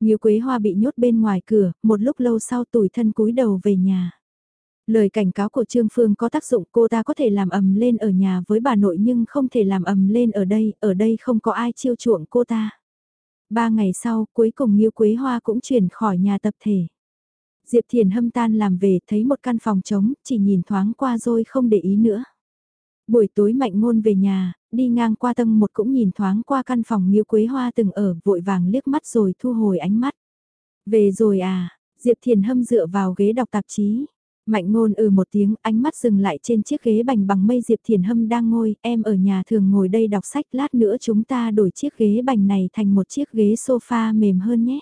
Nhiều Quế Hoa bị nhốt bên ngoài cửa, một lúc lâu sau tủi thân cúi đầu về nhà. Lời cảnh cáo của Trương Phương có tác dụng cô ta có thể làm ầm lên ở nhà với bà nội nhưng không thể làm ầm lên ở đây, ở đây không có ai chiêu chuộng cô ta. Ba ngày sau, cuối cùng Nghiêu Quế Hoa cũng chuyển khỏi nhà tập thể. Diệp Thiền hâm tan làm về, thấy một căn phòng trống, chỉ nhìn thoáng qua rồi không để ý nữa. Buổi tối mạnh ngôn về nhà, đi ngang qua tầng một cũng nhìn thoáng qua căn phòng Nghiêu Quế Hoa từng ở, vội vàng liếc mắt rồi thu hồi ánh mắt. Về rồi à, Diệp Thiền hâm dựa vào ghế đọc tạp chí. Mạnh ngôn ừ một tiếng, ánh mắt dừng lại trên chiếc ghế bành bằng mây Diệp Thiền Hâm đang ngồi, em ở nhà thường ngồi đây đọc sách, lát nữa chúng ta đổi chiếc ghế bành này thành một chiếc ghế sofa mềm hơn nhé.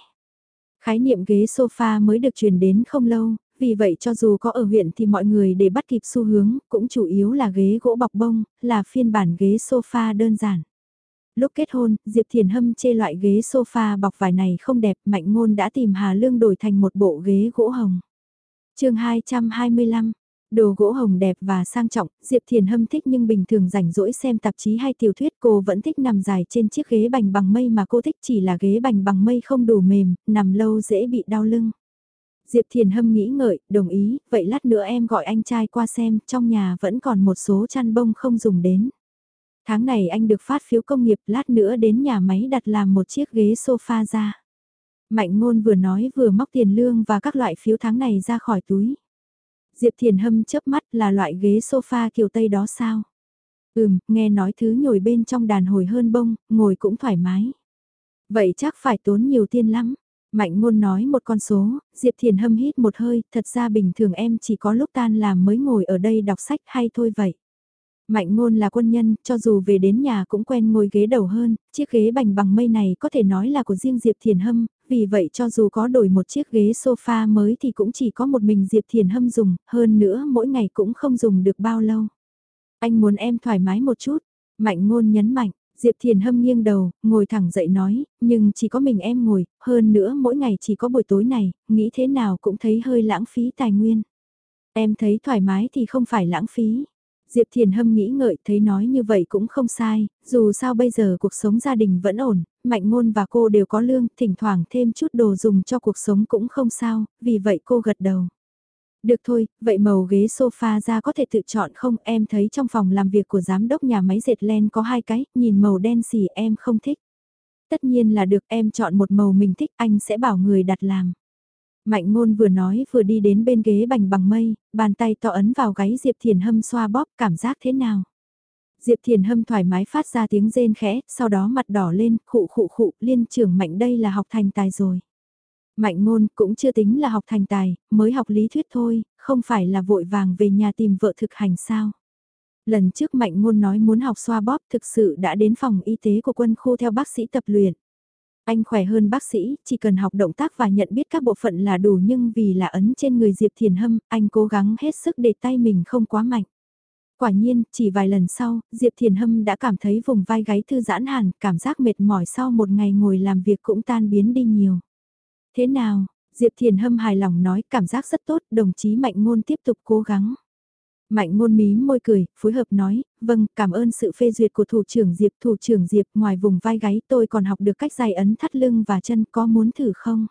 Khái niệm ghế sofa mới được truyền đến không lâu, vì vậy cho dù có ở huyện thì mọi người để bắt kịp xu hướng, cũng chủ yếu là ghế gỗ bọc bông, là phiên bản ghế sofa đơn giản. Lúc kết hôn, Diệp Thiền Hâm chê loại ghế sofa bọc vải này không đẹp, Mạnh Ngôn đã tìm Hà Lương đổi thành một bộ ghế gỗ hồng chương 225 Đồ gỗ hồng đẹp và sang trọng, Diệp Thiền Hâm thích nhưng bình thường rảnh rỗi xem tạp chí hay tiểu thuyết cô vẫn thích nằm dài trên chiếc ghế bành bằng mây mà cô thích chỉ là ghế bành bằng mây không đủ mềm, nằm lâu dễ bị đau lưng. Diệp Thiền Hâm nghĩ ngợi, đồng ý, vậy lát nữa em gọi anh trai qua xem, trong nhà vẫn còn một số chăn bông không dùng đến. Tháng này anh được phát phiếu công nghiệp, lát nữa đến nhà máy đặt làm một chiếc ghế sofa ra. Mạnh ngôn vừa nói vừa móc tiền lương và các loại phiếu tháng này ra khỏi túi. Diệp Thiền Hâm chớp mắt là loại ghế sofa kiểu Tây đó sao? Ừm, nghe nói thứ nhồi bên trong đàn hồi hơn bông, ngồi cũng thoải mái. Vậy chắc phải tốn nhiều tiền lắm. Mạnh ngôn nói một con số, Diệp Thiền Hâm hít một hơi, thật ra bình thường em chỉ có lúc tan làm mới ngồi ở đây đọc sách hay thôi vậy. Mạnh ngôn là quân nhân, cho dù về đến nhà cũng quen ngồi ghế đầu hơn, chiếc ghế bành bằng mây này có thể nói là của riêng Diệp Thiền Hâm, vì vậy cho dù có đổi một chiếc ghế sofa mới thì cũng chỉ có một mình Diệp Thiền Hâm dùng, hơn nữa mỗi ngày cũng không dùng được bao lâu. Anh muốn em thoải mái một chút, mạnh ngôn nhấn mạnh. Diệp Thiền Hâm nghiêng đầu, ngồi thẳng dậy nói, nhưng chỉ có mình em ngồi, hơn nữa mỗi ngày chỉ có buổi tối này, nghĩ thế nào cũng thấy hơi lãng phí tài nguyên. Em thấy thoải mái thì không phải lãng phí. Diệp Thiền Hâm nghĩ ngợi thấy nói như vậy cũng không sai, dù sao bây giờ cuộc sống gia đình vẫn ổn, Mạnh Ngôn và cô đều có lương, thỉnh thoảng thêm chút đồ dùng cho cuộc sống cũng không sao, vì vậy cô gật đầu. Được thôi, vậy màu ghế sofa ra có thể tự chọn không? Em thấy trong phòng làm việc của giám đốc nhà máy dệt len có hai cái, nhìn màu đen xì em không thích. Tất nhiên là được em chọn một màu mình thích, anh sẽ bảo người đặt làm. Mạnh ngôn vừa nói vừa đi đến bên ghế bành bằng mây, bàn tay to ấn vào gáy Diệp Thiền Hâm xoa bóp cảm giác thế nào. Diệp Thiền Hâm thoải mái phát ra tiếng rên khẽ, sau đó mặt đỏ lên, khụ khụ khụ, liên trưởng mạnh đây là học thành tài rồi. Mạnh ngôn cũng chưa tính là học thành tài, mới học lý thuyết thôi, không phải là vội vàng về nhà tìm vợ thực hành sao. Lần trước Mạnh ngôn nói muốn học xoa bóp thực sự đã đến phòng y tế của quân khu theo bác sĩ tập luyện. Anh khỏe hơn bác sĩ, chỉ cần học động tác và nhận biết các bộ phận là đủ nhưng vì là ấn trên người Diệp Thiền Hâm, anh cố gắng hết sức để tay mình không quá mạnh. Quả nhiên, chỉ vài lần sau, Diệp Thiền Hâm đã cảm thấy vùng vai gáy thư giãn hẳn, cảm giác mệt mỏi sau một ngày ngồi làm việc cũng tan biến đi nhiều. Thế nào, Diệp Thiền Hâm hài lòng nói cảm giác rất tốt, đồng chí Mạnh Ngôn tiếp tục cố gắng. Mạnh ngôn mí môi cười, phối hợp nói, vâng, cảm ơn sự phê duyệt của thủ trưởng Diệp. Thủ trưởng Diệp, ngoài vùng vai gáy tôi còn học được cách dài ấn thắt lưng và chân, có muốn thử không?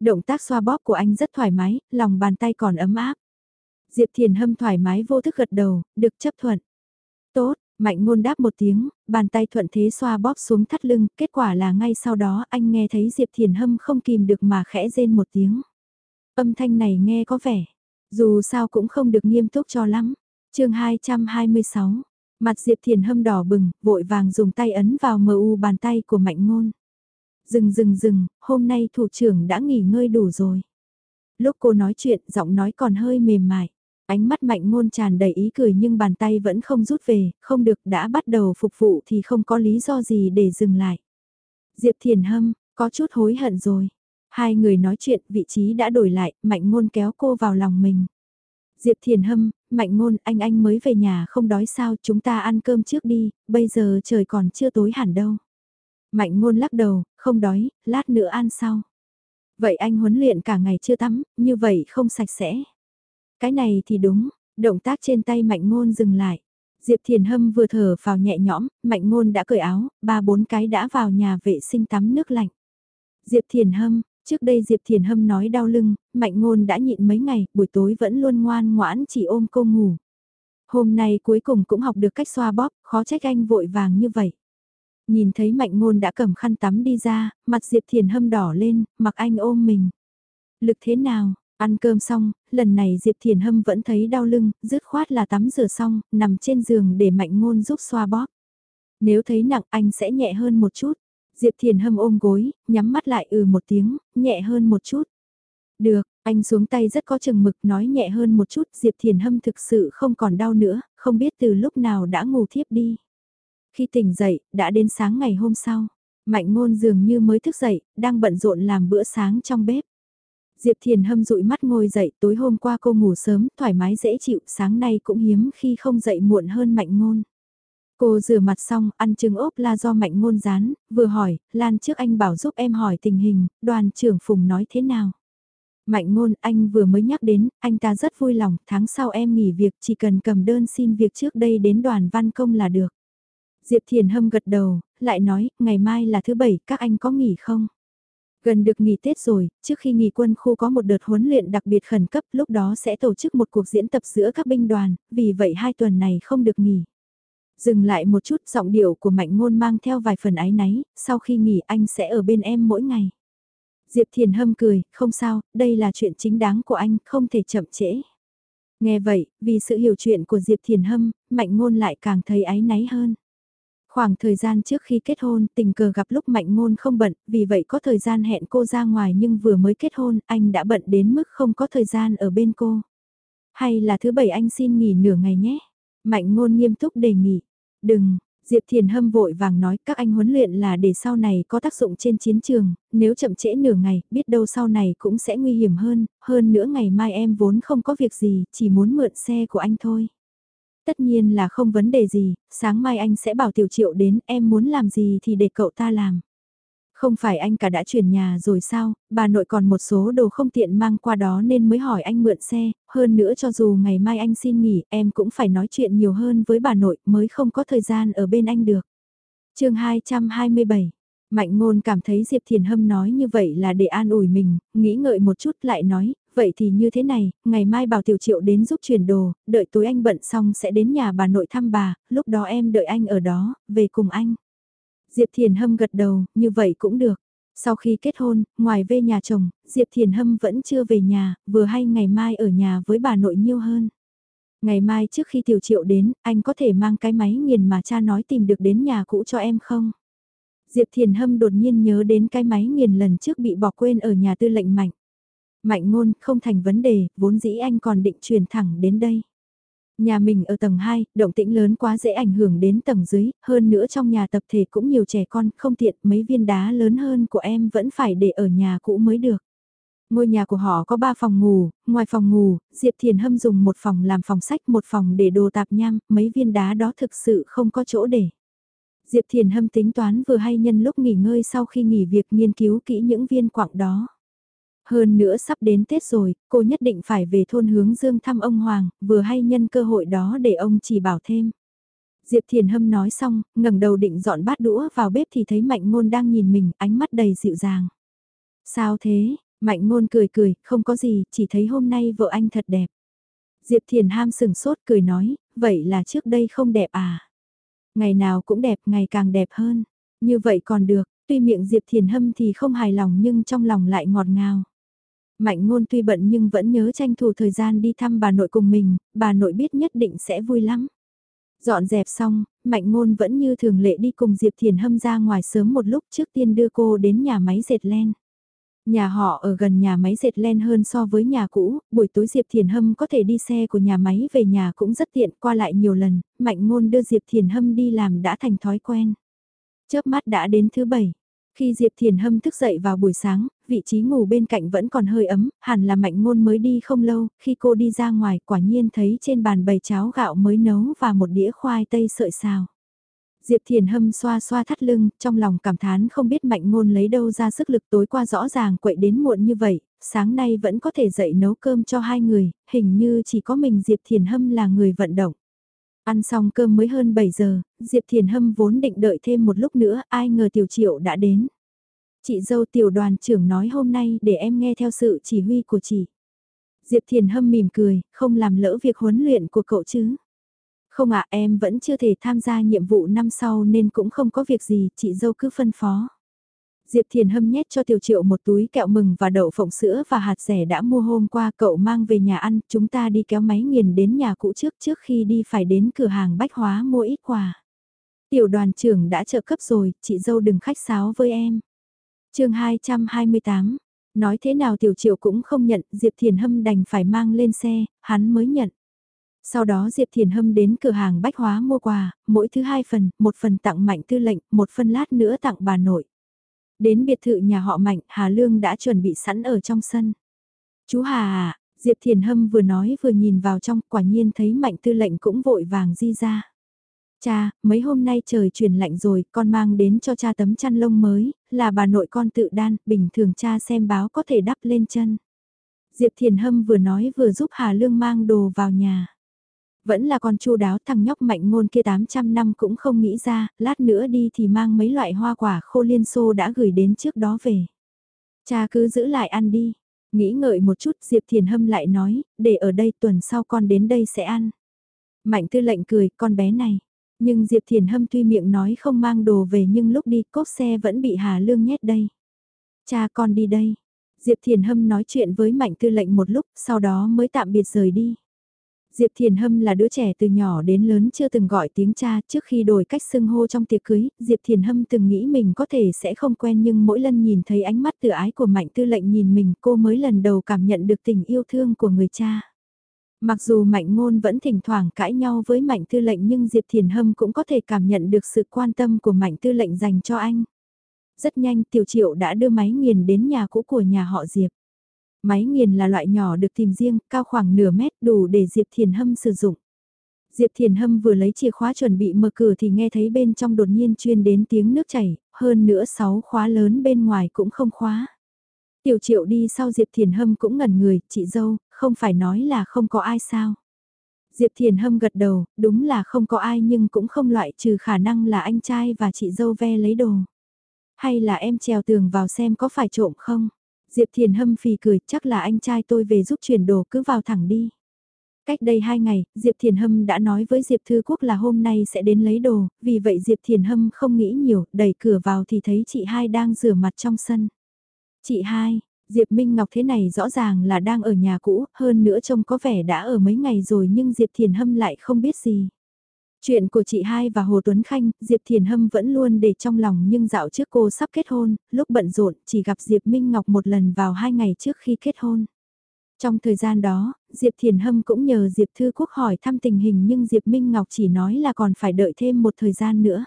Động tác xoa bóp của anh rất thoải mái, lòng bàn tay còn ấm áp. Diệp Thiền Hâm thoải mái vô thức gật đầu, được chấp thuận. Tốt, Mạnh ngôn đáp một tiếng, bàn tay thuận thế xoa bóp xuống thắt lưng, kết quả là ngay sau đó anh nghe thấy Diệp Thiền Hâm không kìm được mà khẽ rên một tiếng. Âm thanh này nghe có vẻ, dù sao cũng không được nghiêm túc cho lắm. chương 226, mặt Diệp Thiền Hâm đỏ bừng, vội vàng dùng tay ấn vào mờ u bàn tay của Mạnh ngôn. Dừng dừng dừng, hôm nay thủ trưởng đã nghỉ ngơi đủ rồi. Lúc cô nói chuyện, giọng nói còn hơi mềm mại. Ánh mắt mạnh ngôn tràn đầy ý cười nhưng bàn tay vẫn không rút về, không được đã bắt đầu phục vụ thì không có lý do gì để dừng lại. Diệp Thiền Hâm, có chút hối hận rồi. Hai người nói chuyện, vị trí đã đổi lại, mạnh ngôn kéo cô vào lòng mình. Diệp Thiền Hâm, mạnh ngôn, anh anh mới về nhà không đói sao, chúng ta ăn cơm trước đi, bây giờ trời còn chưa tối hẳn đâu. Mạnh ngôn lắc đầu, không đói, lát nữa ăn sau. Vậy anh huấn luyện cả ngày chưa tắm, như vậy không sạch sẽ. Cái này thì đúng, động tác trên tay mạnh ngôn dừng lại. Diệp Thiền Hâm vừa thở vào nhẹ nhõm, mạnh ngôn đã cởi áo, ba bốn cái đã vào nhà vệ sinh tắm nước lạnh. Diệp Thiền Hâm, trước đây Diệp Thiền Hâm nói đau lưng, mạnh ngôn đã nhịn mấy ngày, buổi tối vẫn luôn ngoan ngoãn chỉ ôm cô ngủ. Hôm nay cuối cùng cũng học được cách xoa bóp, khó trách anh vội vàng như vậy. Nhìn thấy mạnh ngôn đã cầm khăn tắm đi ra, mặt Diệp Thiền Hâm đỏ lên, mặc anh ôm mình. Lực thế nào, Ăn cơm xong, lần này Diệp Thiền Hâm vẫn thấy đau lưng, dứt khoát là tắm rửa xong, nằm trên giường để mạnh ngôn giúp xoa bóp. Nếu thấy nặng anh sẽ nhẹ hơn một chút. Diệp Thiền Hâm ôm gối, nhắm mắt lại ừ một tiếng, nhẹ hơn một chút. Được, anh xuống tay rất có chừng mực nói nhẹ hơn một chút. Diệp Thiền Hâm thực sự không còn đau nữa, không biết từ lúc nào đã ngủ thiếp đi. Khi tỉnh dậy, đã đến sáng ngày hôm sau. Mạnh ngôn dường như mới thức dậy, đang bận rộn làm bữa sáng trong bếp. Diệp Thiền hâm dụi mắt ngồi dậy tối hôm qua cô ngủ sớm, thoải mái dễ chịu, sáng nay cũng hiếm khi không dậy muộn hơn mạnh ngôn. Cô rửa mặt xong, ăn trứng ốp la do mạnh ngôn rán, vừa hỏi, Lan trước anh bảo giúp em hỏi tình hình, đoàn trưởng Phùng nói thế nào. Mạnh ngôn, anh vừa mới nhắc đến, anh ta rất vui lòng, tháng sau em nghỉ việc chỉ cần cầm đơn xin việc trước đây đến đoàn văn công là được. Diệp Thiền hâm gật đầu, lại nói, ngày mai là thứ bảy, các anh có nghỉ không? Gần được nghỉ Tết rồi, trước khi nghỉ quân khu có một đợt huấn luyện đặc biệt khẩn cấp lúc đó sẽ tổ chức một cuộc diễn tập giữa các binh đoàn, vì vậy hai tuần này không được nghỉ. Dừng lại một chút giọng điệu của mạnh ngôn mang theo vài phần ái náy, sau khi nghỉ anh sẽ ở bên em mỗi ngày. Diệp Thiền Hâm cười, không sao, đây là chuyện chính đáng của anh, không thể chậm trễ. Nghe vậy, vì sự hiểu chuyện của Diệp Thiền Hâm, mạnh ngôn lại càng thấy ái náy hơn. Khoảng thời gian trước khi kết hôn, tình cờ gặp lúc mạnh ngôn không bận, vì vậy có thời gian hẹn cô ra ngoài nhưng vừa mới kết hôn, anh đã bận đến mức không có thời gian ở bên cô. Hay là thứ bảy anh xin nghỉ nửa ngày nhé? Mạnh ngôn nghiêm túc đề nghị. Đừng, Diệp Thiền Hâm vội vàng nói các anh huấn luyện là để sau này có tác dụng trên chiến trường, nếu chậm trễ nửa ngày, biết đâu sau này cũng sẽ nguy hiểm hơn, hơn nữa ngày mai em vốn không có việc gì, chỉ muốn mượn xe của anh thôi. Tất nhiên là không vấn đề gì, sáng mai anh sẽ bảo tiểu triệu đến, em muốn làm gì thì để cậu ta làm. Không phải anh cả đã chuyển nhà rồi sao, bà nội còn một số đồ không tiện mang qua đó nên mới hỏi anh mượn xe, hơn nữa cho dù ngày mai anh xin nghỉ, em cũng phải nói chuyện nhiều hơn với bà nội mới không có thời gian ở bên anh được. chương 227 Mạnh ngôn cảm thấy Diệp Thiền Hâm nói như vậy là để an ủi mình, nghĩ ngợi một chút lại nói, vậy thì như thế này, ngày mai bảo tiểu triệu đến giúp chuyển đồ, đợi tối anh bận xong sẽ đến nhà bà nội thăm bà, lúc đó em đợi anh ở đó, về cùng anh. Diệp Thiền Hâm gật đầu, như vậy cũng được. Sau khi kết hôn, ngoài về nhà chồng, Diệp Thiền Hâm vẫn chưa về nhà, vừa hay ngày mai ở nhà với bà nội nhiêu hơn. Ngày mai trước khi tiểu triệu đến, anh có thể mang cái máy nghiền mà cha nói tìm được đến nhà cũ cho em không? Diệp Thiền Hâm đột nhiên nhớ đến cái máy nghiền lần trước bị bỏ quên ở nhà tư lệnh mạnh. Mạnh ngôn, không thành vấn đề, vốn dĩ anh còn định truyền thẳng đến đây. Nhà mình ở tầng 2, động tĩnh lớn quá dễ ảnh hưởng đến tầng dưới, hơn nữa trong nhà tập thể cũng nhiều trẻ con, không tiện, mấy viên đá lớn hơn của em vẫn phải để ở nhà cũ mới được. Ngôi nhà của họ có 3 phòng ngủ, ngoài phòng ngủ, Diệp Thiền Hâm dùng một phòng làm phòng sách, một phòng để đồ tạp nham, mấy viên đá đó thực sự không có chỗ để. Diệp Thiền Hâm tính toán vừa hay nhân lúc nghỉ ngơi sau khi nghỉ việc nghiên cứu kỹ những viên quặng đó. Hơn nữa sắp đến Tết rồi, cô nhất định phải về thôn hướng dương thăm ông Hoàng, vừa hay nhân cơ hội đó để ông chỉ bảo thêm. Diệp Thiền Hâm nói xong, ngẩng đầu định dọn bát đũa vào bếp thì thấy Mạnh Ngôn đang nhìn mình, ánh mắt đầy dịu dàng. Sao thế? Mạnh Ngôn cười cười, không có gì, chỉ thấy hôm nay vợ anh thật đẹp. Diệp Thiền Ham sừng sốt cười nói, vậy là trước đây không đẹp à? Ngày nào cũng đẹp, ngày càng đẹp hơn. Như vậy còn được, tuy miệng Diệp Thiền Hâm thì không hài lòng nhưng trong lòng lại ngọt ngào. Mạnh ngôn tuy bận nhưng vẫn nhớ tranh thủ thời gian đi thăm bà nội cùng mình, bà nội biết nhất định sẽ vui lắm. Dọn dẹp xong, Mạnh ngôn vẫn như thường lệ đi cùng Diệp Thiền Hâm ra ngoài sớm một lúc trước tiên đưa cô đến nhà máy dệt len. Nhà họ ở gần nhà máy dệt len hơn so với nhà cũ, buổi tối Diệp Thiền Hâm có thể đi xe của nhà máy về nhà cũng rất tiện qua lại nhiều lần, Mạnh Ngôn đưa Diệp Thiền Hâm đi làm đã thành thói quen. Chớp mắt đã đến thứ bảy. Khi Diệp Thiền Hâm thức dậy vào buổi sáng, vị trí ngủ bên cạnh vẫn còn hơi ấm, hẳn là Mạnh Ngôn mới đi không lâu, khi cô đi ra ngoài quả nhiên thấy trên bàn bày cháo gạo mới nấu và một đĩa khoai tây sợi xào. Diệp Thiền Hâm xoa xoa thắt lưng, trong lòng cảm thán không biết mạnh ngôn lấy đâu ra sức lực tối qua rõ ràng quậy đến muộn như vậy, sáng nay vẫn có thể dậy nấu cơm cho hai người, hình như chỉ có mình Diệp Thiền Hâm là người vận động. Ăn xong cơm mới hơn 7 giờ, Diệp Thiền Hâm vốn định đợi thêm một lúc nữa, ai ngờ Tiểu Triệu đã đến. Chị dâu tiểu đoàn trưởng nói hôm nay để em nghe theo sự chỉ huy của chị. Diệp Thiền Hâm mỉm cười, không làm lỡ việc huấn luyện của cậu chứ. Không ạ em vẫn chưa thể tham gia nhiệm vụ năm sau nên cũng không có việc gì, chị dâu cứ phân phó. Diệp Thiền hâm nhét cho Tiểu Triệu một túi kẹo mừng và đậu phộng sữa và hạt rẻ đã mua hôm qua cậu mang về nhà ăn, chúng ta đi kéo máy nghiền đến nhà cũ trước trước khi đi phải đến cửa hàng bách hóa mua ít quà. Tiểu đoàn trưởng đã trợ cấp rồi, chị dâu đừng khách sáo với em. chương 228, nói thế nào Tiểu Triệu cũng không nhận, Diệp Thiền hâm đành phải mang lên xe, hắn mới nhận. Sau đó Diệp Thiền Hâm đến cửa hàng bách hóa mua quà, mỗi thứ hai phần, một phần tặng Mạnh Tư lệnh, một phần lát nữa tặng bà nội. Đến biệt thự nhà họ Mạnh, Hà Lương đã chuẩn bị sẵn ở trong sân. Chú Hà à, Diệp Thiền Hâm vừa nói vừa nhìn vào trong, quả nhiên thấy Mạnh Tư lệnh cũng vội vàng di ra. Cha, mấy hôm nay trời chuyển lạnh rồi, con mang đến cho cha tấm chăn lông mới, là bà nội con tự đan, bình thường cha xem báo có thể đắp lên chân. Diệp Thiền Hâm vừa nói vừa giúp Hà Lương mang đồ vào nhà. Vẫn là con chu đáo thằng nhóc mạnh ngôn kia 800 năm cũng không nghĩ ra, lát nữa đi thì mang mấy loại hoa quả khô liên xô đã gửi đến trước đó về. Cha cứ giữ lại ăn đi. Nghĩ ngợi một chút Diệp Thiền Hâm lại nói, để ở đây tuần sau con đến đây sẽ ăn. Mạnh tư lệnh cười, con bé này. Nhưng Diệp Thiền Hâm tuy miệng nói không mang đồ về nhưng lúc đi cốt xe vẫn bị Hà Lương nhét đây. Cha con đi đây. Diệp Thiền Hâm nói chuyện với Mạnh tư lệnh một lúc, sau đó mới tạm biệt rời đi. Diệp Thiền Hâm là đứa trẻ từ nhỏ đến lớn chưa từng gọi tiếng cha trước khi đổi cách xưng hô trong tiệc cưới, Diệp Thiền Hâm từng nghĩ mình có thể sẽ không quen nhưng mỗi lần nhìn thấy ánh mắt tự ái của Mạnh Tư lệnh nhìn mình cô mới lần đầu cảm nhận được tình yêu thương của người cha. Mặc dù Mạnh Ngôn vẫn thỉnh thoảng cãi nhau với Mạnh Tư lệnh nhưng Diệp Thiền Hâm cũng có thể cảm nhận được sự quan tâm của Mạnh Tư lệnh dành cho anh. Rất nhanh Tiểu Triệu đã đưa máy nghiền đến nhà cũ của nhà họ Diệp. Máy nghiền là loại nhỏ được tìm riêng, cao khoảng nửa mét đủ để Diệp Thiền Hâm sử dụng. Diệp Thiền Hâm vừa lấy chìa khóa chuẩn bị mở cửa thì nghe thấy bên trong đột nhiên chuyên đến tiếng nước chảy, hơn nữa sáu khóa lớn bên ngoài cũng không khóa. Tiểu triệu đi sau Diệp Thiền Hâm cũng ngẩn người, chị dâu, không phải nói là không có ai sao. Diệp Thiền Hâm gật đầu, đúng là không có ai nhưng cũng không loại trừ khả năng là anh trai và chị dâu ve lấy đồ. Hay là em trèo tường vào xem có phải trộm không? Diệp Thiền Hâm phì cười, chắc là anh trai tôi về giúp chuyển đồ cứ vào thẳng đi. Cách đây hai ngày, Diệp Thiền Hâm đã nói với Diệp Thư Quốc là hôm nay sẽ đến lấy đồ, vì vậy Diệp Thiền Hâm không nghĩ nhiều, đẩy cửa vào thì thấy chị hai đang rửa mặt trong sân. Chị hai, Diệp Minh Ngọc thế này rõ ràng là đang ở nhà cũ, hơn nữa trông có vẻ đã ở mấy ngày rồi nhưng Diệp Thiền Hâm lại không biết gì. Chuyện của chị hai và Hồ Tuấn Khanh, Diệp Thiền Hâm vẫn luôn để trong lòng nhưng dạo trước cô sắp kết hôn, lúc bận rộn chỉ gặp Diệp Minh Ngọc một lần vào hai ngày trước khi kết hôn. Trong thời gian đó, Diệp Thiền Hâm cũng nhờ Diệp Thư Quốc hỏi thăm tình hình nhưng Diệp Minh Ngọc chỉ nói là còn phải đợi thêm một thời gian nữa.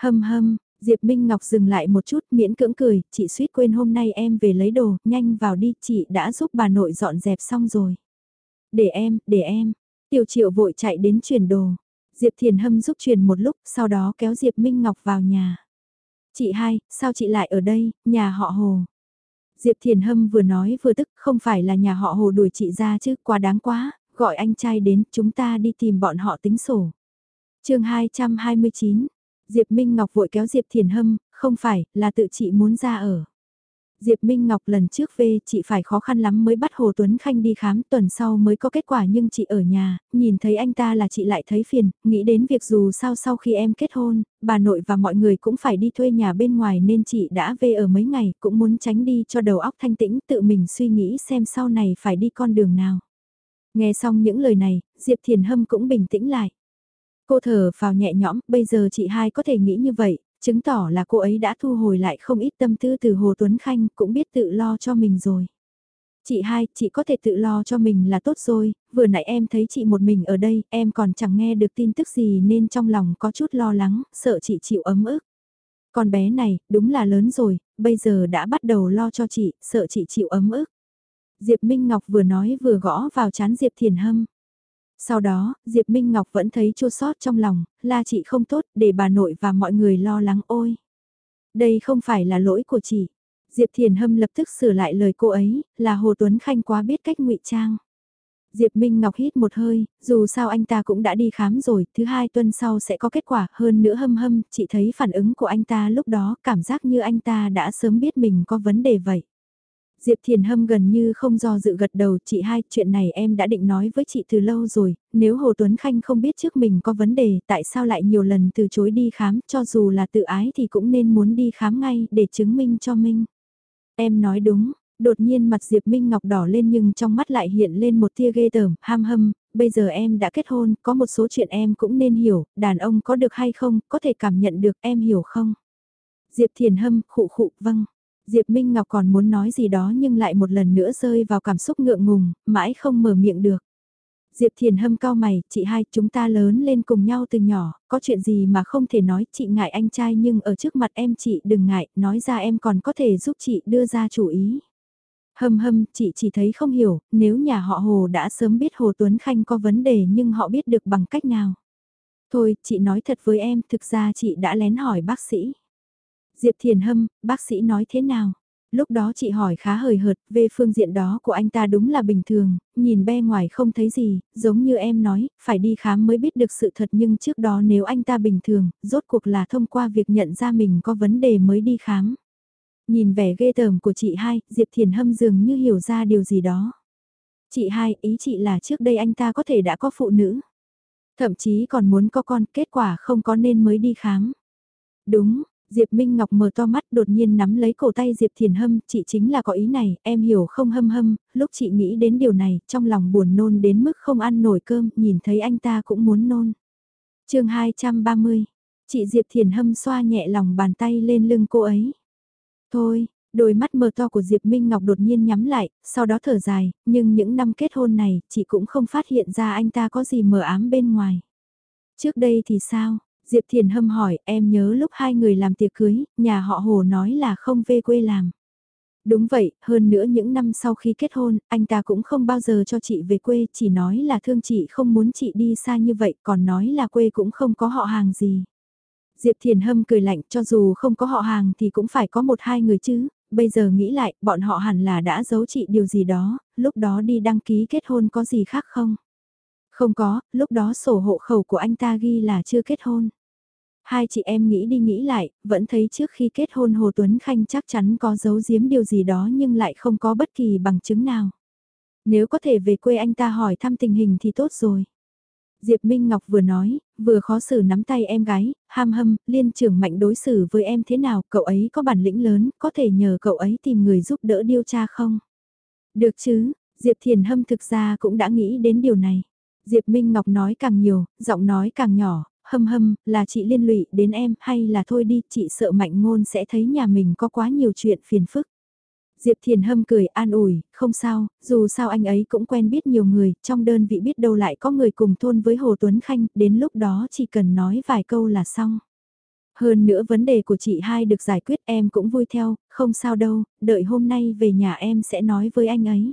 Hâm hâm, Diệp Minh Ngọc dừng lại một chút miễn cưỡng cười, chị suýt quên hôm nay em về lấy đồ, nhanh vào đi, chị đã giúp bà nội dọn dẹp xong rồi. Để em, để em. Tiểu triệu vội chạy đến chuyển đồ. Diệp Thiền Hâm giúp truyền một lúc, sau đó kéo Diệp Minh Ngọc vào nhà. Chị hai, sao chị lại ở đây, nhà họ Hồ. Diệp Thiền Hâm vừa nói vừa tức, không phải là nhà họ Hồ đuổi chị ra chứ, quá đáng quá, gọi anh trai đến, chúng ta đi tìm bọn họ tính sổ. chương 229, Diệp Minh Ngọc vội kéo Diệp Thiền Hâm, không phải, là tự chị muốn ra ở. Diệp Minh Ngọc lần trước về chị phải khó khăn lắm mới bắt Hồ Tuấn Khanh đi khám tuần sau mới có kết quả nhưng chị ở nhà, nhìn thấy anh ta là chị lại thấy phiền, nghĩ đến việc dù sao sau khi em kết hôn, bà nội và mọi người cũng phải đi thuê nhà bên ngoài nên chị đã về ở mấy ngày cũng muốn tránh đi cho đầu óc thanh tĩnh tự mình suy nghĩ xem sau này phải đi con đường nào. Nghe xong những lời này, Diệp Thiền Hâm cũng bình tĩnh lại. Cô thở vào nhẹ nhõm, bây giờ chị hai có thể nghĩ như vậy, chứng tỏ là cô ấy đã thu hồi lại không ít tâm tư từ Hồ Tuấn Khanh, cũng biết tự lo cho mình rồi. Chị hai, chị có thể tự lo cho mình là tốt rồi, vừa nãy em thấy chị một mình ở đây, em còn chẳng nghe được tin tức gì nên trong lòng có chút lo lắng, sợ chị chịu ấm ức. Con bé này, đúng là lớn rồi, bây giờ đã bắt đầu lo cho chị, sợ chị chịu ấm ức. Diệp Minh Ngọc vừa nói vừa gõ vào chán Diệp Thiền Hâm. Sau đó, Diệp Minh Ngọc vẫn thấy chua sót trong lòng, là chị không tốt để bà nội và mọi người lo lắng ôi. Đây không phải là lỗi của chị. Diệp Thiền Hâm lập tức sửa lại lời cô ấy, là Hồ Tuấn Khanh quá biết cách ngụy trang. Diệp Minh Ngọc hít một hơi, dù sao anh ta cũng đã đi khám rồi, thứ hai tuần sau sẽ có kết quả hơn nữa hâm hâm, chị thấy phản ứng của anh ta lúc đó cảm giác như anh ta đã sớm biết mình có vấn đề vậy. Diệp Thiền Hâm gần như không do dự gật đầu chị hai, chuyện này em đã định nói với chị từ lâu rồi, nếu Hồ Tuấn Khanh không biết trước mình có vấn đề tại sao lại nhiều lần từ chối đi khám, cho dù là tự ái thì cũng nên muốn đi khám ngay để chứng minh cho Minh. Em nói đúng, đột nhiên mặt Diệp Minh Ngọc đỏ lên nhưng trong mắt lại hiện lên một tia ghê tởm, ham hâm, bây giờ em đã kết hôn, có một số chuyện em cũng nên hiểu, đàn ông có được hay không, có thể cảm nhận được, em hiểu không? Diệp Thiền Hâm, khụ khụ, vâng. Diệp Minh Ngọc còn muốn nói gì đó nhưng lại một lần nữa rơi vào cảm xúc ngượng ngùng, mãi không mở miệng được. Diệp Thiền hâm cao mày, chị hai, chúng ta lớn lên cùng nhau từ nhỏ, có chuyện gì mà không thể nói, chị ngại anh trai nhưng ở trước mặt em chị đừng ngại, nói ra em còn có thể giúp chị đưa ra chủ ý. Hâm hâm, chị chỉ thấy không hiểu, nếu nhà họ Hồ đã sớm biết Hồ Tuấn Khanh có vấn đề nhưng họ biết được bằng cách nào. Thôi, chị nói thật với em, thực ra chị đã lén hỏi bác sĩ. Diệp Thiền Hâm, bác sĩ nói thế nào? Lúc đó chị hỏi khá hời hợt, về phương diện đó của anh ta đúng là bình thường, nhìn be ngoài không thấy gì, giống như em nói, phải đi khám mới biết được sự thật nhưng trước đó nếu anh ta bình thường, rốt cuộc là thông qua việc nhận ra mình có vấn đề mới đi khám. Nhìn vẻ ghê tởm của chị hai, Diệp Thiền Hâm dường như hiểu ra điều gì đó. Chị hai, ý chị là trước đây anh ta có thể đã có phụ nữ. Thậm chí còn muốn có con, kết quả không có nên mới đi khám. Đúng, Diệp Minh Ngọc mở to mắt đột nhiên nắm lấy cổ tay Diệp Thiền Hâm, chị chính là có ý này, em hiểu không hâm hâm, lúc chị nghĩ đến điều này, trong lòng buồn nôn đến mức không ăn nổi cơm, nhìn thấy anh ta cũng muốn nôn. chương 230, chị Diệp Thiền Hâm xoa nhẹ lòng bàn tay lên lưng cô ấy. Thôi, đôi mắt mờ to của Diệp Minh Ngọc đột nhiên nhắm lại, sau đó thở dài, nhưng những năm kết hôn này, chị cũng không phát hiện ra anh ta có gì mờ ám bên ngoài. Trước đây thì sao? Diệp Thiền hâm hỏi, em nhớ lúc hai người làm tiệc cưới, nhà họ Hồ nói là không về quê làm. Đúng vậy, hơn nữa những năm sau khi kết hôn, anh ta cũng không bao giờ cho chị về quê, chỉ nói là thương chị không muốn chị đi xa như vậy, còn nói là quê cũng không có họ hàng gì. Diệp Thiền Hâm cười lạnh, cho dù không có họ hàng thì cũng phải có một hai người chứ, bây giờ nghĩ lại, bọn họ hẳn là đã giấu chị điều gì đó, lúc đó đi đăng ký kết hôn có gì khác không? Không có, lúc đó sổ hộ khẩu của anh ta ghi là chưa kết hôn. Hai chị em nghĩ đi nghĩ lại, vẫn thấy trước khi kết hôn Hồ Tuấn Khanh chắc chắn có giấu giếm điều gì đó nhưng lại không có bất kỳ bằng chứng nào. Nếu có thể về quê anh ta hỏi thăm tình hình thì tốt rồi. Diệp Minh Ngọc vừa nói, vừa khó xử nắm tay em gái, ham hâm, liên trưởng mạnh đối xử với em thế nào, cậu ấy có bản lĩnh lớn, có thể nhờ cậu ấy tìm người giúp đỡ điều tra không? Được chứ, Diệp Thiền Hâm thực ra cũng đã nghĩ đến điều này. Diệp Minh Ngọc nói càng nhiều, giọng nói càng nhỏ, hâm hâm, là chị liên lụy đến em hay là thôi đi, chị sợ mạnh ngôn sẽ thấy nhà mình có quá nhiều chuyện phiền phức. Diệp Thiền Hâm cười an ủi, không sao, dù sao anh ấy cũng quen biết nhiều người, trong đơn vị biết đâu lại có người cùng thôn với Hồ Tuấn Khanh, đến lúc đó chỉ cần nói vài câu là xong. Hơn nữa vấn đề của chị hai được giải quyết em cũng vui theo, không sao đâu, đợi hôm nay về nhà em sẽ nói với anh ấy.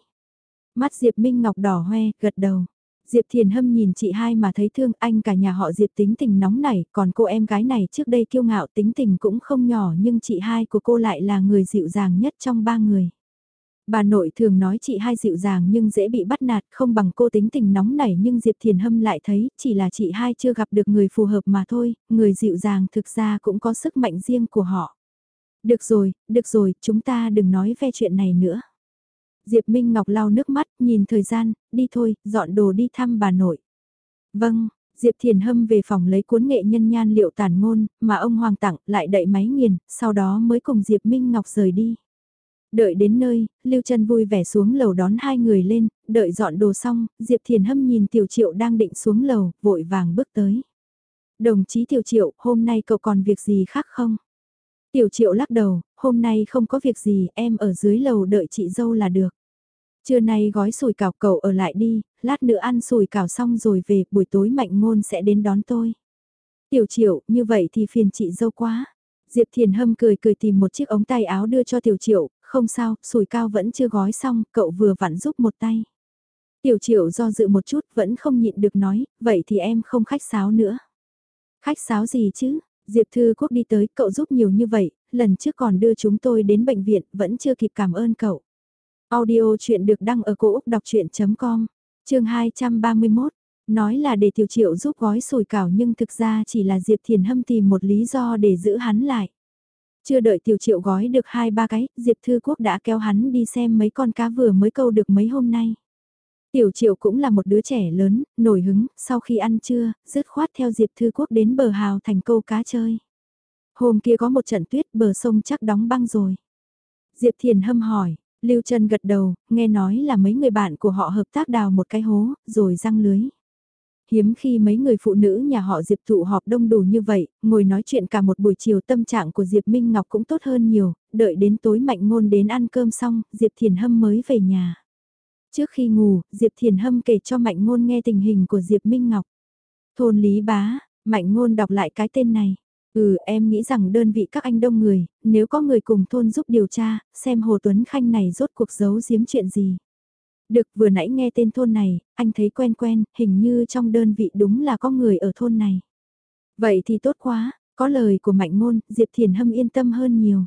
Mắt Diệp Minh Ngọc đỏ hoe, gật đầu. Diệp Thiền Hâm nhìn chị hai mà thấy thương anh cả nhà họ Diệp tính tình nóng nảy, còn cô em gái này trước đây kiêu ngạo tính tình cũng không nhỏ nhưng chị hai của cô lại là người dịu dàng nhất trong ba người. Bà nội thường nói chị hai dịu dàng nhưng dễ bị bắt nạt, không bằng cô tính tình nóng nảy nhưng Diệp Thiền Hâm lại thấy chỉ là chị hai chưa gặp được người phù hợp mà thôi, người dịu dàng thực ra cũng có sức mạnh riêng của họ. Được rồi, được rồi, chúng ta đừng nói ve chuyện này nữa. Diệp Minh Ngọc lau nước mắt, nhìn thời gian, đi thôi, dọn đồ đi thăm bà nội. Vâng, Diệp Thiền Hâm về phòng lấy cuốn nghệ nhân nhan liệu tản ngôn, mà ông Hoàng tặng, lại đậy máy nghiền, sau đó mới cùng Diệp Minh Ngọc rời đi. Đợi đến nơi, Lưu Trân vui vẻ xuống lầu đón hai người lên, đợi dọn đồ xong, Diệp Thiền Hâm nhìn Tiểu Triệu đang định xuống lầu, vội vàng bước tới. Đồng chí Tiểu Triệu, hôm nay cậu còn việc gì khác không? Tiểu Triệu lắc đầu, hôm nay không có việc gì, em ở dưới lầu đợi chị dâu là được. Trưa nay gói sủi cảo cậu ở lại đi, lát nữa ăn sủi cảo xong rồi về, buổi tối mạnh ngôn sẽ đến đón tôi. Tiểu Triệu, như vậy thì phiền chị dâu quá. Diệp Thiền Hâm cười cười tìm một chiếc ống tay áo đưa cho Tiểu Triệu, không sao, sủi cao vẫn chưa gói xong, cậu vừa vặn giúp một tay. Tiểu Triệu do dự một chút vẫn không nhịn được nói, vậy thì em không khách sáo nữa. Khách sáo gì chứ? Diệp Thư Quốc đi tới, cậu giúp nhiều như vậy, lần trước còn đưa chúng tôi đến bệnh viện, vẫn chưa kịp cảm ơn cậu. Audio chuyện được đăng ở cổ Úc đọc chuyện.com, trường 231, nói là để Tiểu Triệu giúp gói sồi cảo nhưng thực ra chỉ là Diệp Thiền Hâm tìm một lý do để giữ hắn lại. Chưa đợi tiểu triệu gói được hai ba cái, Diệp Thư Quốc đã kéo hắn đi xem mấy con cá vừa mới câu được mấy hôm nay. Tiểu triệu cũng là một đứa trẻ lớn, nổi hứng, sau khi ăn trưa, dứt khoát theo Diệp Thư Quốc đến bờ hào thành câu cá chơi. Hôm kia có một trận tuyết bờ sông chắc đóng băng rồi. Diệp Thiền hâm hỏi, Lưu Trân gật đầu, nghe nói là mấy người bạn của họ hợp tác đào một cái hố, rồi răng lưới hiếm khi mấy người phụ nữ nhà họ Diệp tụ họp đông đủ như vậy, ngồi nói chuyện cả một buổi chiều tâm trạng của Diệp Minh Ngọc cũng tốt hơn nhiều, đợi đến tối mạnh ngôn đến ăn cơm xong, Diệp Thiền Hâm mới về nhà. Trước khi ngủ, Diệp Thiền Hâm kể cho mạnh ngôn nghe tình hình của Diệp Minh Ngọc. Thôn Lý Bá, mạnh ngôn đọc lại cái tên này. Ừ, em nghĩ rằng đơn vị các anh đông người, nếu có người cùng thôn giúp điều tra, xem Hồ Tuấn Khanh này rốt cuộc giấu giếm chuyện gì. Được vừa nãy nghe tên thôn này, anh thấy quen quen, hình như trong đơn vị đúng là có người ở thôn này. Vậy thì tốt quá, có lời của mạnh ngôn, Diệp Thiền Hâm yên tâm hơn nhiều.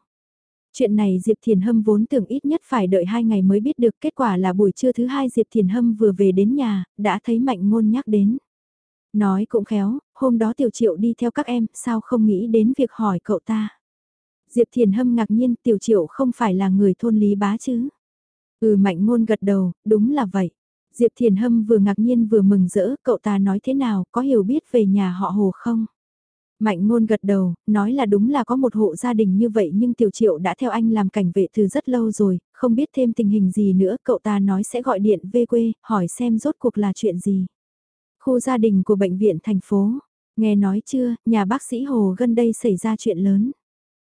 Chuyện này Diệp Thiền Hâm vốn tưởng ít nhất phải đợi hai ngày mới biết được kết quả là buổi trưa thứ hai Diệp Thiền Hâm vừa về đến nhà, đã thấy mạnh ngôn nhắc đến. Nói cũng khéo, hôm đó Tiểu Triệu đi theo các em, sao không nghĩ đến việc hỏi cậu ta. Diệp Thiền Hâm ngạc nhiên Tiểu Triệu không phải là người thôn Lý Bá chứ. Ừ mạnh ngôn gật đầu, đúng là vậy. Diệp Thiền Hâm vừa ngạc nhiên vừa mừng rỡ, cậu ta nói thế nào, có hiểu biết về nhà họ hồ không? Mạnh ngôn gật đầu, nói là đúng là có một hộ gia đình như vậy nhưng Tiểu Triệu đã theo anh làm cảnh vệ từ rất lâu rồi, không biết thêm tình hình gì nữa, cậu ta nói sẽ gọi điện về quê, hỏi xem rốt cuộc là chuyện gì. Khu gia đình của bệnh viện thành phố, nghe nói chưa, nhà bác sĩ Hồ gần đây xảy ra chuyện lớn.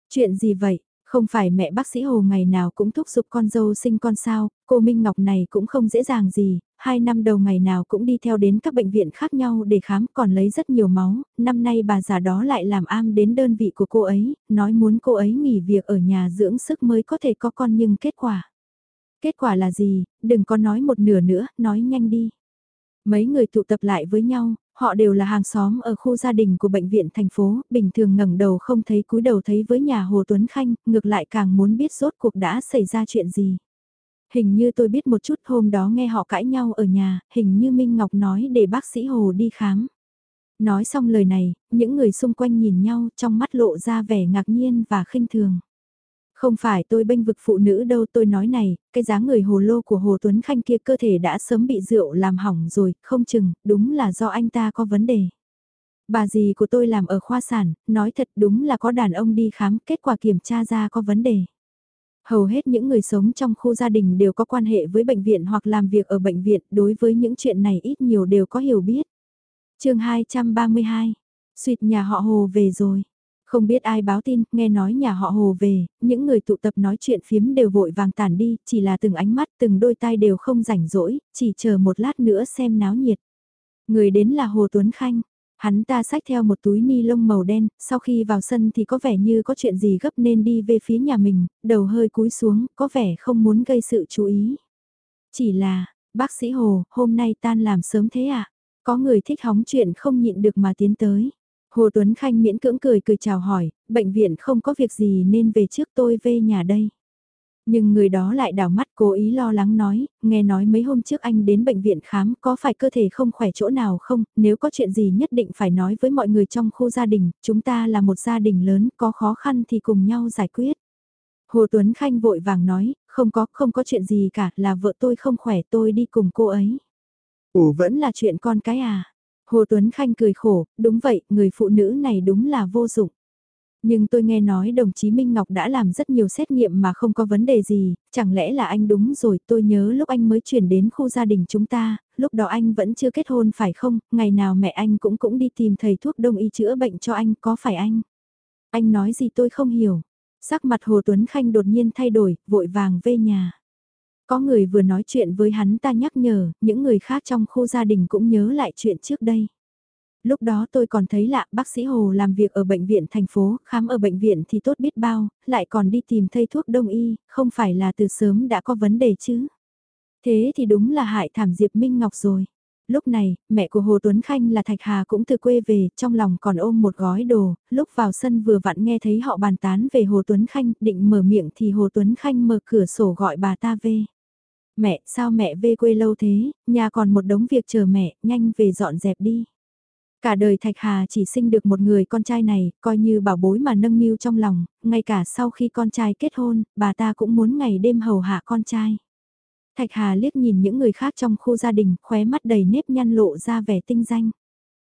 Chuyện gì vậy? Không phải mẹ bác sĩ Hồ ngày nào cũng thúc giục con dâu sinh con sao, cô Minh Ngọc này cũng không dễ dàng gì, hai năm đầu ngày nào cũng đi theo đến các bệnh viện khác nhau để khám còn lấy rất nhiều máu, năm nay bà già đó lại làm am đến đơn vị của cô ấy, nói muốn cô ấy nghỉ việc ở nhà dưỡng sức mới có thể có con nhưng kết quả. Kết quả là gì, đừng có nói một nửa nữa, nói nhanh đi. Mấy người tụ tập lại với nhau, Họ đều là hàng xóm ở khu gia đình của bệnh viện thành phố, bình thường ngẩng đầu không thấy cúi đầu thấy với nhà Hồ Tuấn Khanh, ngược lại càng muốn biết rốt cuộc đã xảy ra chuyện gì. Hình như tôi biết một chút hôm đó nghe họ cãi nhau ở nhà, hình như Minh Ngọc nói để bác sĩ Hồ đi khám. Nói xong lời này, những người xung quanh nhìn nhau trong mắt lộ ra vẻ ngạc nhiên và khinh thường. Không phải tôi bênh vực phụ nữ đâu tôi nói này, cái dáng người hồ lô của Hồ Tuấn Khanh kia cơ thể đã sớm bị rượu làm hỏng rồi, không chừng, đúng là do anh ta có vấn đề. Bà dì của tôi làm ở khoa sản, nói thật đúng là có đàn ông đi khám, kết quả kiểm tra ra có vấn đề. Hầu hết những người sống trong khu gia đình đều có quan hệ với bệnh viện hoặc làm việc ở bệnh viện, đối với những chuyện này ít nhiều đều có hiểu biết. chương 232, suyệt nhà họ Hồ về rồi. Không biết ai báo tin, nghe nói nhà họ Hồ về, những người tụ tập nói chuyện phiếm đều vội vàng tản đi, chỉ là từng ánh mắt, từng đôi tai đều không rảnh rỗi, chỉ chờ một lát nữa xem náo nhiệt. Người đến là Hồ Tuấn Khanh. Hắn ta xách theo một túi ni lông màu đen, sau khi vào sân thì có vẻ như có chuyện gì gấp nên đi về phía nhà mình, đầu hơi cúi xuống, có vẻ không muốn gây sự chú ý. Chỉ là, bác sĩ Hồ, hôm nay tan làm sớm thế à? Có người thích hóng chuyện không nhịn được mà tiến tới. Hồ Tuấn Khanh miễn cưỡng cười cười chào hỏi, bệnh viện không có việc gì nên về trước tôi về nhà đây. Nhưng người đó lại đảo mắt cố ý lo lắng nói, nghe nói mấy hôm trước anh đến bệnh viện khám có phải cơ thể không khỏe chỗ nào không, nếu có chuyện gì nhất định phải nói với mọi người trong khu gia đình, chúng ta là một gia đình lớn, có khó khăn thì cùng nhau giải quyết. Hồ Tuấn Khanh vội vàng nói, không có, không có chuyện gì cả, là vợ tôi không khỏe tôi đi cùng cô ấy. Ủa vẫn là chuyện con cái à? Hồ Tuấn Khanh cười khổ, đúng vậy, người phụ nữ này đúng là vô dụng. Nhưng tôi nghe nói đồng chí Minh Ngọc đã làm rất nhiều xét nghiệm mà không có vấn đề gì, chẳng lẽ là anh đúng rồi, tôi nhớ lúc anh mới chuyển đến khu gia đình chúng ta, lúc đó anh vẫn chưa kết hôn phải không, ngày nào mẹ anh cũng cũng đi tìm thầy thuốc đông y chữa bệnh cho anh, có phải anh? Anh nói gì tôi không hiểu. Sắc mặt Hồ Tuấn Khanh đột nhiên thay đổi, vội vàng về nhà. Có người vừa nói chuyện với hắn ta nhắc nhở, những người khác trong khu gia đình cũng nhớ lại chuyện trước đây lúc đó tôi còn thấy lạ bác sĩ Hồ làm việc ở bệnh viện thành phố, khám ở bệnh viện thì tốt biết bao, lại còn đi tìm thầy thuốc đông y, không phải là từ sớm đã có vấn đề chứ. Thế thì đúng là hại thảm Diệp Minh Ngọc rồi. Lúc này, mẹ của Hồ Tuấn Khanh là Thạch Hà cũng từ quê về, trong lòng còn ôm một gói đồ, lúc vào sân vừa vặn nghe thấy họ bàn tán về Hồ Tuấn Khanh, định mở miệng thì Hồ Tuấn Khanh mở cửa sổ gọi bà ta về. Mẹ, sao mẹ về quê lâu thế, nhà còn một đống việc chờ mẹ, nhanh về dọn dẹp đi. Cả đời Thạch Hà chỉ sinh được một người con trai này, coi như bảo bối mà nâng niu trong lòng, ngay cả sau khi con trai kết hôn, bà ta cũng muốn ngày đêm hầu hạ con trai. Thạch Hà liếc nhìn những người khác trong khu gia đình, khóe mắt đầy nếp nhăn lộ ra vẻ tinh danh.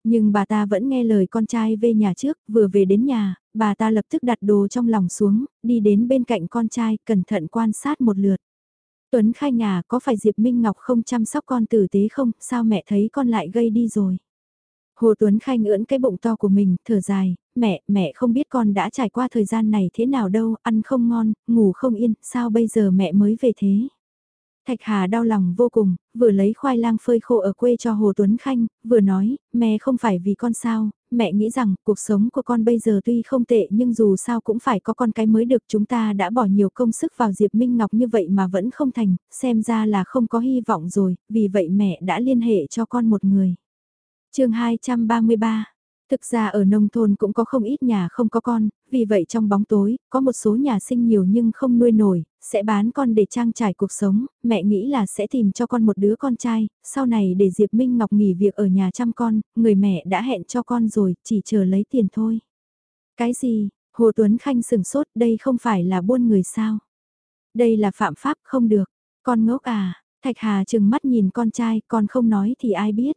Nhưng bà ta vẫn nghe lời con trai về nhà trước, vừa về đến nhà, bà ta lập tức đặt đồ trong lòng xuống, đi đến bên cạnh con trai, cẩn thận quan sát một lượt. Tuấn khai nhà có phải Diệp Minh Ngọc không chăm sóc con tử tế không, sao mẹ thấy con lại gây đi rồi. Hồ Tuấn Khanh ưỡn cái bụng to của mình, thở dài, mẹ, mẹ không biết con đã trải qua thời gian này thế nào đâu, ăn không ngon, ngủ không yên, sao bây giờ mẹ mới về thế? Thạch Hà đau lòng vô cùng, vừa lấy khoai lang phơi khô ở quê cho Hồ Tuấn Khanh, vừa nói, mẹ không phải vì con sao, mẹ nghĩ rằng cuộc sống của con bây giờ tuy không tệ nhưng dù sao cũng phải có con cái mới được chúng ta đã bỏ nhiều công sức vào Diệp Minh Ngọc như vậy mà vẫn không thành, xem ra là không có hy vọng rồi, vì vậy mẹ đã liên hệ cho con một người chương 233 Thực ra ở nông thôn cũng có không ít nhà không có con, vì vậy trong bóng tối, có một số nhà sinh nhiều nhưng không nuôi nổi, sẽ bán con để trang trải cuộc sống, mẹ nghĩ là sẽ tìm cho con một đứa con trai, sau này để Diệp Minh Ngọc nghỉ việc ở nhà chăm con, người mẹ đã hẹn cho con rồi, chỉ chờ lấy tiền thôi. Cái gì, Hồ Tuấn Khanh sừng sốt, đây không phải là buôn người sao? Đây là phạm pháp không được, con ngốc à, Thạch Hà chừng mắt nhìn con trai, con không nói thì ai biết.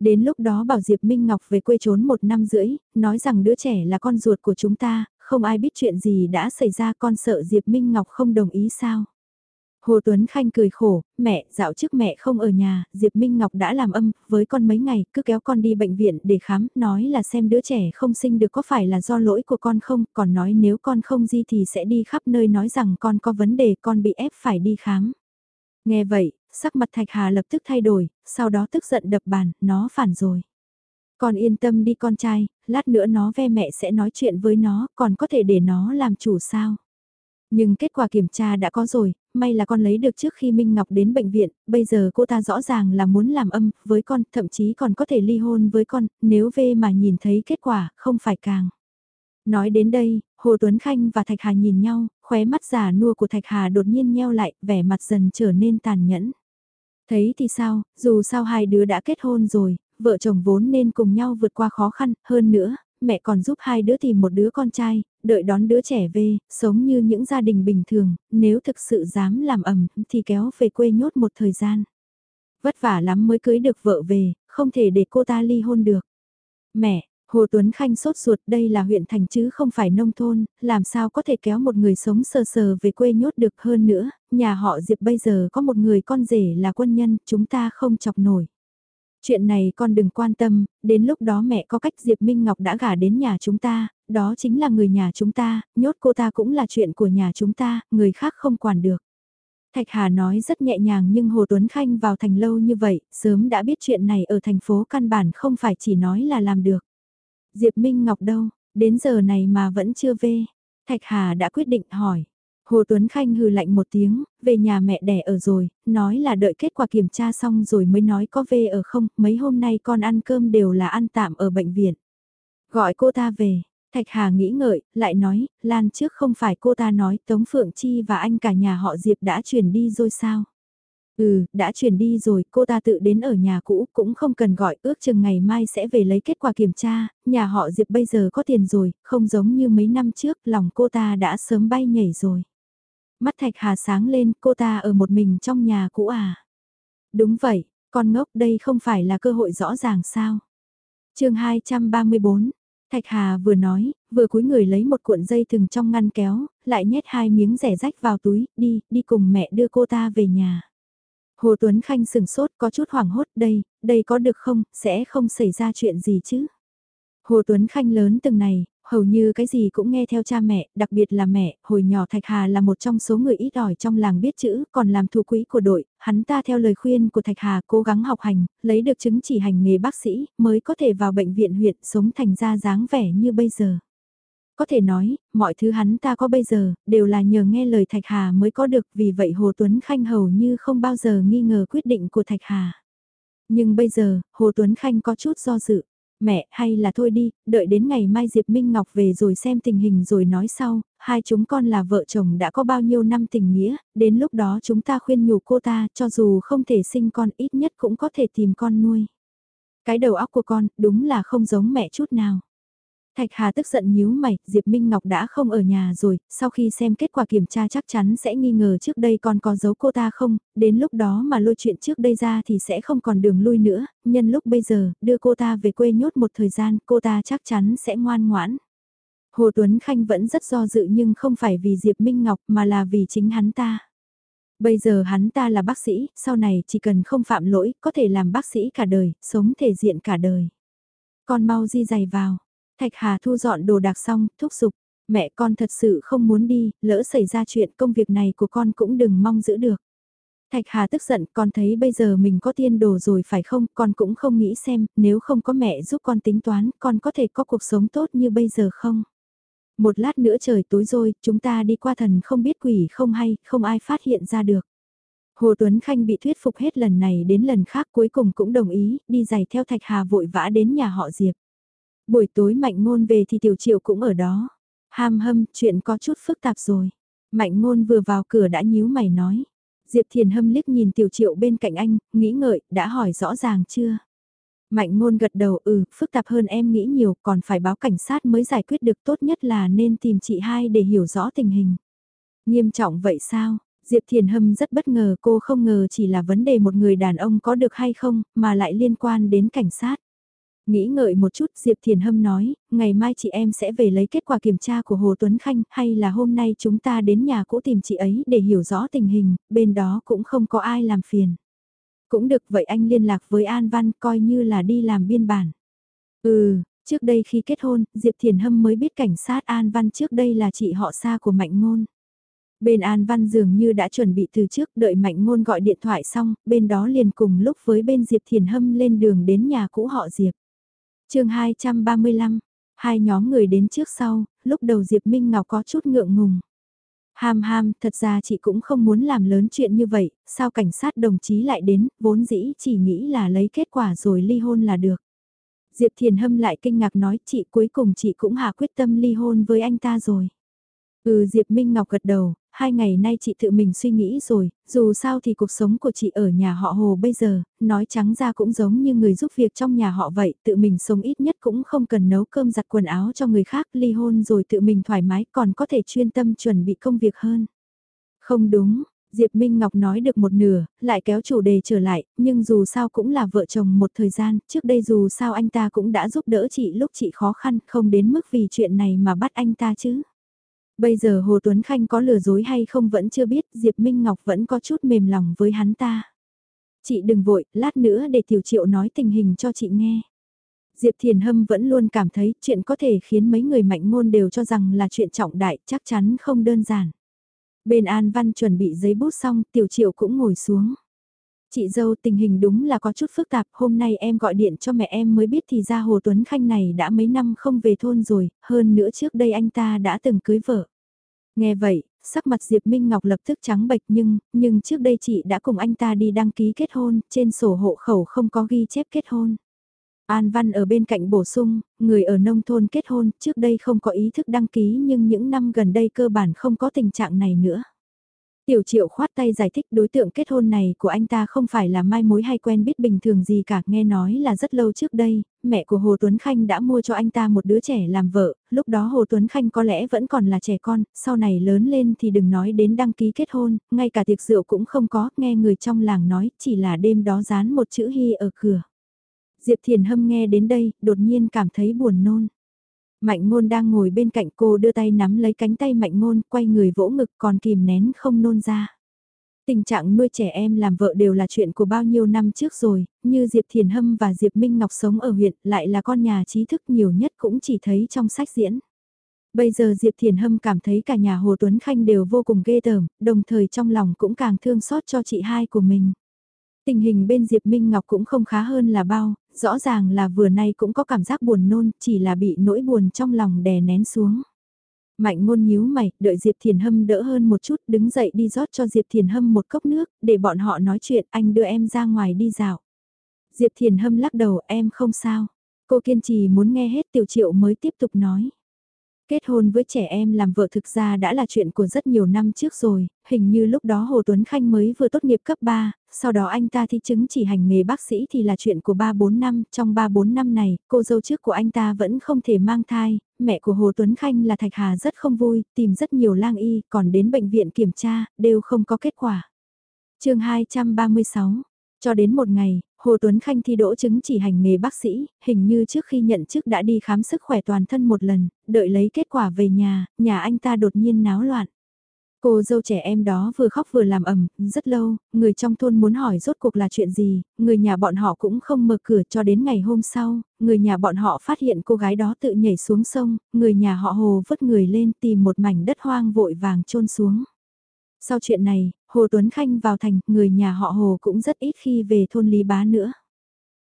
Đến lúc đó bảo Diệp Minh Ngọc về quê trốn một năm rưỡi, nói rằng đứa trẻ là con ruột của chúng ta, không ai biết chuyện gì đã xảy ra con sợ Diệp Minh Ngọc không đồng ý sao. Hồ Tuấn Khanh cười khổ, mẹ, dạo trước mẹ không ở nhà, Diệp Minh Ngọc đã làm âm với con mấy ngày, cứ kéo con đi bệnh viện để khám, nói là xem đứa trẻ không sinh được có phải là do lỗi của con không, còn nói nếu con không di thì sẽ đi khắp nơi nói rằng con có vấn đề con bị ép phải đi khám. Nghe vậy, sắc mặt Thạch Hà lập tức thay đổi, sau đó tức giận đập bàn, nó phản rồi. Con yên tâm đi con trai, lát nữa nó ve mẹ sẽ nói chuyện với nó, còn có thể để nó làm chủ sao. Nhưng kết quả kiểm tra đã có rồi, may là con lấy được trước khi Minh Ngọc đến bệnh viện, bây giờ cô ta rõ ràng là muốn làm âm với con, thậm chí còn có thể ly hôn với con, nếu về mà nhìn thấy kết quả, không phải càng. Nói đến đây, Hồ Tuấn Khanh và Thạch Hà nhìn nhau, khóe mắt giả nua của Thạch Hà đột nhiên nheo lại, vẻ mặt dần trở nên tàn nhẫn. Thấy thì sao, dù sao hai đứa đã kết hôn rồi, vợ chồng vốn nên cùng nhau vượt qua khó khăn, hơn nữa, mẹ còn giúp hai đứa tìm một đứa con trai, đợi đón đứa trẻ về, sống như những gia đình bình thường, nếu thực sự dám làm ẩm thì kéo về quê nhốt một thời gian. Vất vả lắm mới cưới được vợ về, không thể để cô ta ly hôn được. Mẹ, Hồ Tuấn Khanh sốt ruột đây là huyện thành chứ không phải nông thôn, làm sao có thể kéo một người sống sờ sờ về quê nhốt được hơn nữa, nhà họ Diệp bây giờ có một người con rể là quân nhân, chúng ta không chọc nổi. Chuyện này con đừng quan tâm, đến lúc đó mẹ có cách Diệp Minh Ngọc đã gả đến nhà chúng ta, đó chính là người nhà chúng ta, nhốt cô ta cũng là chuyện của nhà chúng ta, người khác không quản được. Thạch Hà nói rất nhẹ nhàng nhưng Hồ Tuấn Khanh vào thành lâu như vậy, sớm đã biết chuyện này ở thành phố căn bản không phải chỉ nói là làm được. Diệp Minh Ngọc đâu, đến giờ này mà vẫn chưa về. Thạch Hà đã quyết định hỏi. Hồ Tuấn Khanh hừ lạnh một tiếng, về nhà mẹ đẻ ở rồi, nói là đợi kết quả kiểm tra xong rồi mới nói có về ở không, mấy hôm nay con ăn cơm đều là ăn tạm ở bệnh viện. Gọi cô ta về, Thạch Hà nghĩ ngợi, lại nói, Lan trước không phải cô ta nói Tống Phượng Chi và anh cả nhà họ Diệp đã chuyển đi rồi sao? Ừ, đã chuyển đi rồi, cô ta tự đến ở nhà cũ, cũng không cần gọi, ước chừng ngày mai sẽ về lấy kết quả kiểm tra, nhà họ Diệp bây giờ có tiền rồi, không giống như mấy năm trước, lòng cô ta đã sớm bay nhảy rồi. Mắt Thạch Hà sáng lên, cô ta ở một mình trong nhà cũ à? Đúng vậy, con ngốc đây không phải là cơ hội rõ ràng sao? chương 234, Thạch Hà vừa nói, vừa cúi người lấy một cuộn dây thừng trong ngăn kéo, lại nhét hai miếng rẻ rách vào túi, đi, đi cùng mẹ đưa cô ta về nhà. Hồ Tuấn Khanh sừng sốt có chút hoảng hốt đây, đây có được không, sẽ không xảy ra chuyện gì chứ. Hồ Tuấn Khanh lớn từng này, hầu như cái gì cũng nghe theo cha mẹ, đặc biệt là mẹ, hồi nhỏ Thạch Hà là một trong số người ít ỏi trong làng biết chữ, còn làm thủ quỹ của đội, hắn ta theo lời khuyên của Thạch Hà cố gắng học hành, lấy được chứng chỉ hành nghề bác sĩ, mới có thể vào bệnh viện huyện sống thành ra dáng vẻ như bây giờ. Có thể nói, mọi thứ hắn ta có bây giờ, đều là nhờ nghe lời Thạch Hà mới có được, vì vậy Hồ Tuấn Khanh hầu như không bao giờ nghi ngờ quyết định của Thạch Hà. Nhưng bây giờ, Hồ Tuấn Khanh có chút do dự. Mẹ, hay là thôi đi, đợi đến ngày mai Diệp Minh Ngọc về rồi xem tình hình rồi nói sau, hai chúng con là vợ chồng đã có bao nhiêu năm tình nghĩa, đến lúc đó chúng ta khuyên nhủ cô ta cho dù không thể sinh con ít nhất cũng có thể tìm con nuôi. Cái đầu óc của con đúng là không giống mẹ chút nào. Thạch Hà tức giận nhíu mày, Diệp Minh Ngọc đã không ở nhà rồi, sau khi xem kết quả kiểm tra chắc chắn sẽ nghi ngờ trước đây con có giấu cô ta không, đến lúc đó mà lôi chuyện trước đây ra thì sẽ không còn đường lui nữa, nhân lúc bây giờ, đưa cô ta về quê nhốt một thời gian, cô ta chắc chắn sẽ ngoan ngoãn. Hồ Tuấn Khanh vẫn rất do dự nhưng không phải vì Diệp Minh Ngọc mà là vì chính hắn ta. Bây giờ hắn ta là bác sĩ, sau này chỉ cần không phạm lỗi, có thể làm bác sĩ cả đời, sống thể diện cả đời. Con mau di giày vào. Thạch Hà thu dọn đồ đạc xong, thúc giục, mẹ con thật sự không muốn đi, lỡ xảy ra chuyện công việc này của con cũng đừng mong giữ được. Thạch Hà tức giận, con thấy bây giờ mình có tiên đồ rồi phải không, con cũng không nghĩ xem, nếu không có mẹ giúp con tính toán, con có thể có cuộc sống tốt như bây giờ không? Một lát nữa trời tối rồi, chúng ta đi qua thần không biết quỷ không hay, không ai phát hiện ra được. Hồ Tuấn Khanh bị thuyết phục hết lần này đến lần khác cuối cùng cũng đồng ý, đi giày theo Thạch Hà vội vã đến nhà họ Diệp. Buổi tối mạnh ngôn về thì tiểu triệu cũng ở đó. Ham hâm, chuyện có chút phức tạp rồi. Mạnh ngôn vừa vào cửa đã nhíu mày nói. Diệp Thiền hâm liếc nhìn tiểu triệu bên cạnh anh, nghĩ ngợi, đã hỏi rõ ràng chưa? Mạnh ngôn gật đầu ừ, phức tạp hơn em nghĩ nhiều, còn phải báo cảnh sát mới giải quyết được tốt nhất là nên tìm chị hai để hiểu rõ tình hình. Nghiêm trọng vậy sao? Diệp Thiền Hâm rất bất ngờ cô không ngờ chỉ là vấn đề một người đàn ông có được hay không, mà lại liên quan đến cảnh sát. Nghĩ ngợi một chút Diệp Thiền Hâm nói, ngày mai chị em sẽ về lấy kết quả kiểm tra của Hồ Tuấn Khanh hay là hôm nay chúng ta đến nhà cũ tìm chị ấy để hiểu rõ tình hình, bên đó cũng không có ai làm phiền. Cũng được vậy anh liên lạc với An Văn coi như là đi làm biên bản. Ừ, trước đây khi kết hôn, Diệp Thiền Hâm mới biết cảnh sát An Văn trước đây là chị họ xa của Mạnh Ngôn. Bên An Văn dường như đã chuẩn bị từ trước đợi Mạnh Ngôn gọi điện thoại xong, bên đó liền cùng lúc với bên Diệp Thiền Hâm lên đường đến nhà cũ họ Diệp chương 235, hai nhóm người đến trước sau, lúc đầu Diệp Minh Ngọc có chút ngượng ngùng. Ham ham, thật ra chị cũng không muốn làm lớn chuyện như vậy, sao cảnh sát đồng chí lại đến, vốn dĩ chỉ nghĩ là lấy kết quả rồi ly hôn là được. Diệp Thiền Hâm lại kinh ngạc nói chị cuối cùng chị cũng hạ quyết tâm ly hôn với anh ta rồi. Ừ Diệp Minh Ngọc gật đầu, hai ngày nay chị tự mình suy nghĩ rồi, dù sao thì cuộc sống của chị ở nhà họ Hồ bây giờ, nói trắng ra cũng giống như người giúp việc trong nhà họ vậy, tự mình sống ít nhất cũng không cần nấu cơm giặt quần áo cho người khác, ly hôn rồi tự mình thoải mái còn có thể chuyên tâm chuẩn bị công việc hơn. Không đúng, Diệp Minh Ngọc nói được một nửa, lại kéo chủ đề trở lại, nhưng dù sao cũng là vợ chồng một thời gian, trước đây dù sao anh ta cũng đã giúp đỡ chị lúc chị khó khăn, không đến mức vì chuyện này mà bắt anh ta chứ. Bây giờ Hồ Tuấn Khanh có lừa dối hay không vẫn chưa biết, Diệp Minh Ngọc vẫn có chút mềm lòng với hắn ta. Chị đừng vội, lát nữa để Tiểu Triệu nói tình hình cho chị nghe. Diệp Thiền Hâm vẫn luôn cảm thấy chuyện có thể khiến mấy người mạnh ngôn đều cho rằng là chuyện trọng đại, chắc chắn không đơn giản. Bên An Văn chuẩn bị giấy bút xong, Tiểu Triệu cũng ngồi xuống. Chị dâu tình hình đúng là có chút phức tạp, hôm nay em gọi điện cho mẹ em mới biết thì ra Hồ Tuấn Khanh này đã mấy năm không về thôn rồi, hơn nữa trước đây anh ta đã từng cưới vợ. Nghe vậy, sắc mặt Diệp Minh Ngọc lập tức trắng bệch nhưng, nhưng trước đây chị đã cùng anh ta đi đăng ký kết hôn, trên sổ hộ khẩu không có ghi chép kết hôn. An Văn ở bên cạnh bổ sung, người ở nông thôn kết hôn, trước đây không có ý thức đăng ký nhưng những năm gần đây cơ bản không có tình trạng này nữa. Tiểu triệu khoát tay giải thích đối tượng kết hôn này của anh ta không phải là mai mối hay quen biết bình thường gì cả, nghe nói là rất lâu trước đây, mẹ của Hồ Tuấn Khanh đã mua cho anh ta một đứa trẻ làm vợ, lúc đó Hồ Tuấn Khanh có lẽ vẫn còn là trẻ con, sau này lớn lên thì đừng nói đến đăng ký kết hôn, ngay cả tiệc rượu cũng không có, nghe người trong làng nói, chỉ là đêm đó dán một chữ hy ở cửa. Diệp Thiền Hâm nghe đến đây, đột nhiên cảm thấy buồn nôn. Mạnh ngôn đang ngồi bên cạnh cô đưa tay nắm lấy cánh tay mạnh ngôn, quay người vỗ ngực còn kìm nén không nôn ra. Tình trạng nuôi trẻ em làm vợ đều là chuyện của bao nhiêu năm trước rồi, như Diệp Thiền Hâm và Diệp Minh Ngọc sống ở huyện, lại là con nhà trí thức nhiều nhất cũng chỉ thấy trong sách diễn. Bây giờ Diệp Thiền Hâm cảm thấy cả nhà Hồ Tuấn Khanh đều vô cùng ghê tởm, đồng thời trong lòng cũng càng thương xót cho chị hai của mình. Tình hình bên Diệp Minh Ngọc cũng không khá hơn là bao, rõ ràng là vừa nay cũng có cảm giác buồn nôn, chỉ là bị nỗi buồn trong lòng đè nén xuống. Mạnh ngôn nhíu mày, đợi Diệp Thiền Hâm đỡ hơn một chút, đứng dậy đi rót cho Diệp Thiền Hâm một cốc nước, để bọn họ nói chuyện, anh đưa em ra ngoài đi dạo. Diệp Thiền Hâm lắc đầu, em không sao. Cô kiên trì muốn nghe hết tiểu triệu mới tiếp tục nói. Kết hôn với trẻ em làm vợ thực ra đã là chuyện của rất nhiều năm trước rồi, hình như lúc đó Hồ Tuấn Khanh mới vừa tốt nghiệp cấp 3, sau đó anh ta thi chứng chỉ hành nghề bác sĩ thì là chuyện của 3-4 năm, trong 3-4 năm này, cô dâu trước của anh ta vẫn không thể mang thai, mẹ của Hồ Tuấn Khanh là Thạch Hà rất không vui, tìm rất nhiều lang y, còn đến bệnh viện kiểm tra, đều không có kết quả. chương 236 cho đến một ngày, Hồ Tuấn Khanh thi đỗ chứng chỉ hành nghề bác sĩ, hình như trước khi nhận chức đã đi khám sức khỏe toàn thân một lần, đợi lấy kết quả về nhà, nhà anh ta đột nhiên náo loạn. Cô dâu trẻ em đó vừa khóc vừa làm ẩm, rất lâu, người trong thôn muốn hỏi rốt cuộc là chuyện gì, người nhà bọn họ cũng không mở cửa cho đến ngày hôm sau, người nhà bọn họ phát hiện cô gái đó tự nhảy xuống sông, người nhà họ hồ vứt người lên tìm một mảnh đất hoang vội vàng trôn xuống. Sau chuyện này, Hồ Tuấn Khanh vào thành, người nhà họ Hồ cũng rất ít khi về thôn Lý Bá nữa.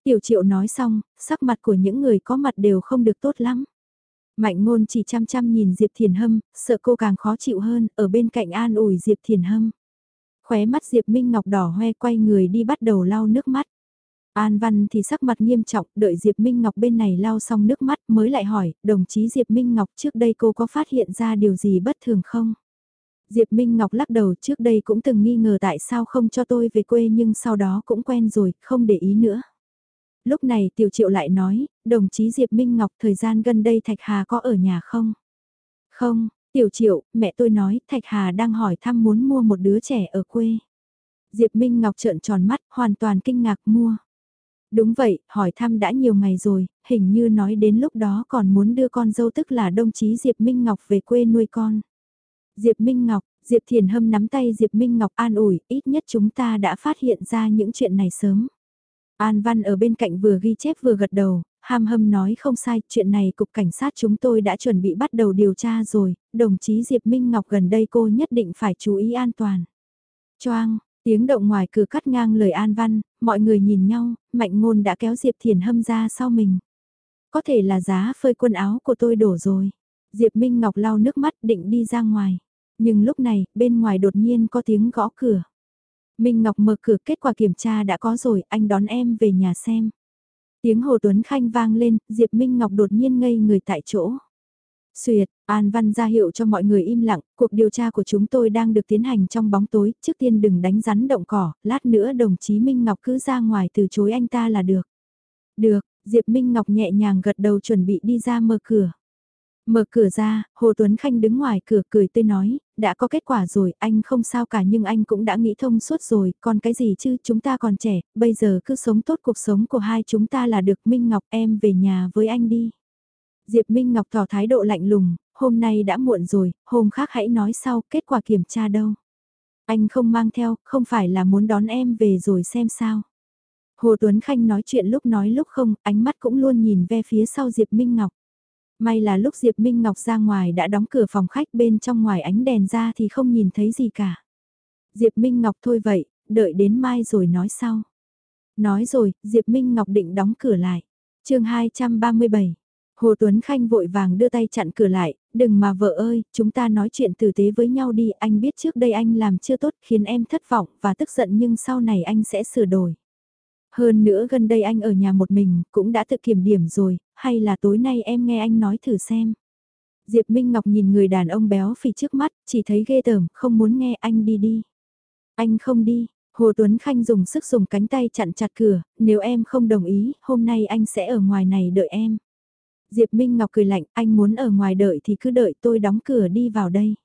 Tiểu triệu nói xong, sắc mặt của những người có mặt đều không được tốt lắm. Mạnh ngôn chỉ chăm chăm nhìn Diệp Thiền Hâm, sợ cô càng khó chịu hơn, ở bên cạnh an ủi Diệp Thiền Hâm. Khóe mắt Diệp Minh Ngọc đỏ hoe quay người đi bắt đầu lau nước mắt. An Văn thì sắc mặt nghiêm trọng, đợi Diệp Minh Ngọc bên này lau xong nước mắt mới lại hỏi, đồng chí Diệp Minh Ngọc trước đây cô có phát hiện ra điều gì bất thường không? Diệp Minh Ngọc lắc đầu trước đây cũng từng nghi ngờ tại sao không cho tôi về quê nhưng sau đó cũng quen rồi, không để ý nữa. Lúc này Tiểu Triệu lại nói, đồng chí Diệp Minh Ngọc thời gian gần đây Thạch Hà có ở nhà không? Không, Tiểu Triệu, mẹ tôi nói Thạch Hà đang hỏi thăm muốn mua một đứa trẻ ở quê. Diệp Minh Ngọc trợn tròn mắt, hoàn toàn kinh ngạc mua. Đúng vậy, hỏi thăm đã nhiều ngày rồi, hình như nói đến lúc đó còn muốn đưa con dâu tức là đồng chí Diệp Minh Ngọc về quê nuôi con. Diệp Minh Ngọc, Diệp Thiền Hâm nắm tay Diệp Minh Ngọc an ủi, ít nhất chúng ta đã phát hiện ra những chuyện này sớm. An Văn ở bên cạnh vừa ghi chép vừa gật đầu, ham hâm nói không sai, chuyện này cục cảnh sát chúng tôi đã chuẩn bị bắt đầu điều tra rồi, đồng chí Diệp Minh Ngọc gần đây cô nhất định phải chú ý an toàn. Choang, tiếng động ngoài cửa cắt ngang lời An Văn, mọi người nhìn nhau, mạnh ngôn đã kéo Diệp Thiền Hâm ra sau mình. Có thể là giá phơi quần áo của tôi đổ rồi. Diệp Minh Ngọc lau nước mắt định đi ra ngoài. Nhưng lúc này, bên ngoài đột nhiên có tiếng gõ cửa. Minh Ngọc mở cửa kết quả kiểm tra đã có rồi, anh đón em về nhà xem. Tiếng Hồ Tuấn Khanh vang lên, Diệp Minh Ngọc đột nhiên ngây người tại chỗ. Xuyệt, An Văn ra hiệu cho mọi người im lặng, cuộc điều tra của chúng tôi đang được tiến hành trong bóng tối, trước tiên đừng đánh rắn động cỏ, lát nữa đồng chí Minh Ngọc cứ ra ngoài từ chối anh ta là được. Được, Diệp Minh Ngọc nhẹ nhàng gật đầu chuẩn bị đi ra mở cửa. Mở cửa ra, Hồ Tuấn Khanh đứng ngoài cửa cười tươi nói, đã có kết quả rồi, anh không sao cả nhưng anh cũng đã nghĩ thông suốt rồi, còn cái gì chứ, chúng ta còn trẻ, bây giờ cứ sống tốt cuộc sống của hai chúng ta là được Minh Ngọc em về nhà với anh đi. Diệp Minh Ngọc tỏ thái độ lạnh lùng, hôm nay đã muộn rồi, hôm khác hãy nói sau, kết quả kiểm tra đâu. Anh không mang theo, không phải là muốn đón em về rồi xem sao. Hồ Tuấn Khanh nói chuyện lúc nói lúc không, ánh mắt cũng luôn nhìn về phía sau Diệp Minh Ngọc. May là lúc Diệp Minh Ngọc ra ngoài đã đóng cửa phòng khách bên trong ngoài ánh đèn ra thì không nhìn thấy gì cả. Diệp Minh Ngọc thôi vậy, đợi đến mai rồi nói sau. Nói rồi, Diệp Minh Ngọc định đóng cửa lại. chương 237 Hồ Tuấn Khanh vội vàng đưa tay chặn cửa lại, đừng mà vợ ơi, chúng ta nói chuyện tử tế với nhau đi, anh biết trước đây anh làm chưa tốt khiến em thất vọng và tức giận nhưng sau này anh sẽ sửa đổi. Hơn nữa gần đây anh ở nhà một mình, cũng đã tự kiểm điểm rồi, hay là tối nay em nghe anh nói thử xem. Diệp Minh Ngọc nhìn người đàn ông béo phì trước mắt, chỉ thấy ghê tởm, không muốn nghe anh đi đi. Anh không đi, Hồ Tuấn Khanh dùng sức dùng cánh tay chặn chặt cửa, nếu em không đồng ý, hôm nay anh sẽ ở ngoài này đợi em. Diệp Minh Ngọc cười lạnh, anh muốn ở ngoài đợi thì cứ đợi tôi đóng cửa đi vào đây.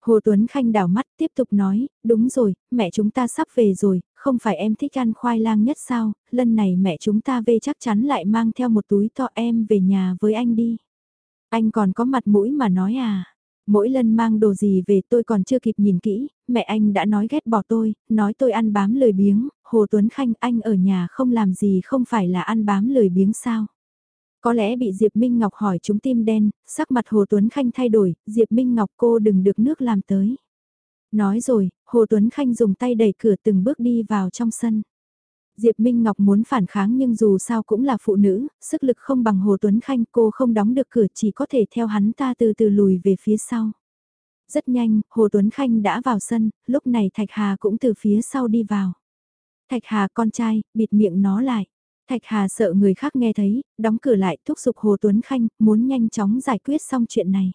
Hồ Tuấn Khanh đảo mắt tiếp tục nói, đúng rồi, mẹ chúng ta sắp về rồi, không phải em thích ăn khoai lang nhất sao, lần này mẹ chúng ta về chắc chắn lại mang theo một túi to em về nhà với anh đi. Anh còn có mặt mũi mà nói à, mỗi lần mang đồ gì về tôi còn chưa kịp nhìn kỹ, mẹ anh đã nói ghét bỏ tôi, nói tôi ăn bám lời biếng, Hồ Tuấn Khanh anh ở nhà không làm gì không phải là ăn bám lời biếng sao. Có lẽ bị Diệp Minh Ngọc hỏi chúng tim đen, sắc mặt Hồ Tuấn Khanh thay đổi, Diệp Minh Ngọc cô đừng được nước làm tới. Nói rồi, Hồ Tuấn Khanh dùng tay đẩy cửa từng bước đi vào trong sân. Diệp Minh Ngọc muốn phản kháng nhưng dù sao cũng là phụ nữ, sức lực không bằng Hồ Tuấn Khanh cô không đóng được cửa chỉ có thể theo hắn ta từ từ lùi về phía sau. Rất nhanh, Hồ Tuấn Khanh đã vào sân, lúc này Thạch Hà cũng từ phía sau đi vào. Thạch Hà con trai, bịt miệng nó lại. Thạch Hà sợ người khác nghe thấy, đóng cửa lại thúc giục Hồ Tuấn Khanh, muốn nhanh chóng giải quyết xong chuyện này.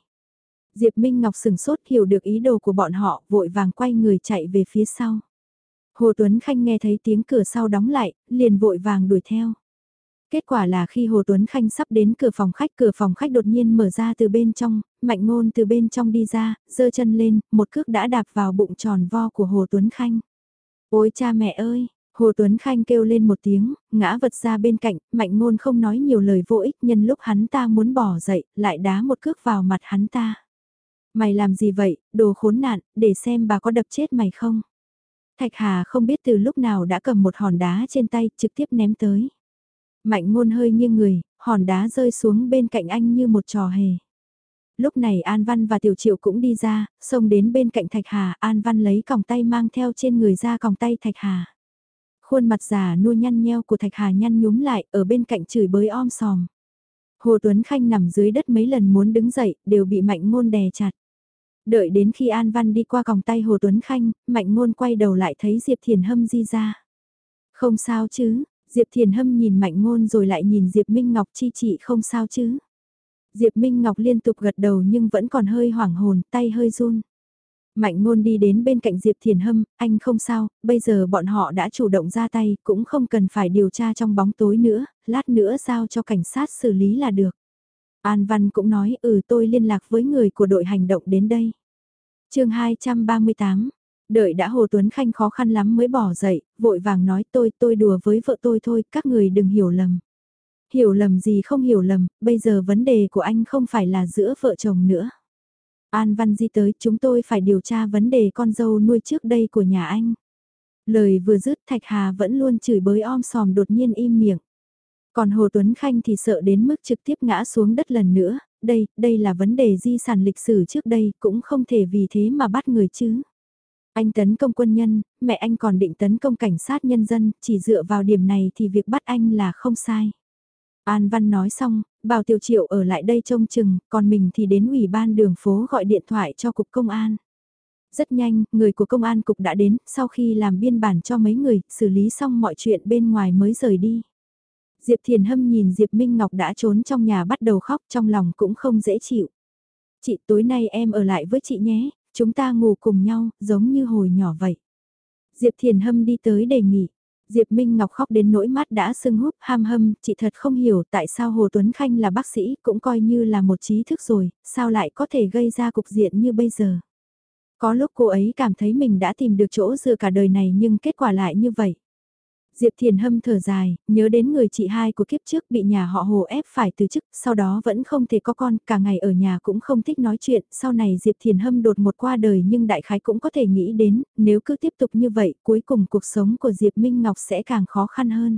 Diệp Minh Ngọc sừng sốt hiểu được ý đồ của bọn họ, vội vàng quay người chạy về phía sau. Hồ Tuấn Khanh nghe thấy tiếng cửa sau đóng lại, liền vội vàng đuổi theo. Kết quả là khi Hồ Tuấn Khanh sắp đến cửa phòng khách, cửa phòng khách đột nhiên mở ra từ bên trong, mạnh ngôn từ bên trong đi ra, giơ chân lên, một cước đã đạp vào bụng tròn vo của Hồ Tuấn Khanh. Ôi cha mẹ ơi, Hồ Tuấn Khanh kêu lên một tiếng, ngã vật ra bên cạnh, mạnh ngôn không nói nhiều lời vô ích nhân lúc hắn ta muốn bỏ dậy, lại đá một cước vào mặt hắn ta. Mày làm gì vậy, đồ khốn nạn, để xem bà có đập chết mày không? Thạch Hà không biết từ lúc nào đã cầm một hòn đá trên tay, trực tiếp ném tới. Mạnh ngôn hơi nghiêng người, hòn đá rơi xuống bên cạnh anh như một trò hề. Lúc này An Văn và Tiểu Triệu cũng đi ra, xông đến bên cạnh Thạch Hà, An Văn lấy còng tay mang theo trên người ra còng tay Thạch Hà. Khuôn mặt già nua nhăn nheo của Thạch Hà nhăn nhúm lại, ở bên cạnh chửi bới om sòm. Hồ Tuấn Khanh nằm dưới đất mấy lần muốn đứng dậy, đều bị mạnh ngôn đè chặt. Đợi đến khi An Văn đi qua còng tay Hồ Tuấn Khanh, mạnh ngôn quay đầu lại thấy Diệp Thiền Hâm di ra. Không sao chứ, Diệp Thiền Hâm nhìn mạnh ngôn rồi lại nhìn Diệp Minh Ngọc chi chị không sao chứ. Diệp Minh Ngọc liên tục gật đầu nhưng vẫn còn hơi hoảng hồn, tay hơi run. Mạnh ngôn đi đến bên cạnh Diệp Thiền Hâm, anh không sao, bây giờ bọn họ đã chủ động ra tay, cũng không cần phải điều tra trong bóng tối nữa, lát nữa giao cho cảnh sát xử lý là được. An Văn cũng nói, ừ tôi liên lạc với người của đội hành động đến đây chương 238, đợi đã Hồ Tuấn Khanh khó khăn lắm mới bỏ dậy, vội vàng nói tôi tôi đùa với vợ tôi thôi, các người đừng hiểu lầm. Hiểu lầm gì không hiểu lầm, bây giờ vấn đề của anh không phải là giữa vợ chồng nữa. An Văn Di tới, chúng tôi phải điều tra vấn đề con dâu nuôi trước đây của nhà anh. Lời vừa dứt Thạch Hà vẫn luôn chửi bới om sòm đột nhiên im miệng. Còn Hồ Tuấn Khanh thì sợ đến mức trực tiếp ngã xuống đất lần nữa, đây, đây là vấn đề di sản lịch sử trước đây, cũng không thể vì thế mà bắt người chứ. Anh tấn công quân nhân, mẹ anh còn định tấn công cảnh sát nhân dân, chỉ dựa vào điểm này thì việc bắt anh là không sai. An Văn nói xong, bảo Tiểu Triệu ở lại đây trông chừng, còn mình thì đến ủy ban đường phố gọi điện thoại cho cục công an. Rất nhanh, người của công an cục đã đến, sau khi làm biên bản cho mấy người, xử lý xong mọi chuyện bên ngoài mới rời đi. Diệp Thiền Hâm nhìn Diệp Minh Ngọc đã trốn trong nhà bắt đầu khóc trong lòng cũng không dễ chịu. Chị tối nay em ở lại với chị nhé, chúng ta ngủ cùng nhau, giống như hồi nhỏ vậy. Diệp Thiền Hâm đi tới đề nghị. Diệp Minh Ngọc khóc đến nỗi mắt đã sưng húp ham hâm, chị thật không hiểu tại sao Hồ Tuấn Khanh là bác sĩ cũng coi như là một trí thức rồi, sao lại có thể gây ra cục diện như bây giờ. Có lúc cô ấy cảm thấy mình đã tìm được chỗ dựa cả đời này nhưng kết quả lại như vậy. Diệp Thiền Hâm thở dài, nhớ đến người chị hai của kiếp trước bị nhà họ Hồ ép phải từ chức, sau đó vẫn không thể có con, cả ngày ở nhà cũng không thích nói chuyện, sau này Diệp Thiền Hâm đột một qua đời nhưng đại khái cũng có thể nghĩ đến, nếu cứ tiếp tục như vậy, cuối cùng cuộc sống của Diệp Minh Ngọc sẽ càng khó khăn hơn.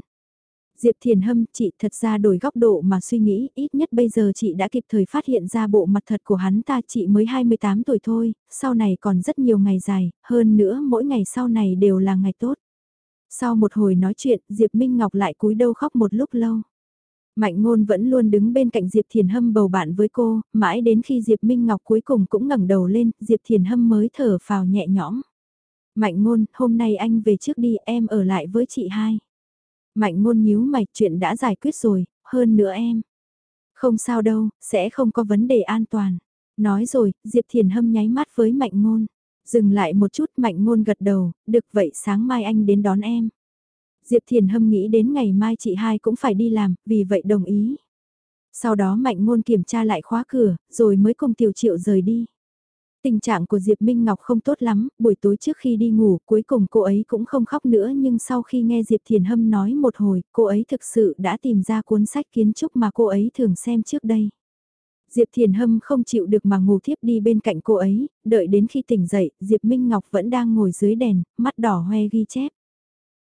Diệp Thiền Hâm, chị thật ra đổi góc độ mà suy nghĩ, ít nhất bây giờ chị đã kịp thời phát hiện ra bộ mặt thật của hắn ta, chị mới 28 tuổi thôi, sau này còn rất nhiều ngày dài, hơn nữa mỗi ngày sau này đều là ngày tốt. Sau một hồi nói chuyện, Diệp Minh Ngọc lại cúi đầu khóc một lúc lâu. Mạnh ngôn vẫn luôn đứng bên cạnh Diệp Thiền Hâm bầu bạn với cô, mãi đến khi Diệp Minh Ngọc cuối cùng cũng ngẩng đầu lên, Diệp Thiền Hâm mới thở phào nhẹ nhõm. Mạnh ngôn, hôm nay anh về trước đi, em ở lại với chị hai. Mạnh ngôn nhíu mày, chuyện đã giải quyết rồi, hơn nữa em. Không sao đâu, sẽ không có vấn đề an toàn. Nói rồi, Diệp Thiền Hâm nháy mắt với Mạnh ngôn. Dừng lại một chút Mạnh ngôn gật đầu, được vậy sáng mai anh đến đón em. Diệp Thiền Hâm nghĩ đến ngày mai chị hai cũng phải đi làm, vì vậy đồng ý. Sau đó Mạnh ngôn kiểm tra lại khóa cửa, rồi mới cùng Tiểu Triệu rời đi. Tình trạng của Diệp Minh Ngọc không tốt lắm, buổi tối trước khi đi ngủ cuối cùng cô ấy cũng không khóc nữa nhưng sau khi nghe Diệp Thiền Hâm nói một hồi, cô ấy thực sự đã tìm ra cuốn sách kiến trúc mà cô ấy thường xem trước đây. Diệp Thiền Hâm không chịu được mà ngủ thiếp đi bên cạnh cô ấy, đợi đến khi tỉnh dậy, Diệp Minh Ngọc vẫn đang ngồi dưới đèn, mắt đỏ hoe ghi chép.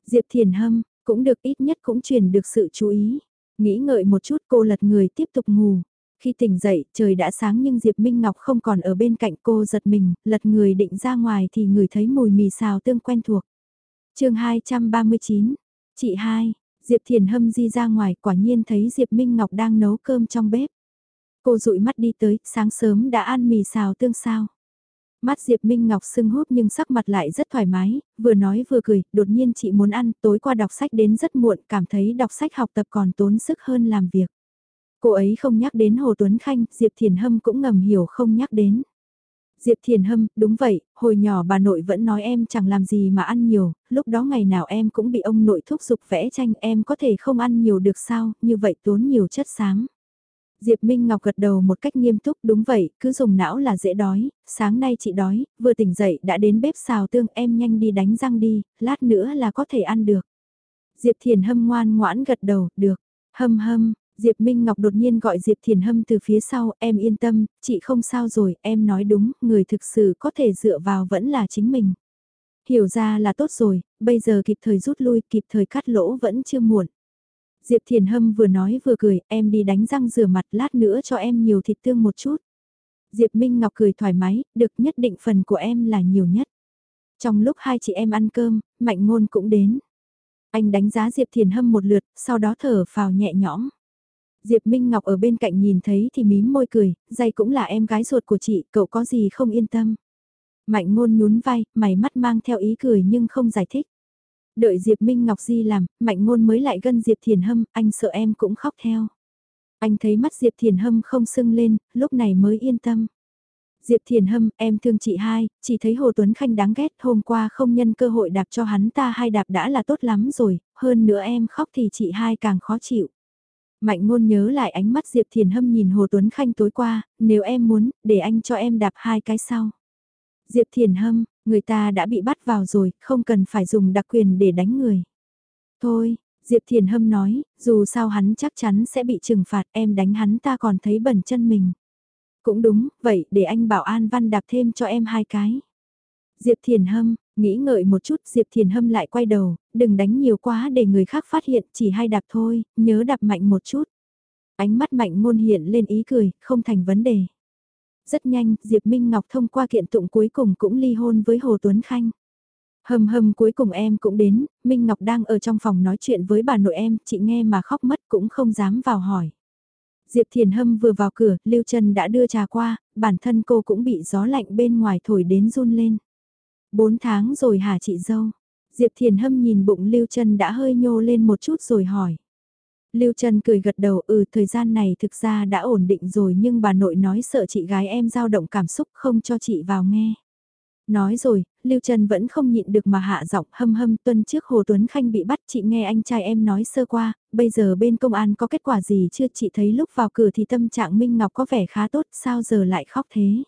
Diệp Thiền Hâm, cũng được ít nhất cũng truyền được sự chú ý. Nghĩ ngợi một chút cô lật người tiếp tục ngủ. Khi tỉnh dậy, trời đã sáng nhưng Diệp Minh Ngọc không còn ở bên cạnh cô giật mình, lật người định ra ngoài thì người thấy mùi mì xào tương quen thuộc. chương 239, chị hai, Diệp Thiền Hâm di ra ngoài quả nhiên thấy Diệp Minh Ngọc đang nấu cơm trong bếp. Cô dụi mắt đi tới, sáng sớm đã ăn mì xào tương sao. Mắt Diệp Minh Ngọc sưng húp nhưng sắc mặt lại rất thoải mái, vừa nói vừa cười, đột nhiên chị muốn ăn, tối qua đọc sách đến rất muộn, cảm thấy đọc sách học tập còn tốn sức hơn làm việc. Cô ấy không nhắc đến Hồ Tuấn Khanh, Diệp Thiền Hâm cũng ngầm hiểu không nhắc đến. Diệp Thiền Hâm, đúng vậy, hồi nhỏ bà nội vẫn nói em chẳng làm gì mà ăn nhiều, lúc đó ngày nào em cũng bị ông nội thúc giục vẽ tranh em có thể không ăn nhiều được sao, như vậy tốn nhiều chất xám. Diệp Minh Ngọc gật đầu một cách nghiêm túc, đúng vậy, cứ dùng não là dễ đói, sáng nay chị đói, vừa tỉnh dậy đã đến bếp xào tương em nhanh đi đánh răng đi, lát nữa là có thể ăn được. Diệp Thiền Hâm ngoan ngoãn gật đầu, được, hâm hâm, Diệp Minh Ngọc đột nhiên gọi Diệp Thiền Hâm từ phía sau, em yên tâm, chị không sao rồi, em nói đúng, người thực sự có thể dựa vào vẫn là chính mình. Hiểu ra là tốt rồi, bây giờ kịp thời rút lui, kịp thời cắt lỗ vẫn chưa muộn. Diệp Thiền Hâm vừa nói vừa cười, em đi đánh răng rửa mặt lát nữa cho em nhiều thịt tương một chút. Diệp Minh Ngọc cười thoải mái, được nhất định phần của em là nhiều nhất. Trong lúc hai chị em ăn cơm, Mạnh Ngôn cũng đến. Anh đánh giá Diệp Thiền Hâm một lượt, sau đó thở phào nhẹ nhõm. Diệp Minh Ngọc ở bên cạnh nhìn thấy thì mím môi cười, dây cũng là em gái ruột của chị, cậu có gì không yên tâm. Mạnh ngôn nhún vai, mày mắt mang theo ý cười nhưng không giải thích. Đợi Diệp Minh Ngọc Di làm, mạnh ngôn mới lại gân Diệp Thiền Hâm, anh sợ em cũng khóc theo. Anh thấy mắt Diệp Thiền Hâm không sưng lên, lúc này mới yên tâm. Diệp Thiền Hâm, em thương chị hai, chỉ thấy Hồ Tuấn Khanh đáng ghét, hôm qua không nhân cơ hội đạp cho hắn ta hai đạp đã là tốt lắm rồi, hơn nữa em khóc thì chị hai càng khó chịu. Mạnh ngôn nhớ lại ánh mắt Diệp Thiền Hâm nhìn Hồ Tuấn Khanh tối qua, nếu em muốn, để anh cho em đạp hai cái sau. Diệp Thiền Hâm, người ta đã bị bắt vào rồi, không cần phải dùng đặc quyền để đánh người. Thôi, Diệp Thiền Hâm nói, dù sao hắn chắc chắn sẽ bị trừng phạt em đánh hắn ta còn thấy bẩn chân mình. Cũng đúng, vậy để anh bảo An Văn đạp thêm cho em hai cái. Diệp Thiền Hâm, nghĩ ngợi một chút Diệp Thiền Hâm lại quay đầu, đừng đánh nhiều quá để người khác phát hiện, chỉ hai đạp thôi, nhớ đạp mạnh một chút. Ánh mắt mạnh ngôn hiện lên ý cười, không thành vấn đề. Rất nhanh, Diệp Minh Ngọc thông qua kiện tụng cuối cùng cũng ly hôn với Hồ Tuấn Khanh. Hầm hầm cuối cùng em cũng đến, Minh Ngọc đang ở trong phòng nói chuyện với bà nội em, chị nghe mà khóc mất cũng không dám vào hỏi. Diệp Thiền Hâm vừa vào cửa, Lưu Trần đã đưa trà qua, bản thân cô cũng bị gió lạnh bên ngoài thổi đến run lên. Bốn tháng rồi hả chị dâu? Diệp Thiền Hâm nhìn bụng Lưu Trần đã hơi nhô lên một chút rồi hỏi. Lưu Trần cười gật đầu ừ thời gian này thực ra đã ổn định rồi nhưng bà nội nói sợ chị gái em dao động cảm xúc không cho chị vào nghe. Nói rồi, Lưu Trần vẫn không nhịn được mà hạ giọng hâm hâm tuần trước Hồ Tuấn Khanh bị bắt chị nghe anh trai em nói sơ qua, bây giờ bên công an có kết quả gì chưa chị thấy lúc vào cửa thì tâm trạng Minh Ngọc có vẻ khá tốt sao giờ lại khóc thế.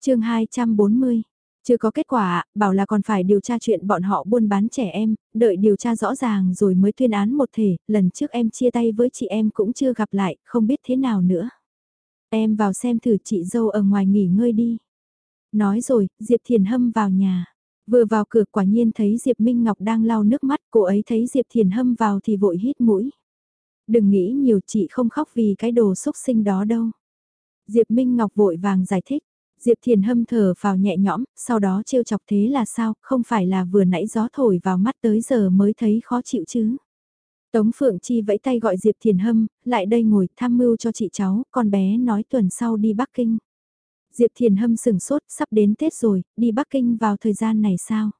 chương 240 chưa có kết quả, bảo là còn phải điều tra chuyện bọn họ buôn bán trẻ em, đợi điều tra rõ ràng rồi mới tuyên án một thể, lần trước em chia tay với chị em cũng chưa gặp lại, không biết thế nào nữa. Em vào xem thử chị dâu ở ngoài nghỉ ngơi đi. Nói rồi, Diệp Thiền Hâm vào nhà. Vừa vào cửa quả nhiên thấy Diệp Minh Ngọc đang lau nước mắt, cô ấy thấy Diệp Thiền Hâm vào thì vội hít mũi. Đừng nghĩ nhiều chị không khóc vì cái đồ xúc sinh đó đâu. Diệp Minh Ngọc vội vàng giải thích. Diệp Thiền hâm thở vào nhẹ nhõm, sau đó trêu chọc thế là sao, không phải là vừa nãy gió thổi vào mắt tới giờ mới thấy khó chịu chứ. Tống Phượng Chi vẫy tay gọi Diệp Thiền hâm, lại đây ngồi tham mưu cho chị cháu, con bé nói tuần sau đi Bắc Kinh. Diệp Thiền hâm sừng sốt, sắp đến Tết rồi, đi Bắc Kinh vào thời gian này sao?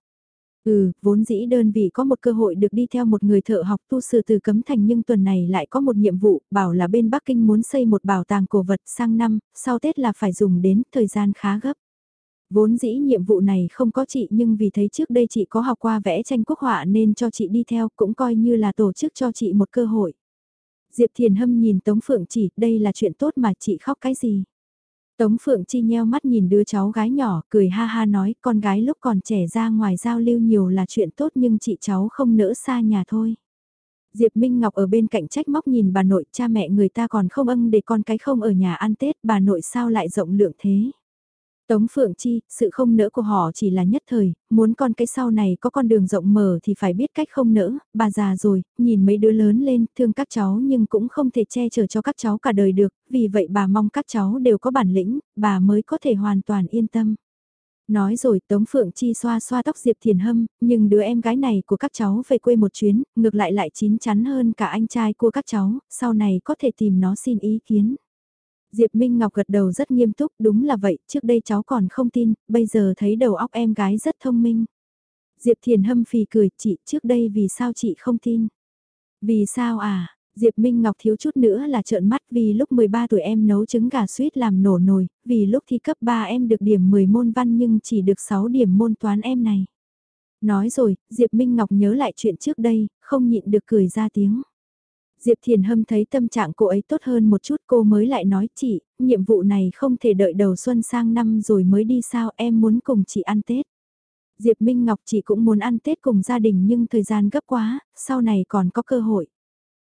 Ừ, vốn dĩ đơn vị có một cơ hội được đi theo một người thợ học tu sư từ cấm thành nhưng tuần này lại có một nhiệm vụ, bảo là bên Bắc Kinh muốn xây một bảo tàng cổ vật sang năm, sau Tết là phải dùng đến thời gian khá gấp. Vốn dĩ nhiệm vụ này không có chị nhưng vì thấy trước đây chị có học qua vẽ tranh quốc họa nên cho chị đi theo cũng coi như là tổ chức cho chị một cơ hội. Diệp Thiền Hâm nhìn Tống Phượng chỉ, đây là chuyện tốt mà chị khóc cái gì? Tống Phượng Chi nheo mắt nhìn đứa cháu gái nhỏ, cười ha ha nói con gái lúc còn trẻ ra ngoài giao lưu nhiều là chuyện tốt nhưng chị cháu không nỡ xa nhà thôi. Diệp Minh Ngọc ở bên cạnh trách móc nhìn bà nội cha mẹ người ta còn không ân để con cái không ở nhà ăn Tết bà nội sao lại rộng lượng thế. Tống Phượng Chi, sự không nỡ của họ chỉ là nhất thời, muốn con cái sau này có con đường rộng mở thì phải biết cách không nỡ, bà già rồi, nhìn mấy đứa lớn lên, thương các cháu nhưng cũng không thể che chở cho các cháu cả đời được, vì vậy bà mong các cháu đều có bản lĩnh, bà mới có thể hoàn toàn yên tâm. Nói rồi Tống Phượng Chi xoa xoa tóc Diệp Thiền Hâm, nhưng đứa em gái này của các cháu về quê một chuyến, ngược lại lại chín chắn hơn cả anh trai của các cháu, sau này có thể tìm nó xin ý kiến. Diệp Minh Ngọc gật đầu rất nghiêm túc, đúng là vậy, trước đây cháu còn không tin, bây giờ thấy đầu óc em gái rất thông minh. Diệp Thiền hâm phì cười, chị trước đây vì sao chị không tin? Vì sao à? Diệp Minh Ngọc thiếu chút nữa là trợn mắt vì lúc 13 tuổi em nấu trứng gà suýt làm nổ nồi, vì lúc thi cấp 3 em được điểm 10 môn văn nhưng chỉ được 6 điểm môn toán em này. Nói rồi, Diệp Minh Ngọc nhớ lại chuyện trước đây, không nhịn được cười ra tiếng. Diệp Thiền Hâm thấy tâm trạng cô ấy tốt hơn một chút cô mới lại nói chị, nhiệm vụ này không thể đợi đầu xuân sang năm rồi mới đi sao em muốn cùng chị ăn Tết. Diệp Minh Ngọc chị cũng muốn ăn Tết cùng gia đình nhưng thời gian gấp quá, sau này còn có cơ hội.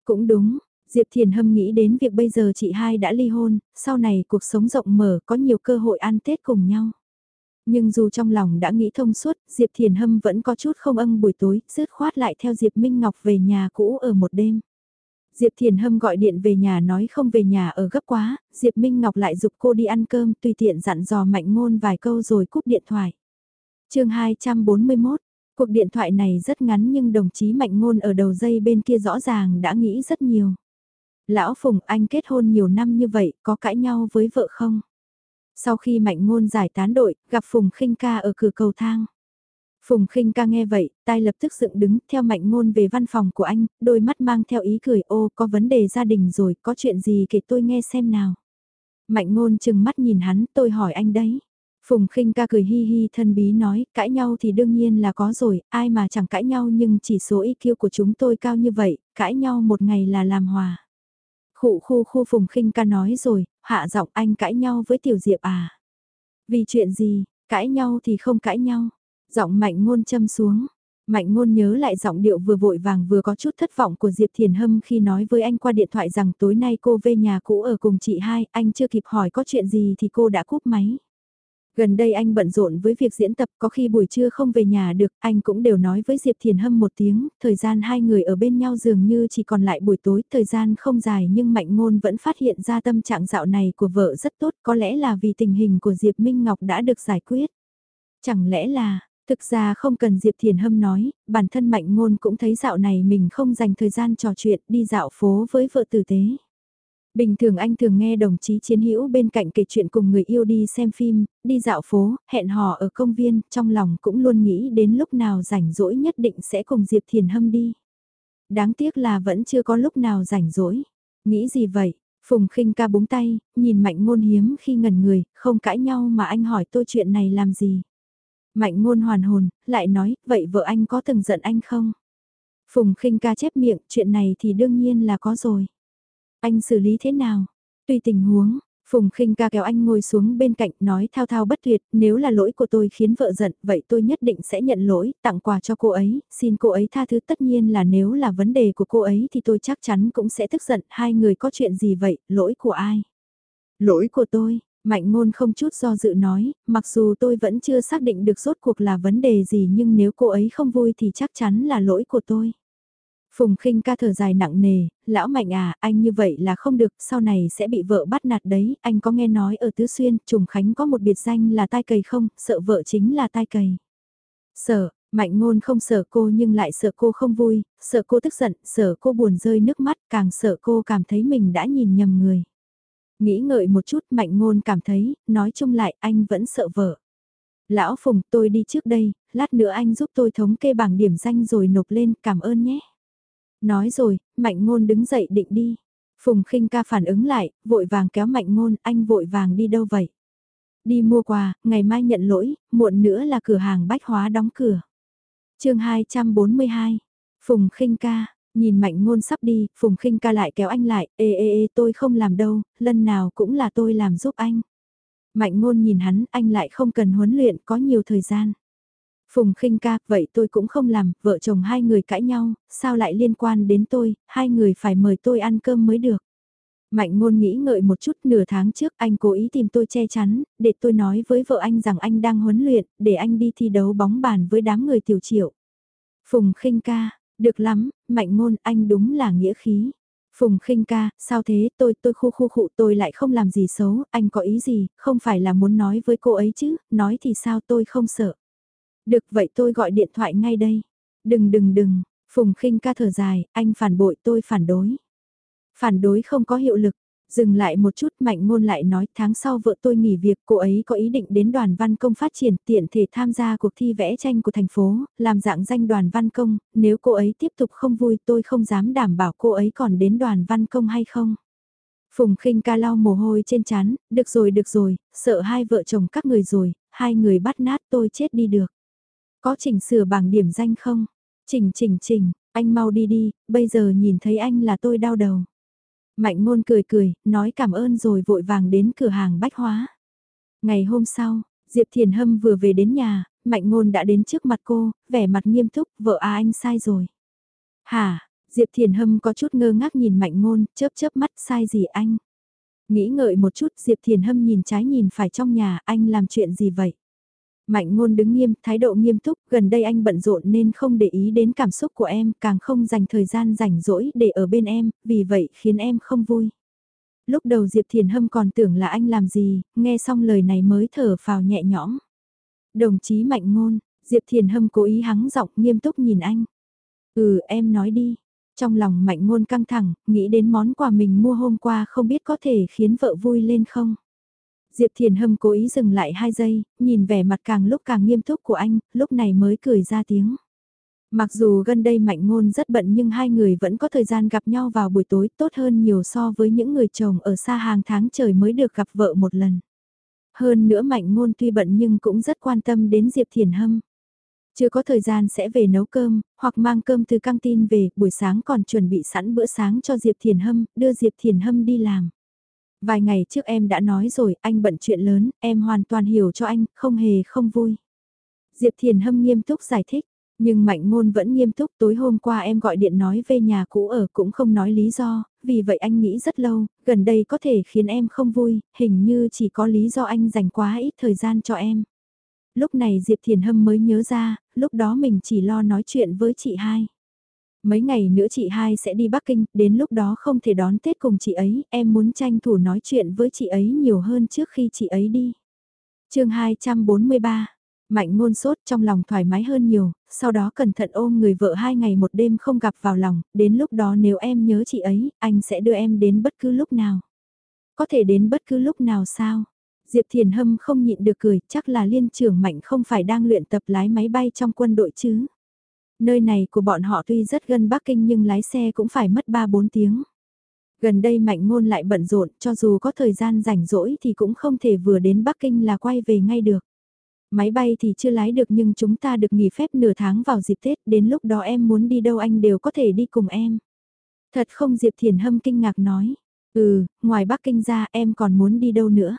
Cũng đúng, Diệp Thiền Hâm nghĩ đến việc bây giờ chị hai đã ly hôn, sau này cuộc sống rộng mở có nhiều cơ hội ăn Tết cùng nhau. Nhưng dù trong lòng đã nghĩ thông suốt, Diệp Thiền Hâm vẫn có chút không âng buổi tối, rớt khoát lại theo Diệp Minh Ngọc về nhà cũ ở một đêm. Diệp Thiền Hâm gọi điện về nhà nói không về nhà ở gấp quá, Diệp Minh Ngọc lại dục cô đi ăn cơm tùy tiện dặn dò mạnh ngôn vài câu rồi cúp điện thoại. chương 241, cuộc điện thoại này rất ngắn nhưng đồng chí mạnh ngôn ở đầu dây bên kia rõ ràng đã nghĩ rất nhiều. Lão Phùng anh kết hôn nhiều năm như vậy có cãi nhau với vợ không? Sau khi mạnh ngôn giải tán đội, gặp Phùng khinh ca ở cửa cầu thang. Phùng khinh ca nghe vậy, tai lập tức dựng đứng theo mạnh ngôn về văn phòng của anh, đôi mắt mang theo ý cười ô có vấn đề gia đình rồi, có chuyện gì kể tôi nghe xem nào. Mạnh ngôn chừng mắt nhìn hắn, tôi hỏi anh đấy. Phùng khinh ca cười hi hi thân bí nói, cãi nhau thì đương nhiên là có rồi, ai mà chẳng cãi nhau nhưng chỉ số IQ của chúng tôi cao như vậy, cãi nhau một ngày là làm hòa. Khụ khu khu Phùng khinh ca nói rồi, hạ giọng anh cãi nhau với Tiểu Diệp à. Vì chuyện gì, cãi nhau thì không cãi nhau. Giọng mạnh ngôn châm xuống. Mạnh ngôn nhớ lại giọng điệu vừa vội vàng vừa có chút thất vọng của Diệp Thiền Hâm khi nói với anh qua điện thoại rằng tối nay cô về nhà cũ ở cùng chị hai, anh chưa kịp hỏi có chuyện gì thì cô đã cúp máy. Gần đây anh bận rộn với việc diễn tập có khi buổi trưa không về nhà được, anh cũng đều nói với Diệp Thiền Hâm một tiếng, thời gian hai người ở bên nhau dường như chỉ còn lại buổi tối, thời gian không dài nhưng Mạnh Ngôn vẫn phát hiện ra tâm trạng dạo này của vợ rất tốt, có lẽ là vì tình hình của Diệp Minh Ngọc đã được giải quyết. Chẳng lẽ là, Thực ra không cần Diệp Thiền Hâm nói, bản thân Mạnh Ngôn cũng thấy dạo này mình không dành thời gian trò chuyện đi dạo phố với vợ tử tế. Bình thường anh thường nghe đồng chí chiến hữu bên cạnh kể chuyện cùng người yêu đi xem phim, đi dạo phố, hẹn hò ở công viên, trong lòng cũng luôn nghĩ đến lúc nào rảnh rỗi nhất định sẽ cùng Diệp Thiền Hâm đi. Đáng tiếc là vẫn chưa có lúc nào rảnh rỗi. Nghĩ gì vậy? Phùng khinh ca búng tay, nhìn mạnh ngôn hiếm khi ngần người, không cãi nhau mà anh hỏi tôi chuyện này làm gì. Mạnh ngôn hoàn hồn, lại nói, vậy vợ anh có từng giận anh không? Phùng khinh ca chép miệng, chuyện này thì đương nhiên là có rồi. Anh xử lý thế nào? Tùy tình huống, Phùng khinh ca kéo anh ngồi xuống bên cạnh nói thao thao bất tuyệt, nếu là lỗi của tôi khiến vợ giận, vậy tôi nhất định sẽ nhận lỗi, tặng quà cho cô ấy, xin cô ấy tha thứ tất nhiên là nếu là vấn đề của cô ấy thì tôi chắc chắn cũng sẽ tức giận, hai người có chuyện gì vậy, lỗi của ai? Lỗi của tôi, Mạnh ngôn không chút do dự nói, mặc dù tôi vẫn chưa xác định được rốt cuộc là vấn đề gì nhưng nếu cô ấy không vui thì chắc chắn là lỗi của tôi. Phùng khinh ca thở dài nặng nề, lão mạnh à, anh như vậy là không được, sau này sẽ bị vợ bắt nạt đấy, anh có nghe nói ở Tứ Xuyên, Trùng Khánh có một biệt danh là tai cầy không, sợ vợ chính là tai cầy. Sợ, mạnh ngôn không sợ cô nhưng lại sợ cô không vui, sợ cô tức giận, sợ cô buồn rơi nước mắt, càng sợ cô cảm thấy mình đã nhìn nhầm người. Nghĩ ngợi một chút mạnh ngôn cảm thấy, nói chung lại anh vẫn sợ vợ. Lão Phùng tôi đi trước đây, lát nữa anh giúp tôi thống kê bảng điểm danh rồi nộp lên, cảm ơn nhé. Nói rồi, mạnh ngôn đứng dậy định đi. Phùng khinh ca phản ứng lại, vội vàng kéo mạnh ngôn, anh vội vàng đi đâu vậy? Đi mua quà, ngày mai nhận lỗi, muộn nữa là cửa hàng bách hóa đóng cửa. chương 242, Phùng khinh ca, nhìn mạnh ngôn sắp đi, Phùng khinh ca lại kéo anh lại, ê ê ê tôi không làm đâu, lần nào cũng là tôi làm giúp anh. Mạnh ngôn nhìn hắn, anh lại không cần huấn luyện, có nhiều thời gian. Phùng khinh ca, vậy tôi cũng không làm, vợ chồng hai người cãi nhau, sao lại liên quan đến tôi, hai người phải mời tôi ăn cơm mới được. Mạnh ngôn nghĩ ngợi một chút nửa tháng trước anh cố ý tìm tôi che chắn, để tôi nói với vợ anh rằng anh đang huấn luyện, để anh đi thi đấu bóng bàn với đám người tiểu triệu. Phùng khinh ca, được lắm, mạnh ngôn anh đúng là nghĩa khí. Phùng khinh ca, sao thế, tôi, tôi khu khu khu tôi lại không làm gì xấu, anh có ý gì, không phải là muốn nói với cô ấy chứ, nói thì sao tôi không sợ. Được vậy tôi gọi điện thoại ngay đây. Đừng đừng đừng, Phùng khinh ca thở dài, anh phản bội tôi phản đối. Phản đối không có hiệu lực. Dừng lại một chút mạnh ngôn lại nói tháng sau vợ tôi nghỉ việc cô ấy có ý định đến đoàn văn công phát triển tiện thể tham gia cuộc thi vẽ tranh của thành phố, làm dạng danh đoàn văn công, nếu cô ấy tiếp tục không vui tôi không dám đảm bảo cô ấy còn đến đoàn văn công hay không. Phùng khinh ca lau mồ hôi trên chán, được rồi được rồi, sợ hai vợ chồng các người rồi, hai người bắt nát tôi chết đi được. Có chỉnh sửa bảng điểm danh không? Chỉnh chỉnh chỉnh, anh mau đi đi, bây giờ nhìn thấy anh là tôi đau đầu. Mạnh ngôn cười cười, nói cảm ơn rồi vội vàng đến cửa hàng bách hóa. Ngày hôm sau, Diệp Thiền Hâm vừa về đến nhà, Mạnh ngôn đã đến trước mặt cô, vẻ mặt nghiêm túc, vợ à anh sai rồi. Hả, Diệp Thiền Hâm có chút ngơ ngác nhìn Mạnh ngôn, chớp chớp mắt sai gì anh. Nghĩ ngợi một chút Diệp Thiền Hâm nhìn trái nhìn phải trong nhà, anh làm chuyện gì vậy? Mạnh ngôn đứng nghiêm, thái độ nghiêm túc, gần đây anh bận rộn nên không để ý đến cảm xúc của em, càng không dành thời gian rảnh rỗi để ở bên em, vì vậy khiến em không vui. Lúc đầu Diệp Thiền Hâm còn tưởng là anh làm gì, nghe xong lời này mới thở phào nhẹ nhõm. Đồng chí Mạnh ngôn, Diệp Thiền Hâm cố ý hắng giọng nghiêm túc nhìn anh. Ừ em nói đi. Trong lòng Mạnh ngôn căng thẳng, nghĩ đến món quà mình mua hôm qua không biết có thể khiến vợ vui lên không. Diệp Thiền Hâm cố ý dừng lại hai giây, nhìn vẻ mặt càng lúc càng nghiêm túc của anh, lúc này mới cười ra tiếng. Mặc dù gần đây mạnh ngôn rất bận nhưng hai người vẫn có thời gian gặp nhau vào buổi tối tốt hơn nhiều so với những người chồng ở xa hàng tháng trời mới được gặp vợ một lần. Hơn nữa mạnh ngôn tuy bận nhưng cũng rất quan tâm đến Diệp Thiền Hâm. Chưa có thời gian sẽ về nấu cơm, hoặc mang cơm từ căng tin về, buổi sáng còn chuẩn bị sẵn bữa sáng cho Diệp Thiền Hâm, đưa Diệp Thiền Hâm đi làm. Vài ngày trước em đã nói rồi, anh bận chuyện lớn, em hoàn toàn hiểu cho anh, không hề không vui. Diệp Thiền Hâm nghiêm túc giải thích, nhưng Mạnh Ngôn vẫn nghiêm túc tối hôm qua em gọi điện nói về nhà cũ ở cũng không nói lý do, vì vậy anh nghĩ rất lâu, gần đây có thể khiến em không vui, hình như chỉ có lý do anh dành quá ít thời gian cho em. Lúc này Diệp Thiền Hâm mới nhớ ra, lúc đó mình chỉ lo nói chuyện với chị hai. Mấy ngày nữa chị hai sẽ đi Bắc Kinh, đến lúc đó không thể đón Tết cùng chị ấy, em muốn tranh thủ nói chuyện với chị ấy nhiều hơn trước khi chị ấy đi. chương 243 Mạnh ngôn sốt trong lòng thoải mái hơn nhiều, sau đó cẩn thận ôm người vợ hai ngày một đêm không gặp vào lòng, đến lúc đó nếu em nhớ chị ấy, anh sẽ đưa em đến bất cứ lúc nào. Có thể đến bất cứ lúc nào sao? Diệp Thiền Hâm không nhịn được cười, chắc là liên trưởng Mạnh không phải đang luyện tập lái máy bay trong quân đội chứ. Nơi này của bọn họ tuy rất gần Bắc Kinh nhưng lái xe cũng phải mất 3-4 tiếng. Gần đây mạnh ngôn lại bận rộn, cho dù có thời gian rảnh rỗi thì cũng không thể vừa đến Bắc Kinh là quay về ngay được. Máy bay thì chưa lái được nhưng chúng ta được nghỉ phép nửa tháng vào dịp Tết, đến lúc đó em muốn đi đâu anh đều có thể đi cùng em. Thật không Diệp Thiền Hâm kinh ngạc nói. Ừ, ngoài Bắc Kinh ra em còn muốn đi đâu nữa.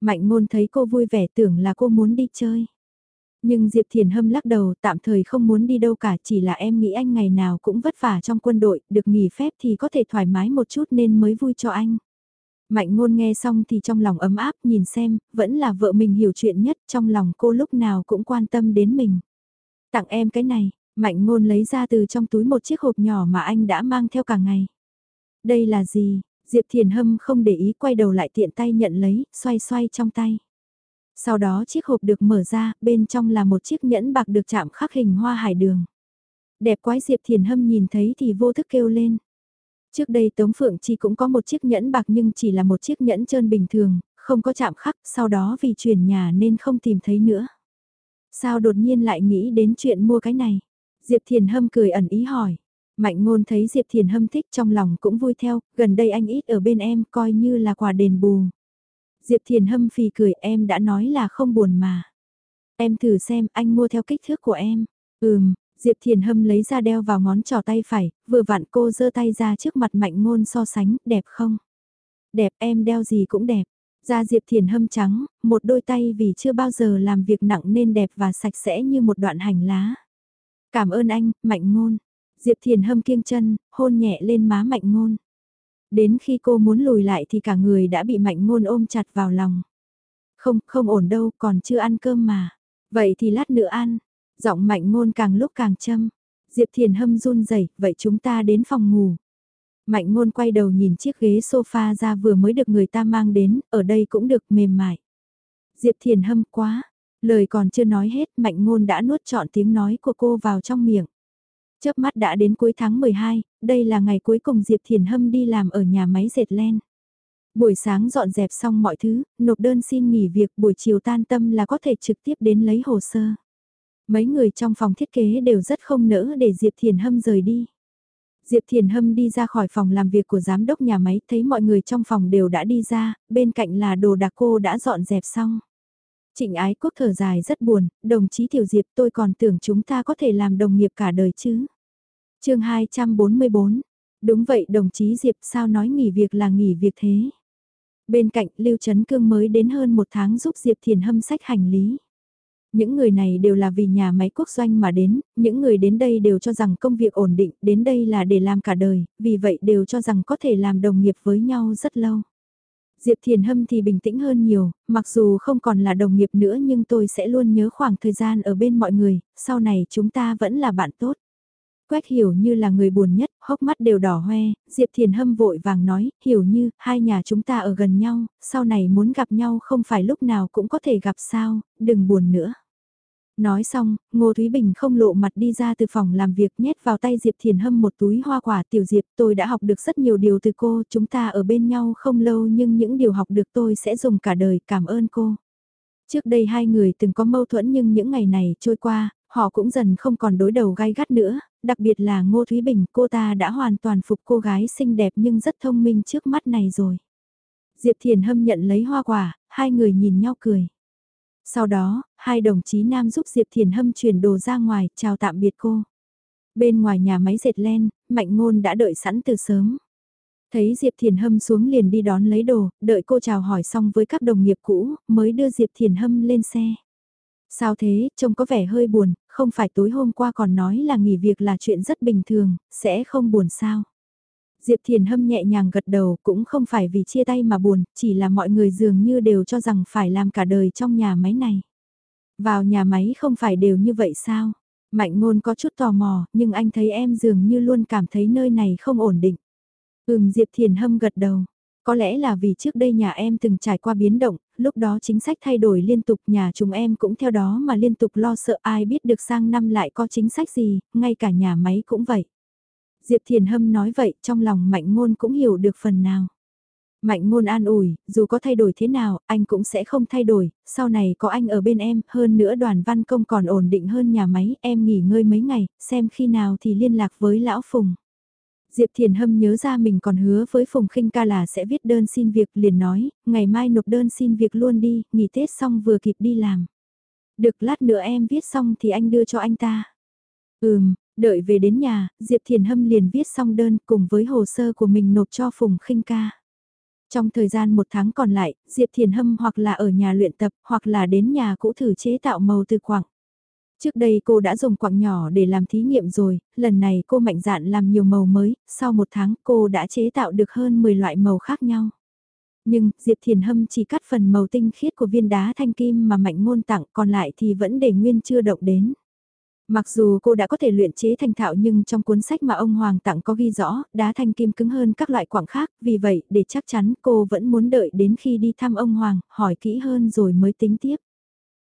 Mạnh ngôn thấy cô vui vẻ tưởng là cô muốn đi chơi. Nhưng Diệp Thiền Hâm lắc đầu tạm thời không muốn đi đâu cả chỉ là em nghĩ anh ngày nào cũng vất vả trong quân đội, được nghỉ phép thì có thể thoải mái một chút nên mới vui cho anh. Mạnh ngôn nghe xong thì trong lòng ấm áp nhìn xem, vẫn là vợ mình hiểu chuyện nhất trong lòng cô lúc nào cũng quan tâm đến mình. Tặng em cái này, Mạnh ngôn lấy ra từ trong túi một chiếc hộp nhỏ mà anh đã mang theo cả ngày. Đây là gì? Diệp Thiền Hâm không để ý quay đầu lại tiện tay nhận lấy, xoay xoay trong tay. Sau đó chiếc hộp được mở ra, bên trong là một chiếc nhẫn bạc được chạm khắc hình hoa hải đường. Đẹp quái Diệp Thiền Hâm nhìn thấy thì vô thức kêu lên. Trước đây Tống Phượng Chi cũng có một chiếc nhẫn bạc nhưng chỉ là một chiếc nhẫn trơn bình thường, không có chạm khắc, sau đó vì chuyển nhà nên không tìm thấy nữa. Sao đột nhiên lại nghĩ đến chuyện mua cái này? Diệp Thiền Hâm cười ẩn ý hỏi. Mạnh ngôn thấy Diệp Thiền Hâm thích trong lòng cũng vui theo, gần đây anh ít ở bên em coi như là quà đền bù. Diệp Thiền Hâm phì cười em đã nói là không buồn mà. Em thử xem anh mua theo kích thước của em. Ừm, Diệp Thiền Hâm lấy ra đeo vào ngón trỏ tay phải, vừa vặn cô giơ tay ra trước mặt mạnh ngôn so sánh, đẹp không? Đẹp em đeo gì cũng đẹp. Da Diệp Thiền Hâm trắng, một đôi tay vì chưa bao giờ làm việc nặng nên đẹp và sạch sẽ như một đoạn hành lá. Cảm ơn anh, mạnh ngôn. Diệp Thiền Hâm kiêng chân, hôn nhẹ lên má mạnh ngôn. Đến khi cô muốn lùi lại thì cả người đã bị mạnh ngôn ôm chặt vào lòng. Không, không ổn đâu, còn chưa ăn cơm mà. Vậy thì lát nữa ăn. Giọng mạnh ngôn càng lúc càng châm. Diệp Thiền Hâm run rẩy vậy chúng ta đến phòng ngủ. Mạnh ngôn quay đầu nhìn chiếc ghế sofa ra vừa mới được người ta mang đến, ở đây cũng được mềm mại. Diệp Thiền Hâm quá, lời còn chưa nói hết mạnh ngôn đã nuốt trọn tiếng nói của cô vào trong miệng. Chớp mắt đã đến cuối tháng 12, đây là ngày cuối cùng Diệp Thiền Hâm đi làm ở nhà máy dệt len. Buổi sáng dọn dẹp xong mọi thứ, nộp đơn xin nghỉ việc buổi chiều tan tâm là có thể trực tiếp đến lấy hồ sơ. Mấy người trong phòng thiết kế đều rất không nỡ để Diệp Thiền Hâm rời đi. Diệp Thiền Hâm đi ra khỏi phòng làm việc của giám đốc nhà máy thấy mọi người trong phòng đều đã đi ra, bên cạnh là đồ đạc cô đã dọn dẹp xong. Trịnh ái quốc thở dài rất buồn, đồng chí Tiểu Diệp tôi còn tưởng chúng ta có thể làm đồng nghiệp cả đời chứ chương 244, đúng vậy đồng chí Diệp sao nói nghỉ việc là nghỉ việc thế. Bên cạnh Lưu Trấn Cương mới đến hơn một tháng giúp Diệp Thiền Hâm sách hành lý. Những người này đều là vì nhà máy quốc doanh mà đến, những người đến đây đều cho rằng công việc ổn định, đến đây là để làm cả đời, vì vậy đều cho rằng có thể làm đồng nghiệp với nhau rất lâu. Diệp Thiền Hâm thì bình tĩnh hơn nhiều, mặc dù không còn là đồng nghiệp nữa nhưng tôi sẽ luôn nhớ khoảng thời gian ở bên mọi người, sau này chúng ta vẫn là bạn tốt. Quách hiểu như là người buồn nhất, hốc mắt đều đỏ hoe, Diệp Thiền Hâm vội vàng nói, hiểu như, hai nhà chúng ta ở gần nhau, sau này muốn gặp nhau không phải lúc nào cũng có thể gặp sao, đừng buồn nữa. Nói xong, Ngô Thúy Bình không lộ mặt đi ra từ phòng làm việc nhét vào tay Diệp Thiền Hâm một túi hoa quả tiểu Diệp tôi đã học được rất nhiều điều từ cô, chúng ta ở bên nhau không lâu nhưng những điều học được tôi sẽ dùng cả đời cảm ơn cô. Trước đây hai người từng có mâu thuẫn nhưng những ngày này trôi qua, họ cũng dần không còn đối đầu gai gắt nữa, đặc biệt là Ngô Thúy Bình cô ta đã hoàn toàn phục cô gái xinh đẹp nhưng rất thông minh trước mắt này rồi. Diệp Thiền Hâm nhận lấy hoa quả, hai người nhìn nhau cười. Sau đó, hai đồng chí nam giúp Diệp Thiền Hâm chuyển đồ ra ngoài, chào tạm biệt cô. Bên ngoài nhà máy dệt len, Mạnh Ngôn đã đợi sẵn từ sớm. Thấy Diệp Thiền Hâm xuống liền đi đón lấy đồ, đợi cô chào hỏi xong với các đồng nghiệp cũ, mới đưa Diệp Thiền Hâm lên xe. Sao thế, trông có vẻ hơi buồn, không phải tối hôm qua còn nói là nghỉ việc là chuyện rất bình thường, sẽ không buồn sao. Diệp Thiền Hâm nhẹ nhàng gật đầu cũng không phải vì chia tay mà buồn, chỉ là mọi người dường như đều cho rằng phải làm cả đời trong nhà máy này. Vào nhà máy không phải đều như vậy sao? Mạnh ngôn có chút tò mò, nhưng anh thấy em dường như luôn cảm thấy nơi này không ổn định. Ừm Diệp Thiền Hâm gật đầu. Có lẽ là vì trước đây nhà em từng trải qua biến động, lúc đó chính sách thay đổi liên tục nhà chúng em cũng theo đó mà liên tục lo sợ ai biết được sang năm lại có chính sách gì, ngay cả nhà máy cũng vậy. Diệp Thiền Hâm nói vậy trong lòng Mạnh Ngôn cũng hiểu được phần nào. Mạnh Ngôn an ủi, dù có thay đổi thế nào, anh cũng sẽ không thay đổi, sau này có anh ở bên em, hơn nữa đoàn văn công còn ổn định hơn nhà máy, em nghỉ ngơi mấy ngày, xem khi nào thì liên lạc với Lão Phùng. Diệp Thiền Hâm nhớ ra mình còn hứa với Phùng Khinh ca là sẽ viết đơn xin việc liền nói, ngày mai nộp đơn xin việc luôn đi, nghỉ Tết xong vừa kịp đi làm. Được lát nữa em viết xong thì anh đưa cho anh ta. Ừm, Đợi về đến nhà, Diệp Thiền Hâm liền viết xong đơn cùng với hồ sơ của mình nộp cho Phùng Khinh ca. Trong thời gian một tháng còn lại, Diệp Thiền Hâm hoặc là ở nhà luyện tập hoặc là đến nhà cũ thử chế tạo màu từ quặng. Trước đây cô đã dùng quặng nhỏ để làm thí nghiệm rồi, lần này cô mạnh dạn làm nhiều màu mới, sau một tháng cô đã chế tạo được hơn 10 loại màu khác nhau. Nhưng, Diệp Thiền Hâm chỉ cắt phần màu tinh khiết của viên đá thanh kim mà mạnh ngôn tặng còn lại thì vẫn để nguyên chưa động đến. Mặc dù cô đã có thể luyện chế thành thạo nhưng trong cuốn sách mà ông Hoàng tặng có ghi rõ, đá thanh kim cứng hơn các loại quặng khác, vì vậy để chắc chắn cô vẫn muốn đợi đến khi đi thăm ông Hoàng, hỏi kỹ hơn rồi mới tính tiếp.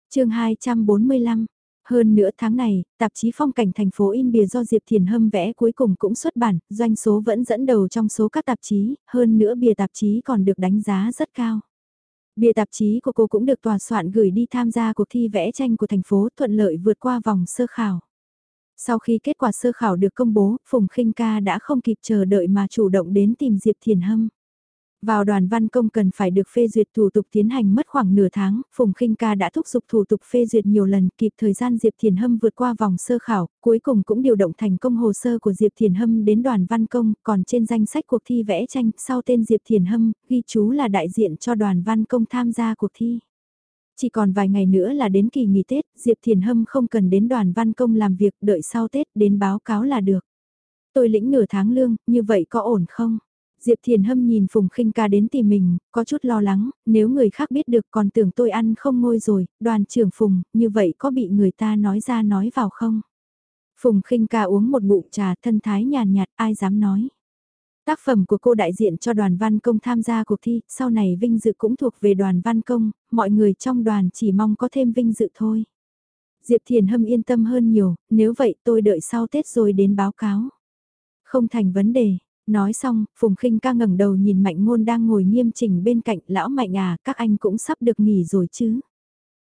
chương 245 hơn nữa tháng này, tạp chí phong cảnh thành phố in bìa do Diệp Thiền Hâm vẽ cuối cùng cũng xuất bản, doanh số vẫn dẫn đầu trong số các tạp chí, hơn nữa bìa tạp chí còn được đánh giá rất cao. Bìa tạp chí của cô cũng được tòa soạn gửi đi tham gia cuộc thi vẽ tranh của thành phố thuận lợi vượt qua vòng sơ khảo. Sau khi kết quả sơ khảo được công bố, Phùng Khinh Ca đã không kịp chờ đợi mà chủ động đến tìm Diệp Thiền Hâm. Vào đoàn văn công cần phải được phê duyệt thủ tục tiến hành mất khoảng nửa tháng, Phùng Khinh Ca đã thúc giục thủ tục phê duyệt nhiều lần kịp thời gian Diệp Thiền Hâm vượt qua vòng sơ khảo, cuối cùng cũng điều động thành công hồ sơ của Diệp Thiền Hâm đến đoàn văn công, còn trên danh sách cuộc thi vẽ tranh sau tên Diệp Thiền Hâm, ghi chú là đại diện cho đoàn văn công tham gia cuộc thi. Chỉ còn vài ngày nữa là đến kỳ nghỉ Tết, Diệp Thiền Hâm không cần đến đoàn văn công làm việc đợi sau Tết đến báo cáo là được. Tôi lĩnh nửa tháng lương, như vậy có ổn không? Diệp Thiền Hâm nhìn Phùng Khinh ca đến tìm mình, có chút lo lắng, nếu người khác biết được còn tưởng tôi ăn không ngôi rồi, đoàn trưởng Phùng, như vậy có bị người ta nói ra nói vào không? Phùng Khinh ca uống một ngụm trà thân thái nhàn nhạt, ai dám nói. Tác phẩm của cô đại diện cho đoàn văn công tham gia cuộc thi, sau này vinh dự cũng thuộc về đoàn văn công, mọi người trong đoàn chỉ mong có thêm vinh dự thôi. Diệp Thiền Hâm yên tâm hơn nhiều, nếu vậy tôi đợi sau Tết rồi đến báo cáo. Không thành vấn đề, Nói xong, Phùng khinh ca ngẩng đầu nhìn Mạnh Ngôn đang ngồi nghiêm chỉnh bên cạnh, lão Mạnh à, các anh cũng sắp được nghỉ rồi chứ.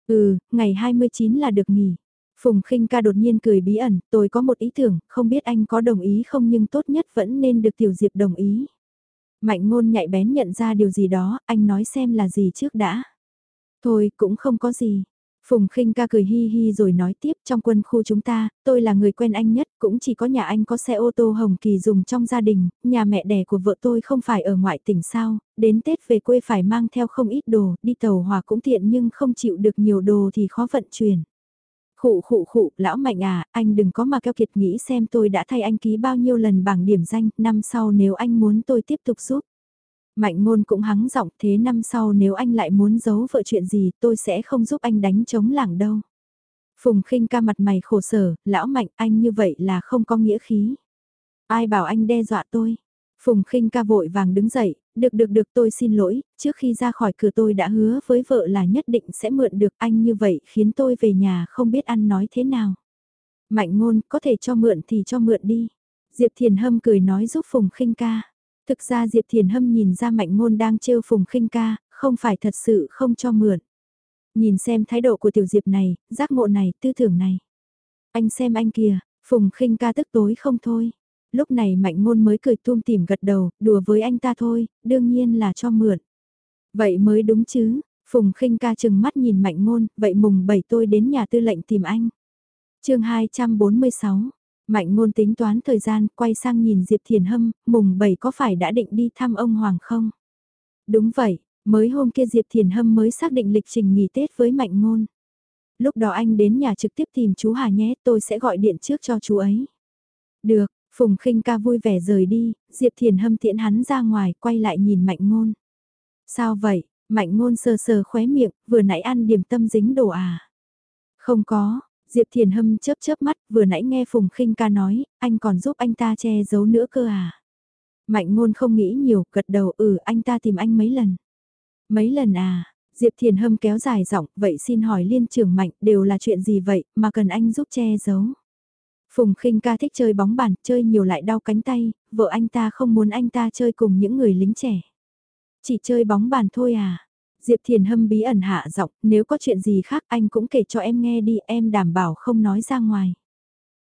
Ừ, ngày 29 là được nghỉ. Phùng khinh ca đột nhiên cười bí ẩn, tôi có một ý tưởng, không biết anh có đồng ý không nhưng tốt nhất vẫn nên được Tiểu Diệp đồng ý. Mạnh ngôn nhạy bén nhận ra điều gì đó, anh nói xem là gì trước đã. Thôi, cũng không có gì, Phùng khinh ca cười hi hi rồi nói tiếp trong quân khu chúng ta, tôi là người quen anh nhất, cũng chỉ có nhà anh có xe ô tô Hồng Kỳ dùng trong gia đình, nhà mẹ đẻ của vợ tôi không phải ở ngoại tỉnh sao, đến Tết về quê phải mang theo không ít đồ, đi tàu hòa cũng tiện nhưng không chịu được nhiều đồ thì khó vận chuyển. Khụ khụ khụ, lão mạnh à, anh đừng có mà keo kiệt nghĩ xem tôi đã thay anh ký bao nhiêu lần bảng điểm danh, năm sau nếu anh muốn tôi tiếp tục giúp. Mạnh ngôn cũng hắng giọng thế năm sau nếu anh lại muốn giấu vợ chuyện gì tôi sẽ không giúp anh đánh chống lảng đâu. Phùng khinh ca mặt mày khổ sở, lão mạnh anh như vậy là không có nghĩa khí. Ai bảo anh đe dọa tôi. Phùng khinh ca vội vàng đứng dậy, được được được tôi xin lỗi, trước khi ra khỏi cửa tôi đã hứa với vợ là nhất định sẽ mượn được anh như vậy khiến tôi về nhà không biết ăn nói thế nào. Mạnh ngôn có thể cho mượn thì cho mượn đi. Diệp Thiền Hâm cười nói giúp Phùng khinh ca. Thực ra Diệp Thiền Hâm nhìn ra mạnh ngôn đang trêu phùng khinh ca, không phải thật sự không cho mượn. Nhìn xem thái độ của tiểu Diệp này, giác ngộ này, tư tưởng này. Anh xem anh kìa, phùng khinh ca tức tối không thôi. Lúc này mạnh ngôn mới cười tuôm tìm gật đầu, đùa với anh ta thôi, đương nhiên là cho mượn. Vậy mới đúng chứ, Phùng khinh ca chừng mắt nhìn mạnh ngôn, vậy mùng 7 tôi đến nhà tư lệnh tìm anh. chương 246, Mạnh ngôn tính toán thời gian, quay sang nhìn Diệp Thiền Hâm, mùng 7 có phải đã định đi thăm ông Hoàng không? Đúng vậy, mới hôm kia Diệp Thiền Hâm mới xác định lịch trình nghỉ Tết với Mạnh ngôn. Lúc đó anh đến nhà trực tiếp tìm chú Hà nhé, tôi sẽ gọi điện trước cho chú ấy. Được, Phùng khinh ca vui vẻ rời đi, Diệp Thiền Hâm tiễn hắn ra ngoài, quay lại nhìn Mạnh ngôn. Sao vậy? Mạnh ngôn sờ sờ khóe miệng, vừa nãy ăn điểm tâm dính đồ à? Không có, Diệp Thiền Hâm chớp chớp mắt, vừa nãy nghe Phùng Khinh ca nói, anh còn giúp anh ta che giấu nữa cơ à. Mạnh ngôn không nghĩ nhiều, gật đầu ừ anh ta tìm anh mấy lần. Mấy lần à, Diệp Thiền Hâm kéo dài giọng, vậy xin hỏi liên trưởng Mạnh đều là chuyện gì vậy mà cần anh giúp che giấu. Phùng Khinh ca thích chơi bóng bàn, chơi nhiều lại đau cánh tay, vợ anh ta không muốn anh ta chơi cùng những người lính trẻ. Chỉ chơi bóng bàn thôi à. Diệp Thiền Hâm bí ẩn hạ giọng, nếu có chuyện gì khác anh cũng kể cho em nghe đi, em đảm bảo không nói ra ngoài.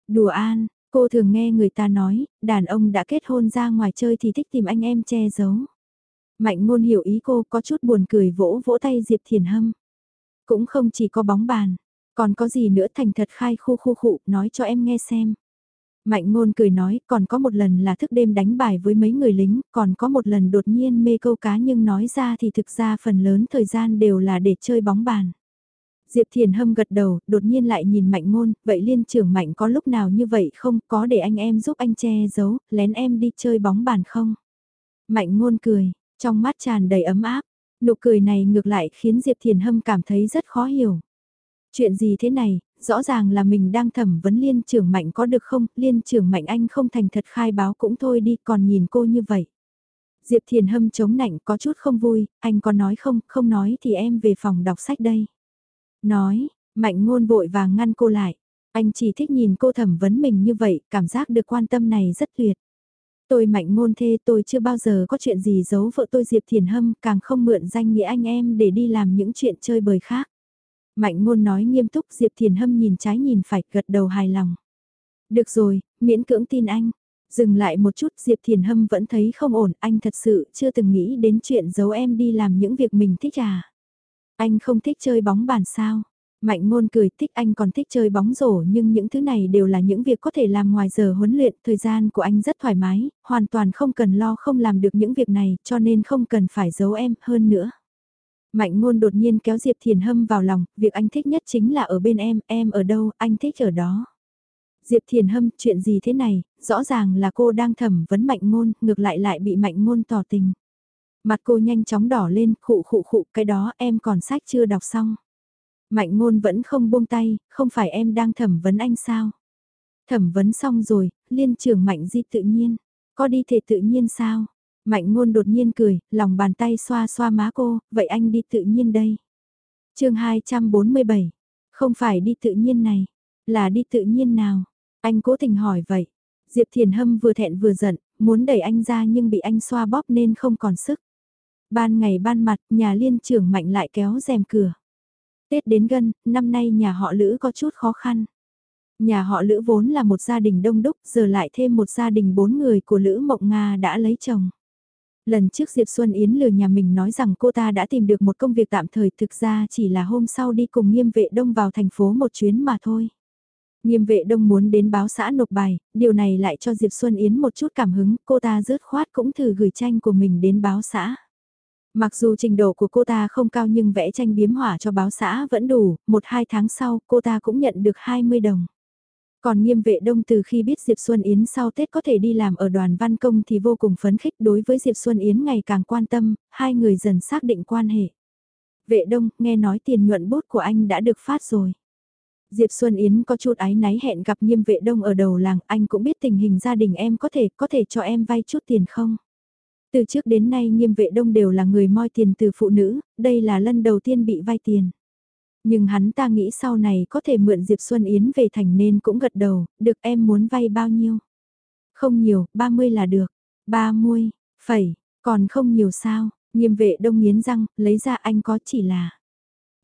Đùa an, cô thường nghe người ta nói, đàn ông đã kết hôn ra ngoài chơi thì thích tìm anh em che giấu. Mạnh ngôn hiểu ý cô có chút buồn cười vỗ vỗ tay Diệp Thiền Hâm. Cũng không chỉ có bóng bàn, còn có gì nữa thành thật khai khu khu khụ nói cho em nghe xem. Mạnh ngôn cười nói, còn có một lần là thức đêm đánh bài với mấy người lính, còn có một lần đột nhiên mê câu cá nhưng nói ra thì thực ra phần lớn thời gian đều là để chơi bóng bàn. Diệp Thiền Hâm gật đầu, đột nhiên lại nhìn Mạnh ngôn, vậy liên trưởng Mạnh có lúc nào như vậy không, có để anh em giúp anh che giấu, lén em đi chơi bóng bàn không? Mạnh ngôn cười, trong mắt tràn đầy ấm áp, nụ cười này ngược lại khiến Diệp Thiền Hâm cảm thấy rất khó hiểu. Chuyện gì thế này, rõ ràng là mình đang thẩm vấn liên trưởng mạnh có được không, liên trưởng mạnh anh không thành thật khai báo cũng thôi đi, còn nhìn cô như vậy. Diệp Thiền Hâm chống nạnh có chút không vui, anh có nói không, không nói thì em về phòng đọc sách đây. Nói, mạnh ngôn vội vàng ngăn cô lại. Anh chỉ thích nhìn cô thẩm vấn mình như vậy, cảm giác được quan tâm này rất tuyệt. Tôi mạnh ngôn thê tôi chưa bao giờ có chuyện gì giấu vợ tôi Diệp Thiền Hâm, càng không mượn danh nghĩa anh em để đi làm những chuyện chơi bời khác. Mạnh ngôn nói nghiêm túc Diệp Thiền Hâm nhìn trái nhìn phải gật đầu hài lòng. Được rồi, miễn cưỡng tin anh. Dừng lại một chút Diệp Thiền Hâm vẫn thấy không ổn, anh thật sự chưa từng nghĩ đến chuyện giấu em đi làm những việc mình thích à. Anh không thích chơi bóng bàn sao? Mạnh ngôn cười thích anh còn thích chơi bóng rổ nhưng những thứ này đều là những việc có thể làm ngoài giờ huấn luyện, thời gian của anh rất thoải mái, hoàn toàn không cần lo không làm được những việc này cho nên không cần phải giấu em hơn nữa. Mạnh ngôn đột nhiên kéo Diệp Thiền Hâm vào lòng, việc anh thích nhất chính là ở bên em, em ở đâu, anh thích ở đó. Diệp Thiền Hâm, chuyện gì thế này, rõ ràng là cô đang thẩm vấn mạnh ngôn, ngược lại lại bị mạnh ngôn tỏ tình. Mặt cô nhanh chóng đỏ lên, khụ khụ khụ, cái đó em còn sách chưa đọc xong. Mạnh ngôn vẫn không buông tay, không phải em đang thẩm vấn anh sao? Thẩm vấn xong rồi, liên trưởng mạnh di tự nhiên. Có đi thể tự nhiên sao? Mạnh ngôn đột nhiên cười, lòng bàn tay xoa xoa má cô, vậy anh đi tự nhiên đây. chương 247, không phải đi tự nhiên này, là đi tự nhiên nào? Anh cố tình hỏi vậy. Diệp Thiền Hâm vừa thẹn vừa giận, muốn đẩy anh ra nhưng bị anh xoa bóp nên không còn sức. Ban ngày ban mặt, nhà liên trưởng mạnh lại kéo rèm cửa. Tết đến gần, năm nay nhà họ Lữ có chút khó khăn. Nhà họ Lữ vốn là một gia đình đông đúc, giờ lại thêm một gia đình bốn người của Lữ Mộng Nga đã lấy chồng. Lần trước Diệp Xuân Yến lừa nhà mình nói rằng cô ta đã tìm được một công việc tạm thời thực ra chỉ là hôm sau đi cùng nghiêm vệ đông vào thành phố một chuyến mà thôi. Nghiêm vệ đông muốn đến báo xã nộp bài, điều này lại cho Diệp Xuân Yến một chút cảm hứng, cô ta rớt khoát cũng thử gửi tranh của mình đến báo xã. Mặc dù trình độ của cô ta không cao nhưng vẽ tranh biếm hỏa cho báo xã vẫn đủ, một hai tháng sau cô ta cũng nhận được 20 đồng. Còn nghiêm vệ đông từ khi biết Diệp Xuân Yến sau Tết có thể đi làm ở đoàn văn công thì vô cùng phấn khích đối với Diệp Xuân Yến ngày càng quan tâm, hai người dần xác định quan hệ. Vệ đông, nghe nói tiền nhuận bút của anh đã được phát rồi. Diệp Xuân Yến có chút ái náy hẹn gặp nghiêm vệ đông ở đầu làng, anh cũng biết tình hình gia đình em có thể, có thể cho em vay chút tiền không? Từ trước đến nay nghiêm vệ đông đều là người moi tiền từ phụ nữ, đây là lần đầu tiên bị vay tiền. Nhưng hắn ta nghĩ sau này có thể mượn Diệp Xuân Yến về thành nên cũng gật đầu, được em muốn vay bao nhiêu? Không nhiều, 30 là được. 30, phẩy, còn không nhiều sao? Nghiêm vệ đông nghiến răng, lấy ra anh có chỉ là.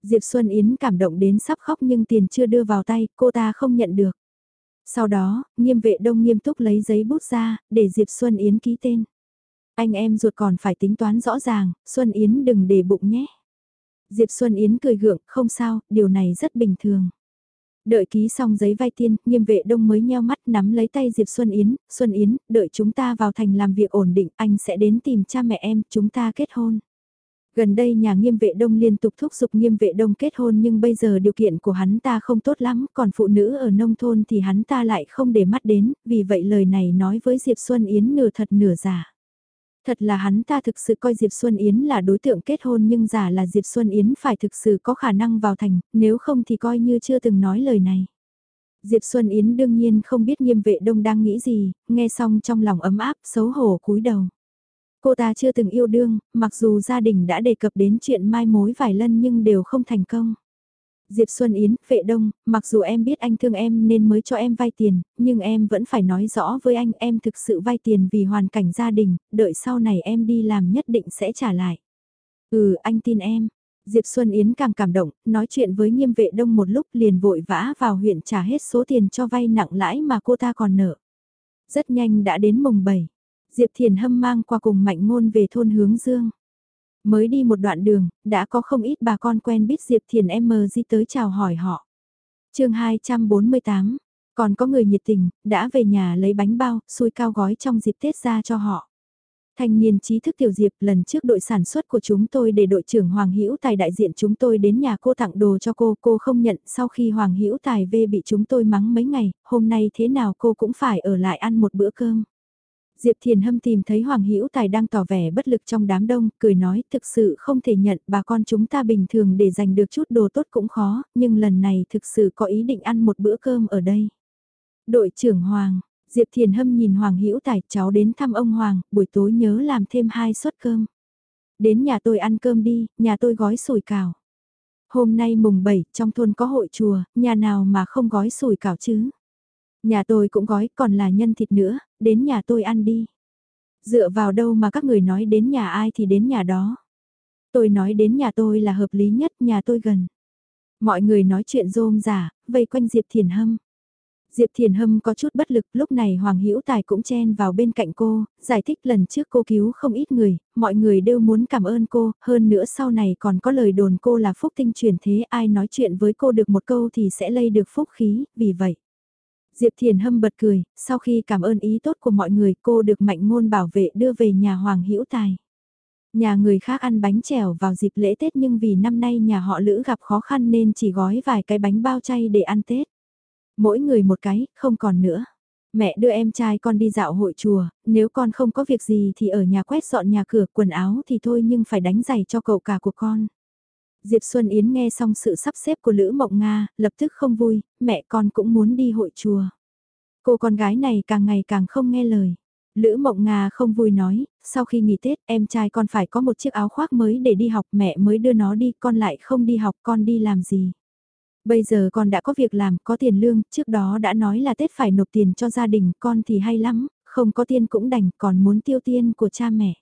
Diệp Xuân Yến cảm động đến sắp khóc nhưng tiền chưa đưa vào tay, cô ta không nhận được. Sau đó, nghiêm vệ đông nghiêm túc lấy giấy bút ra, để Diệp Xuân Yến ký tên. Anh em ruột còn phải tính toán rõ ràng, Xuân Yến đừng để bụng nhé. Diệp Xuân Yến cười gượng, không sao, điều này rất bình thường. Đợi ký xong giấy vay tiên, nghiêm vệ đông mới nheo mắt nắm lấy tay Diệp Xuân Yến, Xuân Yến, đợi chúng ta vào thành làm việc ổn định, anh sẽ đến tìm cha mẹ em, chúng ta kết hôn. Gần đây nhà nghiêm vệ đông liên tục thúc giục nghiêm vệ đông kết hôn nhưng bây giờ điều kiện của hắn ta không tốt lắm, còn phụ nữ ở nông thôn thì hắn ta lại không để mắt đến, vì vậy lời này nói với Diệp Xuân Yến nửa thật nửa giả. Thật là hắn ta thực sự coi Diệp Xuân Yến là đối tượng kết hôn nhưng giả là Diệp Xuân Yến phải thực sự có khả năng vào thành, nếu không thì coi như chưa từng nói lời này. Diệp Xuân Yến đương nhiên không biết nghiêm vệ đông đang nghĩ gì, nghe xong trong lòng ấm áp, xấu hổ cúi đầu. Cô ta chưa từng yêu đương, mặc dù gia đình đã đề cập đến chuyện mai mối vài lần nhưng đều không thành công. Diệp Xuân Yến, vệ đông, mặc dù em biết anh thương em nên mới cho em vay tiền, nhưng em vẫn phải nói rõ với anh em thực sự vay tiền vì hoàn cảnh gia đình, đợi sau này em đi làm nhất định sẽ trả lại. Ừ, anh tin em. Diệp Xuân Yến càng cảm động, nói chuyện với nghiêm vệ đông một lúc liền vội vã vào huyện trả hết số tiền cho vay nặng lãi mà cô ta còn nợ. Rất nhanh đã đến mùng 7. Diệp Thiền Hâm mang qua cùng mạnh ngôn về thôn hướng dương. Mới đi một đoạn đường, đã có không ít bà con quen biết Diệp Thiền M di tới chào hỏi họ. chương 248, còn có người nhiệt tình, đã về nhà lấy bánh bao, xôi cao gói trong dịp Tết ra cho họ. Thanh niên trí thức tiểu diệp lần trước đội sản xuất của chúng tôi để đội trưởng Hoàng Hữu Tài đại diện chúng tôi đến nhà cô tặng đồ cho cô, cô không nhận sau khi Hoàng Hữu Tài về bị chúng tôi mắng mấy ngày, hôm nay thế nào cô cũng phải ở lại ăn một bữa cơm. Diệp Thiền Hâm tìm thấy Hoàng Hữu Tài đang tỏ vẻ bất lực trong đám đông, cười nói thực sự không thể nhận bà con chúng ta bình thường để giành được chút đồ tốt cũng khó, nhưng lần này thực sự có ý định ăn một bữa cơm ở đây. Đội trưởng Hoàng, Diệp Thiền Hâm nhìn Hoàng Hữu Tài cháu đến thăm ông Hoàng, buổi tối nhớ làm thêm hai suất cơm. Đến nhà tôi ăn cơm đi, nhà tôi gói sủi cảo. Hôm nay mùng 7, trong thôn có hội chùa, nhà nào mà không gói sủi cảo chứ? Nhà tôi cũng gói, còn là nhân thịt nữa, đến nhà tôi ăn đi. Dựa vào đâu mà các người nói đến nhà ai thì đến nhà đó. Tôi nói đến nhà tôi là hợp lý nhất, nhà tôi gần. Mọi người nói chuyện rôm rả, vây quanh Diệp Thiền Hâm. Diệp Thiền Hâm có chút bất lực, lúc này Hoàng Hữu Tài cũng chen vào bên cạnh cô, giải thích lần trước cô cứu không ít người, mọi người đều muốn cảm ơn cô, hơn nữa sau này còn có lời đồn cô là phúc tinh truyền thế, ai nói chuyện với cô được một câu thì sẽ lây được phúc khí, vì vậy. Diệp Thiền Hâm bật cười, sau khi cảm ơn ý tốt của mọi người cô được mạnh ngôn bảo vệ đưa về nhà Hoàng Hữu Tài. Nhà người khác ăn bánh chèo vào dịp lễ Tết nhưng vì năm nay nhà họ Lữ gặp khó khăn nên chỉ gói vài cái bánh bao chay để ăn Tết. Mỗi người một cái, không còn nữa. Mẹ đưa em trai con đi dạo hội chùa, nếu con không có việc gì thì ở nhà quét dọn nhà cửa quần áo thì thôi nhưng phải đánh giày cho cậu cả của con. Diệp Xuân Yến nghe xong sự sắp xếp của Lữ Mộng Nga, lập tức không vui, mẹ con cũng muốn đi hội chùa. Cô con gái này càng ngày càng không nghe lời. Lữ Mộng Nga không vui nói, sau khi nghỉ Tết em trai con phải có một chiếc áo khoác mới để đi học mẹ mới đưa nó đi, con lại không đi học con đi làm gì. Bây giờ con đã có việc làm, có tiền lương, trước đó đã nói là Tết phải nộp tiền cho gia đình, con thì hay lắm, không có tiền cũng đành, còn muốn tiêu tiền của cha mẹ.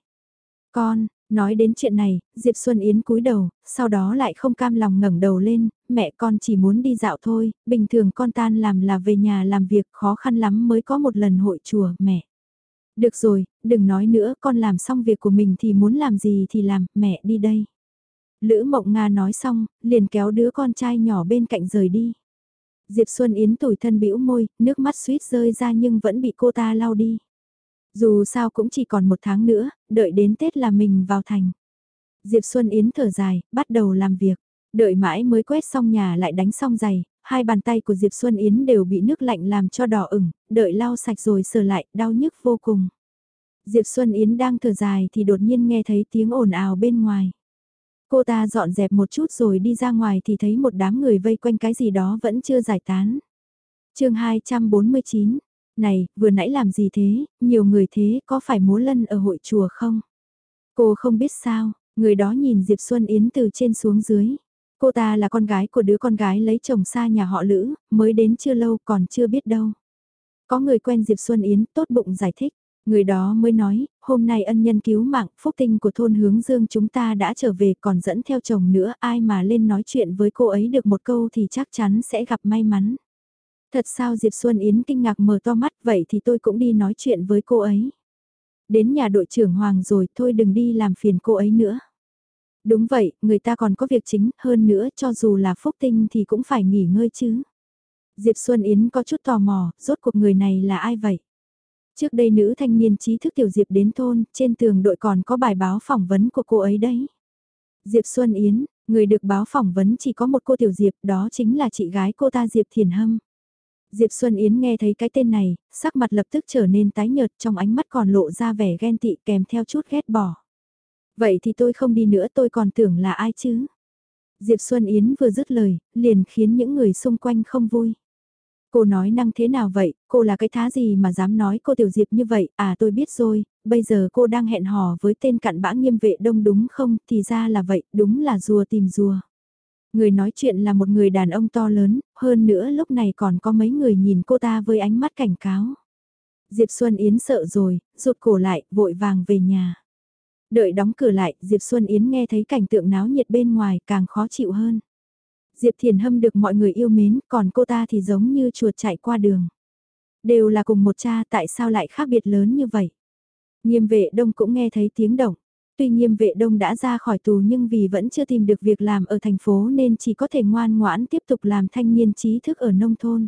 Con, nói đến chuyện này, Diệp Xuân Yến cúi đầu, sau đó lại không cam lòng ngẩng đầu lên, mẹ con chỉ muốn đi dạo thôi, bình thường con tan làm là về nhà làm việc khó khăn lắm mới có một lần hội chùa, mẹ. Được rồi, đừng nói nữa, con làm xong việc của mình thì muốn làm gì thì làm, mẹ đi đây. Lữ Mộng Nga nói xong, liền kéo đứa con trai nhỏ bên cạnh rời đi. Diệp Xuân Yến tủi thân bĩu môi, nước mắt suýt rơi ra nhưng vẫn bị cô ta lau đi. Dù sao cũng chỉ còn một tháng nữa, đợi đến Tết là mình vào thành. Diệp Xuân Yến thở dài, bắt đầu làm việc. Đợi mãi mới quét xong nhà lại đánh xong giày, hai bàn tay của Diệp Xuân Yến đều bị nước lạnh làm cho đỏ ửng, đợi lau sạch rồi sờ lại, đau nhức vô cùng. Diệp Xuân Yến đang thở dài thì đột nhiên nghe thấy tiếng ồn ào bên ngoài. Cô ta dọn dẹp một chút rồi đi ra ngoài thì thấy một đám người vây quanh cái gì đó vẫn chưa giải tán. chương 249, này, vừa nãy làm gì thế, nhiều người thế có phải múa lân ở hội chùa không? Cô không biết sao, người đó nhìn Diệp Xuân Yến từ trên xuống dưới. Cô ta là con gái của đứa con gái lấy chồng xa nhà họ Lữ, mới đến chưa lâu còn chưa biết đâu. Có người quen Diệp Xuân Yến tốt bụng giải thích. Người đó mới nói, hôm nay ân nhân cứu mạng, phúc tinh của thôn hướng dương chúng ta đã trở về còn dẫn theo chồng nữa, ai mà lên nói chuyện với cô ấy được một câu thì chắc chắn sẽ gặp may mắn. Thật sao Diệp Xuân Yến kinh ngạc mở to mắt vậy thì tôi cũng đi nói chuyện với cô ấy. Đến nhà đội trưởng Hoàng rồi thôi đừng đi làm phiền cô ấy nữa. Đúng vậy, người ta còn có việc chính, hơn nữa cho dù là phúc tinh thì cũng phải nghỉ ngơi chứ. Diệp Xuân Yến có chút tò mò, rốt cuộc người này là ai vậy? Trước đây nữ thanh niên trí thức tiểu Diệp đến thôn, trên tường đội còn có bài báo phỏng vấn của cô ấy đấy. Diệp Xuân Yến, người được báo phỏng vấn chỉ có một cô tiểu Diệp, đó chính là chị gái cô ta Diệp Thiền Hâm. Diệp Xuân Yến nghe thấy cái tên này, sắc mặt lập tức trở nên tái nhợt trong ánh mắt còn lộ ra vẻ ghen tị kèm theo chút ghét bỏ. Vậy thì tôi không đi nữa tôi còn tưởng là ai chứ? Diệp Xuân Yến vừa dứt lời, liền khiến những người xung quanh không vui. Cô nói năng thế nào vậy, cô là cái thá gì mà dám nói cô Tiểu Diệp như vậy, à tôi biết rồi, bây giờ cô đang hẹn hò với tên cặn bã nghiêm vệ đông đúng không, thì ra là vậy, đúng là rùa tìm rùa. Người nói chuyện là một người đàn ông to lớn, hơn nữa lúc này còn có mấy người nhìn cô ta với ánh mắt cảnh cáo. Diệp Xuân Yến sợ rồi, rụt cổ lại, vội vàng về nhà. Đợi đóng cửa lại, Diệp Xuân Yến nghe thấy cảnh tượng náo nhiệt bên ngoài càng khó chịu hơn. Diệp Thiền Hâm được mọi người yêu mến, còn cô ta thì giống như chuột chạy qua đường. Đều là cùng một cha tại sao lại khác biệt lớn như vậy? Nghiêm vệ đông cũng nghe thấy tiếng động. Tuy nghiêm vệ đông đã ra khỏi tù nhưng vì vẫn chưa tìm được việc làm ở thành phố nên chỉ có thể ngoan ngoãn tiếp tục làm thanh niên trí thức ở nông thôn.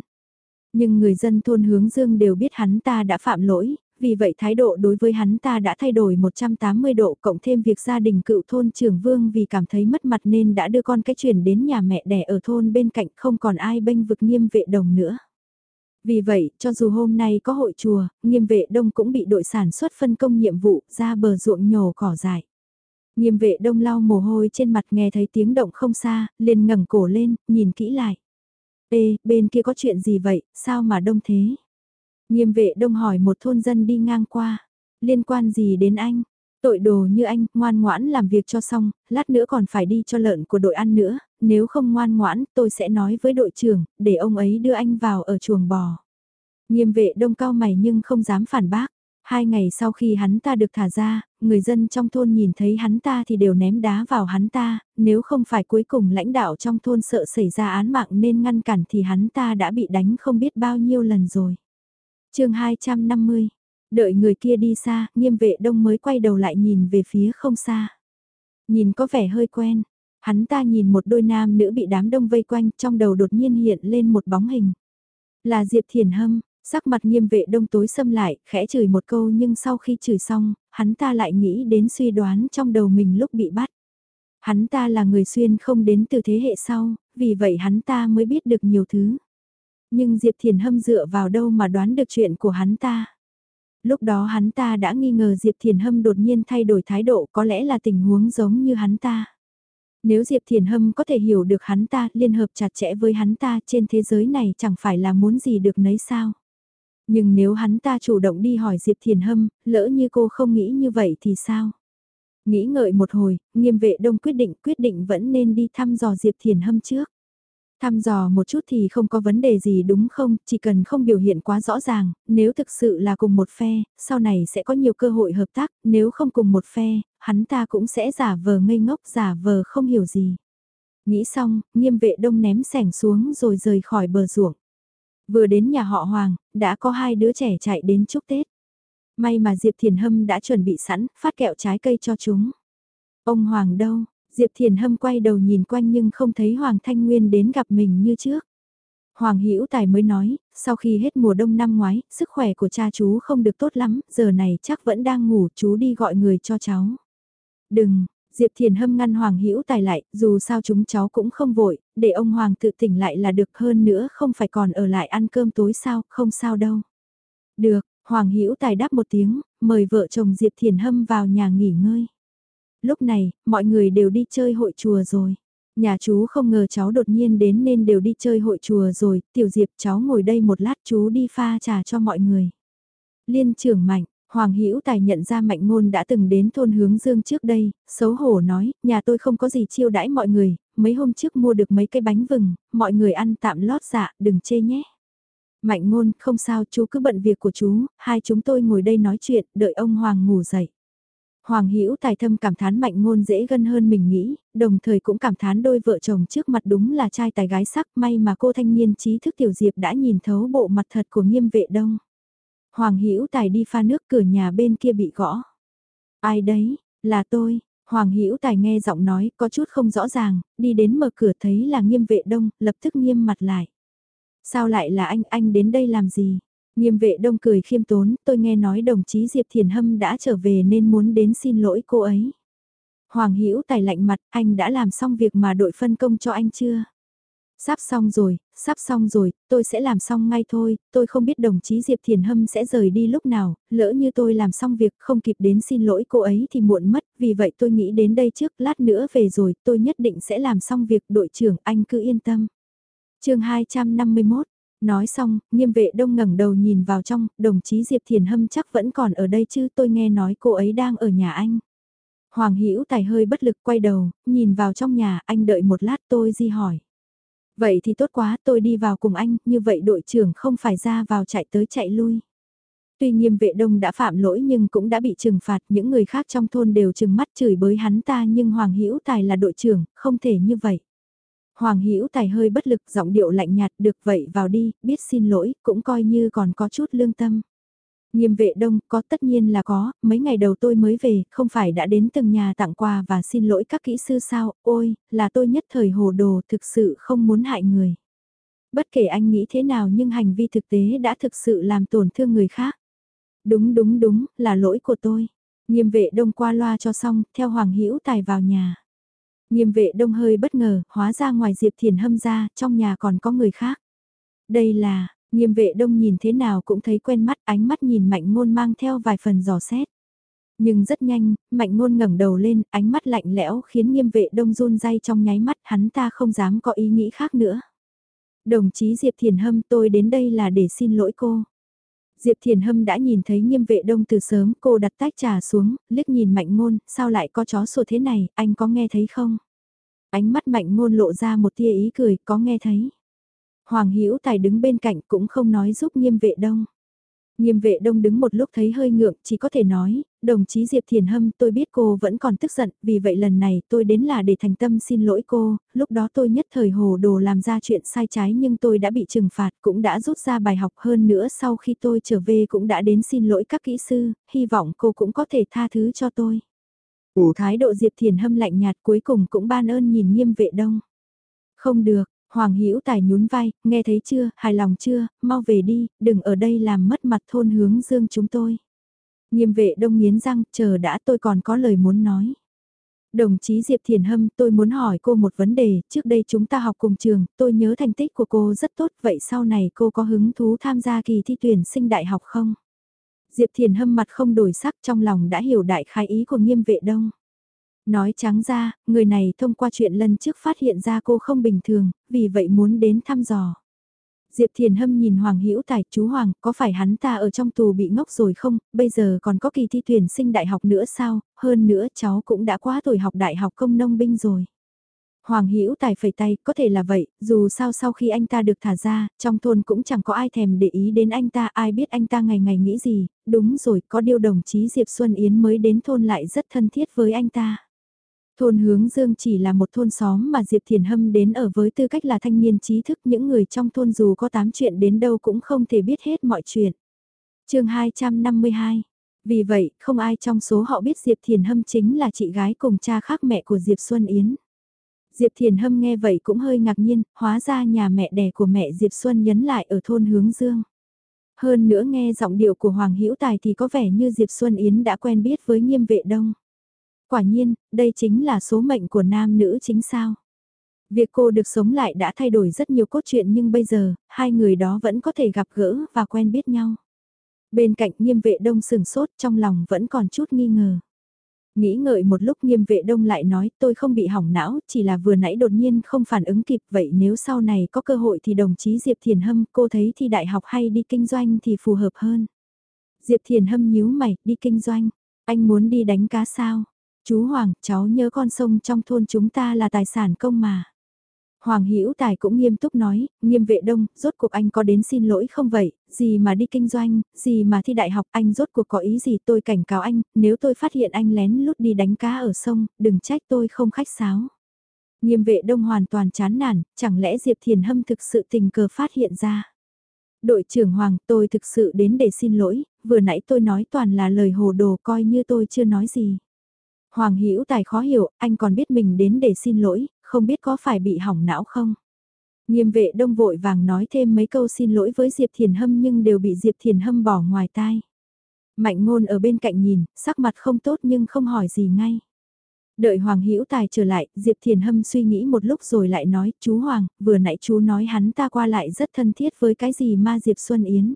Nhưng người dân thôn hướng dương đều biết hắn ta đã phạm lỗi, vì vậy thái độ đối với hắn ta đã thay đổi 180 độ cộng thêm việc gia đình cựu thôn trưởng vương vì cảm thấy mất mặt nên đã đưa con cái chuyển đến nhà mẹ đẻ ở thôn bên cạnh không còn ai bênh vực nghiêm vệ đồng nữa. Vì vậy, cho dù hôm nay có hội chùa, nghiêm vệ đông cũng bị đội sản xuất phân công nhiệm vụ ra bờ ruộng nhổ cỏ dại. Nghiêm vệ đông lau mồ hôi trên mặt nghe thấy tiếng động không xa, liền ngẩng cổ lên, nhìn kỹ lại. Ê, bên kia có chuyện gì vậy, sao mà đông thế? Nghiêm vệ đông hỏi một thôn dân đi ngang qua. Liên quan gì đến anh? Tội đồ như anh, ngoan ngoãn làm việc cho xong, lát nữa còn phải đi cho lợn của đội ăn nữa, nếu không ngoan ngoãn tôi sẽ nói với đội trưởng, để ông ấy đưa anh vào ở chuồng bò. Nghiêm vệ đông cao mày nhưng không dám phản bác. Hai ngày sau khi hắn ta được thả ra, người dân trong thôn nhìn thấy hắn ta thì đều ném đá vào hắn ta, nếu không phải cuối cùng lãnh đạo trong thôn sợ xảy ra án mạng nên ngăn cản thì hắn ta đã bị đánh không biết bao nhiêu lần rồi. chương 250, đợi người kia đi xa, nghiêm vệ đông mới quay đầu lại nhìn về phía không xa. Nhìn có vẻ hơi quen, hắn ta nhìn một đôi nam nữ bị đám đông vây quanh trong đầu đột nhiên hiện lên một bóng hình. Là Diệp Thiền Hâm, Sắc mặt nghiêm vệ đông tối xâm lại, khẽ chửi một câu nhưng sau khi chửi xong, hắn ta lại nghĩ đến suy đoán trong đầu mình lúc bị bắt. Hắn ta là người xuyên không đến từ thế hệ sau, vì vậy hắn ta mới biết được nhiều thứ. Nhưng Diệp Thiền Hâm dựa vào đâu mà đoán được chuyện của hắn ta. Lúc đó hắn ta đã nghi ngờ Diệp Thiền Hâm đột nhiên thay đổi thái độ có lẽ là tình huống giống như hắn ta. Nếu Diệp Thiền Hâm có thể hiểu được hắn ta, liên hợp chặt chẽ với hắn ta trên thế giới này chẳng phải là muốn gì được nấy sao. Nhưng nếu hắn ta chủ động đi hỏi Diệp Thiền Hâm, lỡ như cô không nghĩ như vậy thì sao? Nghĩ ngợi một hồi, nghiêm vệ đông quyết định quyết định vẫn nên đi thăm dò Diệp Thiền Hâm trước. Thăm dò một chút thì không có vấn đề gì đúng không, chỉ cần không biểu hiện quá rõ ràng, nếu thực sự là cùng một phe, sau này sẽ có nhiều cơ hội hợp tác, nếu không cùng một phe, hắn ta cũng sẽ giả vờ ngây ngốc giả vờ không hiểu gì. Nghĩ xong, nghiêm vệ đông ném sẻng xuống rồi rời khỏi bờ ruộng. Vừa đến nhà họ Hoàng, đã có hai đứa trẻ chạy đến chúc Tết. May mà Diệp Thiền Hâm đã chuẩn bị sẵn, phát kẹo trái cây cho chúng. Ông Hoàng đâu? Diệp Thiền Hâm quay đầu nhìn quanh nhưng không thấy Hoàng Thanh Nguyên đến gặp mình như trước. Hoàng Hữu Tài mới nói, sau khi hết mùa đông năm ngoái, sức khỏe của cha chú không được tốt lắm, giờ này chắc vẫn đang ngủ, chú đi gọi người cho cháu. Đừng, Diệp Thiền Hâm ngăn Hoàng Hữu Tài lại, dù sao chúng cháu cũng không vội, để ông Hoàng tự tỉnh lại là được hơn nữa không phải còn ở lại ăn cơm tối sao, không sao đâu. Được, Hoàng Hữu Tài đáp một tiếng, mời vợ chồng Diệp Thiền Hâm vào nhà nghỉ ngơi. Lúc này, mọi người đều đi chơi hội chùa rồi. Nhà chú không ngờ cháu đột nhiên đến nên đều đi chơi hội chùa rồi, tiểu Diệp cháu ngồi đây một lát chú đi pha trà cho mọi người. Liên trưởng mạnh, Hoàng Hữu Tài nhận ra Mạnh Ngôn đã từng đến thôn hướng dương trước đây, xấu hổ nói, nhà tôi không có gì chiêu đãi mọi người, mấy hôm trước mua được mấy cái bánh vừng, mọi người ăn tạm lót dạ, đừng chê nhé. Mạnh Ngôn, không sao, chú cứ bận việc của chú, hai chúng tôi ngồi đây nói chuyện, đợi ông Hoàng ngủ dậy. Hoàng Hữu Tài thâm cảm thán Mạnh Ngôn dễ gân hơn mình nghĩ, đồng thời cũng cảm thán đôi vợ chồng trước mặt đúng là trai tài gái sắc, may mà cô thanh niên trí thức tiểu diệp đã nhìn thấu bộ mặt thật của Nghiêm Vệ Đông. Hoàng Hữu Tài đi pha nước cửa nhà bên kia bị gõ. Ai đấy, là tôi. Hoàng Hữu Tài nghe giọng nói có chút không rõ ràng, đi đến mở cửa thấy là nghiêm vệ đông, lập tức nghiêm mặt lại. Sao lại là anh, anh đến đây làm gì? Nghiêm vệ đông cười khiêm tốn, tôi nghe nói đồng chí Diệp Thiền Hâm đã trở về nên muốn đến xin lỗi cô ấy. Hoàng Hữu Tài lạnh mặt, anh đã làm xong việc mà đội phân công cho anh chưa? Sắp xong rồi, sắp xong rồi, tôi sẽ làm xong ngay thôi, tôi không biết đồng chí Diệp Thiền Hâm sẽ rời đi lúc nào, lỡ như tôi làm xong việc không kịp đến xin lỗi cô ấy thì muộn mất, vì vậy tôi nghĩ đến đây trước, lát nữa về rồi, tôi nhất định sẽ làm xong việc đội trưởng, anh cứ yên tâm. chương 251 Nói xong, nghiêm vệ đông ngẩng đầu nhìn vào trong, đồng chí Diệp Thiền Hâm chắc vẫn còn ở đây chứ tôi nghe nói cô ấy đang ở nhà anh. Hoàng Hữu Tài hơi bất lực quay đầu, nhìn vào trong nhà, anh đợi một lát tôi di hỏi. Vậy thì tốt quá, tôi đi vào cùng anh, như vậy đội trưởng không phải ra vào chạy tới chạy lui. Tuy nghiêm vệ đông đã phạm lỗi nhưng cũng đã bị trừng phạt, những người khác trong thôn đều trừng mắt chửi bới hắn ta nhưng Hoàng Hữu Tài là đội trưởng, không thể như vậy. Hoàng Hữu Tài hơi bất lực, giọng điệu lạnh nhạt, được vậy vào đi, biết xin lỗi, cũng coi như còn có chút lương tâm. Nghiêm vệ đông, có tất nhiên là có, mấy ngày đầu tôi mới về, không phải đã đến từng nhà tặng quà và xin lỗi các kỹ sư sao, ôi, là tôi nhất thời hồ đồ thực sự không muốn hại người. Bất kể anh nghĩ thế nào nhưng hành vi thực tế đã thực sự làm tổn thương người khác. Đúng đúng đúng, là lỗi của tôi. Nghiêm vệ đông qua loa cho xong, theo Hoàng Hữu Tài vào nhà. Nghiêm vệ đông hơi bất ngờ, hóa ra ngoài Diệp Thiền hâm ra, trong nhà còn có người khác. Đây là, Nghiêm vệ đông nhìn thế nào cũng thấy quen mắt ánh mắt nhìn mạnh ngôn mang theo vài phần giò xét. Nhưng rất nhanh, mạnh ngôn ngẩng đầu lên, ánh mắt lạnh lẽo khiến nghiêm vệ đông run dây trong nháy mắt hắn ta không dám có ý nghĩ khác nữa. Đồng chí Diệp Thiền Hâm tôi đến đây là để xin lỗi cô. Diệp Thiền Hâm đã nhìn thấy nghiêm vệ đông từ sớm, cô đặt tách trà xuống, liếc nhìn mạnh ngôn, sao lại có chó sủa thế này, anh có nghe thấy không? Ánh mắt mạnh ngôn lộ ra một tia ý cười, có nghe thấy. Hoàng Hữu Tài đứng bên cạnh cũng không nói giúp nghiêm vệ đông. Nghiêm vệ đông đứng một lúc thấy hơi ngượng, chỉ có thể nói, đồng chí Diệp Thiền Hâm tôi biết cô vẫn còn tức giận, vì vậy lần này tôi đến là để thành tâm xin lỗi cô, lúc đó tôi nhất thời hồ đồ làm ra chuyện sai trái nhưng tôi đã bị trừng phạt cũng đã rút ra bài học hơn nữa sau khi tôi trở về cũng đã đến xin lỗi các kỹ sư, hy vọng cô cũng có thể tha thứ cho tôi. Ủ thái độ Diệp Thiền Hâm lạnh nhạt cuối cùng cũng ban ơn nhìn nghiêm vệ đông. Không được, Hoàng Hữu Tài nhún vai, nghe thấy chưa, hài lòng chưa, mau về đi, đừng ở đây làm mất mặt thôn hướng dương chúng tôi. Nghiêm vệ đông nghiến răng, chờ đã tôi còn có lời muốn nói. Đồng chí Diệp Thiền Hâm, tôi muốn hỏi cô một vấn đề, trước đây chúng ta học cùng trường, tôi nhớ thành tích của cô rất tốt, vậy sau này cô có hứng thú tham gia kỳ thi tuyển sinh đại học không? Diệp Thiền Hâm mặt không đổi sắc trong lòng đã hiểu đại khai ý của nghiêm vệ đông. Nói trắng ra, người này thông qua chuyện lần trước phát hiện ra cô không bình thường, vì vậy muốn đến thăm dò. Diệp Thiền Hâm nhìn Hoàng Hữu Tài, chú Hoàng, có phải hắn ta ở trong tù bị ngốc rồi không, bây giờ còn có kỳ thi tuyển sinh đại học nữa sao, hơn nữa cháu cũng đã quá tuổi học đại học công nông binh rồi. Hoàng Hữu Tài phẩy tay, có thể là vậy, dù sao sau khi anh ta được thả ra, trong thôn cũng chẳng có ai thèm để ý đến anh ta, ai biết anh ta ngày ngày nghĩ gì, đúng rồi, có điều đồng chí Diệp Xuân Yến mới đến thôn lại rất thân thiết với anh ta. Thôn hướng dương chỉ là một thôn xóm mà Diệp Thiền Hâm đến ở với tư cách là thanh niên trí thức những người trong thôn dù có tám chuyện đến đâu cũng không thể biết hết mọi chuyện. chương 252 Vì vậy, không ai trong số họ biết Diệp Thiền Hâm chính là chị gái cùng cha khác mẹ của Diệp Xuân Yến. Diệp Thiền Hâm nghe vậy cũng hơi ngạc nhiên, hóa ra nhà mẹ đẻ của mẹ Diệp Xuân Yến lại ở thôn hướng dương. Hơn nữa nghe giọng điệu của Hoàng Hữu Tài thì có vẻ như Diệp Xuân Yến đã quen biết với nghiêm vệ đông. Quả nhiên, đây chính là số mệnh của nam nữ chính sao. Việc cô được sống lại đã thay đổi rất nhiều cốt truyện nhưng bây giờ, hai người đó vẫn có thể gặp gỡ và quen biết nhau. Bên cạnh nghiêm vệ đông sừng sốt trong lòng vẫn còn chút nghi ngờ. Nghĩ ngợi một lúc nghiêm vệ đông lại nói tôi không bị hỏng não, chỉ là vừa nãy đột nhiên không phản ứng kịp vậy nếu sau này có cơ hội thì đồng chí Diệp Thiền Hâm cô thấy thi đại học hay đi kinh doanh thì phù hợp hơn. Diệp Thiền Hâm nhíu mày, đi kinh doanh, anh muốn đi đánh cá sao? Chú Hoàng, cháu nhớ con sông trong thôn chúng ta là tài sản công mà. Hoàng Hữu Tài cũng nghiêm túc nói, nghiêm vệ đông, rốt cuộc anh có đến xin lỗi không vậy, gì mà đi kinh doanh, gì mà thi đại học, anh rốt cuộc có ý gì tôi cảnh cáo anh, nếu tôi phát hiện anh lén lút đi đánh cá ở sông, đừng trách tôi không khách sáo. Nghiêm vệ đông hoàn toàn chán nản, chẳng lẽ Diệp Thiền Hâm thực sự tình cờ phát hiện ra. Đội trưởng Hoàng, tôi thực sự đến để xin lỗi, vừa nãy tôi nói toàn là lời hồ đồ coi như tôi chưa nói gì. Hoàng Hữu Tài khó hiểu, anh còn biết mình đến để xin lỗi, không biết có phải bị hỏng não không? Nghiêm vệ đông vội vàng nói thêm mấy câu xin lỗi với Diệp Thiền Hâm nhưng đều bị Diệp Thiền Hâm bỏ ngoài tai. Mạnh ngôn ở bên cạnh nhìn, sắc mặt không tốt nhưng không hỏi gì ngay. Đợi Hoàng Hữu Tài trở lại, Diệp Thiền Hâm suy nghĩ một lúc rồi lại nói, chú Hoàng, vừa nãy chú nói hắn ta qua lại rất thân thiết với cái gì ma Diệp Xuân Yến.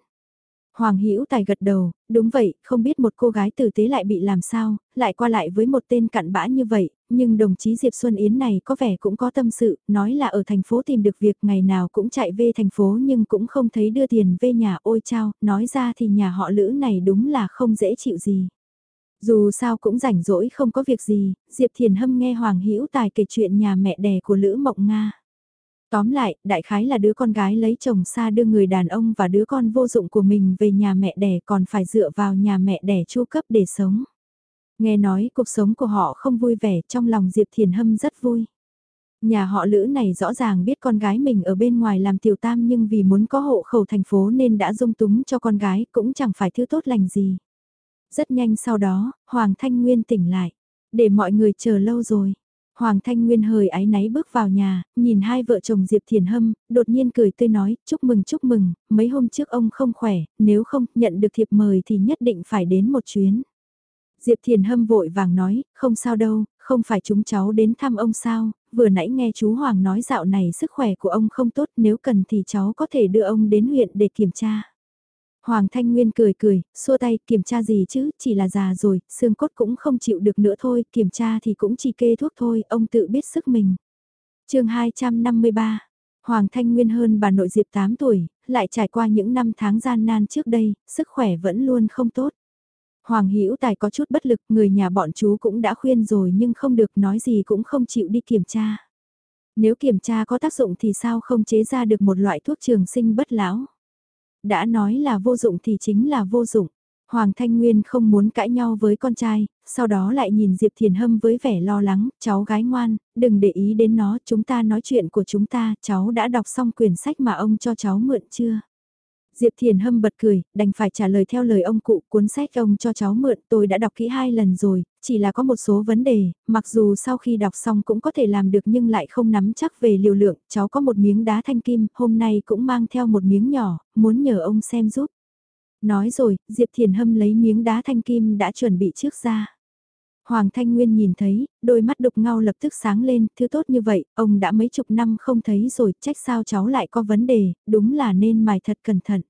Hoàng Hữu Tài gật đầu, đúng vậy, không biết một cô gái tử tế lại bị làm sao, lại qua lại với một tên cặn bã như vậy, nhưng đồng chí Diệp Xuân Yến này có vẻ cũng có tâm sự, nói là ở thành phố tìm được việc ngày nào cũng chạy về thành phố nhưng cũng không thấy đưa tiền về nhà ôi chao, nói ra thì nhà họ Lữ này đúng là không dễ chịu gì. Dù sao cũng rảnh rỗi không có việc gì, Diệp Thiền Hâm nghe Hoàng Hữu Tài kể chuyện nhà mẹ đẻ của Lữ Mộng Nga. Tóm lại, đại khái là đứa con gái lấy chồng xa đưa người đàn ông và đứa con vô dụng của mình về nhà mẹ đẻ còn phải dựa vào nhà mẹ đẻ chu cấp để sống. Nghe nói cuộc sống của họ không vui vẻ trong lòng Diệp Thiền Hâm rất vui. Nhà họ Lữ này rõ ràng biết con gái mình ở bên ngoài làm tiểu tam nhưng vì muốn có hộ khẩu thành phố nên đã dung túng cho con gái cũng chẳng phải thứ tốt lành gì. Rất nhanh sau đó, Hoàng Thanh Nguyên tỉnh lại. Để mọi người chờ lâu rồi. Hoàng Thanh Nguyên hơi áy náy bước vào nhà, nhìn hai vợ chồng Diệp Thiền Hâm, đột nhiên cười tươi nói, chúc mừng chúc mừng, mấy hôm trước ông không khỏe, nếu không nhận được thiệp mời thì nhất định phải đến một chuyến. Diệp Thiền Hâm vội vàng nói, không sao đâu, không phải chúng cháu đến thăm ông sao, vừa nãy nghe chú Hoàng nói dạo này sức khỏe của ông không tốt nếu cần thì cháu có thể đưa ông đến huyện để kiểm tra. Hoàng Thanh Nguyên cười cười, xua tay, kiểm tra gì chứ, chỉ là già rồi, xương cốt cũng không chịu được nữa thôi, kiểm tra thì cũng chỉ kê thuốc thôi, ông tự biết sức mình. chương 253, Hoàng Thanh Nguyên hơn bà nội Diệp 8 tuổi, lại trải qua những năm tháng gian nan trước đây, sức khỏe vẫn luôn không tốt. Hoàng Hữu Tài có chút bất lực, người nhà bọn chú cũng đã khuyên rồi nhưng không được nói gì cũng không chịu đi kiểm tra. Nếu kiểm tra có tác dụng thì sao không chế ra được một loại thuốc trường sinh bất lão? Đã nói là vô dụng thì chính là vô dụng. Hoàng Thanh Nguyên không muốn cãi nhau với con trai, sau đó lại nhìn Diệp Thiền Hâm với vẻ lo lắng, cháu gái ngoan, đừng để ý đến nó, chúng ta nói chuyện của chúng ta, cháu đã đọc xong quyển sách mà ông cho cháu mượn chưa? Diệp Thiền Hâm bật cười, đành phải trả lời theo lời ông cụ cuốn sách ông cho cháu mượn tôi đã đọc kỹ hai lần rồi, chỉ là có một số vấn đề, mặc dù sau khi đọc xong cũng có thể làm được nhưng lại không nắm chắc về liều lượng, cháu có một miếng đá thanh kim, hôm nay cũng mang theo một miếng nhỏ, muốn nhờ ông xem giúp. Nói rồi, Diệp Thiền Hâm lấy miếng đá thanh kim đã chuẩn bị trước ra. Hoàng Thanh Nguyên nhìn thấy, đôi mắt đục ngao lập tức sáng lên, thứ tốt như vậy, ông đã mấy chục năm không thấy rồi, trách sao cháu lại có vấn đề, đúng là nên mài thật cẩn thận.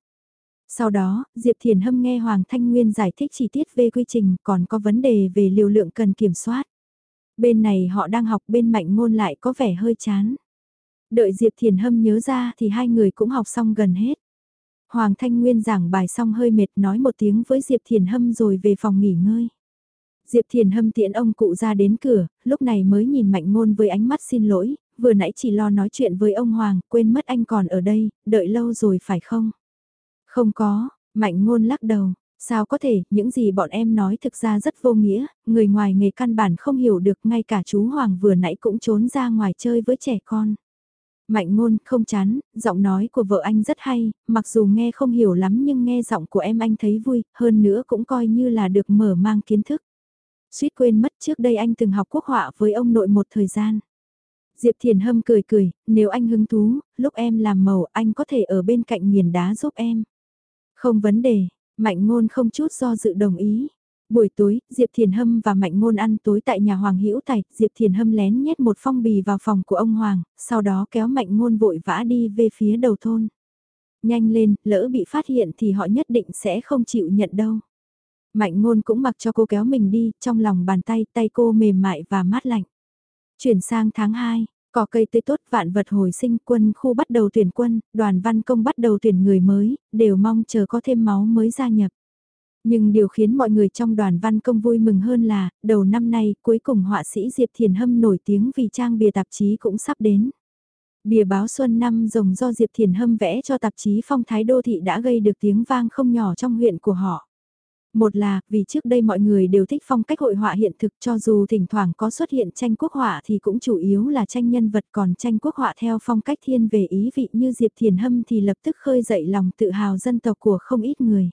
Sau đó, Diệp Thiền Hâm nghe Hoàng Thanh Nguyên giải thích chi tiết về quy trình, còn có vấn đề về liều lượng cần kiểm soát. Bên này họ đang học, bên mạnh ngôn lại có vẻ hơi chán. Đợi Diệp Thiền Hâm nhớ ra thì hai người cũng học xong gần hết. Hoàng Thanh Nguyên giảng bài xong hơi mệt nói một tiếng với Diệp Thiền Hâm rồi về phòng nghỉ ngơi. Diệp Thiền Hâm tiễn ông cụ ra đến cửa, lúc này mới nhìn Mạnh Ngôn với ánh mắt xin lỗi, vừa nãy chỉ lo nói chuyện với ông Hoàng, quên mất anh còn ở đây, đợi lâu rồi phải không? Không có, Mạnh Ngôn lắc đầu, sao có thể, những gì bọn em nói thực ra rất vô nghĩa, người ngoài nghề căn bản không hiểu được, ngay cả chú Hoàng vừa nãy cũng trốn ra ngoài chơi với trẻ con. Mạnh ngôn, không chán, giọng nói của vợ anh rất hay, mặc dù nghe không hiểu lắm nhưng nghe giọng của em anh thấy vui, hơn nữa cũng coi như là được mở mang kiến thức. Suýt quên mất trước đây anh từng học quốc họa với ông nội một thời gian. Diệp Thiền Hâm cười cười, nếu anh hứng thú, lúc em làm màu anh có thể ở bên cạnh nghiền đá giúp em. Không vấn đề, Mạnh Ngôn không chút do dự đồng ý. Buổi tối, Diệp Thiền Hâm và Mạnh Ngôn ăn tối tại nhà Hoàng Hữu Tài, Diệp Thiền Hâm lén nhét một phong bì vào phòng của ông Hoàng, sau đó kéo Mạnh Ngôn vội vã đi về phía đầu thôn. Nhanh lên, lỡ bị phát hiện thì họ nhất định sẽ không chịu nhận đâu. Mạnh Ngôn cũng mặc cho cô kéo mình đi, trong lòng bàn tay, tay cô mềm mại và mát lạnh. Chuyển sang tháng 2, Cỏ cây tươi tốt vạn vật hồi sinh quân khu bắt đầu tuyển quân, đoàn văn công bắt đầu tuyển người mới, đều mong chờ có thêm máu mới gia nhập. Nhưng điều khiến mọi người trong đoàn văn công vui mừng hơn là, đầu năm nay cuối cùng họa sĩ Diệp Thiền Hâm nổi tiếng vì trang bìa tạp chí cũng sắp đến. Bìa báo Xuân năm rồng do Diệp Thiền Hâm vẽ cho tạp chí phong thái đô thị đã gây được tiếng vang không nhỏ trong huyện của họ. Một là, vì trước đây mọi người đều thích phong cách hội họa hiện thực cho dù thỉnh thoảng có xuất hiện tranh quốc họa thì cũng chủ yếu là tranh nhân vật còn tranh quốc họa theo phong cách thiên về ý vị như Diệp Thiền Hâm thì lập tức khơi dậy lòng tự hào dân tộc của không ít người.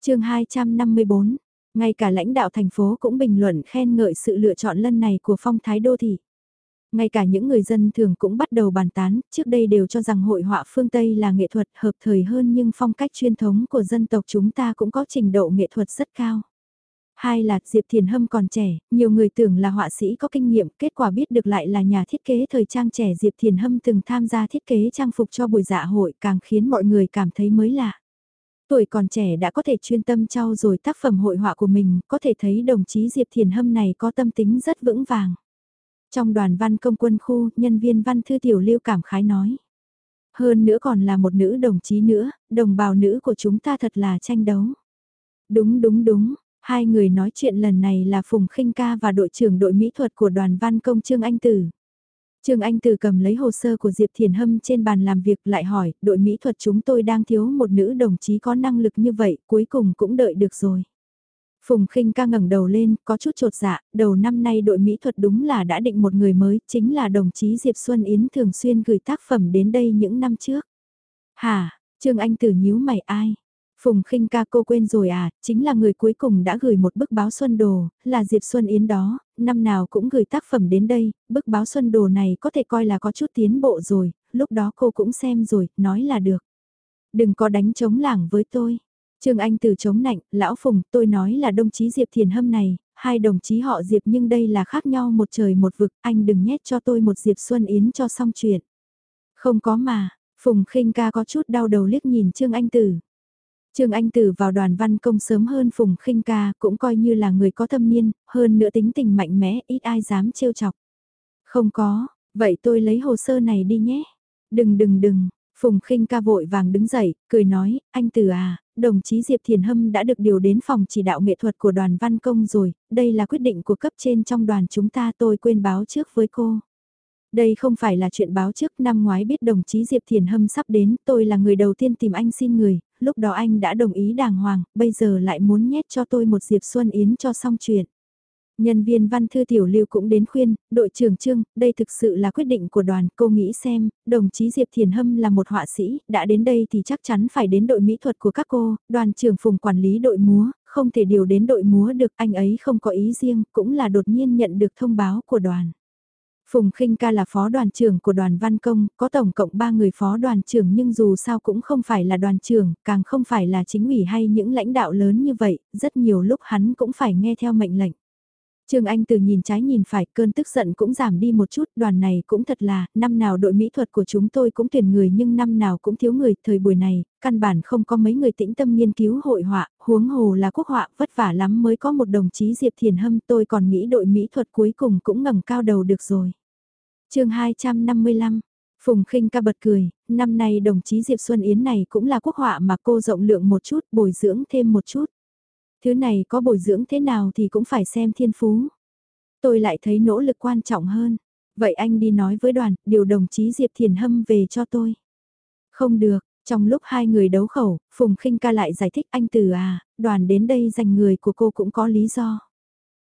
chương 254, ngay cả lãnh đạo thành phố cũng bình luận khen ngợi sự lựa chọn lần này của phong thái đô thị. Ngay cả những người dân thường cũng bắt đầu bàn tán, trước đây đều cho rằng hội họa phương Tây là nghệ thuật hợp thời hơn nhưng phong cách truyền thống của dân tộc chúng ta cũng có trình độ nghệ thuật rất cao. Hai là Diệp Thiền Hâm còn trẻ, nhiều người tưởng là họa sĩ có kinh nghiệm, kết quả biết được lại là nhà thiết kế thời trang trẻ Diệp Thiền Hâm từng tham gia thiết kế trang phục cho buổi dạ hội càng khiến mọi người cảm thấy mới lạ. Tuổi còn trẻ đã có thể chuyên tâm trau rồi tác phẩm hội họa của mình, có thể thấy đồng chí Diệp Thiền Hâm này có tâm tính rất vững vàng. Trong đoàn văn công quân khu, nhân viên văn thư tiểu lưu cảm khái nói. Hơn nữa còn là một nữ đồng chí nữa, đồng bào nữ của chúng ta thật là tranh đấu. Đúng đúng đúng, hai người nói chuyện lần này là Phùng khinh ca và đội trưởng đội mỹ thuật của đoàn văn công Trương Anh Tử. Trương Anh Tử cầm lấy hồ sơ của Diệp Thiền Hâm trên bàn làm việc lại hỏi, đội mỹ thuật chúng tôi đang thiếu một nữ đồng chí có năng lực như vậy, cuối cùng cũng đợi được rồi. Phùng khinh ca ngẩng đầu lên, có chút trột dạ, đầu năm nay đội mỹ thuật đúng là đã định một người mới, chính là đồng chí Diệp Xuân Yến thường xuyên gửi tác phẩm đến đây những năm trước. Hả, Trương Anh Tử nhíu mày ai? Phùng khinh ca cô quên rồi à, chính là người cuối cùng đã gửi một bức báo Xuân Đồ, là Diệp Xuân Yến đó, năm nào cũng gửi tác phẩm đến đây, bức báo Xuân Đồ này có thể coi là có chút tiến bộ rồi, lúc đó cô cũng xem rồi, nói là được. Đừng có đánh chống lảng với tôi. Trương Anh từ chống nạnh, lão Phùng, tôi nói là đồng chí Diệp Thiền Hâm này, hai đồng chí họ Diệp nhưng đây là khác nhau một trời một vực, anh đừng nhét cho tôi một Diệp Xuân Yến cho xong chuyện. Không có mà, Phùng khinh ca có chút đau đầu liếc nhìn Trương Anh Tử. Trương Anh Tử vào đoàn văn công sớm hơn Phùng khinh ca, cũng coi như là người có thâm niên, hơn nữa tính tình mạnh mẽ, ít ai dám trêu chọc. Không có, vậy tôi lấy hồ sơ này đi nhé. Đừng đừng đừng, Phùng khinh ca vội vàng đứng dậy, cười nói, anh Tử à, đồng chí Diệp Thiền Hâm đã được điều đến phòng chỉ đạo nghệ thuật của đoàn văn công rồi, đây là quyết định của cấp trên trong đoàn chúng ta tôi quên báo trước với cô. Đây không phải là chuyện báo trước năm ngoái biết đồng chí Diệp Thiền Hâm sắp đến, tôi là người đầu tiên tìm anh xin người, lúc đó anh đã đồng ý đàng hoàng, bây giờ lại muốn nhét cho tôi một Diệp Xuân Yến cho xong chuyện. Nhân viên văn thư tiểu lưu cũng đến khuyên, đội trưởng Trương, đây thực sự là quyết định của đoàn, cô nghĩ xem, đồng chí Diệp Thiền Hâm là một họa sĩ, đã đến đây thì chắc chắn phải đến đội mỹ thuật của các cô, đoàn trưởng phùng quản lý đội múa, không thể điều đến đội múa được, anh ấy không có ý riêng, cũng là đột nhiên nhận được thông báo của đoàn. Phùng Khinh Ca là phó đoàn trưởng của đoàn văn công, có tổng cộng 3 người phó đoàn trưởng nhưng dù sao cũng không phải là đoàn trưởng, càng không phải là chính ủy hay những lãnh đạo lớn như vậy, rất nhiều lúc hắn cũng phải nghe theo mệnh lệnh. Trương Anh từ nhìn trái nhìn phải, cơn tức giận cũng giảm đi một chút, đoàn này cũng thật là, năm nào đội mỹ thuật của chúng tôi cũng tuyển người nhưng năm nào cũng thiếu người, thời buổi này, căn bản không có mấy người tĩnh tâm nghiên cứu hội họa, huống hồ là quốc họa, vất vả lắm mới có một đồng chí Diệp Thiền Hâm, tôi còn nghĩ đội mỹ thuật cuối cùng cũng ngẩng cao đầu được rồi. chương 255 Phùng khinh ca bật cười, năm nay đồng chí Diệp Xuân Yến này cũng là quốc họa mà cô rộng lượng một chút, bồi dưỡng thêm một chút. Thứ này có bồi dưỡng thế nào thì cũng phải xem thiên phú. Tôi lại thấy nỗ lực quan trọng hơn. Vậy anh đi nói với đoàn, điều đồng chí Diệp Thiền Hâm về cho tôi. Không được, trong lúc hai người đấu khẩu, Phùng khinh ca lại giải thích anh từ à, đoàn đến đây dành người của cô cũng có lý do.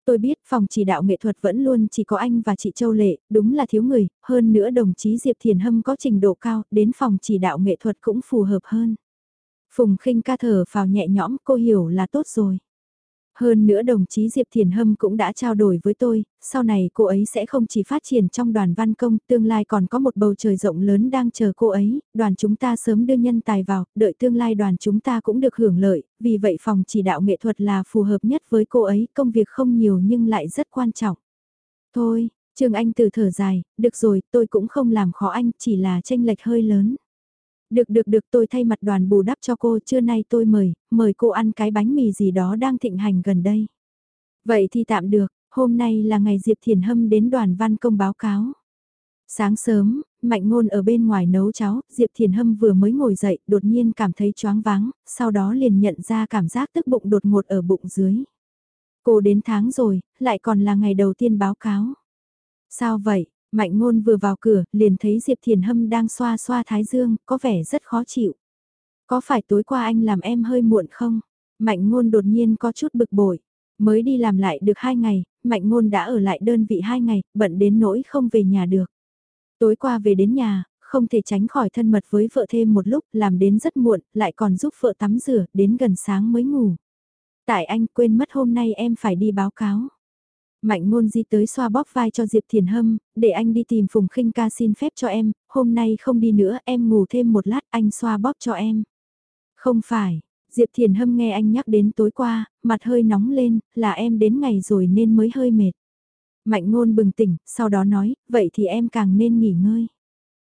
Tôi biết phòng chỉ đạo nghệ thuật vẫn luôn chỉ có anh và chị Châu Lệ, đúng là thiếu người, hơn nữa đồng chí Diệp Thiền Hâm có trình độ cao, đến phòng chỉ đạo nghệ thuật cũng phù hợp hơn. Phùng khinh ca thở vào nhẹ nhõm cô hiểu là tốt rồi. Hơn nữa đồng chí Diệp Thiền Hâm cũng đã trao đổi với tôi, sau này cô ấy sẽ không chỉ phát triển trong đoàn văn công, tương lai còn có một bầu trời rộng lớn đang chờ cô ấy, đoàn chúng ta sớm đưa nhân tài vào, đợi tương lai đoàn chúng ta cũng được hưởng lợi, vì vậy phòng chỉ đạo nghệ thuật là phù hợp nhất với cô ấy, công việc không nhiều nhưng lại rất quan trọng. Thôi, Trương Anh từ thở dài, được rồi, tôi cũng không làm khó anh, chỉ là tranh lệch hơi lớn. Được được được tôi thay mặt đoàn bù đắp cho cô trưa nay tôi mời, mời cô ăn cái bánh mì gì đó đang thịnh hành gần đây. Vậy thì tạm được, hôm nay là ngày Diệp Thiền Hâm đến đoàn văn công báo cáo. Sáng sớm, Mạnh Ngôn ở bên ngoài nấu cháo, Diệp Thiền Hâm vừa mới ngồi dậy, đột nhiên cảm thấy choáng váng, sau đó liền nhận ra cảm giác tức bụng đột ngột ở bụng dưới. Cô đến tháng rồi, lại còn là ngày đầu tiên báo cáo. Sao vậy, Mạnh ngôn vừa vào cửa, liền thấy Diệp Thiền Hâm đang xoa xoa thái dương, có vẻ rất khó chịu. Có phải tối qua anh làm em hơi muộn không? Mạnh ngôn đột nhiên có chút bực bội. Mới đi làm lại được hai ngày, mạnh ngôn đã ở lại đơn vị hai ngày, bận đến nỗi không về nhà được. Tối qua về đến nhà, không thể tránh khỏi thân mật với vợ thêm một lúc, làm đến rất muộn, lại còn giúp vợ tắm rửa, đến gần sáng mới ngủ. Tại anh quên mất hôm nay em phải đi báo cáo. Mạnh ngôn di tới xoa bóp vai cho Diệp Thiền Hâm, để anh đi tìm Phùng khinh ca xin phép cho em, hôm nay không đi nữa em ngủ thêm một lát anh xoa bóp cho em. Không phải, Diệp Thiền Hâm nghe anh nhắc đến tối qua, mặt hơi nóng lên, là em đến ngày rồi nên mới hơi mệt. Mạnh ngôn bừng tỉnh, sau đó nói, vậy thì em càng nên nghỉ ngơi.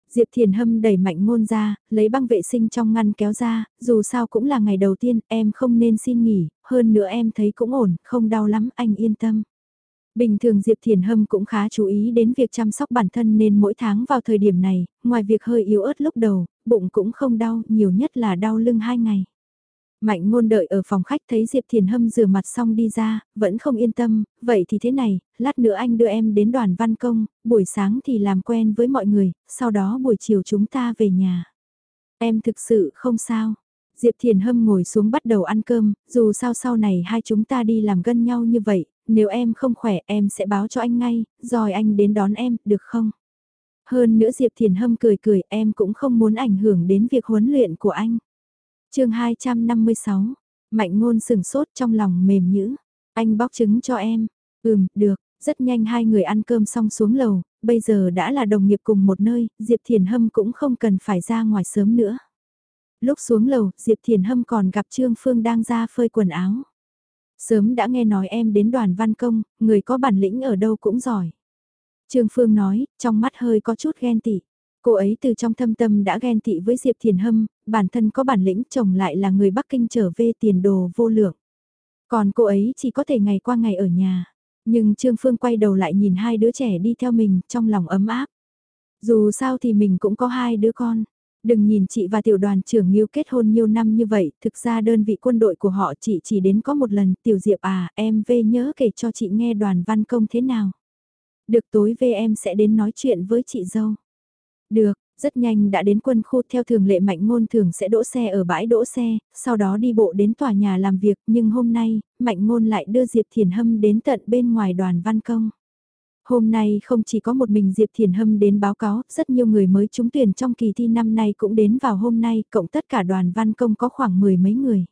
Diệp Thiền Hâm đẩy mạnh ngôn ra, lấy băng vệ sinh trong ngăn kéo ra, dù sao cũng là ngày đầu tiên, em không nên xin nghỉ, hơn nữa em thấy cũng ổn, không đau lắm, anh yên tâm. Bình thường Diệp Thiền Hâm cũng khá chú ý đến việc chăm sóc bản thân nên mỗi tháng vào thời điểm này, ngoài việc hơi yếu ớt lúc đầu, bụng cũng không đau, nhiều nhất là đau lưng hai ngày. Mạnh ngôn đợi ở phòng khách thấy Diệp Thiền Hâm rửa mặt xong đi ra, vẫn không yên tâm, vậy thì thế này, lát nữa anh đưa em đến đoàn văn công, buổi sáng thì làm quen với mọi người, sau đó buổi chiều chúng ta về nhà. Em thực sự không sao. Diệp Thiền Hâm ngồi xuống bắt đầu ăn cơm, dù sao sau này hai chúng ta đi làm gân nhau như vậy, nếu em không khỏe em sẽ báo cho anh ngay, rồi anh đến đón em, được không? Hơn nữa Diệp Thiền Hâm cười cười em cũng không muốn ảnh hưởng đến việc huấn luyện của anh. chương 256, Mạnh ngôn sừng sốt trong lòng mềm nhữ. Anh bóc trứng cho em. Ừm, được, rất nhanh hai người ăn cơm xong xuống lầu, bây giờ đã là đồng nghiệp cùng một nơi, Diệp Thiền Hâm cũng không cần phải ra ngoài sớm nữa. Lúc xuống lầu, Diệp Thiền Hâm còn gặp Trương Phương đang ra phơi quần áo. Sớm đã nghe nói em đến đoàn văn công, người có bản lĩnh ở đâu cũng giỏi. Trương Phương nói, trong mắt hơi có chút ghen tị. Cô ấy từ trong thâm tâm đã ghen tị với Diệp Thiền Hâm, bản thân có bản lĩnh chồng lại là người Bắc Kinh trở về tiền đồ vô lượng. Còn cô ấy chỉ có thể ngày qua ngày ở nhà. Nhưng Trương Phương quay đầu lại nhìn hai đứa trẻ đi theo mình trong lòng ấm áp. Dù sao thì mình cũng có hai đứa con. Đừng nhìn chị và tiểu đoàn trưởng Nghiêu kết hôn nhiều năm như vậy, thực ra đơn vị quân đội của họ chị chỉ đến có một lần, tiểu diệp à, em về nhớ kể cho chị nghe đoàn văn công thế nào. Được tối về em sẽ đến nói chuyện với chị dâu. Được, rất nhanh đã đến quân khu theo thường lệ mạnh ngôn thường sẽ đỗ xe ở bãi đỗ xe, sau đó đi bộ đến tòa nhà làm việc, nhưng hôm nay, mạnh ngôn lại đưa Diệp Thiền Hâm đến tận bên ngoài đoàn văn công. Hôm nay không chỉ có một mình Diệp Thiền Hâm đến báo cáo, rất nhiều người mới trúng tuyển trong kỳ thi năm nay cũng đến vào hôm nay, cộng tất cả đoàn văn công có khoảng mười mấy người.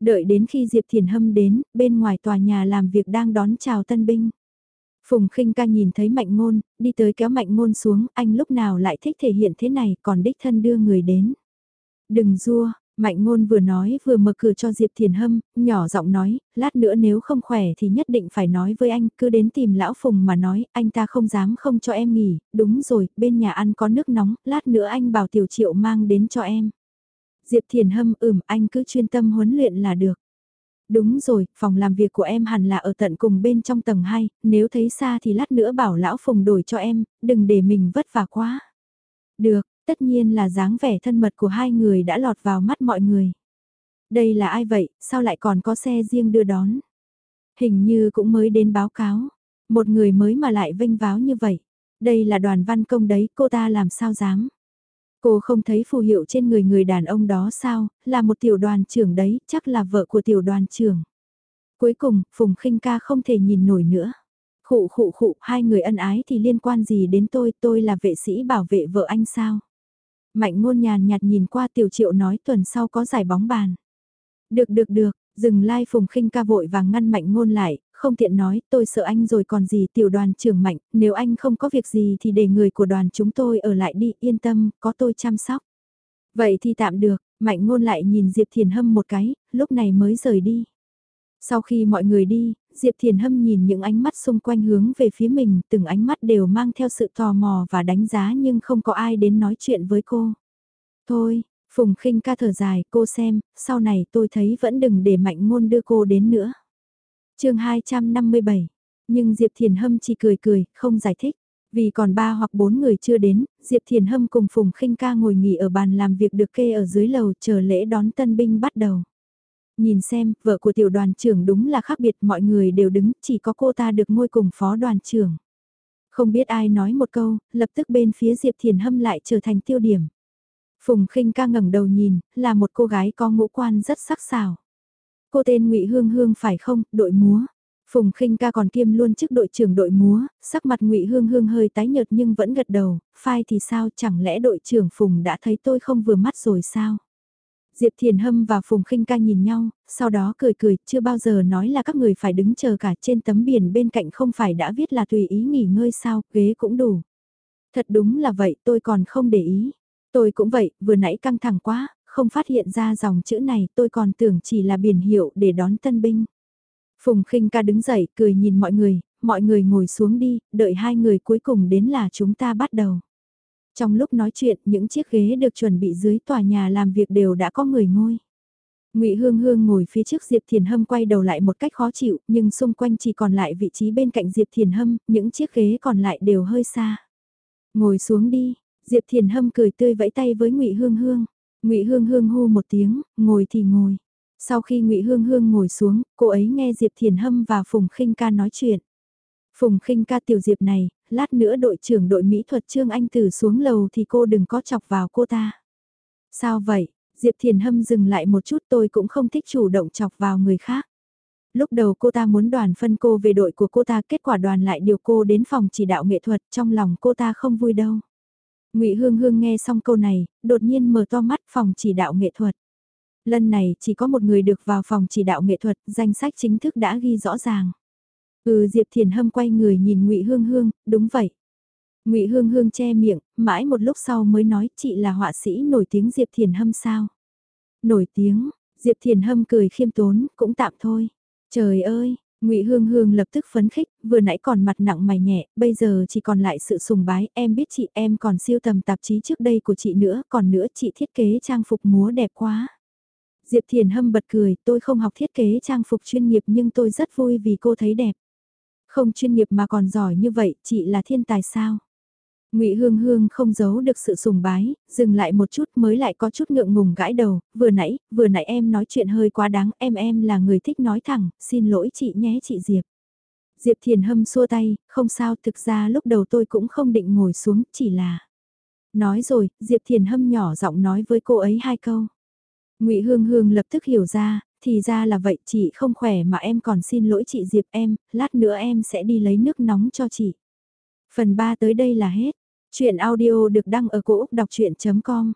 Đợi đến khi Diệp Thiền Hâm đến, bên ngoài tòa nhà làm việc đang đón chào tân binh. Phùng khinh ca nhìn thấy mạnh ngôn, đi tới kéo mạnh ngôn xuống, anh lúc nào lại thích thể hiện thế này còn đích thân đưa người đến. Đừng rua, mạnh ngôn vừa nói vừa mở cửa cho Diệp Thiền Hâm, nhỏ giọng nói, lát nữa nếu không khỏe thì nhất định phải nói với anh, cứ đến tìm lão Phùng mà nói, anh ta không dám không cho em nghỉ, đúng rồi, bên nhà ăn có nước nóng, lát nữa anh bảo tiểu triệu mang đến cho em. Diệp Thiền Hâm ừm anh cứ chuyên tâm huấn luyện là được. Đúng rồi, phòng làm việc của em hẳn là ở tận cùng bên trong tầng 2, nếu thấy xa thì lát nữa bảo lão Phùng đổi cho em, đừng để mình vất vả quá. Được, tất nhiên là dáng vẻ thân mật của hai người đã lọt vào mắt mọi người. Đây là ai vậy, sao lại còn có xe riêng đưa đón? Hình như cũng mới đến báo cáo, một người mới mà lại vinh váo như vậy. Đây là đoàn văn công đấy, cô ta làm sao dám? Cô không thấy phù hiệu trên người người đàn ông đó sao, là một tiểu đoàn trưởng đấy, chắc là vợ của tiểu đoàn trưởng. Cuối cùng, Phùng khinh ca không thể nhìn nổi nữa. Khụ khụ khụ, hai người ân ái thì liên quan gì đến tôi, tôi là vệ sĩ bảo vệ vợ anh sao? Mạnh ngôn nhàn nhạt nhìn qua tiểu triệu nói tuần sau có giải bóng bàn. Được được được, dừng lai like phùng khinh ca vội và ngăn mạnh ngôn lại, không tiện nói, tôi sợ anh rồi còn gì tiểu đoàn trưởng mạnh, nếu anh không có việc gì thì để người của đoàn chúng tôi ở lại đi, yên tâm, có tôi chăm sóc. Vậy thì tạm được, mạnh ngôn lại nhìn Diệp Thiền Hâm một cái, lúc này mới rời đi. Sau khi mọi người đi, Diệp Thiền Hâm nhìn những ánh mắt xung quanh hướng về phía mình, từng ánh mắt đều mang theo sự tò mò và đánh giá nhưng không có ai đến nói chuyện với cô. Thôi, Phùng khinh ca thở dài, cô xem, sau này tôi thấy vẫn đừng để mạnh ngôn đưa cô đến nữa chương 257, nhưng Diệp Thiền Hâm chỉ cười cười, không giải thích. Vì còn ba hoặc bốn người chưa đến, Diệp Thiền Hâm cùng Phùng khinh ca ngồi nghỉ ở bàn làm việc được kê ở dưới lầu chờ lễ đón tân binh bắt đầu. Nhìn xem, vợ của tiểu đoàn trưởng đúng là khác biệt mọi người đều đứng, chỉ có cô ta được ngôi cùng phó đoàn trưởng. Không biết ai nói một câu, lập tức bên phía Diệp Thiền Hâm lại trở thành tiêu điểm. Phùng khinh ca ngẩng đầu nhìn, là một cô gái có ngũ quan rất sắc sảo. Cô tên ngụy Hương Hương phải không, đội múa. Phùng khinh ca còn kiêm luôn chức đội trưởng đội múa, sắc mặt ngụy Hương Hương hơi tái nhợt nhưng vẫn gật đầu, phai thì sao chẳng lẽ đội trưởng Phùng đã thấy tôi không vừa mắt rồi sao? Diệp Thiền Hâm và Phùng khinh ca nhìn nhau, sau đó cười cười, chưa bao giờ nói là các người phải đứng chờ cả trên tấm biển bên cạnh không phải đã viết là tùy ý nghỉ ngơi sao, ghế cũng đủ. Thật đúng là vậy, tôi còn không để ý. Tôi cũng vậy, vừa nãy căng thẳng quá, không phát hiện ra dòng chữ này tôi còn tưởng chỉ là biển hiệu để đón tân binh. Phùng khinh ca đứng dậy cười nhìn mọi người, mọi người ngồi xuống đi, đợi hai người cuối cùng đến là chúng ta bắt đầu. Trong lúc nói chuyện, những chiếc ghế được chuẩn bị dưới tòa nhà làm việc đều đã có người ngồi. Ngụy Hương Hương ngồi phía trước Diệp Thiền Hâm quay đầu lại một cách khó chịu, nhưng xung quanh chỉ còn lại vị trí bên cạnh Diệp Thiền Hâm, những chiếc ghế còn lại đều hơi xa. Ngồi xuống đi, Diệp Thiền Hâm cười tươi vẫy tay với Ngụy Hương Hương. Ngụy Hương Hương hô một tiếng, ngồi thì ngồi. Sau khi Ngụy Hương Hương ngồi xuống, cô ấy nghe Diệp Thiền Hâm và Phùng Khinh Ca nói chuyện. Phùng Khinh Ca tiểu Diệp này, lát nữa đội trưởng đội mỹ thuật Trương Anh Tử xuống lầu thì cô đừng có chọc vào cô ta. Sao vậy? Diệp Thiền Hâm dừng lại một chút tôi cũng không thích chủ động chọc vào người khác. Lúc đầu cô ta muốn đoàn phân cô về đội của cô ta kết quả đoàn lại điều cô đến phòng chỉ đạo nghệ thuật trong lòng cô ta không vui đâu. Ngụy Hương Hương nghe xong câu này, đột nhiên mở to mắt phòng chỉ đạo nghệ thuật. Lần này chỉ có một người được vào phòng chỉ đạo nghệ thuật, danh sách chính thức đã ghi rõ ràng. Ừ Diệp Thiền Hâm quay người nhìn Ngụy Hương Hương, đúng vậy. Ngụy Hương Hương che miệng, mãi một lúc sau mới nói chị là họa sĩ nổi tiếng Diệp Thiền Hâm sao. Nổi tiếng, Diệp Thiền Hâm cười khiêm tốn, cũng tạm thôi. Trời ơi, Ngụy Hương Hương lập tức phấn khích, vừa nãy còn mặt nặng mày nhẹ, bây giờ chỉ còn lại sự sùng bái, em biết chị em còn siêu tầm tạp chí trước đây của chị nữa, còn nữa chị thiết kế trang phục múa đẹp quá. Diệp Thiền Hâm bật cười, tôi không học thiết kế trang phục chuyên nghiệp nhưng tôi rất vui vì cô thấy đẹp. Không chuyên nghiệp mà còn giỏi như vậy, chị là thiên tài sao? Ngụy Hương Hương không giấu được sự sùng bái, dừng lại một chút mới lại có chút ngượng ngùng gãi đầu, vừa nãy, vừa nãy em nói chuyện hơi quá đáng, em em là người thích nói thẳng, xin lỗi chị nhé chị Diệp. Diệp Thiền Hâm xua tay, không sao, thực ra lúc đầu tôi cũng không định ngồi xuống, chỉ là... Nói rồi, Diệp Thiền Hâm nhỏ giọng nói với cô ấy hai câu. Ngụy Hương Hương lập tức hiểu ra, thì ra là vậy chị không khỏe mà em còn xin lỗi chị Diệp em, lát nữa em sẽ đi lấy nước nóng cho chị. Phần 3 tới đây là hết. Chuyện audio được đăng ở cổ Úc đọc chuyện.com